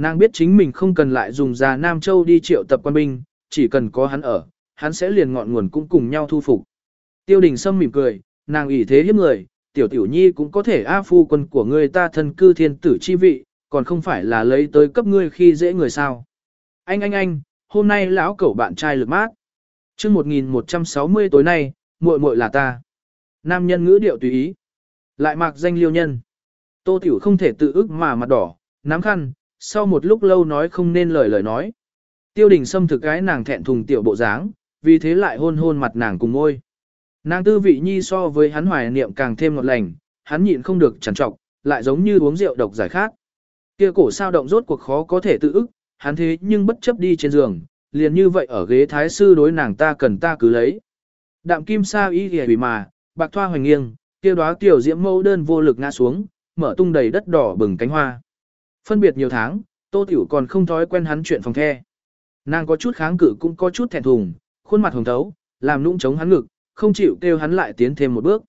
Nàng biết chính mình không cần lại dùng già Nam Châu đi triệu tập quan binh, chỉ cần có hắn ở, hắn sẽ liền ngọn nguồn cũng cùng nhau thu phục. Tiêu đình sâm mỉm cười, nàng ủy thế hiếp người, tiểu tiểu nhi cũng có thể a phu quân của ngươi ta thân cư thiên tử chi vị, còn không phải là lấy tới cấp ngươi khi dễ người sao. Anh anh anh, hôm nay lão cẩu bạn trai lực mát. chương 1160 tối nay, muội muội là ta. Nam nhân ngữ điệu tùy ý. Lại mặc danh liêu nhân. Tô Tiểu không thể tự ức mà mặt đỏ, nắm khăn, sau một lúc lâu nói không nên lời lời nói. Tiêu đình xâm thực cái nàng thẹn thùng tiểu bộ dáng, vì thế lại hôn hôn mặt nàng cùng ngôi. Nàng tư vị nhi so với hắn hoài niệm càng thêm ngọt lành, hắn nhịn không được chẳng trọc, lại giống như uống rượu độc giải khát. Kia cổ sao động rốt cuộc khó có thể tự ức, hắn thế nhưng bất chấp đi trên giường, liền như vậy ở ghế thái sư đối nàng ta cần ta cứ lấy. Đạm kim sa y hề mà, bạc thoa hoành nghiêng, kia đóa tiểu diễm mẫu đơn vô lực ngã xuống, mở tung đầy đất đỏ bừng cánh hoa. Phân biệt nhiều tháng, Tô Tiểu còn không thói quen hắn chuyện phòng the. Nàng có chút kháng cự cũng có chút thẹn thùng, khuôn mặt hồng thấu, làm nũng chống hắn ngực, không chịu kêu hắn lại tiến thêm một bước.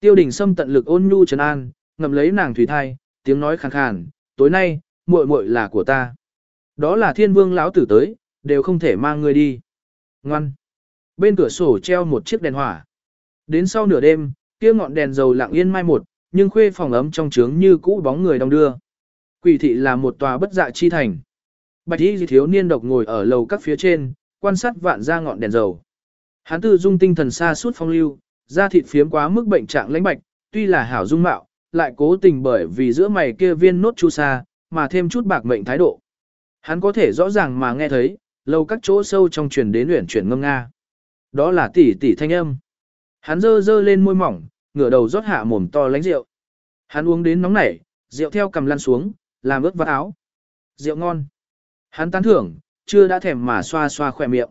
Tiêu đình Sâm tận lực ôn nhu trấn an, ngậm lấy nàng thủy thai, tiếng nói khàn khàn, tối nay, muội muội là của ta. Đó là thiên vương lão tử tới, đều không thể mang ngươi đi. Ngoan. Bên cửa sổ treo một chiếc đèn hỏa. Đến sau nửa đêm, kia ngọn đèn dầu lặng yên mai một, nhưng khuê phòng ấm trong trướng như cũ bóng người đông đưa. Quỷ thị là một tòa bất dạ chi thành. Bạch y thiếu niên độc ngồi ở lầu các phía trên, quan sát vạn ra ngọn đèn dầu. Hắn tư dung tinh thần xa suốt phong lưu, da thịt phiếm quá mức bệnh trạng lãnh bạch, tuy là hảo dung mạo, lại cố tình bởi vì giữa mày kia viên nốt chu sa, mà thêm chút bạc mệnh thái độ. Hắn có thể rõ ràng mà nghe thấy, lâu các chỗ sâu trong truyền đến luyện chuyển ngâm nga. Đó là tỷ tỷ thanh âm. Hắn dơ dơ lên môi mỏng, ngửa đầu rót hạ mồm to lánh rượu. Hắn uống đến nóng nảy, rượu theo cầm lăn xuống, làm ướt vắt áo. Rượu ngon. Hắn tán thưởng, chưa đã thèm mà xoa xoa khỏe miệng.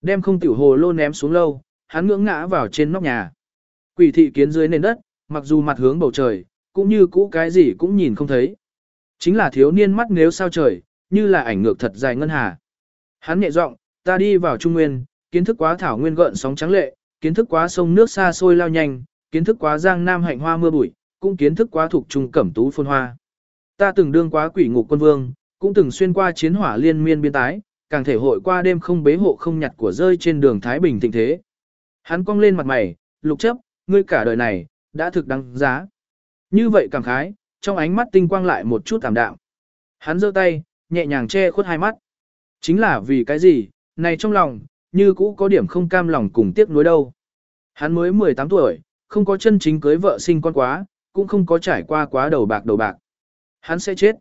Đem không tiểu hồ lô ném xuống lâu, hắn ngưỡng ngã vào trên nóc nhà. Quỷ thị kiến dưới nền đất, mặc dù mặt hướng bầu trời, cũng như cũ cái gì cũng nhìn không thấy. Chính là thiếu niên mắt nếu sao trời, như là ảnh ngược thật dài ngân hà. Hắn nhẹ giọng, ta đi vào trung nguyên, kiến thức quá thảo nguyên gợn sóng trắng lệ, kiến thức quá sông nước xa xôi lao nhanh, kiến thức quá giang nam hạnh hoa mưa bụi, cũng kiến thức quá thuộc trung cẩm tú phôn hoa. Ta từng đương quá quỷ ngục quân vương, cũng từng xuyên qua chiến hỏa liên miên biên tái, càng thể hội qua đêm không bế hộ không nhặt của rơi trên đường Thái Bình thịnh thế. Hắn cong lên mặt mày, lục chấp, ngươi cả đời này, đã thực đáng giá. Như vậy cảm khái, trong ánh mắt tinh quang lại một chút tạm đạm. Hắn giơ tay, nhẹ nhàng che khuất hai mắt. Chính là vì cái gì, này trong lòng, như cũ có điểm không cam lòng cùng tiếc nuối đâu. Hắn mới 18 tuổi, không có chân chính cưới vợ sinh con quá, cũng không có trải qua quá đầu bạc đầu bạc. Hắn sẽ chết.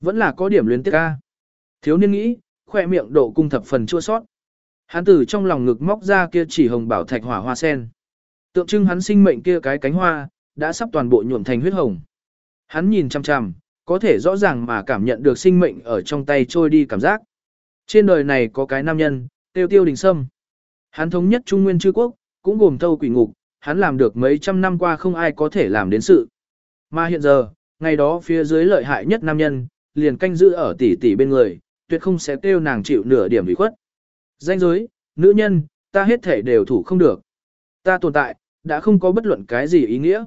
Vẫn là có điểm luyến tiếc ca. Thiếu niên nghĩ, khoe miệng độ cung thập phần chua sót. Hắn từ trong lòng ngực móc ra kia chỉ hồng bảo thạch hỏa hoa sen. Tượng trưng hắn sinh mệnh kia cái cánh hoa, đã sắp toàn bộ nhuộm thành huyết hồng. Hắn nhìn chăm chăm, có thể rõ ràng mà cảm nhận được sinh mệnh ở trong tay trôi đi cảm giác. Trên đời này có cái nam nhân, tiêu tiêu đình sâm. Hắn thống nhất Trung Nguyên chư quốc, cũng gồm thâu quỷ ngục, hắn làm được mấy trăm năm qua không ai có thể làm đến sự. Mà hiện giờ, ngày đó phía dưới lợi hại nhất nam nhân, liền canh giữ ở tỷ tỷ bên người, tuyệt không sẽ tiêu nàng chịu nửa điểm ủy khuất. Danh giới, nữ nhân, ta hết thể đều thủ không được. Ta tồn tại, đã không có bất luận cái gì ý nghĩa.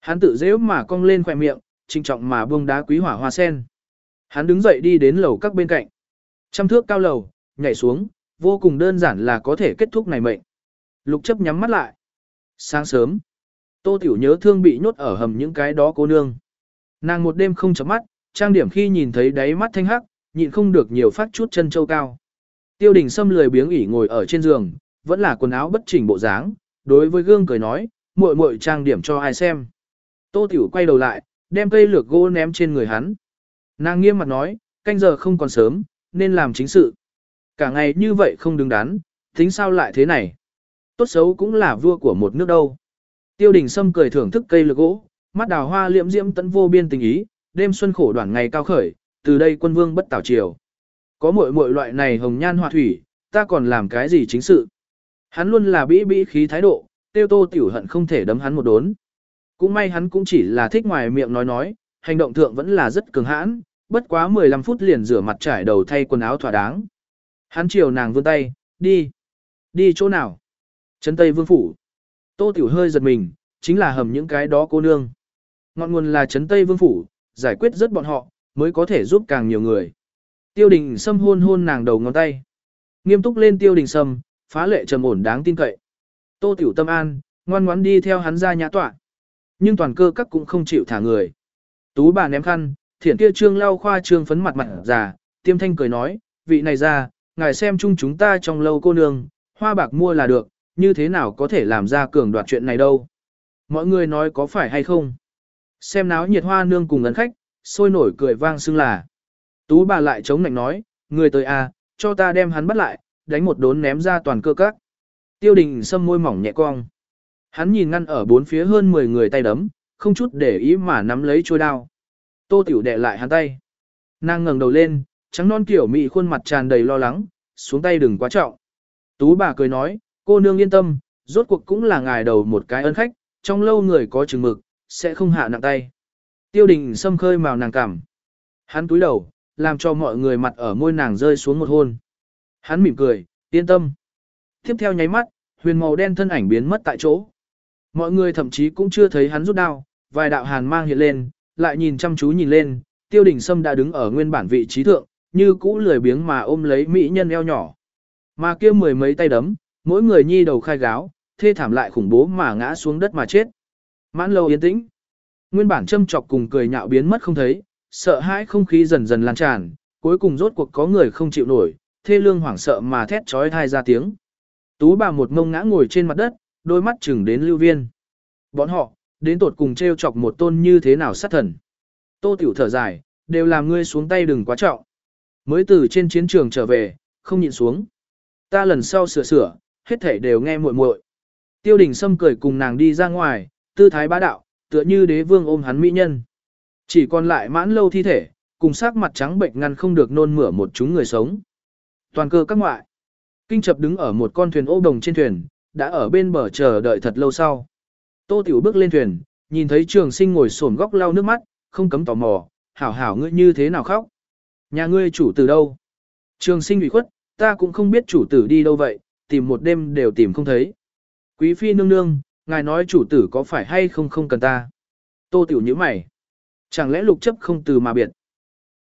Hắn tự dễ mà cong lên khỏe miệng, trinh trọng mà buông đá quý hỏa hoa sen. Hắn đứng dậy đi đến lầu các bên cạnh. Trăm thước cao lầu, nhảy xuống, vô cùng đơn giản là có thể kết thúc này mệnh. Lục chấp nhắm mắt lại. Sáng sớm, Tô Tiểu nhớ thương bị nhốt ở hầm những cái đó cô nương. Nàng một đêm không chấm mắt, trang điểm khi nhìn thấy đáy mắt thanh hắc, nhịn không được nhiều phát chút chân châu cao. Tiêu đình Sâm lười biếng ỉ ngồi ở trên giường, vẫn là quần áo bất chỉnh bộ dáng, đối với gương cười nói, muội muội trang điểm cho ai xem. Tô Tiểu quay đầu lại, đem cây lược gỗ ném trên người hắn. Nàng nghiêm mặt nói, canh giờ không còn sớm, nên làm chính sự. Cả ngày như vậy không đứng đắn, tính sao lại thế này. Tốt xấu cũng là vua của một nước đâu. Tiêu đình Sâm cười thưởng thức cây lược gỗ, mắt đào hoa liễm diễm tận vô biên tình ý, đêm xuân khổ đoạn ngày cao khởi, từ đây quân vương bất tảo triều. Có muội muội loại này hồng nhan họa thủy, ta còn làm cái gì chính sự. Hắn luôn là bĩ bĩ khí thái độ, tiêu tô tiểu hận không thể đấm hắn một đốn. Cũng may hắn cũng chỉ là thích ngoài miệng nói nói, hành động thượng vẫn là rất cường hãn, bất quá 15 phút liền rửa mặt trải đầu thay quần áo thỏa đáng. Hắn chiều nàng vươn tay, đi. Đi chỗ nào? Trấn Tây Vương Phủ. Tô Tiểu hơi giật mình, chính là hầm những cái đó cô nương. Ngọn nguồn là Trấn Tây Vương Phủ, giải quyết rất bọn họ, mới có thể giúp càng nhiều người. Tiêu đình Sâm hôn hôn nàng đầu ngón tay. Nghiêm túc lên tiêu đình Sâm, phá lệ trầm ổn đáng tin cậy. Tô Tiểu Tâm An, ngoan ngoãn đi theo hắn ra nhã tọa. Nhưng toàn cơ các cũng không chịu thả người. Tú bà ném khăn, thiển kia trương lau khoa trương phấn mặt mặt già, tiêm thanh cười nói, vị này ra, ngài xem chung chúng ta trong lâu cô nương, hoa bạc mua là được, như thế nào có thể làm ra cường đoạt chuyện này đâu. Mọi người nói có phải hay không? Xem náo nhiệt hoa nương cùng ấn khách, sôi nổi cười vang xưng là. Tú bà lại chống nạnh nói, người tới à, cho ta đem hắn bắt lại, đánh một đốn ném ra toàn cơ các. Tiêu đình sâm môi mỏng nhẹ cong. Hắn nhìn ngăn ở bốn phía hơn 10 người tay đấm, không chút để ý mà nắm lấy trôi đao. Tô tiểu đệ lại hắn tay. Nàng ngẩng đầu lên, trắng non kiểu mị khuôn mặt tràn đầy lo lắng, xuống tay đừng quá trọng. Tú bà cười nói, cô nương yên tâm, rốt cuộc cũng là ngài đầu một cái ân khách, trong lâu người có chừng mực, sẽ không hạ nặng tay. Tiêu đình xâm khơi màu nàng cảm. Hắn túi đầu, làm cho mọi người mặt ở môi nàng rơi xuống một hôn. Hắn mỉm cười, yên tâm. Tiếp theo nháy mắt, huyền màu đen thân ảnh biến mất tại chỗ. Mọi người thậm chí cũng chưa thấy hắn rút đao, vài đạo hàn mang hiện lên, lại nhìn chăm chú nhìn lên, tiêu đình sâm đã đứng ở nguyên bản vị trí thượng, như cũ lười biếng mà ôm lấy mỹ nhân eo nhỏ. Mà kia mười mấy tay đấm, mỗi người nhi đầu khai gáo, thê thảm lại khủng bố mà ngã xuống đất mà chết. Mãn lâu yên tĩnh. Nguyên bản châm chọc cùng cười nhạo biến mất không thấy, sợ hãi không khí dần dần lan tràn, cuối cùng rốt cuộc có người không chịu nổi, thê lương hoảng sợ mà thét trói thai ra tiếng. Tú bà một mông ngã ngồi trên mặt đất, đôi mắt chừng đến lưu viên. Bọn họ, đến tột cùng treo chọc một tôn như thế nào sát thần. Tô tiểu thở dài, đều làm ngươi xuống tay đừng quá trọng. Mới từ trên chiến trường trở về, không nhịn xuống. Ta lần sau sửa sửa, hết thảy đều nghe muội muội. Tiêu đình Sâm cười cùng nàng đi ra ngoài, tư thái bá đạo, tựa như đế vương ôm hắn mỹ nhân. Chỉ còn lại mãn lâu thi thể, cùng sắc mặt trắng bệnh ngăn không được nôn mửa một chúng người sống. Toàn cơ các ngoại. Kinh chập đứng ở một con thuyền ô đồng trên thuyền, đã ở bên bờ chờ đợi thật lâu sau. Tô Tiểu bước lên thuyền, nhìn thấy trường sinh ngồi sổn góc lau nước mắt, không cấm tò mò, hảo hảo ngươi như thế nào khóc. Nhà ngươi chủ từ đâu? Trường sinh ủy khuất, ta cũng không biết chủ tử đi đâu vậy, tìm một đêm đều tìm không thấy. Quý phi nương nương, ngài nói chủ tử có phải hay không không cần ta. Tô tiểu như mày. Chẳng lẽ lục chấp không từ mà biệt.